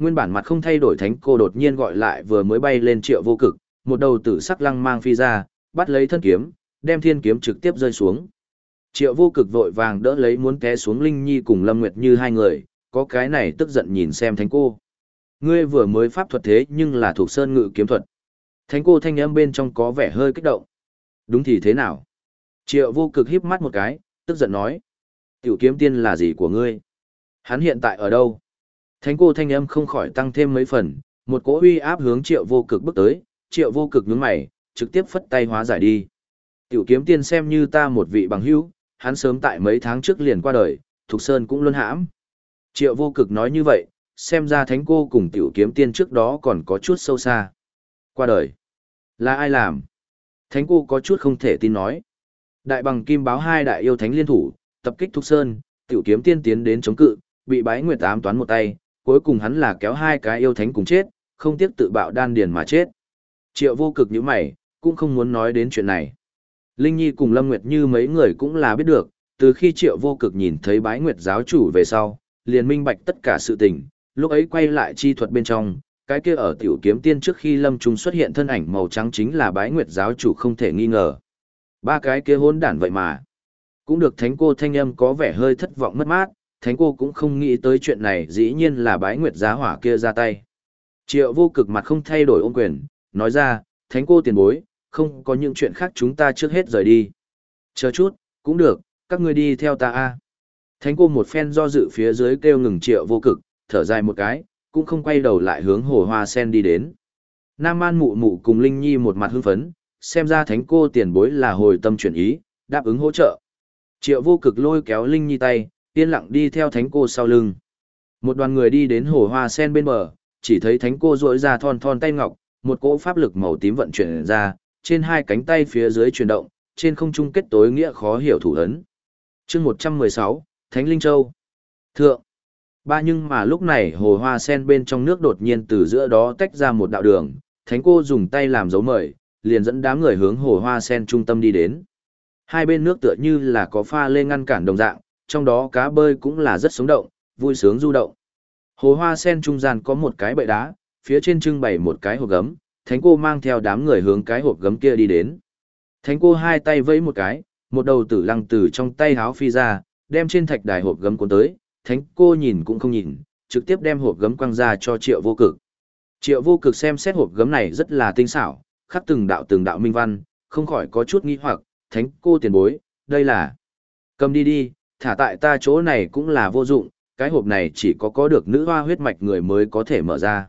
Nguyên bản mặt không thay đổi thánh cô đột nhiên gọi lại vừa mới bay lên triệu vô cực, một đầu tử sắc lăng mang phi ra, bắt lấy thân kiếm, đem thiên kiếm trực tiếp rơi xuống. Triệu vô cực vội vàng đỡ lấy muốn té xuống Linh Nhi cùng Lâm Nguyệt như hai người, có cái này tức giận nhìn xem thánh cô. Ngươi vừa mới pháp thuật thế nhưng là thuộc sơn ngự kiếm thuật. Thánh cô thanh âm bên trong có vẻ hơi kích động. Đúng thì thế nào? Triệu vô cực híp mắt một cái, tức giận nói. Tiểu kiếm tiên là gì của ngươi? Hắn hiện tại ở đâu? Thánh cô thanh âm không khỏi tăng thêm mấy phần, một cỗ uy áp hướng triệu vô cực bước tới, triệu vô cực nhướng mày, trực tiếp phất tay hóa giải đi. Tiểu kiếm tiên xem như ta một vị bằng hữu, hắn sớm tại mấy tháng trước liền qua đời, Thục Sơn cũng luôn hãm. Triệu vô cực nói như vậy, xem ra thánh cô cùng tiểu kiếm tiên trước đó còn có chút sâu xa. Qua đời. Là ai làm? Thánh cô có chút không thể tin nói. Đại bằng kim báo hai đại yêu thánh liên thủ, tập kích Thục Sơn, tiểu kiếm tiên tiến đến chống cự, bị bái nguyệt ám toán một tay, cuối cùng hắn là kéo hai cái yêu thánh cùng chết, không tiếc tự bạo đan điền mà chết. Triệu vô cực như mày, cũng không muốn nói đến chuyện này. Linh Nhi cùng Lâm Nguyệt như mấy người cũng là biết được, từ khi triệu vô cực nhìn thấy bái nguyệt giáo chủ về sau, liền minh bạch tất cả sự tình, lúc ấy quay lại chi thuật bên trong, cái kia ở tiểu kiếm tiên trước khi lâm trung xuất hiện thân ảnh màu trắng chính là bái nguyệt giáo chủ không thể nghi ngờ. Ba cái kia hôn đản vậy mà. Cũng được thánh cô thanh âm có vẻ hơi thất vọng mất mát, thánh cô cũng không nghĩ tới chuyện này dĩ nhiên là bái nguyệt giá hỏa kia ra tay. Triệu vô cực mặt không thay đổi ôm quyền, nói ra, thánh cô tiền bối, không có những chuyện khác chúng ta trước hết rời đi. Chờ chút, cũng được, các ngươi đi theo ta a. Thánh cô một phen do dự phía dưới kêu ngừng triệu vô cực, thở dài một cái, cũng không quay đầu lại hướng hồ hoa sen đi đến. Nam an mụ mụ cùng Linh Nhi một mặt hưng phấn, xem ra thánh cô tiền bối là hồi tâm chuyển ý, đáp ứng hỗ trợ. Triệu vô cực lôi kéo Linh Nhi tay, yên lặng đi theo thánh cô sau lưng. Một đoàn người đi đến hồ hoa sen bên bờ, chỉ thấy thánh cô rỗi ra thon thon tay ngọc, một cỗ pháp lực màu tím vận chuyển ra, trên hai cánh tay phía dưới chuyển động, trên không trung kết tối nghĩa khó hiểu thủ ấn. chương 116, Thánh Linh Châu. Thượng. Ba nhưng mà lúc này hồ hoa sen bên trong nước đột nhiên từ giữa đó tách ra một đạo đường, thánh cô dùng tay làm dấu mời, liền dẫn đám người hướng hồ hoa sen trung tâm đi đến. Hai bên nước tựa như là có pha lên ngăn cản đồng dạng, trong đó cá bơi cũng là rất sống động, vui sướng du động. Hồ hoa sen trung gian có một cái bệ đá, phía trên trưng bày một cái hộp gấm, thánh cô mang theo đám người hướng cái hộp gấm kia đi đến. Thánh cô hai tay vẫy một cái, một đầu tử lăng từ trong tay háo phi ra, đem trên thạch đài hộp gấm cuốn tới, thánh cô nhìn cũng không nhìn, trực tiếp đem hộp gấm quăng ra cho triệu vô cực. Triệu vô cực xem xét hộp gấm này rất là tinh xảo, khắc từng đạo từng đạo minh văn, không khỏi có chút nghi hoặc, thánh cô tiền bối, đây là... Cầm đi đi, thả tại ta chỗ này cũng là vô dụng, cái hộp này chỉ có có được nữ hoa huyết mạch người mới có thể mở ra.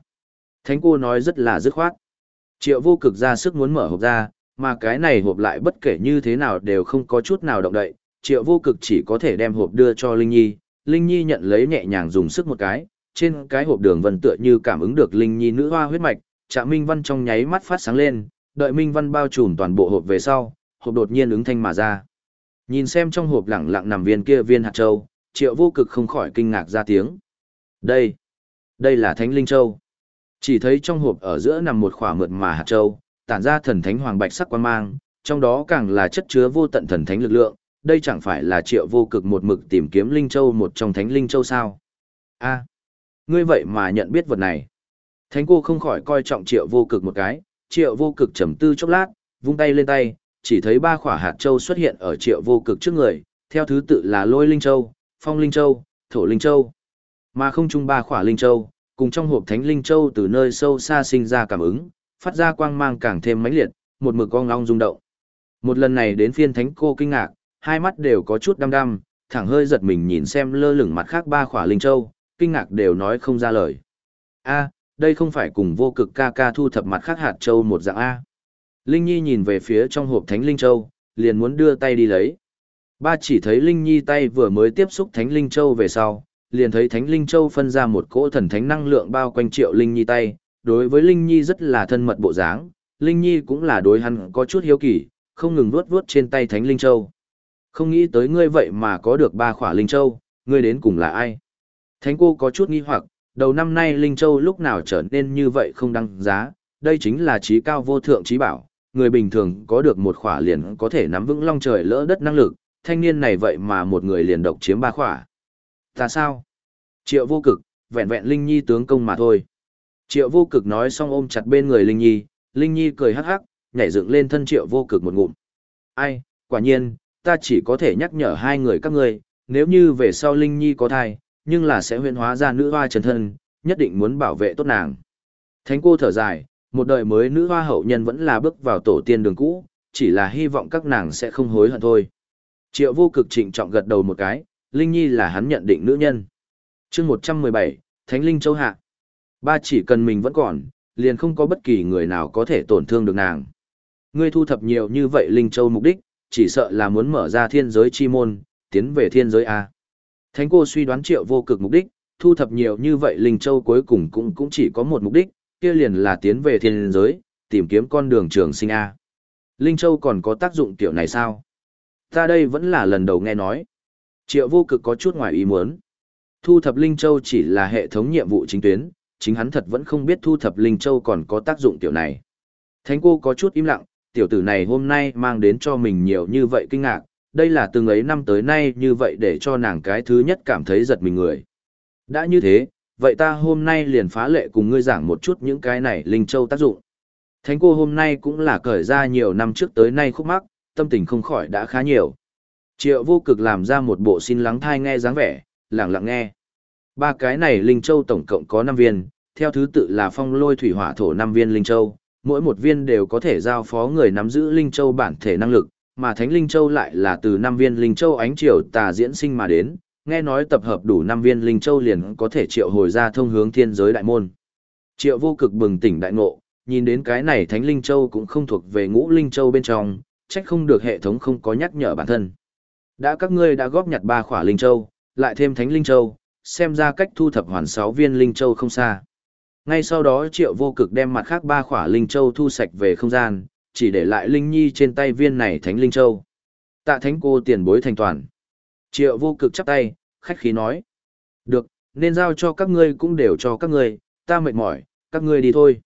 Thánh cô nói rất là dứt khoát. Triệu vô cực ra sức muốn mở hộp ra, mà cái này hộp lại bất kể như thế nào đều không có chút nào động đậy. Triệu vô cực chỉ có thể đem hộp đưa cho Linh Nhi, Linh Nhi nhận lấy nhẹ nhàng dùng sức một cái, trên cái hộp đường vân tựa như cảm ứng được Linh Nhi nữ hoa huyết mạch, Trạm Minh Văn trong nháy mắt phát sáng lên, đợi Minh Văn bao trùm toàn bộ hộp về sau, hộp đột nhiên ứng thanh mà ra. Nhìn xem trong hộp lẳng lặng nằm viên kia viên hạt châu, Triệu Vô Cực không khỏi kinh ngạc ra tiếng. Đây, đây là Thánh Linh Châu. Chỉ thấy trong hộp ở giữa nằm một khỏa mượt mà hạt châu, tản ra thần thánh hoàng bạch sắc quan mang, trong đó càng là chất chứa vô tận thần thánh lực lượng, đây chẳng phải là triệu vô cực một mực tìm kiếm linh châu một trong thánh linh châu sao? A, ngươi vậy mà nhận biết vật này. Thánh cô không khỏi coi trọng triệu vô cực một cái, triệu vô cực trầm tư chốc lát, vung tay lên tay, chỉ thấy ba khỏa hạt châu xuất hiện ở triệu vô cực trước người, theo thứ tự là lôi linh châu, phong linh châu, thổ linh châu. Mà không chung ba khỏa linh châu, cùng trong hộp thánh linh châu từ nơi sâu xa sinh ra cảm ứng, phát ra quang mang càng thêm mãnh liệt, một mực con long rung động. Một lần này đến phiên thánh cô kinh ngạc, hai mắt đều có chút đăm đăm, thẳng hơi giật mình nhìn xem lơ lửng mặt khác ba khỏa linh châu, kinh ngạc đều nói không ra lời. A, đây không phải cùng vô cực ca ca thu thập mặt khác hạt châu một dạng A. Linh Nhi nhìn về phía trong hộp thánh linh châu, liền muốn đưa tay đi lấy. Ba chỉ thấy Linh Nhi tay vừa mới tiếp xúc thánh linh châu về sau, liền thấy Thánh Linh Châu phân ra một cỗ thần thánh năng lượng bao quanh Triệu Linh Nhi tay, đối với Linh Nhi rất là thân mật bộ dáng, Linh Nhi cũng là đối hắn có chút hiếu kỳ, không ngừng vuốt vuốt trên tay Thánh Linh Châu. Không nghĩ tới ngươi vậy mà có được ba khỏa Linh Châu, ngươi đến cùng là ai? Thánh cô có chút nghi hoặc, đầu năm nay Linh Châu lúc nào trở nên như vậy không đăng giá, đây chính là trí cao vô thượng trí bảo, người bình thường có được một khỏa liền có thể nắm vững long trời lỡ đất năng lực, thanh niên này vậy mà một người liền độc chiếm ba khỏa. Ta sao? Triệu vô cực, vẹn vẹn Linh Nhi tướng công mà thôi. Triệu vô cực nói xong ôm chặt bên người Linh Nhi, Linh Nhi cười hắc hắc, nhảy dựng lên thân triệu vô cực một ngụm. Ai, quả nhiên, ta chỉ có thể nhắc nhở hai người các ngươi, nếu như về sau Linh Nhi có thai, nhưng là sẽ huyễn hóa ra nữ hoa trần thân, nhất định muốn bảo vệ tốt nàng. Thánh cô thở dài, một đời mới nữ hoa hậu nhân vẫn là bước vào tổ tiên đường cũ, chỉ là hy vọng các nàng sẽ không hối hận thôi. Triệu vô cực trịnh trọng gật đầu một cái, Linh Nhi là hắn nhận định nữ nhân. chương 117, Thánh Linh Châu Hạ. Ba chỉ cần mình vẫn còn, liền không có bất kỳ người nào có thể tổn thương được nàng. Ngươi thu thập nhiều như vậy Linh Châu mục đích, chỉ sợ là muốn mở ra thiên giới chi môn, tiến về thiên giới A. Thánh cô suy đoán triệu vô cực mục đích, thu thập nhiều như vậy Linh Châu cuối cùng cũng cũng chỉ có một mục đích, kia liền là tiến về thiên giới, tìm kiếm con đường trường sinh A. Linh Châu còn có tác dụng tiểu này sao? Ta đây vẫn là lần đầu nghe nói. Triệu vô cực có chút ngoài ý muốn. Thu thập Linh Châu chỉ là hệ thống nhiệm vụ chính tuyến, chính hắn thật vẫn không biết thu thập Linh Châu còn có tác dụng tiểu này. Thánh cô có chút im lặng, tiểu tử này hôm nay mang đến cho mình nhiều như vậy kinh ngạc, đây là từng ấy năm tới nay như vậy để cho nàng cái thứ nhất cảm thấy giật mình người. Đã như thế, vậy ta hôm nay liền phá lệ cùng ngươi giảng một chút những cái này Linh Châu tác dụng. Thánh cô hôm nay cũng là cởi ra nhiều năm trước tới nay khúc mắc, tâm tình không khỏi đã khá nhiều. Triệu vô cực làm ra một bộ xin lắng thai nghe dáng vẻ, lặng lặng nghe. Ba cái này Linh Châu tổng cộng có 5 viên, theo thứ tự là phong lôi thủy hỏa thổ 5 viên Linh Châu, mỗi một viên đều có thể giao phó người nắm giữ Linh Châu bản thể năng lực, mà Thánh Linh Châu lại là từ 5 viên Linh Châu ánh triều tà diễn sinh mà đến, nghe nói tập hợp đủ 5 viên Linh Châu liền có thể triệu hồi ra thông hướng thiên giới đại môn. Triệu vô cực bừng tỉnh đại ngộ, nhìn đến cái này Thánh Linh Châu cũng không thuộc về ngũ Linh Châu bên trong, trách không được hệ thống không có nhắc nhở bản thân. Đã các ngươi đã góp nhặt ba khỏa Linh Châu, lại thêm Thánh Linh Châu, xem ra cách thu thập hoàn 6 viên Linh Châu không xa. Ngay sau đó Triệu Vô Cực đem mặt khác ba khỏa Linh Châu thu sạch về không gian, chỉ để lại Linh Nhi trên tay viên này Thánh Linh Châu. Tạ Thánh cô tiền bối thành toàn. Triệu Vô Cực chắp tay, khách khí nói. Được, nên giao cho các ngươi cũng đều cho các ngươi, ta mệt mỏi, các ngươi đi thôi.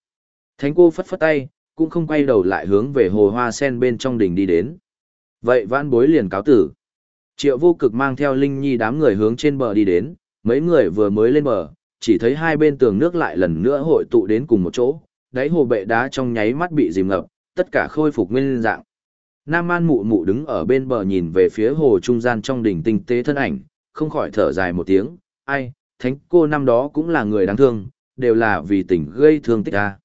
Thánh cô phất phất tay, cũng không quay đầu lại hướng về hồ hoa sen bên trong đỉnh đi đến. Vậy vãn bối liền cáo tử. Triệu vô cực mang theo Linh Nhi đám người hướng trên bờ đi đến, mấy người vừa mới lên bờ, chỉ thấy hai bên tường nước lại lần nữa hội tụ đến cùng một chỗ, đáy hồ bệ đá trong nháy mắt bị dìm ngập, tất cả khôi phục nguyên dạng. Nam An mụ mụ đứng ở bên bờ nhìn về phía hồ trung gian trong đỉnh tinh tế thân ảnh, không khỏi thở dài một tiếng, ai, thánh cô năm đó cũng là người đáng thương, đều là vì tình gây thương tích ta.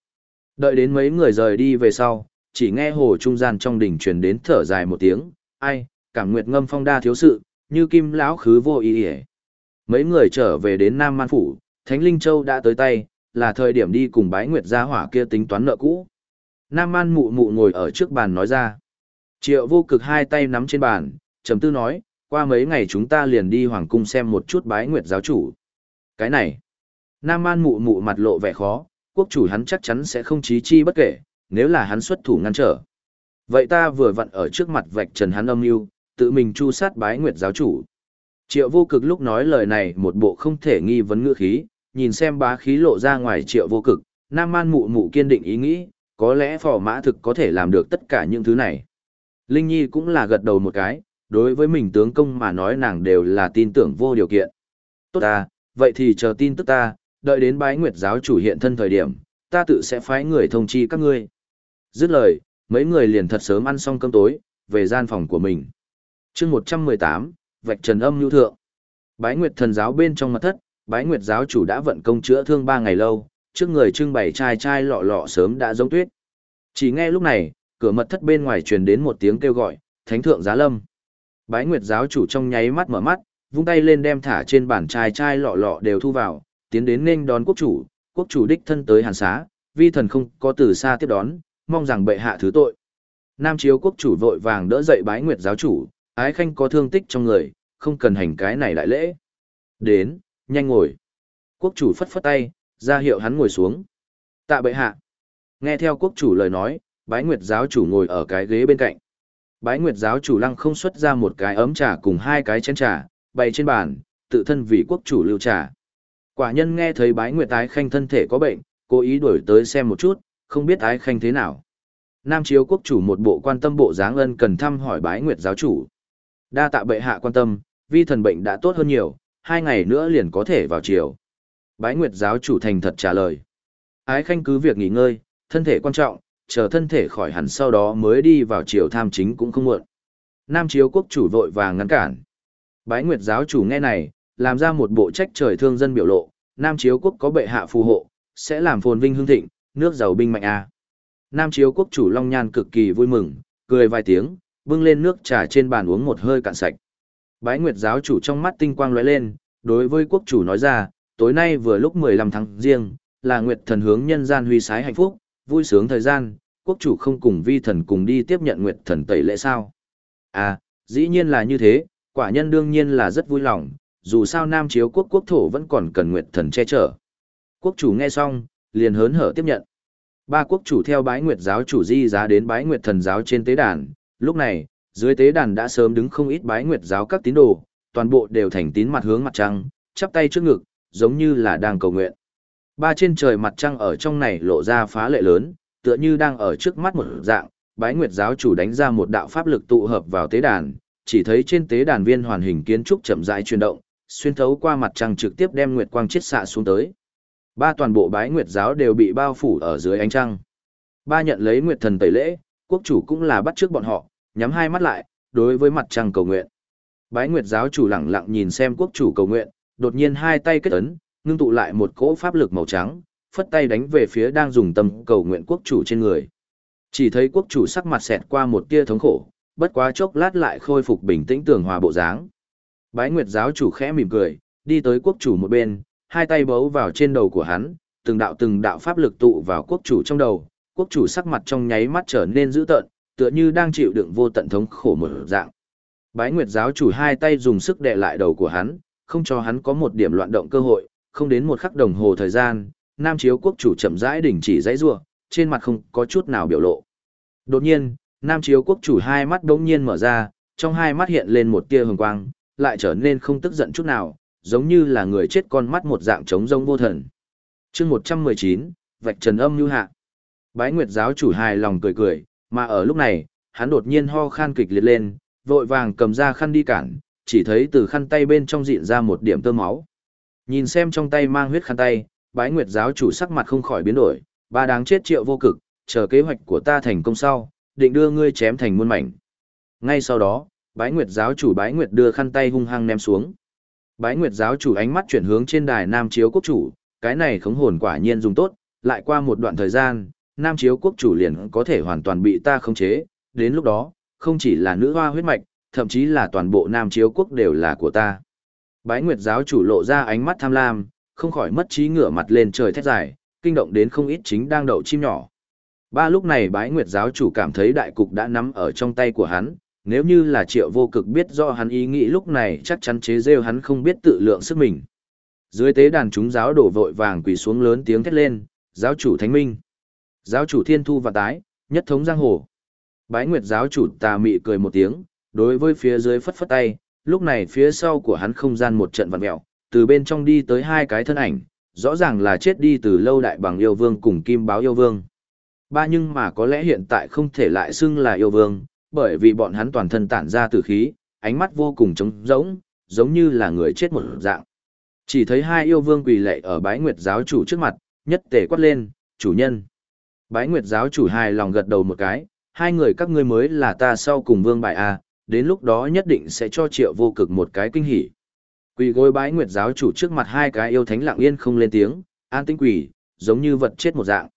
Đợi đến mấy người rời đi về sau, chỉ nghe hồ trung gian trong đỉnh truyền đến thở dài một tiếng, ai, cảm nguyệt ngâm phong đa thiếu sự, như kim lão khứ vô ý ỉa. Mấy người trở về đến Nam Man Phủ, Thánh Linh Châu đã tới tay, là thời điểm đi cùng bái nguyệt gia hỏa kia tính toán nợ cũ. Nam Man mụ mụ ngồi ở trước bàn nói ra. Triệu vô cực hai tay nắm trên bàn, trầm tư nói, qua mấy ngày chúng ta liền đi hoàng cung xem một chút bái nguyệt giáo chủ. Cái này, Nam An mụ mụ mặt lộ vẻ khó, quốc chủ hắn chắc chắn sẽ không trí chi bất kể, nếu là hắn xuất thủ ngăn trở. Vậy ta vừa vặn ở trước mặt vạch trần hắn âm mưu, tự mình chu sát bái nguyệt giáo chủ. Triệu vô cực lúc nói lời này một bộ không thể nghi vấn ngữ khí, nhìn xem bá khí lộ ra ngoài triệu vô cực, nam An mụ mụ kiên định ý nghĩ, có lẽ phò mã thực có thể làm được tất cả những thứ này. Linh Nhi cũng là gật đầu một cái, đối với mình tướng công mà nói nàng đều là tin tưởng vô điều kiện. Tốt ta, vậy thì chờ tin tức ta, đợi đến bái nguyệt giáo chủ hiện thân thời điểm, ta tự sẽ phái người thông chi các ngươi. Dứt lời, mấy người liền thật sớm ăn xong cơm tối, về gian phòng của mình. chương 118, vạch trần âm nhu thượng. Bái Nguyệt thần giáo bên trong mật thất, Bái Nguyệt giáo chủ đã vận công chữa thương ba ngày lâu, trước người trưng bày chai chai lọ lọ sớm đã giống tuyết. Chỉ nghe lúc này, cửa mật thất bên ngoài truyền đến một tiếng kêu gọi, "Thánh thượng giá lâm." Bái Nguyệt giáo chủ trong nháy mắt mở mắt, vung tay lên đem thả trên bàn chai chai lọ lọ đều thu vào, tiến đến nên đón quốc chủ, quốc chủ đích thân tới hàn xá, vi thần không có từ xa tiếp đón, mong rằng bệ hạ thứ tội. Nam chiếu quốc chủ vội vàng đỡ dậy bái nguyệt giáo chủ, ái khanh có thương tích trong người, không cần hành cái này đại lễ. Đến, nhanh ngồi. Quốc chủ phất phất tay, ra hiệu hắn ngồi xuống. Tạ bệ hạ. Nghe theo quốc chủ lời nói, bái nguyệt giáo chủ ngồi ở cái ghế bên cạnh. Bái nguyệt giáo chủ lăng không xuất ra một cái ấm trà cùng hai cái chén trà, bày trên bàn, tự thân vì quốc chủ lưu trà. Quả nhân nghe thấy bái nguyệt tái khanh thân thể có bệnh, cố ý đuổi tới xem một chút, không biết ái khanh thế nào. Nam chiếu quốc chủ một bộ quan tâm bộ dáng ân cần thăm hỏi bái nguyệt giáo chủ. Đa tạ bệ hạ quan tâm, vi thần bệnh đã tốt hơn nhiều, hai ngày nữa liền có thể vào chiều. Bái nguyệt giáo chủ thành thật trả lời. Ái khanh cứ việc nghỉ ngơi, thân thể quan trọng, chờ thân thể khỏi hẳn sau đó mới đi vào triều tham chính cũng không muộn. Nam chiếu quốc chủ vội vàng ngăn cản. Bái Nguyệt giáo chủ nghe này, làm ra một bộ trách trời thương dân biểu lộ, Nam chiếu quốc có bệ hạ phù hộ, sẽ làm phồn vinh hương thịnh, nước giàu binh mạnh a. Nam chiếu quốc chủ Long Nhan cực kỳ vui mừng, cười vài tiếng, bưng lên nước trà trên bàn uống một hơi cạn sạch. Bái Nguyệt giáo chủ trong mắt tinh quang lóe lên, đối với quốc chủ nói ra, tối nay vừa lúc 15 tháng riêng, là Nguyệt thần hướng nhân gian huy sái hạnh phúc, vui sướng thời gian, quốc chủ không cùng vi thần cùng đi tiếp nhận Nguyệt thần tẩy lễ sao. À, dĩ nhiên là như thế, quả nhân đương nhiên là rất vui lòng, dù sao Nam chiếu quốc quốc thổ vẫn còn cần Nguyệt thần che chở. Quốc chủ nghe xong, liền hớn hở tiếp nhận. Ba quốc chủ theo bái Nguyệt giáo chủ di giá đến bái Nguyệt thần giáo trên tế đàn, lúc này, dưới tế đàn đã sớm đứng không ít bái Nguyệt giáo các tín đồ, toàn bộ đều thành tín mặt hướng mặt trăng, chắp tay trước ngực, giống như là đang cầu nguyện. Ba trên trời mặt trăng ở trong này lộ ra phá lệ lớn, tựa như đang ở trước mắt một dạng, bái nguyệt giáo chủ đánh ra một đạo pháp lực tụ hợp vào tế đàn, chỉ thấy trên tế đàn viên hoàn hình kiến trúc chậm rãi chuyển động, xuyên thấu qua mặt trăng trực tiếp đem nguyệt quang chiết xạ xuống tới. Ba toàn bộ bái nguyệt giáo đều bị bao phủ ở dưới ánh trăng. Ba nhận lấy nguyệt thần tẩy lễ, quốc chủ cũng là bắt trước bọn họ, nhắm hai mắt lại, đối với mặt trăng cầu nguyện. Bái nguyệt giáo chủ lặng lặng nhìn xem quốc chủ cầu nguyện, đột nhiên hai tay kết ấn, ngưng tụ lại một cỗ pháp lực màu trắng, phất tay đánh về phía đang dùng tâm cầu nguyện quốc chủ trên người. Chỉ thấy quốc chủ sắc mặt xẹt qua một tia thống khổ, bất quá chốc lát lại khôi phục bình tĩnh tường hòa bộ dáng. Bái Nguyệt giáo chủ khẽ mỉm cười, đi tới quốc chủ một bên, hai tay bấu vào trên đầu của hắn, từng đạo từng đạo pháp lực tụ vào quốc chủ trong đầu, quốc chủ sắc mặt trong nháy mắt trở nên dữ tợn, tựa như đang chịu đựng vô tận thống khổ một dạng. Bái Nguyệt giáo chủ hai tay dùng sức đè lại đầu của hắn, không cho hắn có một điểm loạn động cơ hội, không đến một khắc đồng hồ thời gian, Nam Chiếu quốc chủ chậm rãi đình chỉ dãy rủa, trên mặt không có chút nào biểu lộ. Đột nhiên, Nam Chiếu quốc chủ hai mắt đống nhiên mở ra, trong hai mắt hiện lên một tia hồng quang, lại trở nên không tức giận chút nào, giống như là người chết con mắt một dạng trống rông vô thần. chương 119, vạch trần âm như hạ. Bái Nguyệt giáo chủ hài lòng cười cười, mà ở lúc này, hắn đột nhiên ho khan kịch liệt lên, vội vàng cầm ra khăn đi cản, chỉ thấy từ khăn tay bên trong diện ra một điểm tơ máu. Nhìn xem trong tay mang huyết khăn tay, bái nguyệt giáo chủ sắc mặt không khỏi biến đổi, ba đáng chết triệu vô cực, chờ kế hoạch của ta thành công sau, định đưa ngươi chém thành muôn mảnh. Ngay sau đó, bái nguyệt giáo chủ bái nguyệt đưa khăn tay hung hăng ném xuống. Bái nguyệt giáo chủ ánh mắt chuyển hướng trên đài nam chiếu quốc chủ, cái này khống hồn quả nhiên dùng tốt, lại qua một đoạn thời gian, nam chiếu quốc chủ liền có thể hoàn toàn bị ta khống chế, đến lúc đó, không chỉ là nữ hoa huyết mạch, thậm chí là toàn bộ nam chiếu quốc đều là của ta. Bái Nguyệt giáo chủ lộ ra ánh mắt tham lam, không khỏi mất trí ngửa mặt lên trời thét dài, kinh động đến không ít chính đang đậu chim nhỏ. Ba lúc này Bái Nguyệt giáo chủ cảm thấy đại cục đã nắm ở trong tay của hắn, nếu như là triệu vô cực biết do hắn ý nghĩ lúc này chắc chắn chế rêu hắn không biết tự lượng sức mình. Dưới tế đàn chúng giáo đổ vội vàng quỳ xuống lớn tiếng thét lên, giáo chủ thánh minh. Giáo chủ thiên thu và tái, nhất thống giang hồ. Bái Nguyệt giáo chủ tà mị cười một tiếng, đối với phía dưới phất phất tay, lúc này phía sau của hắn không gian một trận vặn mẹo, từ bên trong đi tới hai cái thân ảnh, rõ ràng là chết đi từ lâu đại bằng yêu vương cùng kim báo yêu vương. Ba nhưng mà có lẽ hiện tại không thể lại xưng là yêu vương, bởi vì bọn hắn toàn thân tản ra tử khí, ánh mắt vô cùng trống rỗng, giống như là người chết một dạng. Chỉ thấy hai yêu vương quỳ lệ ở bái nguyệt giáo chủ trước mặt, nhất tề quát lên, chủ nhân. Bái nguyệt giáo chủ hài lòng gật đầu một cái, hai người các ngươi mới là ta sau cùng vương bại a đến lúc đó nhất định sẽ cho triệu vô cực một cái kinh hỉ. Quỳ gối bái nguyệt giáo chủ trước mặt hai cái yêu thánh lặng yên không lên tiếng, an tinh quỳ, giống như vật chết một dạng.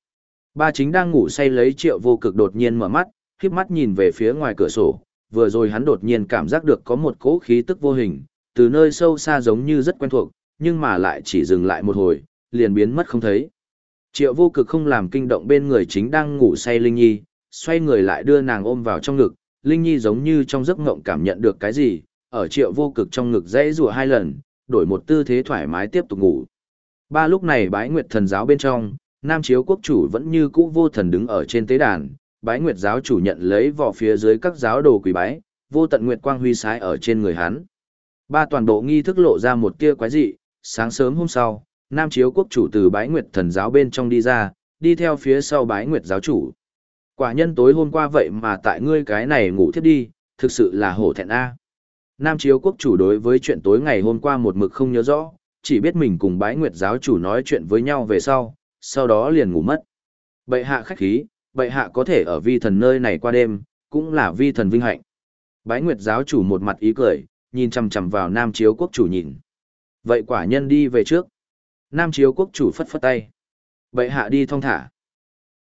Ba chính đang ngủ say lấy triệu vô cực đột nhiên mở mắt, khiếp mắt nhìn về phía ngoài cửa sổ, vừa rồi hắn đột nhiên cảm giác được có một cỗ khí tức vô hình, từ nơi sâu xa giống như rất quen thuộc, nhưng mà lại chỉ dừng lại một hồi, liền biến mất không thấy. Triệu vô cực không làm kinh động bên người chính đang ngủ say Linh Nhi, xoay người lại đưa nàng ôm vào trong ngực, Linh Nhi giống như trong giấc ngộng cảm nhận được cái gì, ở triệu vô cực trong ngực dãy rùa hai lần, đổi một tư thế thoải mái tiếp tục ngủ. Ba lúc này bái nguyệt thần giáo bên trong, Nam Chiếu quốc chủ vẫn như cũ vô thần đứng ở trên tế đàn, bái nguyệt giáo chủ nhận lấy vỏ phía dưới các giáo đồ quỷ bái, vô tận nguyệt quang huy sái ở trên người hắn. Ba toàn bộ nghi thức lộ ra một tia quái dị, sáng sớm hôm sau, Nam Chiếu quốc chủ từ bái nguyệt thần giáo bên trong đi ra, đi theo phía sau bái nguyệt giáo chủ. Quả nhân tối hôm qua vậy mà tại ngươi cái này ngủ thiếp đi, thực sự là hổ thẹn a. Nam Chiếu quốc chủ đối với chuyện tối ngày hôm qua một mực không nhớ rõ, chỉ biết mình cùng bái nguyệt giáo chủ nói chuyện với nhau về sau, sau đó liền ngủ mất. Bệ hạ khách khí, bệ hạ có thể ở vi thần nơi này qua đêm, cũng là vi thần vinh hạnh. Bái Nguyệt giáo chủ một mặt ý cười, nhìn chằm chằm vào Nam Chiếu quốc chủ nhìn. Vậy quả nhân đi về trước. Nam Chiếu quốc chủ phất phất tay. Bệ hạ đi thong thả.